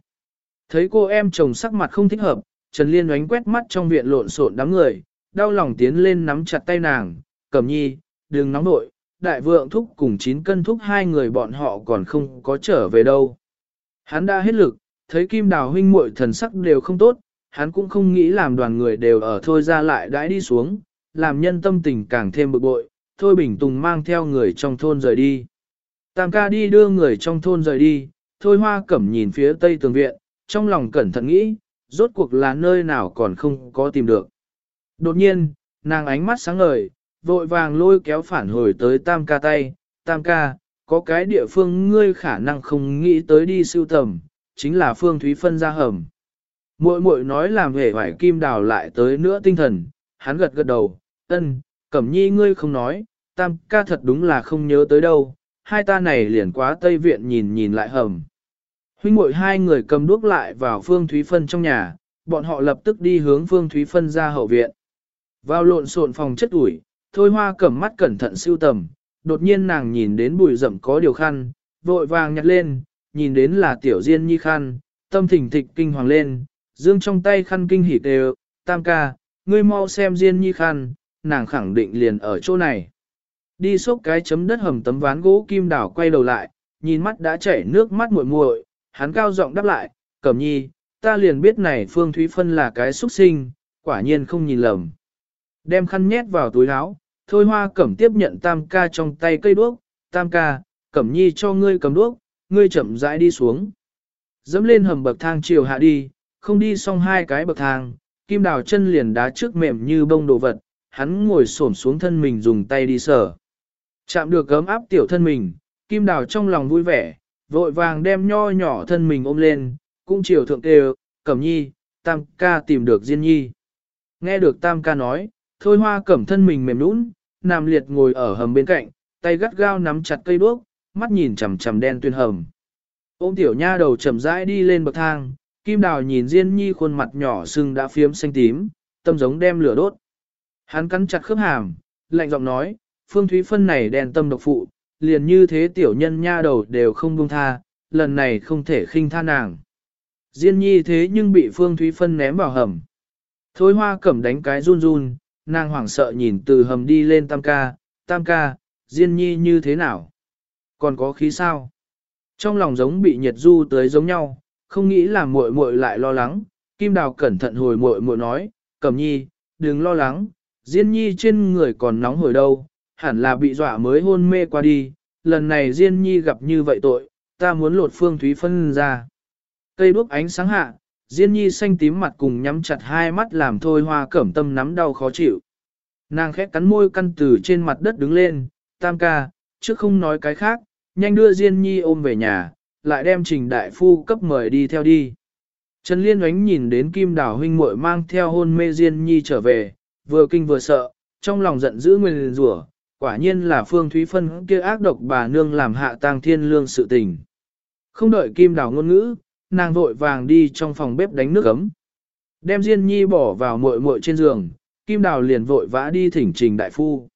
Thấy cô em chồng sắc mặt không thích hợp, Trần Liên oánh quét mắt trong viện lộn xộn đám người, đau lòng tiến lên nắm chặt tay nàng, cẩm nhi, đừng nóng nội, đại vượng thúc cùng chín cân thúc hai người bọn họ còn không có trở về đâu. Hắn đã hết lực, thấy kim đào huynh muội thần sắc đều không tốt, hắn cũng không nghĩ làm đoàn người đều ở thôi ra lại đãi đi xuống, làm nhân tâm tình càng thêm bực bội, thôi bình tùng mang theo người trong thôn rời đi. Tam ca đi đưa người trong thôn rời đi, thôi hoa cẩm nhìn phía tây tường viện, trong lòng cẩn thận nghĩ, rốt cuộc là nơi nào còn không có tìm được. Đột nhiên, nàng ánh mắt sáng ngời, vội vàng lôi kéo phản hồi tới tam ca tay, tam ca, có cái địa phương ngươi khả năng không nghĩ tới đi siêu tầm, chính là phương thúy phân ra hầm. Muội muội nói làm hề hoài kim đào lại tới nữa tinh thần, hắn gật gật đầu, ân, cẩm nhi ngươi không nói, tam ca thật đúng là không nhớ tới đâu, hai ta này liền quá tây viện nhìn nhìn lại hầm. Huynh muội hai người cầm đuốc lại vào phương thúy phân trong nhà, bọn họ lập tức đi hướng phương thúy phân ra hậu viện. Vào lộn xộn phòng chất ủi, thôi hoa cẩm mắt cẩn thận siêu tầm, đột nhiên nàng nhìn đến bụi rậm có điều khăn, vội vàng nhặt lên, nhìn đến là tiểu diên nhi khăn, tâm thỉnh thịch kinh hoàng lên, dương trong tay khăn kinh hỉ đều, tam ca, ngươi mau xem diên nhi khăn, nàng khẳng định liền ở chỗ này. Đi xúc cái chấm đất hầm tấm ván gỗ kim đảo quay đầu lại, nhìn mắt đã chảy nước mắt muội muội, hắn cao giọng đáp lại, cẩm nhi, ta liền biết này Phương Thúy Phân là cái xuất sinh, quả nhiên không nhìn lầm. Đem khăn nhét vào túi áo, thôi hoa cẩm tiếp nhận tam ca trong tay cây đuốc, tam ca, cẩm nhi cho ngươi cầm đuốc, ngươi chậm rãi đi xuống. Dẫm lên hầm bậc thang chiều hạ đi, không đi xong hai cái bậc thang, kim đào chân liền đá trước mềm như bông đồ vật, hắn ngồi xổm xuống thân mình dùng tay đi sờ. Chạm được gấm áp tiểu thân mình, kim đào trong lòng vui vẻ, vội vàng đem nho nhỏ thân mình ôm lên, cũng chiều thượng đều, cẩm nhi, tam ca tìm được diên nhi. Nghe được tam ca nói, thôi hoa cẩm thân mình mềm nũng, nằm liệt ngồi ở hầm bên cạnh, tay gắt gao nắm chặt cây đuốc, mắt nhìn chằm chằm đen tuyên hầm. Ôm tiểu nha đầu chậm rãi đi lên bậc thang, kim đào nhìn diên nhi khuôn mặt nhỏ sưng đã phiếm xanh tím, tâm giống đem lửa đốt. Hắn cắn chặt khớp hàm, lạnh giọng nói, phương thúy phân này đèn tâm độc phụ, liền như thế tiểu nhân nha đầu đều không buông tha, lần này không thể khinh tha nàng. Diên nhi thế nhưng bị Phương Thúy Phân ném vào hầm. Thôi hoa cẩm đánh cái run run, nàng hoảng sợ nhìn từ hầm đi lên tam ca, tam ca, Diên nhi như thế nào? Còn có khí sao? Trong lòng giống bị nhiệt du tới giống nhau, không nghĩ là muội muội lại lo lắng, Kim Đào cẩn thận hồi muội muội nói, Cẩm Nhi, đừng lo lắng, Diên Nhi trên người còn nóng hồi đâu, hẳn là bị dọa mới hôn mê qua đi, lần này Diên Nhi gặp như vậy tội, ta muốn lột Phương Thúy phân ra. Cây đuốc ánh sáng hạ, Diên Nhi xanh tím mặt cùng nhắm chặt hai mắt làm thôi hoa cẩm tâm nắm đau khó chịu. Nàng khét cắn môi căn từ trên mặt đất đứng lên, tam ca, trước không nói cái khác, nhanh đưa Diên Nhi ôm về nhà, lại đem trình đại phu cấp mời đi theo đi. Trần Liên oánh nhìn đến Kim Đào huynh muội mang theo hôn mê Diên Nhi trở về, vừa kinh vừa sợ, trong lòng giận dữ nguyên rủa, quả nhiên là Phương Thúy Phân kia ác độc bà nương làm hạ tang thiên lương sự tình. Không đợi Kim Đào ngôn ngữ, nàng vội vàng đi trong phòng bếp đánh nước ấm. Đem Diên Nhi bỏ vào muội muội trên giường, Kim Đào liền vội vã đi thỉnh trình đại phu.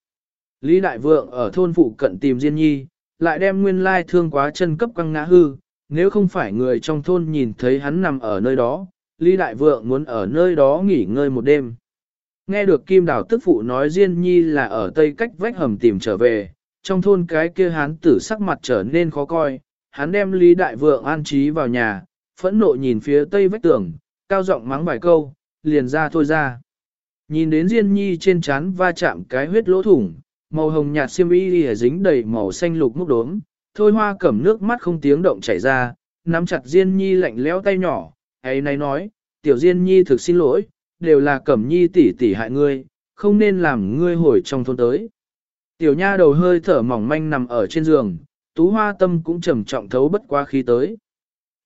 Lý Đại Vượng ở thôn phụ cận tìm Diên Nhi, lại đem nguyên lai thương quá chân cấp quăng ngã hư, nếu không phải người trong thôn nhìn thấy hắn nằm ở nơi đó, Lý Đại Vượng muốn ở nơi đó nghỉ ngơi một đêm. Nghe được Kim Đào tức phụ nói Diên Nhi là ở tây cách vách hầm tìm trở về, trong thôn cái kia hắn tử sắc mặt trở nên khó coi, hắn đem Lý Đại Vượng an trí vào nhà, phẫn nộ nhìn phía tây vách tường, cao giọng mắng vài câu, liền ra thôi ra. Nhìn đến Diên Nhi trên trán va chạm cái huyết lỗ thủng, màu hồng nhạt xiêm y lìa dính đầy màu xanh lục mốc đốm, thôi hoa cẩm nước mắt không tiếng động chảy ra, nắm chặt Diên Nhi lạnh lẽo tay nhỏ, ấy này nói, tiểu Diên Nhi thực xin lỗi, đều là cẩm nhi tỷ tỷ hại ngươi, không nên làm ngươi hồi trong thôn tới. Tiểu nha đầu hơi thở mỏng manh nằm ở trên giường, tú hoa tâm cũng trầm trọng thấu bất qua khí tới.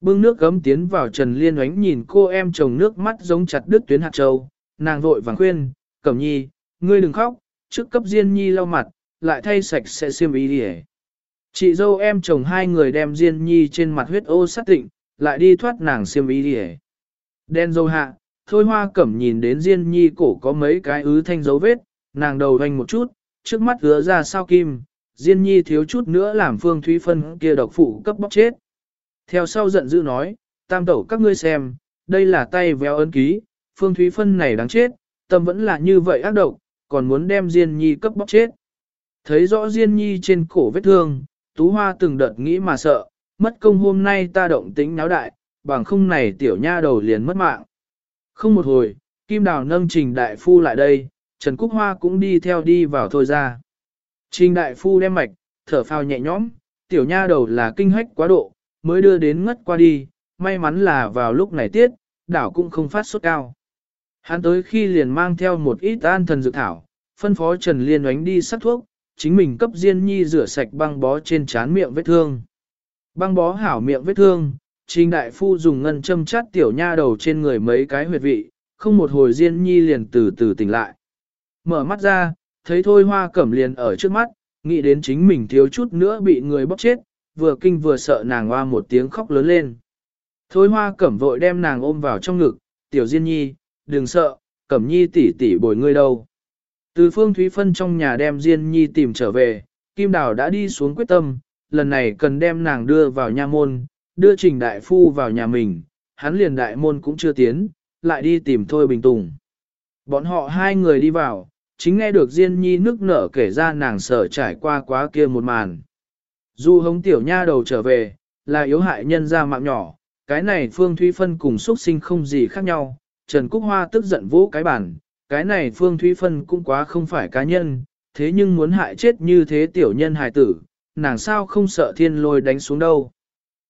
Bưng nước gấm tiến vào Trần Liên oánh nhìn cô em chồng nước mắt giống chặt đứt tuyến hạt châu, nàng vội vàng khuyên, Cẩm Nhi, ngươi đừng khóc, trước cấp Diên Nhi lau mặt, lại thay sạch sẽ xiêm y đi Chị dâu em chồng hai người đem Diên Nhi trên mặt huyết ô sát tịnh, lại đi thoát nàng xiêm y đi Đen dâu hạ, thôi hoa cẩm nhìn đến Diên Nhi cổ có mấy cái ứ thanh dấu vết, nàng đầu hoành một chút, trước mắt hứa ra sao kim, Diên Nhi thiếu chút nữa làm Phương Thúy Phân kia độc phụ cấp bóc chết. Theo sau giận dữ nói, tam tẩu các ngươi xem, đây là tay véo ấn ký, Phương Thúy Phân này đáng chết, tâm vẫn là như vậy ác độc, còn muốn đem Diên Nhi cấp bóc chết. Thấy rõ Diên Nhi trên cổ vết thương, Tú Hoa từng đợt nghĩ mà sợ, mất công hôm nay ta động tính náo đại, bằng không này tiểu nha đầu liền mất mạng. Không một hồi, Kim Đào nâng Trình Đại Phu lại đây, Trần Cúc Hoa cũng đi theo đi vào thôi ra. Trình Đại Phu đem mạch, thở phào nhẹ nhõm, tiểu nha đầu là kinh hách quá độ, mới đưa đến ngất qua đi, may mắn là vào lúc này tiết, đảo cũng không phát sốt cao. Hắn tới khi liền mang theo một ít an thần dược thảo, phân phó Trần Liên oánh đi sắc thuốc, chính mình cấp Diên Nhi rửa sạch băng bó trên trán miệng vết thương. Băng bó hảo miệng vết thương, Trình Đại Phu dùng ngân châm chát tiểu nha đầu trên người mấy cái huyệt vị, không một hồi Diên Nhi liền từ từ tỉnh lại. Mở mắt ra, thấy Thôi Hoa Cẩm liền ở trước mắt, nghĩ đến chính mình thiếu chút nữa bị người bóc chết, vừa kinh vừa sợ nàng hoa một tiếng khóc lớn lên. Thôi Hoa Cẩm vội đem nàng ôm vào trong ngực, tiểu Diên Nhi, đừng sợ, Cẩm Nhi tỷ tỷ bồi ngươi đâu. Từ Phương Thúy Phân trong nhà đem Diên Nhi tìm trở về, Kim Đào đã đi xuống quyết tâm, lần này cần đem nàng đưa vào nha môn, đưa Trình Đại Phu vào nhà mình, hắn liền đại môn cũng chưa tiến, lại đi tìm Thôi Bình Tùng. Bọn họ hai người đi vào, chính nghe được Diên Nhi nức nở kể ra nàng sợ trải qua quá kia một màn. Dù hống tiểu nha đầu trở về, là yếu hại nhân ra mạng nhỏ, cái này Phương Thúy Phân cùng xuất sinh không gì khác nhau, Trần Cúc Hoa tức giận vỗ cái bản, cái này Phương Thúy Phân cũng quá không phải cá nhân, thế nhưng muốn hại chết như thế tiểu nhân hài tử, nàng sao không sợ thiên lôi đánh xuống đâu.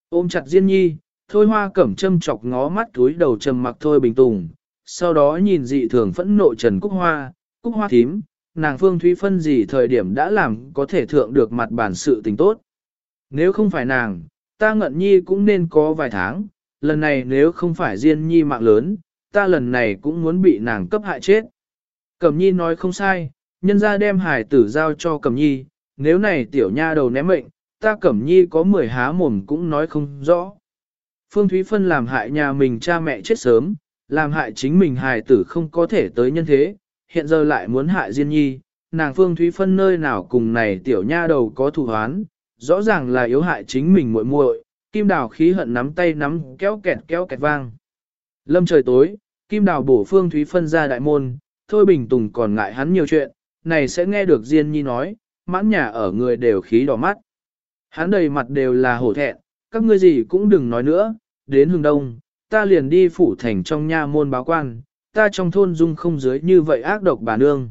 Ôm chặt Diên Nhi, Thôi Hoa cẩm châm chọc ngó mắt túi đầu trầm mặc Thôi Bình Tùng, sau đó nhìn dị thường phẫn nộ Trần Cúc Hoa, Cúc Hoa thím, nàng Phương Thúy Phân gì thời điểm đã làm có thể thượng được mặt bản sự tình tốt. Nếu không phải nàng, ta ngận nhi cũng nên có vài tháng, lần này nếu không phải Diên Nhi mạng lớn, ta lần này cũng muốn bị nàng cấp hại chết. Cẩm Nhi nói không sai, nhân ra đem hải tử giao cho Cẩm Nhi, nếu này tiểu nha đầu ném mệnh, ta Cẩm Nhi có mười há mồm cũng nói không rõ. Phương Thúy Phân làm hại nhà mình cha mẹ chết sớm, làm hại chính mình hài tử không có thể tới nhân thế, hiện giờ lại muốn hại Diên Nhi, nàng Phương Thúy Phân nơi nào cùng này tiểu nha đầu có thù hoán, rõ ràng là yếu hại chính mình muội muội. Kim Đào khí hận nắm tay nắm kéo kẹt kéo kẹt vang. Lâm trời tối, Kim Đào bổ Phương Thúy Phân ra đại môn, Thôi Bình Tùng còn ngại hắn nhiều chuyện, này sẽ nghe được Diên Nhi nói, mãn nhà ở người đều khí đỏ mắt. Hắn đầy mặt đều là hổ thẹn, các ngươi gì cũng đừng nói nữa, đến hương đông, ta liền đi phủ thành trong nha môn báo quan, ta trong thôn dung không dưới như vậy ác độc bà nương.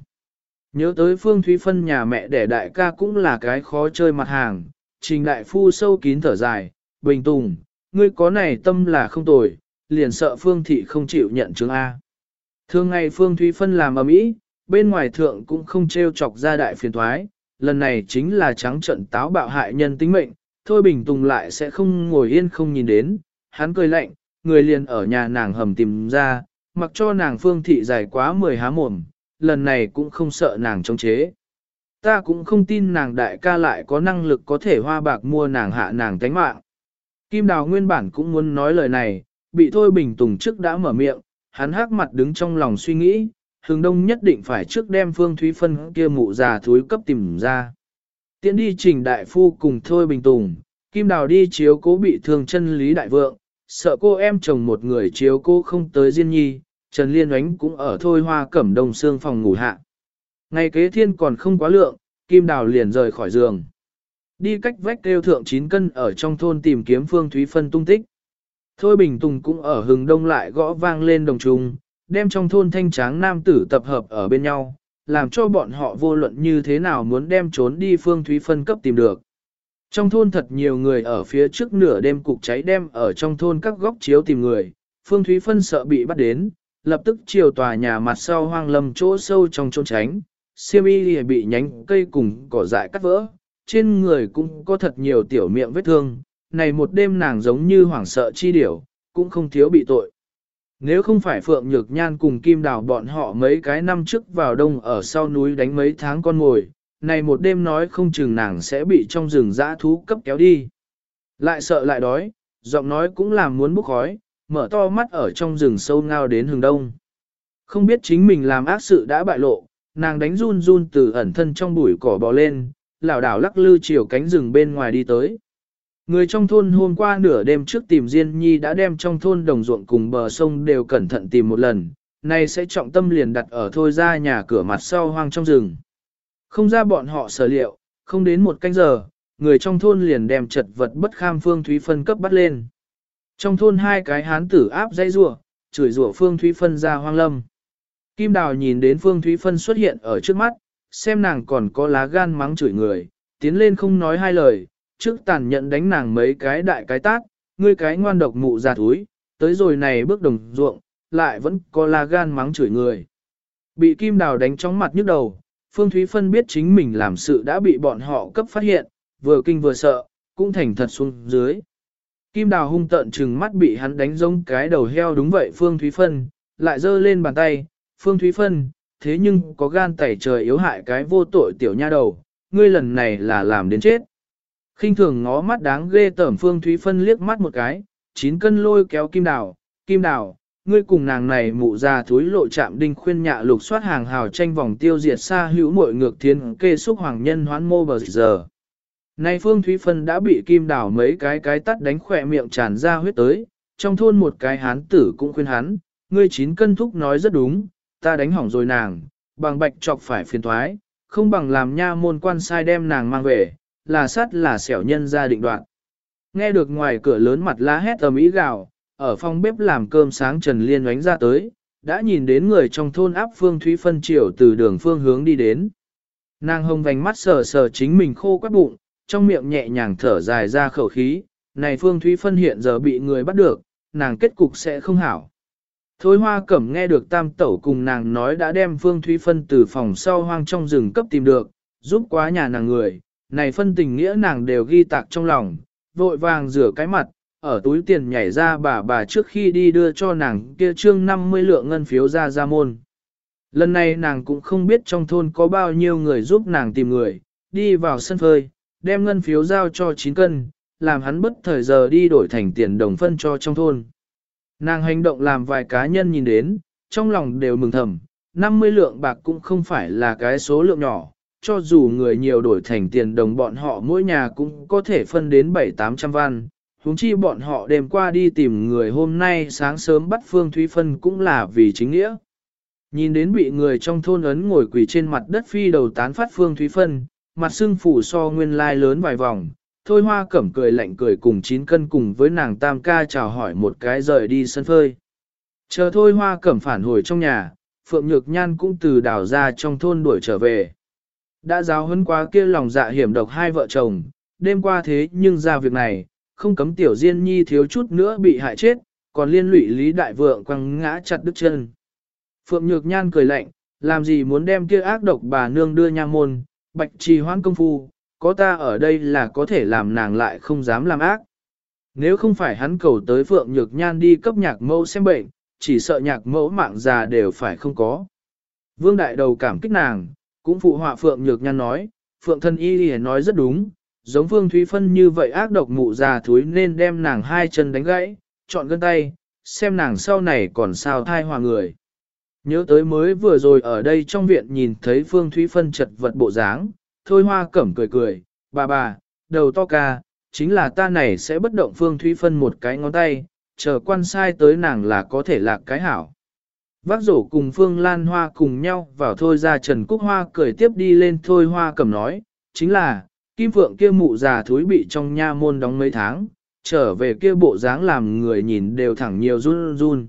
Nhớ tới Phương Thúy Phân nhà mẹ đẻ đại ca cũng là cái khó chơi mặt hàng, trình đại phu sâu kín thở dài, bình tùng, ngươi có này tâm là không tồi, liền sợ Phương Thị không chịu nhận chứng A. Thường ngày Phương Thúy Phân làm ở mỹ, bên ngoài thượng cũng không treo chọc ra đại phiền thoái, lần này chính là trắng trận táo bạo hại nhân tính mệnh, thôi bình tùng lại sẽ không ngồi yên không nhìn đến, hắn cười lạnh, người liền ở nhà nàng hầm tìm ra, mặc cho nàng Phương Thị dài quá mười há mồm, lần này cũng không sợ nàng chống chế. Ta cũng không tin nàng đại ca lại có năng lực có thể hoa bạc mua nàng hạ nàng tánh mạng. Kim Đào nguyên bản cũng muốn nói lời này, bị Thôi Bình Tùng trước đã mở miệng, hắn hắc mặt đứng trong lòng suy nghĩ, hướng đông nhất định phải trước đem Phương Thúy Phân kia mụ già thúi cấp tìm ra. Tiến đi trình đại phu cùng Thôi Bình Tùng, Kim Đào đi chiếu cố bị thương chân Lý Đại Vượng, sợ cô em chồng một người chiếu cố không tới Diên Nhi, Trần Liên Oánh cũng ở Thôi Hoa Cẩm Đông Sương phòng ngủ hạ. Ngày kế thiên còn không quá lượng, Kim Đào liền rời khỏi giường. Đi cách vách kêu thượng 9 cân ở trong thôn tìm kiếm Phương Thúy Phân tung tích. Thôi Bình Tùng cũng ở hừng đông lại gõ vang lên đồng trùng, đem trong thôn thanh tráng nam tử tập hợp ở bên nhau, làm cho bọn họ vô luận như thế nào muốn đem trốn đi Phương Thúy Phân cấp tìm được. Trong thôn thật nhiều người ở phía trước nửa đêm cục cháy đem ở trong thôn các góc chiếu tìm người, Phương Thúy Phân sợ bị bắt đến, lập tức chiều tòa nhà mặt sau hoang lâm chỗ sâu trong trốn tránh, siêm y bị nhánh cây cùng cỏ dại cắt vỡ, trên người cũng có thật nhiều tiểu miệng vết thương, này một đêm nàng giống như hoảng sợ chi điểu, cũng không thiếu bị tội. Nếu không phải Phượng Nhược Nhan cùng Kim Đào bọn họ mấy cái năm trước vào đông ở sau núi đánh mấy tháng con ngồi, này một đêm nói không chừng nàng sẽ bị trong rừng dã thú cấp kéo đi. Lại sợ lại đói, giọng nói cũng làm muốn bốc khói, mở to mắt ở trong rừng sâu ngao đến hướng đông. Không biết chính mình làm ác sự đã bại lộ, nàng đánh run run từ ẩn thân trong bụi cỏ bò lên, lảo đảo lắc lư chiều cánh rừng bên ngoài đi tới. Người trong thôn hôm qua nửa đêm trước tìm Diên Nhi đã đem trong thôn đồng ruộng cùng bờ sông đều cẩn thận tìm một lần, nay sẽ trọng tâm liền đặt ở thôi ra nhà cửa mặt sau hoang trong rừng. Không ra bọn họ sở liệu, không đến một canh giờ, người trong thôn liền đem chật vật bất kham Phương Thúy Phân cấp bắt lên. Trong thôn hai cái hán tử áp dây rủa chửi rủa Phương Thúy Phân ra hoang lâm. Kim Đào nhìn đến Phương Thúy Phân xuất hiện ở trước mắt, xem nàng còn có lá gan mắng chửi người, tiến lên không nói hai lời, trước tàn nhận đánh nàng mấy cái đại cái tát, ngươi cái ngoan độc mụ ra thúi, tới rồi này bước đồng ruộng, lại vẫn có lá gan mắng chửi người. Bị Kim Đào đánh chóng mặt nhức đầu, Phương Thúy Phân biết chính mình làm sự đã bị bọn họ cấp phát hiện, vừa kinh vừa sợ, cũng thành thật xuống dưới. Kim Đào hung tợn trừng mắt bị hắn đánh giống cái đầu heo đúng vậy Phương Thúy Phân, lại giơ lên bàn tay, Phương Thúy Phân, thế nhưng có gan tẩy trời yếu hại cái vô tội tiểu nha đầu, ngươi lần này là làm đến chết. khinh thường ngó mắt đáng ghê tởm Phương Thúy Phân liếc mắt một cái, chín cân lôi kéo Kim Đào, Kim Đào, ngươi cùng nàng này mụ ra thúi lộ chạm đinh khuyên nhạ lục soát hàng hào tranh vòng tiêu diệt xa hữu mội ngược thiên kê xúc hoàng nhân hoán mô bờ giờ. Nay Phương Thúy Phân đã bị kim đảo mấy cái cái tắt đánh khỏe miệng tràn ra huyết tới, trong thôn một cái hán tử cũng khuyên hắn, ngươi chín cân thúc nói rất đúng, ta đánh hỏng rồi nàng, bằng bạch chọc phải phiền thoái, không bằng làm nha môn quan sai đem nàng mang về, là sát là xẻo nhân ra định đoạn. Nghe được ngoài cửa lớn mặt lá hét ầm ĩ gào, ở phòng bếp làm cơm sáng Trần Liên oánh ra tới, đã nhìn đến người trong thôn áp Phương Thúy Phân triều từ đường phương hướng đi đến. Nàng hồng vành mắt sờ sờ chính mình khô quắt bụng, trong miệng nhẹ nhàng thở dài ra khẩu khí, này Phương Thúy Phân hiện giờ bị người bắt được, nàng kết cục sẽ không hảo. Thôi hoa cẩm nghe được tam tẩu cùng nàng nói đã đem Phương Thúy Phân từ phòng sau hoang trong rừng cấp tìm được, giúp quá nhà nàng người, này phân tình nghĩa nàng đều ghi tạc trong lòng, vội vàng rửa cái mặt, ở túi tiền nhảy ra bà bà trước khi đi đưa cho nàng kia trương 50 lượng ngân phiếu ra ra môn. Lần này nàng cũng không biết trong thôn có bao nhiêu người giúp nàng tìm người, đi vào sân phơi, đem ngân phiếu giao cho 9 cân, làm hắn bất thời giờ đi đổi thành tiền đồng phân cho trong thôn. Nàng hành động làm vài cá nhân nhìn đến, trong lòng đều mừng thầm, 50 lượng bạc cũng không phải là cái số lượng nhỏ, cho dù người nhiều đổi thành tiền đồng bọn họ mỗi nhà cũng có thể phân đến 7-800 văn, huống chi bọn họ đêm qua đi tìm người hôm nay sáng sớm bắt Phương Thúy Phân cũng là vì chính nghĩa. Nhìn đến bị người trong thôn ấn ngồi quỳ trên mặt đất phi đầu tán phát Phương Thúy Phân, mặt sưng phủ so nguyên lai lớn vài vòng, thôi hoa cẩm cười lạnh cười cùng chín cân cùng với nàng tam ca chào hỏi một cái rời đi sân phơi. Chờ thôi hoa cẩm phản hồi trong nhà, Phượng Nhược Nhan cũng từ đảo ra trong thôn đuổi trở về. Đã giáo hấn quá kia lòng dạ hiểm độc hai vợ chồng, đêm qua thế nhưng ra việc này, không cấm tiểu diên nhi thiếu chút nữa bị hại chết, còn liên lụy Lý Đại Vượng quăng ngã chặt đứt chân. Phượng Nhược Nhan cười lạnh, làm gì muốn đem kia ác độc bà nương đưa nha môn, bạch trì hoãn công phu, có ta ở đây là có thể làm nàng lại không dám làm ác. Nếu không phải hắn cầu tới Phượng Nhược Nhan đi cấp nhạc mẫu xem bệnh, chỉ sợ nhạc mẫu mạng già đều phải không có. Vương Đại Đầu cảm kích nàng, cũng phụ họa Phượng Nhược Nhan nói, Phượng thân y nói rất đúng, giống Phương Thúy Phân như vậy ác độc mụ già thúi nên đem nàng hai chân đánh gãy, chọn gân tay, xem nàng sau này còn sao thai hòa người. Nhớ tới mới vừa rồi ở đây trong viện nhìn thấy Phương Thúy Phân chật vật bộ dáng, thôi hoa cẩm cười cười, bà bà, đầu to ca, chính là ta này sẽ bất động Phương Thúy Phân một cái ngón tay, chờ quan sai tới nàng là có thể lạc cái hảo. Vác rổ cùng Phương Lan Hoa cùng nhau vào thôi ra Trần Cúc Hoa cười tiếp đi lên thôi hoa cẩm nói, chính là, Kim Phượng kia mụ già thúi bị trong nha môn đóng mấy tháng, trở về kia bộ dáng làm người nhìn đều thẳng nhiều run run.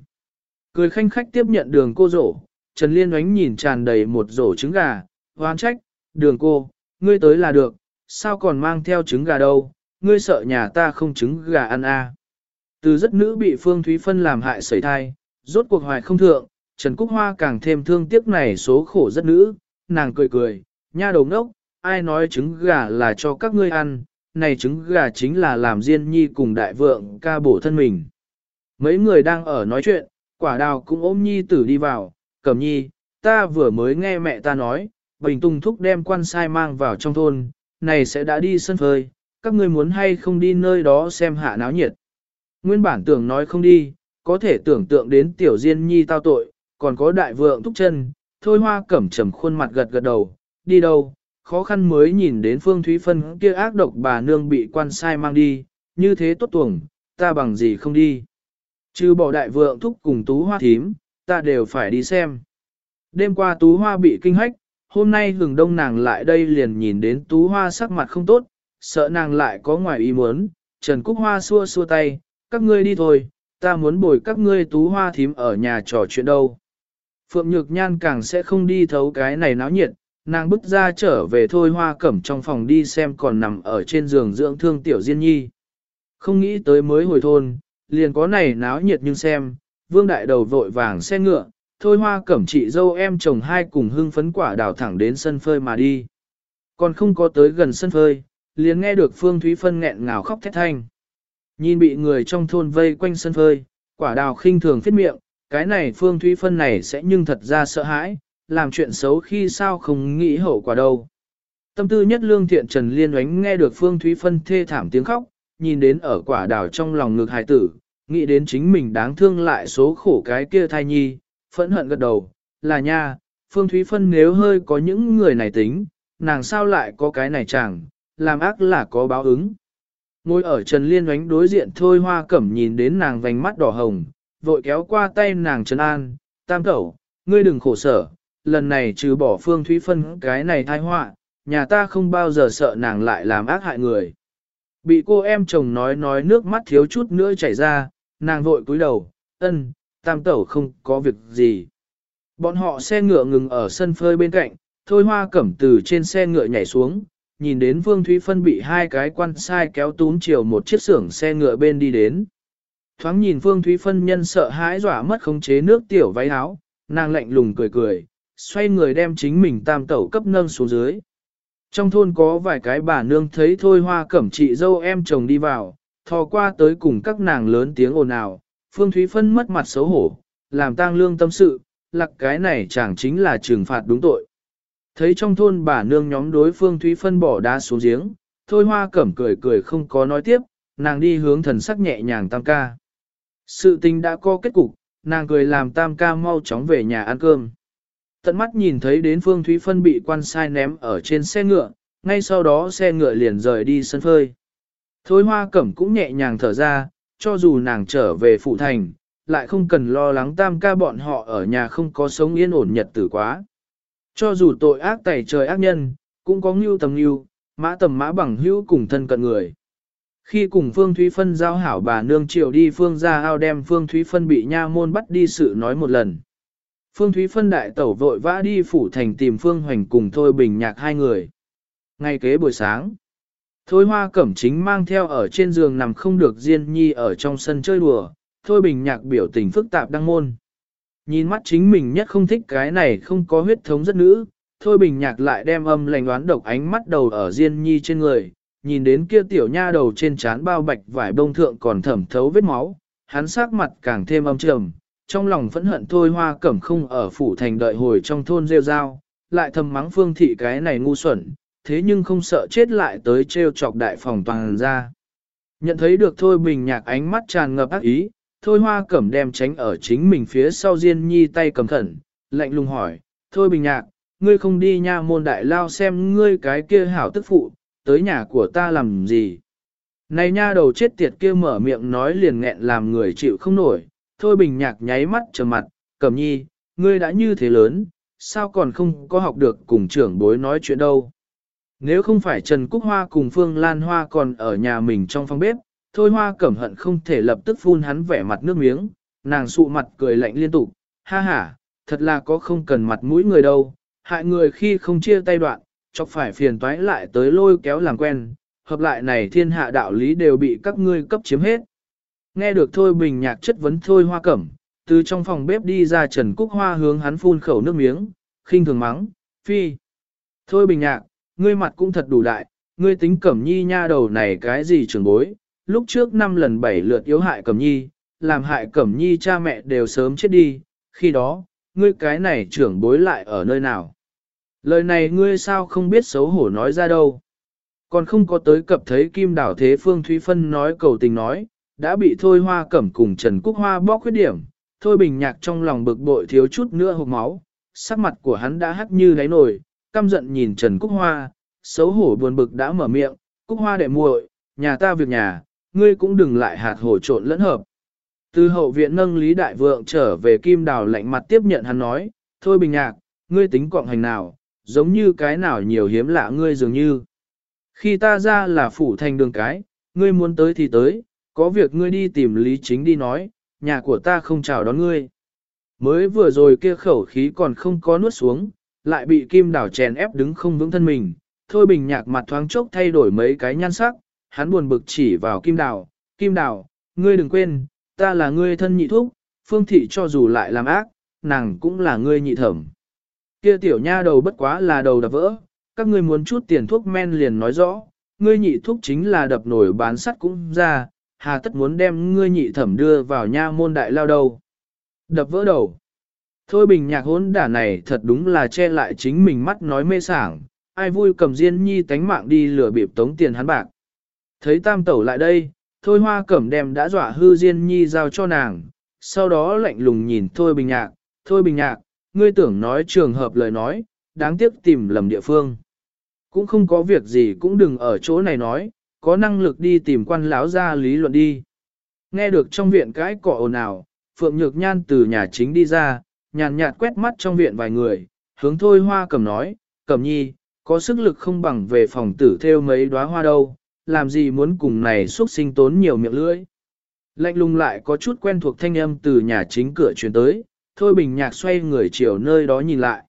Cười khanh khách tiếp nhận đường cô rổ, Trần Liên oánh nhìn tràn đầy một rổ trứng gà, hoan trách, đường cô, ngươi tới là được, sao còn mang theo trứng gà đâu, ngươi sợ nhà ta không trứng gà ăn à. Từ rất nữ bị Phương Thúy Phân làm hại sẩy thai, rốt cuộc hoài không thượng, Trần Cúc Hoa càng thêm thương tiếc này số khổ rất nữ, nàng cười cười, nha đầu ngốc, ai nói trứng gà là cho các ngươi ăn, này trứng gà chính là làm Diên Nhi cùng đại vượng ca bổ thân mình. Mấy người đang ở nói chuyện, quả đào cũng ôm Nhi tử đi vào, cẩm Nhi, ta vừa mới nghe mẹ ta nói, Bình Tùng Thúc đem quan sai mang vào trong thôn, này sẽ đã đi sân phơi, các ngươi muốn hay không đi nơi đó xem hạ náo nhiệt. Nguyên bản tưởng nói không đi, có thể tưởng tượng đến tiểu diên nhi tao tội, còn có đại vượng thúc chân, thôi hoa cẩm trầm khuôn mặt gật gật đầu, đi đâu, khó khăn mới nhìn đến Phương Thúy Phân kia ác độc bà nương bị quan sai mang đi, như thế tốt tuồng, ta bằng gì không đi. Trừ bỏ đại vượng thúc cùng tú hoa thím, ta đều phải đi xem. Đêm qua tú hoa bị kinh hách, hôm nay hừng đông nàng lại đây liền nhìn đến tú hoa sắc mặt không tốt, sợ nàng lại có ngoài ý muốn, Trần Cúc Hoa xua xua tay, các ngươi đi thôi, ta muốn bồi các ngươi tú hoa thím ở nhà trò chuyện đâu. Phượng Nhược Nhan càng sẽ không đi thấu cái này náo nhiệt, nàng bước ra trở về thôi hoa cẩm trong phòng đi xem còn nằm ở trên giường dưỡng thương tiểu Diên Nhi. Không nghĩ tới mới hồi thôn, liền có này náo nhiệt nhưng xem, vương đại đầu vội vàng xe ngựa, thôi hoa cẩm chị dâu em chồng hai cùng hưng phấn quả đào thẳng đến sân phơi mà đi. Còn không có tới gần sân phơi, liền nghe được Phương Thúy Phân nghẹn ngào khóc thét thanh. Nhìn bị người trong thôn vây quanh sân phơi, quả đào khinh thường phết miệng, cái này Phương Thúy Phân này sẽ nhưng thật ra sợ hãi, làm chuyện xấu khi sao không nghĩ hậu quả đâu. Tâm tư nhất lương thiện Trần Liên oánh nghe được Phương Thúy Phân thê thảm tiếng khóc, nhìn đến ở quả đào trong lòng ngực hài tử, nghĩ đến chính mình đáng thương lại số khổ cái kia thai nhi, phẫn hận gật đầu, là nha, Phương Thúy Phân nếu hơi có những người này tính, nàng sao lại có cái này chẳng, làm ác là có báo ứng. Ngồi ở Trần Liên oánh đối diện thôi hoa cẩm nhìn đến nàng vành mắt đỏ hồng, vội kéo qua tay nàng Trần An, tam cẩu, ngươi đừng khổ sở, lần này trừ bỏ Phương Thúy Phân cái này thai họa, nhà ta không bao giờ sợ nàng lại làm ác hại người. Bị cô em chồng nói nói nước mắt thiếu chút nữa chảy ra, nàng vội cúi đầu, ân, tam tẩu không có việc gì. Bọn họ xe ngựa ngừng ở sân phơi bên cạnh, thôi hoa cẩm từ trên xe ngựa nhảy xuống, nhìn đến Vương Thúy Phân bị hai cái quan sai kéo túm chiều một chiếc xưởng xe ngựa bên đi đến. Thoáng nhìn Vương Thúy Phân nhân sợ hãi dọa mất khống chế nước tiểu váy áo, nàng lạnh lùng cười cười, xoay người đem chính mình tam tẩu cấp nâng xuống dưới. Trong thôn có vài cái bà nương thấy thôi hoa cẩm chị dâu em chồng đi vào, thò qua tới cùng các nàng lớn tiếng ồn ào, Phương Thúy Phân mất mặt xấu hổ, làm tang lương tâm sự, lặc cái này chẳng chính là trừng phạt đúng tội. Thấy trong thôn bà nương nhóm đối Phương Thúy Phân bỏ đá xuống giếng, thôi hoa cẩm cười cười không có nói tiếp, nàng đi hướng thần sắc nhẹ nhàng tam ca. Sự tình đã có kết cục, nàng cười làm tam ca mau chóng về nhà ăn cơm. Tận mắt nhìn thấy đến Phương Thúy Phân bị quan sai ném ở trên xe ngựa, ngay sau đó xe ngựa liền rời đi sân phơi. Thôi hoa cẩm cũng nhẹ nhàng thở ra, cho dù nàng trở về phụ thành, lại không cần lo lắng tam ca bọn họ ở nhà không có sống yên ổn nhật tử quá. Cho dù tội ác tẩy trời ác nhân, cũng có ngưu tầm ngưu, mã tầm mã bằng hữu cùng thân cận người. Khi cùng Phương Thúy Phân giao hảo bà nương triều đi Phương ra ao đem Phương Thúy Phân bị nha môn bắt đi sự nói một lần. Phương Thúy Phân đại tẩu vội vã đi phủ thành tìm Phương Hoành cùng Thôi Bình Nhạc hai người. Ngay kế buổi sáng, Thôi Hoa Cẩm Chính mang theo ở trên giường nằm không được Diên Nhi ở trong sân chơi đùa, Thôi Bình Nhạc biểu tình phức tạp đăng môn. Nhìn mắt chính mình nhất không thích cái này không có huyết thống rất nữ, Thôi Bình Nhạc lại đem âm lành đoán độc ánh mắt đầu ở Diên Nhi trên người, nhìn đến kia tiểu nha đầu trên trán bao bạch vải bông thượng còn thẩm thấu vết máu, hắn sắc mặt càng thêm âm trầm, trong lòng phẫn hận thôi hoa cẩm không ở phủ thành đợi hồi trong thôn rêu rao, lại thầm mắng phương thị cái này ngu xuẩn, thế nhưng không sợ chết lại tới trêu chọc đại phòng toàn ra. Nhận thấy được thôi bình nhạc ánh mắt tràn ngập ác ý, thôi hoa cẩm đem tránh ở chính mình phía sau Diên Nhi tay cầm khẩn, lạnh lùng hỏi, thôi bình nhạc, ngươi không đi nha môn đại lao xem ngươi cái kia hảo tức phụ, tới nhà của ta làm gì. Này nha đầu chết tiệt kia mở miệng nói liền nghẹn làm người chịu không nổi, thôi bình nhạc nháy mắt trầm mặt, cẩm nhi, ngươi đã như thế lớn, sao còn không có học được cùng trưởng bối nói chuyện đâu. Nếu không phải Trần Cúc Hoa cùng Phương Lan Hoa còn ở nhà mình trong phòng bếp, thôi hoa cẩm hận không thể lập tức phun hắn vẻ mặt nước miếng, nàng sụ mặt cười lạnh liên tục, ha ha, thật là có không cần mặt mũi người đâu, hại người khi không chia tay đoạn, chọc phải phiền toái lại tới lôi kéo làm quen, hợp lại này thiên hạ đạo lý đều bị các ngươi cấp chiếm hết. Nghe được Thôi Bình Nhạc chất vấn Thôi Hoa Cẩm, từ trong phòng bếp đi ra Trần Cúc Hoa hướng hắn phun khẩu nước miếng, khinh thường mắng, phi. Thôi Bình Nhạc, ngươi mặt cũng thật đủ đại, ngươi tính Cẩm Nhi nha đầu này cái gì trường bối, lúc trước năm lần bảy lượt yếu hại Cẩm Nhi, làm hại Cẩm Nhi cha mẹ đều sớm chết đi, khi đó, ngươi cái này trưởng bối lại ở nơi nào. Lời này ngươi sao không biết xấu hổ nói ra đâu. Còn không có tới cập thấy Kim Đảo Thế Phương Thúy Phân nói cầu tình nói, đã bị Thôi Hoa Cẩm cùng Trần Cúc Hoa bóc khuyết điểm. Thôi Bình Nhạc trong lòng bực bội thiếu chút nữa hộp máu, sắc mặt của hắn đã hắc như đáy nổi, căm giận nhìn Trần Cúc Hoa, xấu hổ buồn bực đã mở miệng, Cúc Hoa đệ muội, nhà ta việc nhà, ngươi cũng đừng lại hạt hổ trộn lẫn hợp. Từ hậu viện nâng Lý Đại Vượng trở về Kim Đào lạnh mặt tiếp nhận hắn nói, thôi Bình Nhạc, ngươi tính quọng hành nào, giống như cái nào nhiều hiếm lạ ngươi dường như. Khi ta ra là phủ thành đường cái, ngươi muốn tới thì tới, có việc ngươi đi tìm Lý Chính đi nói, nhà của ta không chào đón ngươi. Mới vừa rồi kia khẩu khí còn không có nuốt xuống, lại bị kim đảo chèn ép đứng không vững thân mình. Thôi bình nhạc mặt thoáng chốc thay đổi mấy cái nhan sắc, hắn buồn bực chỉ vào kim đảo. Kim đảo, ngươi đừng quên, ta là ngươi thân nhị thúc, phương thị cho dù lại làm ác, nàng cũng là ngươi nhị thẩm. Kia tiểu nha đầu bất quá là đầu đập vỡ, các ngươi muốn chút tiền thuốc men liền nói rõ, ngươi nhị thúc chính là đập nổi bán sắt cũng ra, hà tất muốn đem ngươi nhị thẩm đưa vào nha môn đại lao đầu. Đập vỡ đầu. Thôi bình nhạc hốn đả này thật đúng là che lại chính mình mắt nói mê sảng, ai vui cầm Diên Nhi tánh mạng đi lừa bịp tống tiền hắn bạc. Thấy tam tẩu lại đây, thôi hoa cẩm đem đã dọa hư Diên Nhi giao cho nàng, sau đó lạnh lùng nhìn thôi bình nhạc, thôi bình nhạc, ngươi tưởng nói trường hợp lời nói, đáng tiếc tìm lầm địa phương. Cũng không có việc gì cũng đừng ở chỗ này nói, có năng lực đi tìm quan lão ra lý luận đi. Nghe được trong viện cái cọ ồn ào, Phượng Nhược Nhan từ nhà chính đi ra, nhàn nhạt quét mắt trong viện vài người, hướng thôi hoa cầm nói, cầm nhi, có sức lực không bằng về phòng tử theo mấy đóa hoa đâu, làm gì muốn cùng này xuất sinh tốn nhiều miệng lưỡi. Lạnh lùng lại có chút quen thuộc thanh âm từ nhà chính cửa truyền tới, thôi bình nhạc xoay người chiều nơi đó nhìn lại.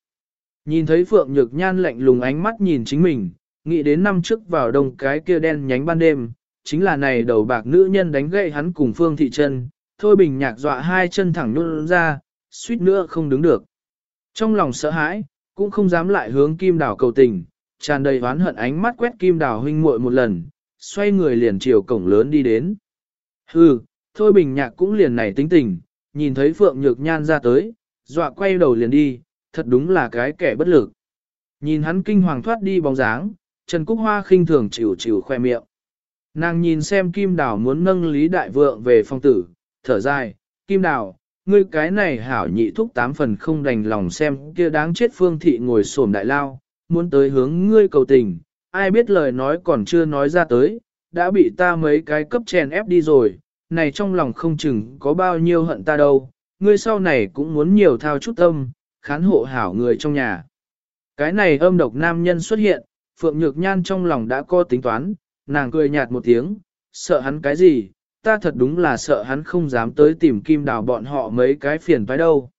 Nhìn thấy Phượng Nhược Nhan lạnh lùng ánh mắt nhìn chính mình, nghĩ đến năm trước vào đông cái kia đen nhánh ban đêm, chính là này đầu bạc nữ nhân đánh gậy hắn cùng Phương Thị Trân, thôi bình nhạc dọa hai chân thẳng luôn ra, suýt nữa không đứng được. Trong lòng sợ hãi, cũng không dám lại hướng kim đảo cầu tình, tràn đầy oán hận ánh mắt quét kim đảo huynh muội một lần, xoay người liền chiều cổng lớn đi đến. Hừ, thôi bình nhạc cũng liền này tính tình, nhìn thấy Phượng Nhược Nhan ra tới, dọa quay đầu liền đi, thật đúng là cái kẻ bất lực. Nhìn hắn kinh hoàng thoát đi bóng dáng, Trần Cúc Hoa khinh thường chịu chịu khoe miệng. Nàng nhìn xem Kim Đào muốn nâng Lý Đại Vượng về phong tử, thở dài, Kim Đào, ngươi cái này hảo nhị thúc tám phần không đành lòng xem kia đáng chết phương thị ngồi xổm đại lao, muốn tới hướng ngươi cầu tình, ai biết lời nói còn chưa nói ra tới, đã bị ta mấy cái cấp chèn ép đi rồi, này trong lòng không chừng có bao nhiêu hận ta đâu, ngươi sau này cũng muốn nhiều thao chút tâm, khán hộ hảo người trong nhà. Cái này âm độc nam nhân xuất hiện, Phượng Nhược Nhan trong lòng đã có tính toán, nàng cười nhạt một tiếng, sợ hắn cái gì, ta thật đúng là sợ hắn không dám tới tìm kim đào bọn họ mấy cái phiền phải đâu.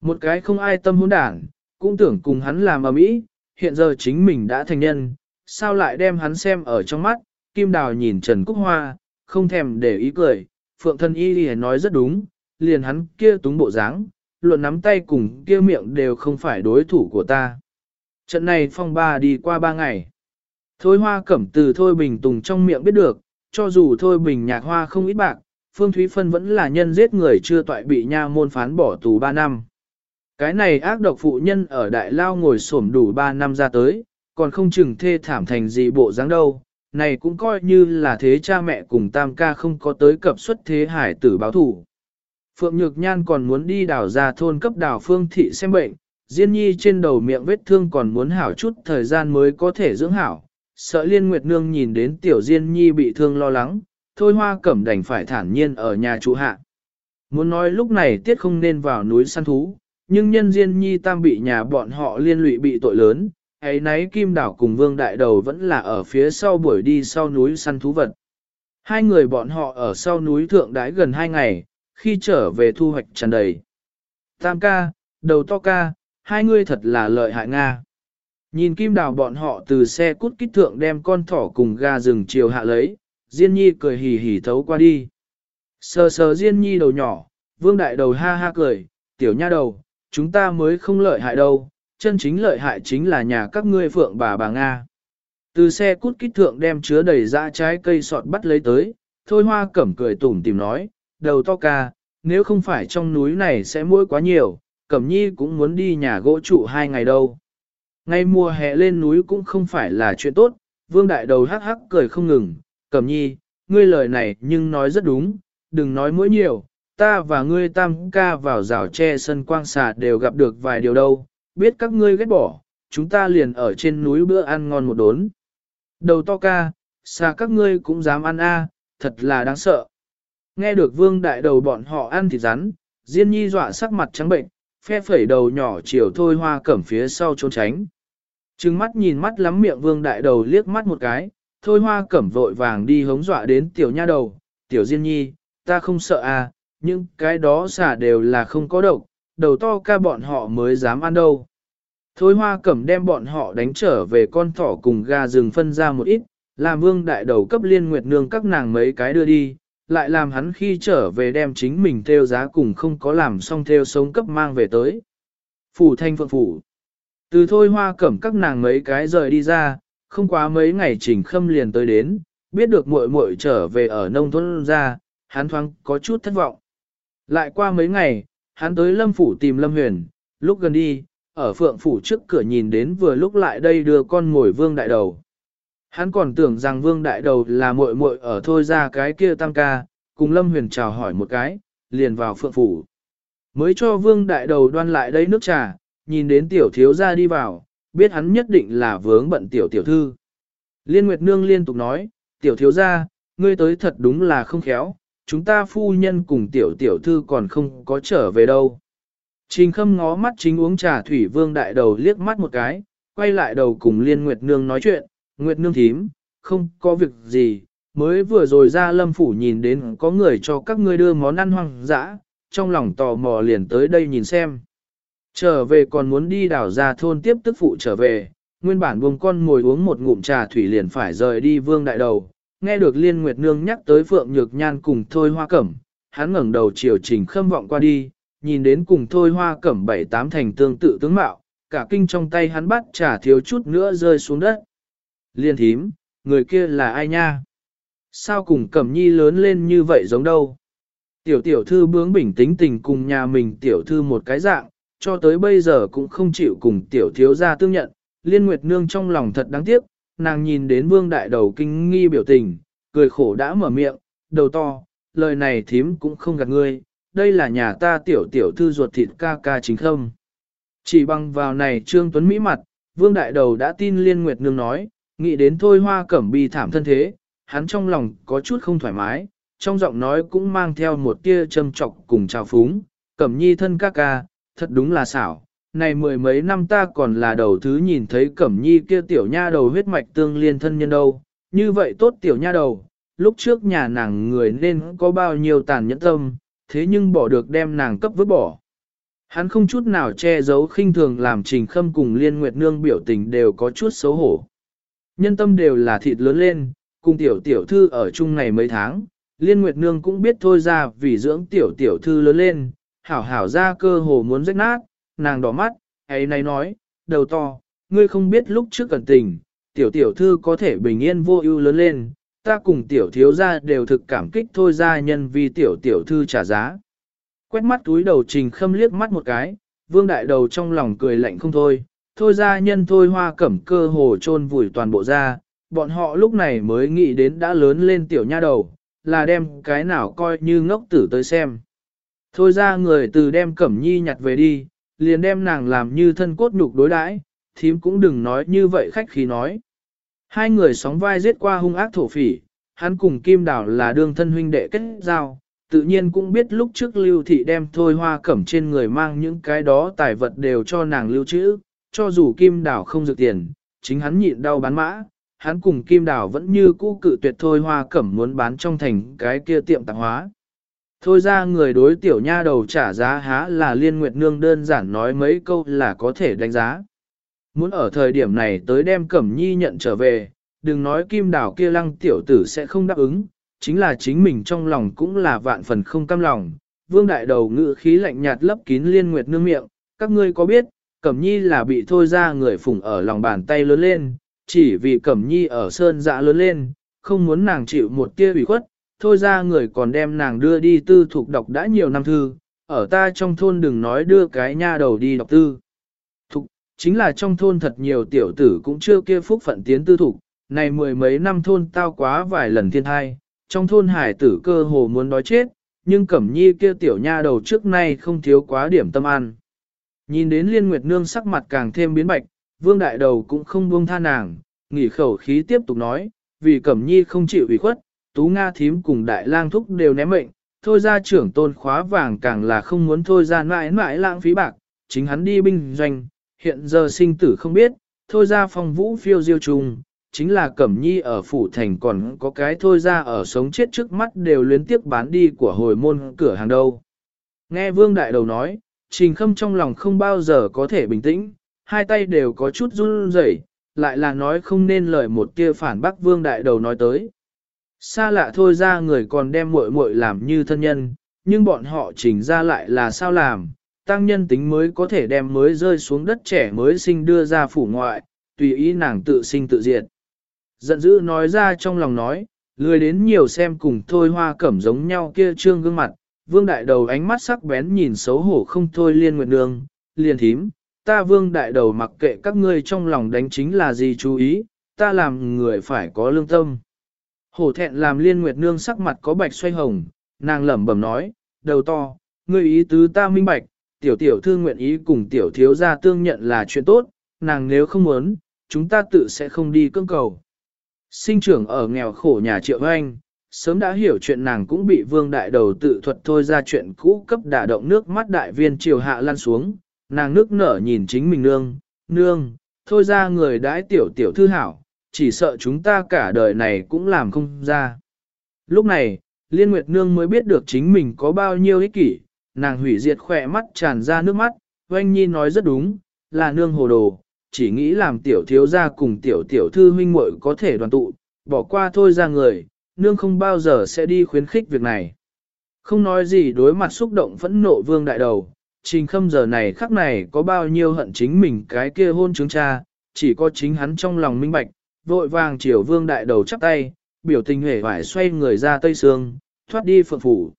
Một cái không ai tâm hôn đảng, cũng tưởng cùng hắn làm ở mỹ, hiện giờ chính mình đã thành nhân, sao lại đem hắn xem ở trong mắt, kim đào nhìn Trần Cúc Hoa, không thèm để ý cười, Phượng thân y thì nói rất đúng, liền hắn kia túng bộ dáng, luận nắm tay cùng kia miệng đều không phải đối thủ của ta. Trận này phong ba đi qua ba ngày. Thôi hoa cẩm từ Thôi Bình Tùng trong miệng biết được, cho dù Thôi Bình nhạc hoa không ít bạc, Phương Thúy Phân vẫn là nhân giết người chưa toại bị nha môn phán bỏ tù 3 năm. Cái này ác độc phụ nhân ở đại lao ngồi xổm đủ 3 năm ra tới, còn không chừng thê thảm thành gì bộ dáng đâu. Này cũng coi như là thế cha mẹ cùng tam ca không có tới cập xuất thế hải tử báo thủ. Phượng Nhược Nhan còn muốn đi đảo ra thôn cấp đảo Phương Thị xem bệnh, Diên Nhi trên đầu miệng vết thương còn muốn hảo chút thời gian mới có thể dưỡng hảo. Sợ Liên Nguyệt Nương nhìn đến tiểu Diên Nhi bị thương lo lắng, thôi hoa cẩm đành phải thản nhiên ở nhà trụ hạ. Muốn nói lúc này tiết không nên vào núi săn thú, nhưng nhân Diên Nhi tam bị nhà bọn họ liên lụy bị tội lớn, ấy nấy Kim Đảo cùng Vương Đại Đầu vẫn là ở phía sau buổi đi sau núi săn thú vật. Hai người bọn họ ở sau núi thượng đái gần hai ngày, khi trở về thu hoạch tràn đầy. Tam ca, đầu to ca, hai ngươi thật là lợi hại Nga. Nhìn kim đào bọn họ từ xe cút kích thượng đem con thỏ cùng gà rừng chiều hạ lấy, Diên Nhi cười hì hì thấu qua đi. Sờ sờ Diên Nhi đầu nhỏ, vương đại đầu ha ha cười, tiểu nha đầu, chúng ta mới không lợi hại đâu, chân chính lợi hại chính là nhà các ngươi phượng bà bà Nga. Từ xe cút kích thượng đem chứa đầy dã trái cây sọt bắt lấy tới, thôi hoa cẩm cười tủm tìm nói, đầu to ca, nếu không phải trong núi này sẽ mỗi quá nhiều, Cẩm Nhi cũng muốn đi nhà gỗ trụ hai ngày đâu. Ngay mùa hè lên núi cũng không phải là chuyện tốt, vương đại đầu hắc hắc cười không ngừng, cẩm nhi, ngươi lời này nhưng nói rất đúng, đừng nói mỗi nhiều, ta và ngươi tam ca vào rào tre sân quang xà đều gặp được vài điều đâu, biết các ngươi ghét bỏ, chúng ta liền ở trên núi bữa ăn ngon một đốn. Đầu to ca, xa các ngươi cũng dám ăn a, à, thật là đáng sợ. Nghe được vương đại đầu bọn họ ăn thịt rắn, Diên nhi dọa sắc mặt trắng bệnh, phe phẩy đầu nhỏ chiều thôi hoa cẩm phía sau trốn tránh. Trừng mắt nhìn mắt lắm miệng vương đại đầu liếc mắt một cái, thôi hoa cẩm vội vàng đi hống dọa đến tiểu nha đầu, tiểu Diên nhi, ta không sợ à, nhưng cái đó xả đều là không có độc, đầu to ca bọn họ mới dám ăn đâu. Thôi hoa cẩm đem bọn họ đánh trở về con thỏ cùng gà rừng phân ra một ít, làm vương đại đầu cấp liên nguyệt nương các nàng mấy cái đưa đi, lại làm hắn khi trở về đem chính mình theo giá cùng không có làm xong theo sống cấp mang về tới. Phủ thanh phượng phủ. Từ thôi hoa cẩm các nàng mấy cái rời đi ra, không quá mấy ngày trình khâm liền tới đến, biết được muội muội trở về ở nông thôn ra, hắn thoáng có chút thất vọng. Lại qua mấy ngày, hắn tới lâm phủ tìm lâm huyền, lúc gần đi, ở phượng phủ trước cửa nhìn đến vừa lúc lại đây đưa con ngồi vương đại đầu. Hắn còn tưởng rằng vương đại đầu là muội muội ở thôi ra cái kia tam ca, cùng lâm huyền chào hỏi một cái, liền vào phượng phủ. Mới cho vương đại đầu đoan lại đây nước trà, nhìn đến tiểu thiếu gia đi vào, biết hắn nhất định là vướng bận tiểu tiểu thư. Liên Nguyệt Nương liên tục nói, tiểu thiếu gia, ngươi tới thật đúng là không khéo, chúng ta phu nhân cùng tiểu tiểu thư còn không có trở về đâu. Trình khâm ngó mắt chính uống trà thủy vương đại đầu liếc mắt một cái, quay lại đầu cùng Liên Nguyệt Nương nói chuyện, Nguyệt Nương thím, không có việc gì, mới vừa rồi ra lâm phủ nhìn đến có người cho các ngươi đưa món ăn hoang dã, trong lòng tò mò liền tới đây nhìn xem. Trở về còn muốn đi đảo ra thôn tiếp tức phụ trở về, nguyên bản buông con ngồi uống một ngụm trà thủy liền phải rời đi vương đại đầu, nghe được Liên Nguyệt Nương nhắc tới Phượng Nhược Nhan cùng Thôi Hoa Cẩm, hắn ngẩng đầu chiều trình khâm vọng qua đi, nhìn đến cùng Thôi Hoa Cẩm bảy tám thành tương tự tướng mạo, cả kinh trong tay hắn bắt trà thiếu chút nữa rơi xuống đất. Liên thím, người kia là ai nha? Sao cùng Cẩm Nhi lớn lên như vậy giống đâu? Tiểu tiểu thư bướng bình tính tình cùng nhà mình tiểu thư một cái dạng, cho tới bây giờ cũng không chịu cùng tiểu thiếu gia tương nhận, Liên Nguyệt Nương trong lòng thật đáng tiếc, nàng nhìn đến vương đại đầu kinh nghi biểu tình, cười khổ đã mở miệng, đầu to, lời này thím cũng không gạt ngươi, đây là nhà ta tiểu tiểu thư ruột thịt ca ca chính không. Chỉ bằng vào này Trương Tuấn Mỹ mặt, vương đại đầu đã tin Liên Nguyệt Nương nói, nghĩ đến thôi hoa cẩm bi thảm thân thế, hắn trong lòng có chút không thoải mái, trong giọng nói cũng mang theo một tia châm trọc cùng trào phúng, cẩm nhi thân ca ca, thật đúng là xảo, này mười mấy năm ta còn là đầu thứ nhìn thấy cẩm nhi kia tiểu nha đầu huyết mạch tương liên thân nhân đâu, như vậy tốt tiểu nha đầu, lúc trước nhà nàng người nên có bao nhiêu tàn nhẫn tâm, thế nhưng bỏ được đem nàng cấp vứt bỏ. Hắn không chút nào che giấu khinh thường làm trình khâm cùng liên nguyệt nương biểu tình đều có chút xấu hổ. Nhân tâm đều là thịt lớn lên, cùng tiểu tiểu thư ở chung này mấy tháng, liên nguyệt nương cũng biết thôi ra vì dưỡng tiểu tiểu thư lớn lên, hảo hảo ra cơ hồ muốn rách nát, nàng đỏ mắt, ấy này nói, đầu to, ngươi không biết lúc trước cẩn tình, tiểu tiểu thư có thể bình yên vô ưu lớn lên, ta cùng tiểu thiếu gia đều thực cảm kích thôi ra nhân vì tiểu tiểu thư trả giá. Quét mắt túi đầu trình khâm liếc mắt một cái, vương đại đầu trong lòng cười lạnh không thôi, thôi ra nhân thôi hoa cẩm cơ hồ chôn vùi toàn bộ ra, bọn họ lúc này mới nghĩ đến đã lớn lên tiểu nha đầu, là đem cái nào coi như ngốc tử tới xem. Thôi ra người từ đem cẩm nhi nhặt về đi, liền đem nàng làm như thân cốt nhục đối đãi, thím cũng đừng nói như vậy khách khí nói. Hai người sóng vai giết qua hung ác thổ phỉ, hắn cùng Kim Đào là đương thân huynh đệ kết giao, tự nhiên cũng biết lúc trước lưu thị đem thôi hoa cẩm trên người mang những cái đó tài vật đều cho nàng lưu trữ, cho dù Kim Đào không dự tiền, chính hắn nhịn đau bán mã, hắn cùng Kim Đào vẫn như cũ cự tuyệt thôi hoa cẩm muốn bán trong thành cái kia tiệm tạp hóa. Thôi ra người đối tiểu nha đầu trả giá há là liên nguyệt nương đơn giản nói mấy câu là có thể đánh giá. Muốn ở thời điểm này tới đem Cẩm Nhi nhận trở về, đừng nói kim đảo kia lăng tiểu tử sẽ không đáp ứng, chính là chính mình trong lòng cũng là vạn phần không cam lòng. Vương đại đầu ngự khí lạnh nhạt lấp kín liên nguyệt nương miệng, các ngươi có biết, Cẩm Nhi là bị thôi ra người phụng ở lòng bàn tay lớn lên, chỉ vì Cẩm Nhi ở sơn dạ lớn lên, không muốn nàng chịu một tia ủy khuất, thôi ra người còn đem nàng đưa đi tư thuộc đọc đã nhiều năm thư, ở ta trong thôn đừng nói đưa cái nha đầu đi đọc tư. Thục, Chính là trong thôn thật nhiều tiểu tử cũng chưa kia phúc phận tiến tư thục, này mười mấy năm thôn tao quá vài lần thiên thai, trong thôn hải tử cơ hồ muốn đói chết, nhưng Cẩm Nhi kia tiểu nha đầu trước nay không thiếu quá điểm tâm ăn. Nhìn đến Liên Nguyệt Nương sắc mặt càng thêm biến bạch, Vương Đại Đầu cũng không buông tha nàng, nghỉ khẩu khí tiếp tục nói, vì Cẩm Nhi không chịu ủy khuất, Tú Nga thím cùng Đại Lang Thúc đều ném mệnh, thôi ra trưởng tôn khóa vàng càng là không muốn thôi ra mãi mãi lãng phí bạc, chính hắn đi binh doanh, hiện giờ sinh tử không biết, thôi ra phong vũ phiêu diêu trùng, chính là Cẩm Nhi ở phủ thành còn có cái thôi ra ở sống chết trước mắt đều luyến tiếc bán đi của hồi môn cửa hàng đâu. Nghe Vương Đại Đầu nói, Trình Khâm trong lòng không bao giờ có thể bình tĩnh, hai tay đều có chút run rẩy, lại là nói không nên lời một kia phản bác Vương Đại Đầu nói tới. Xa lạ thôi ra người còn đem muội muội làm như thân nhân, nhưng bọn họ chỉnh ra lại là sao làm, tăng nhân tính mới có thể đem mới rơi xuống đất trẻ mới sinh đưa ra phủ ngoại, tùy ý nàng tự sinh tự diệt. Giận dữ nói ra trong lòng nói, lười đến nhiều xem cùng thôi hoa cẩm giống nhau kia trương gương mặt, vương đại đầu ánh mắt sắc bén nhìn xấu hổ không thôi liên nguyệt nương, liền thím, ta vương đại đầu mặc kệ các ngươi trong lòng đánh chính là gì chú ý, ta làm người phải có lương tâm. Hổ thẹn làm liên nguyệt nương sắc mặt có bạch xoay hồng, nàng lẩm bẩm nói, đầu to, ngươi ý tứ ta minh bạch, tiểu tiểu thư nguyện ý cùng tiểu thiếu gia tương nhận là chuyện tốt, nàng nếu không muốn, chúng ta tự sẽ không đi cưỡng cầu. Sinh trưởng ở nghèo khổ nhà triệu anh, sớm đã hiểu chuyện nàng cũng bị vương đại đầu tự thuật thôi ra chuyện cũ cấp đả động nước mắt đại viên triều hạ lăn xuống, nàng nước nở nhìn chính mình nương, nương, thôi ra người đãi tiểu tiểu thư hảo, chỉ sợ chúng ta cả đời này cũng làm không ra. Lúc này, Liên Nguyệt Nương mới biết được chính mình có bao nhiêu ích kỷ, nàng hủy diệt khỏe mắt tràn ra nước mắt, Oanh Nhi nói rất đúng, là nương hồ đồ, chỉ nghĩ làm tiểu thiếu gia cùng tiểu tiểu thư huynh muội có thể đoàn tụ, bỏ qua thôi ra người, nương không bao giờ sẽ đi khuyến khích việc này. Không nói gì đối mặt xúc động phẫn nộ vương đại đầu, trình khâm giờ này khắc này có bao nhiêu hận chính mình cái kia hôn chứng cha, chỉ có chính hắn trong lòng minh bạch, vội vàng chiều vương đại đầu chắp tay, biểu tình hề vải xoay người ra tây sương, thoát đi phượng phủ.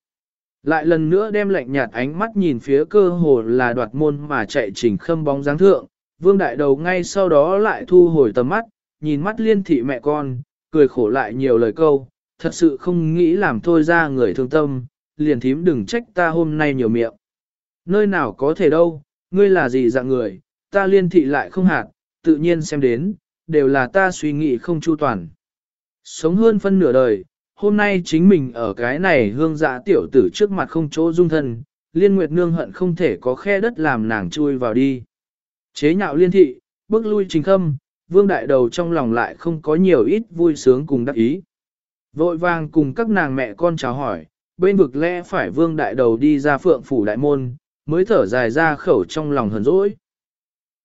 Lại lần nữa đem lạnh nhạt ánh mắt nhìn phía cơ hồ là đoạt môn mà chạy trình khâm bóng dáng thượng, vương đại đầu ngay sau đó lại thu hồi tầm mắt, nhìn mắt liên thị mẹ con, cười khổ lại nhiều lời câu, thật sự không nghĩ làm thôi ra người thương tâm, liền thím đừng trách ta hôm nay nhiều miệng. Nơi nào có thể đâu, ngươi là gì dạng người, ta liên thị lại không hạt, tự nhiên xem đến, đều là ta suy nghĩ không chu toàn. Sống hơn phân nửa đời, hôm nay chính mình ở cái này hương dạ tiểu tử trước mặt không chỗ dung thân, liên nguyệt nương hận không thể có khe đất làm nàng chui vào đi. Chế nhạo liên thị, bước lui trình khâm, vương đại đầu trong lòng lại không có nhiều ít vui sướng cùng đắc ý. Vội vàng cùng các nàng mẹ con chào hỏi, bên vực lẽ phải vương đại đầu đi ra phượng phủ đại môn, mới thở dài ra khẩu trong lòng hờn dỗi.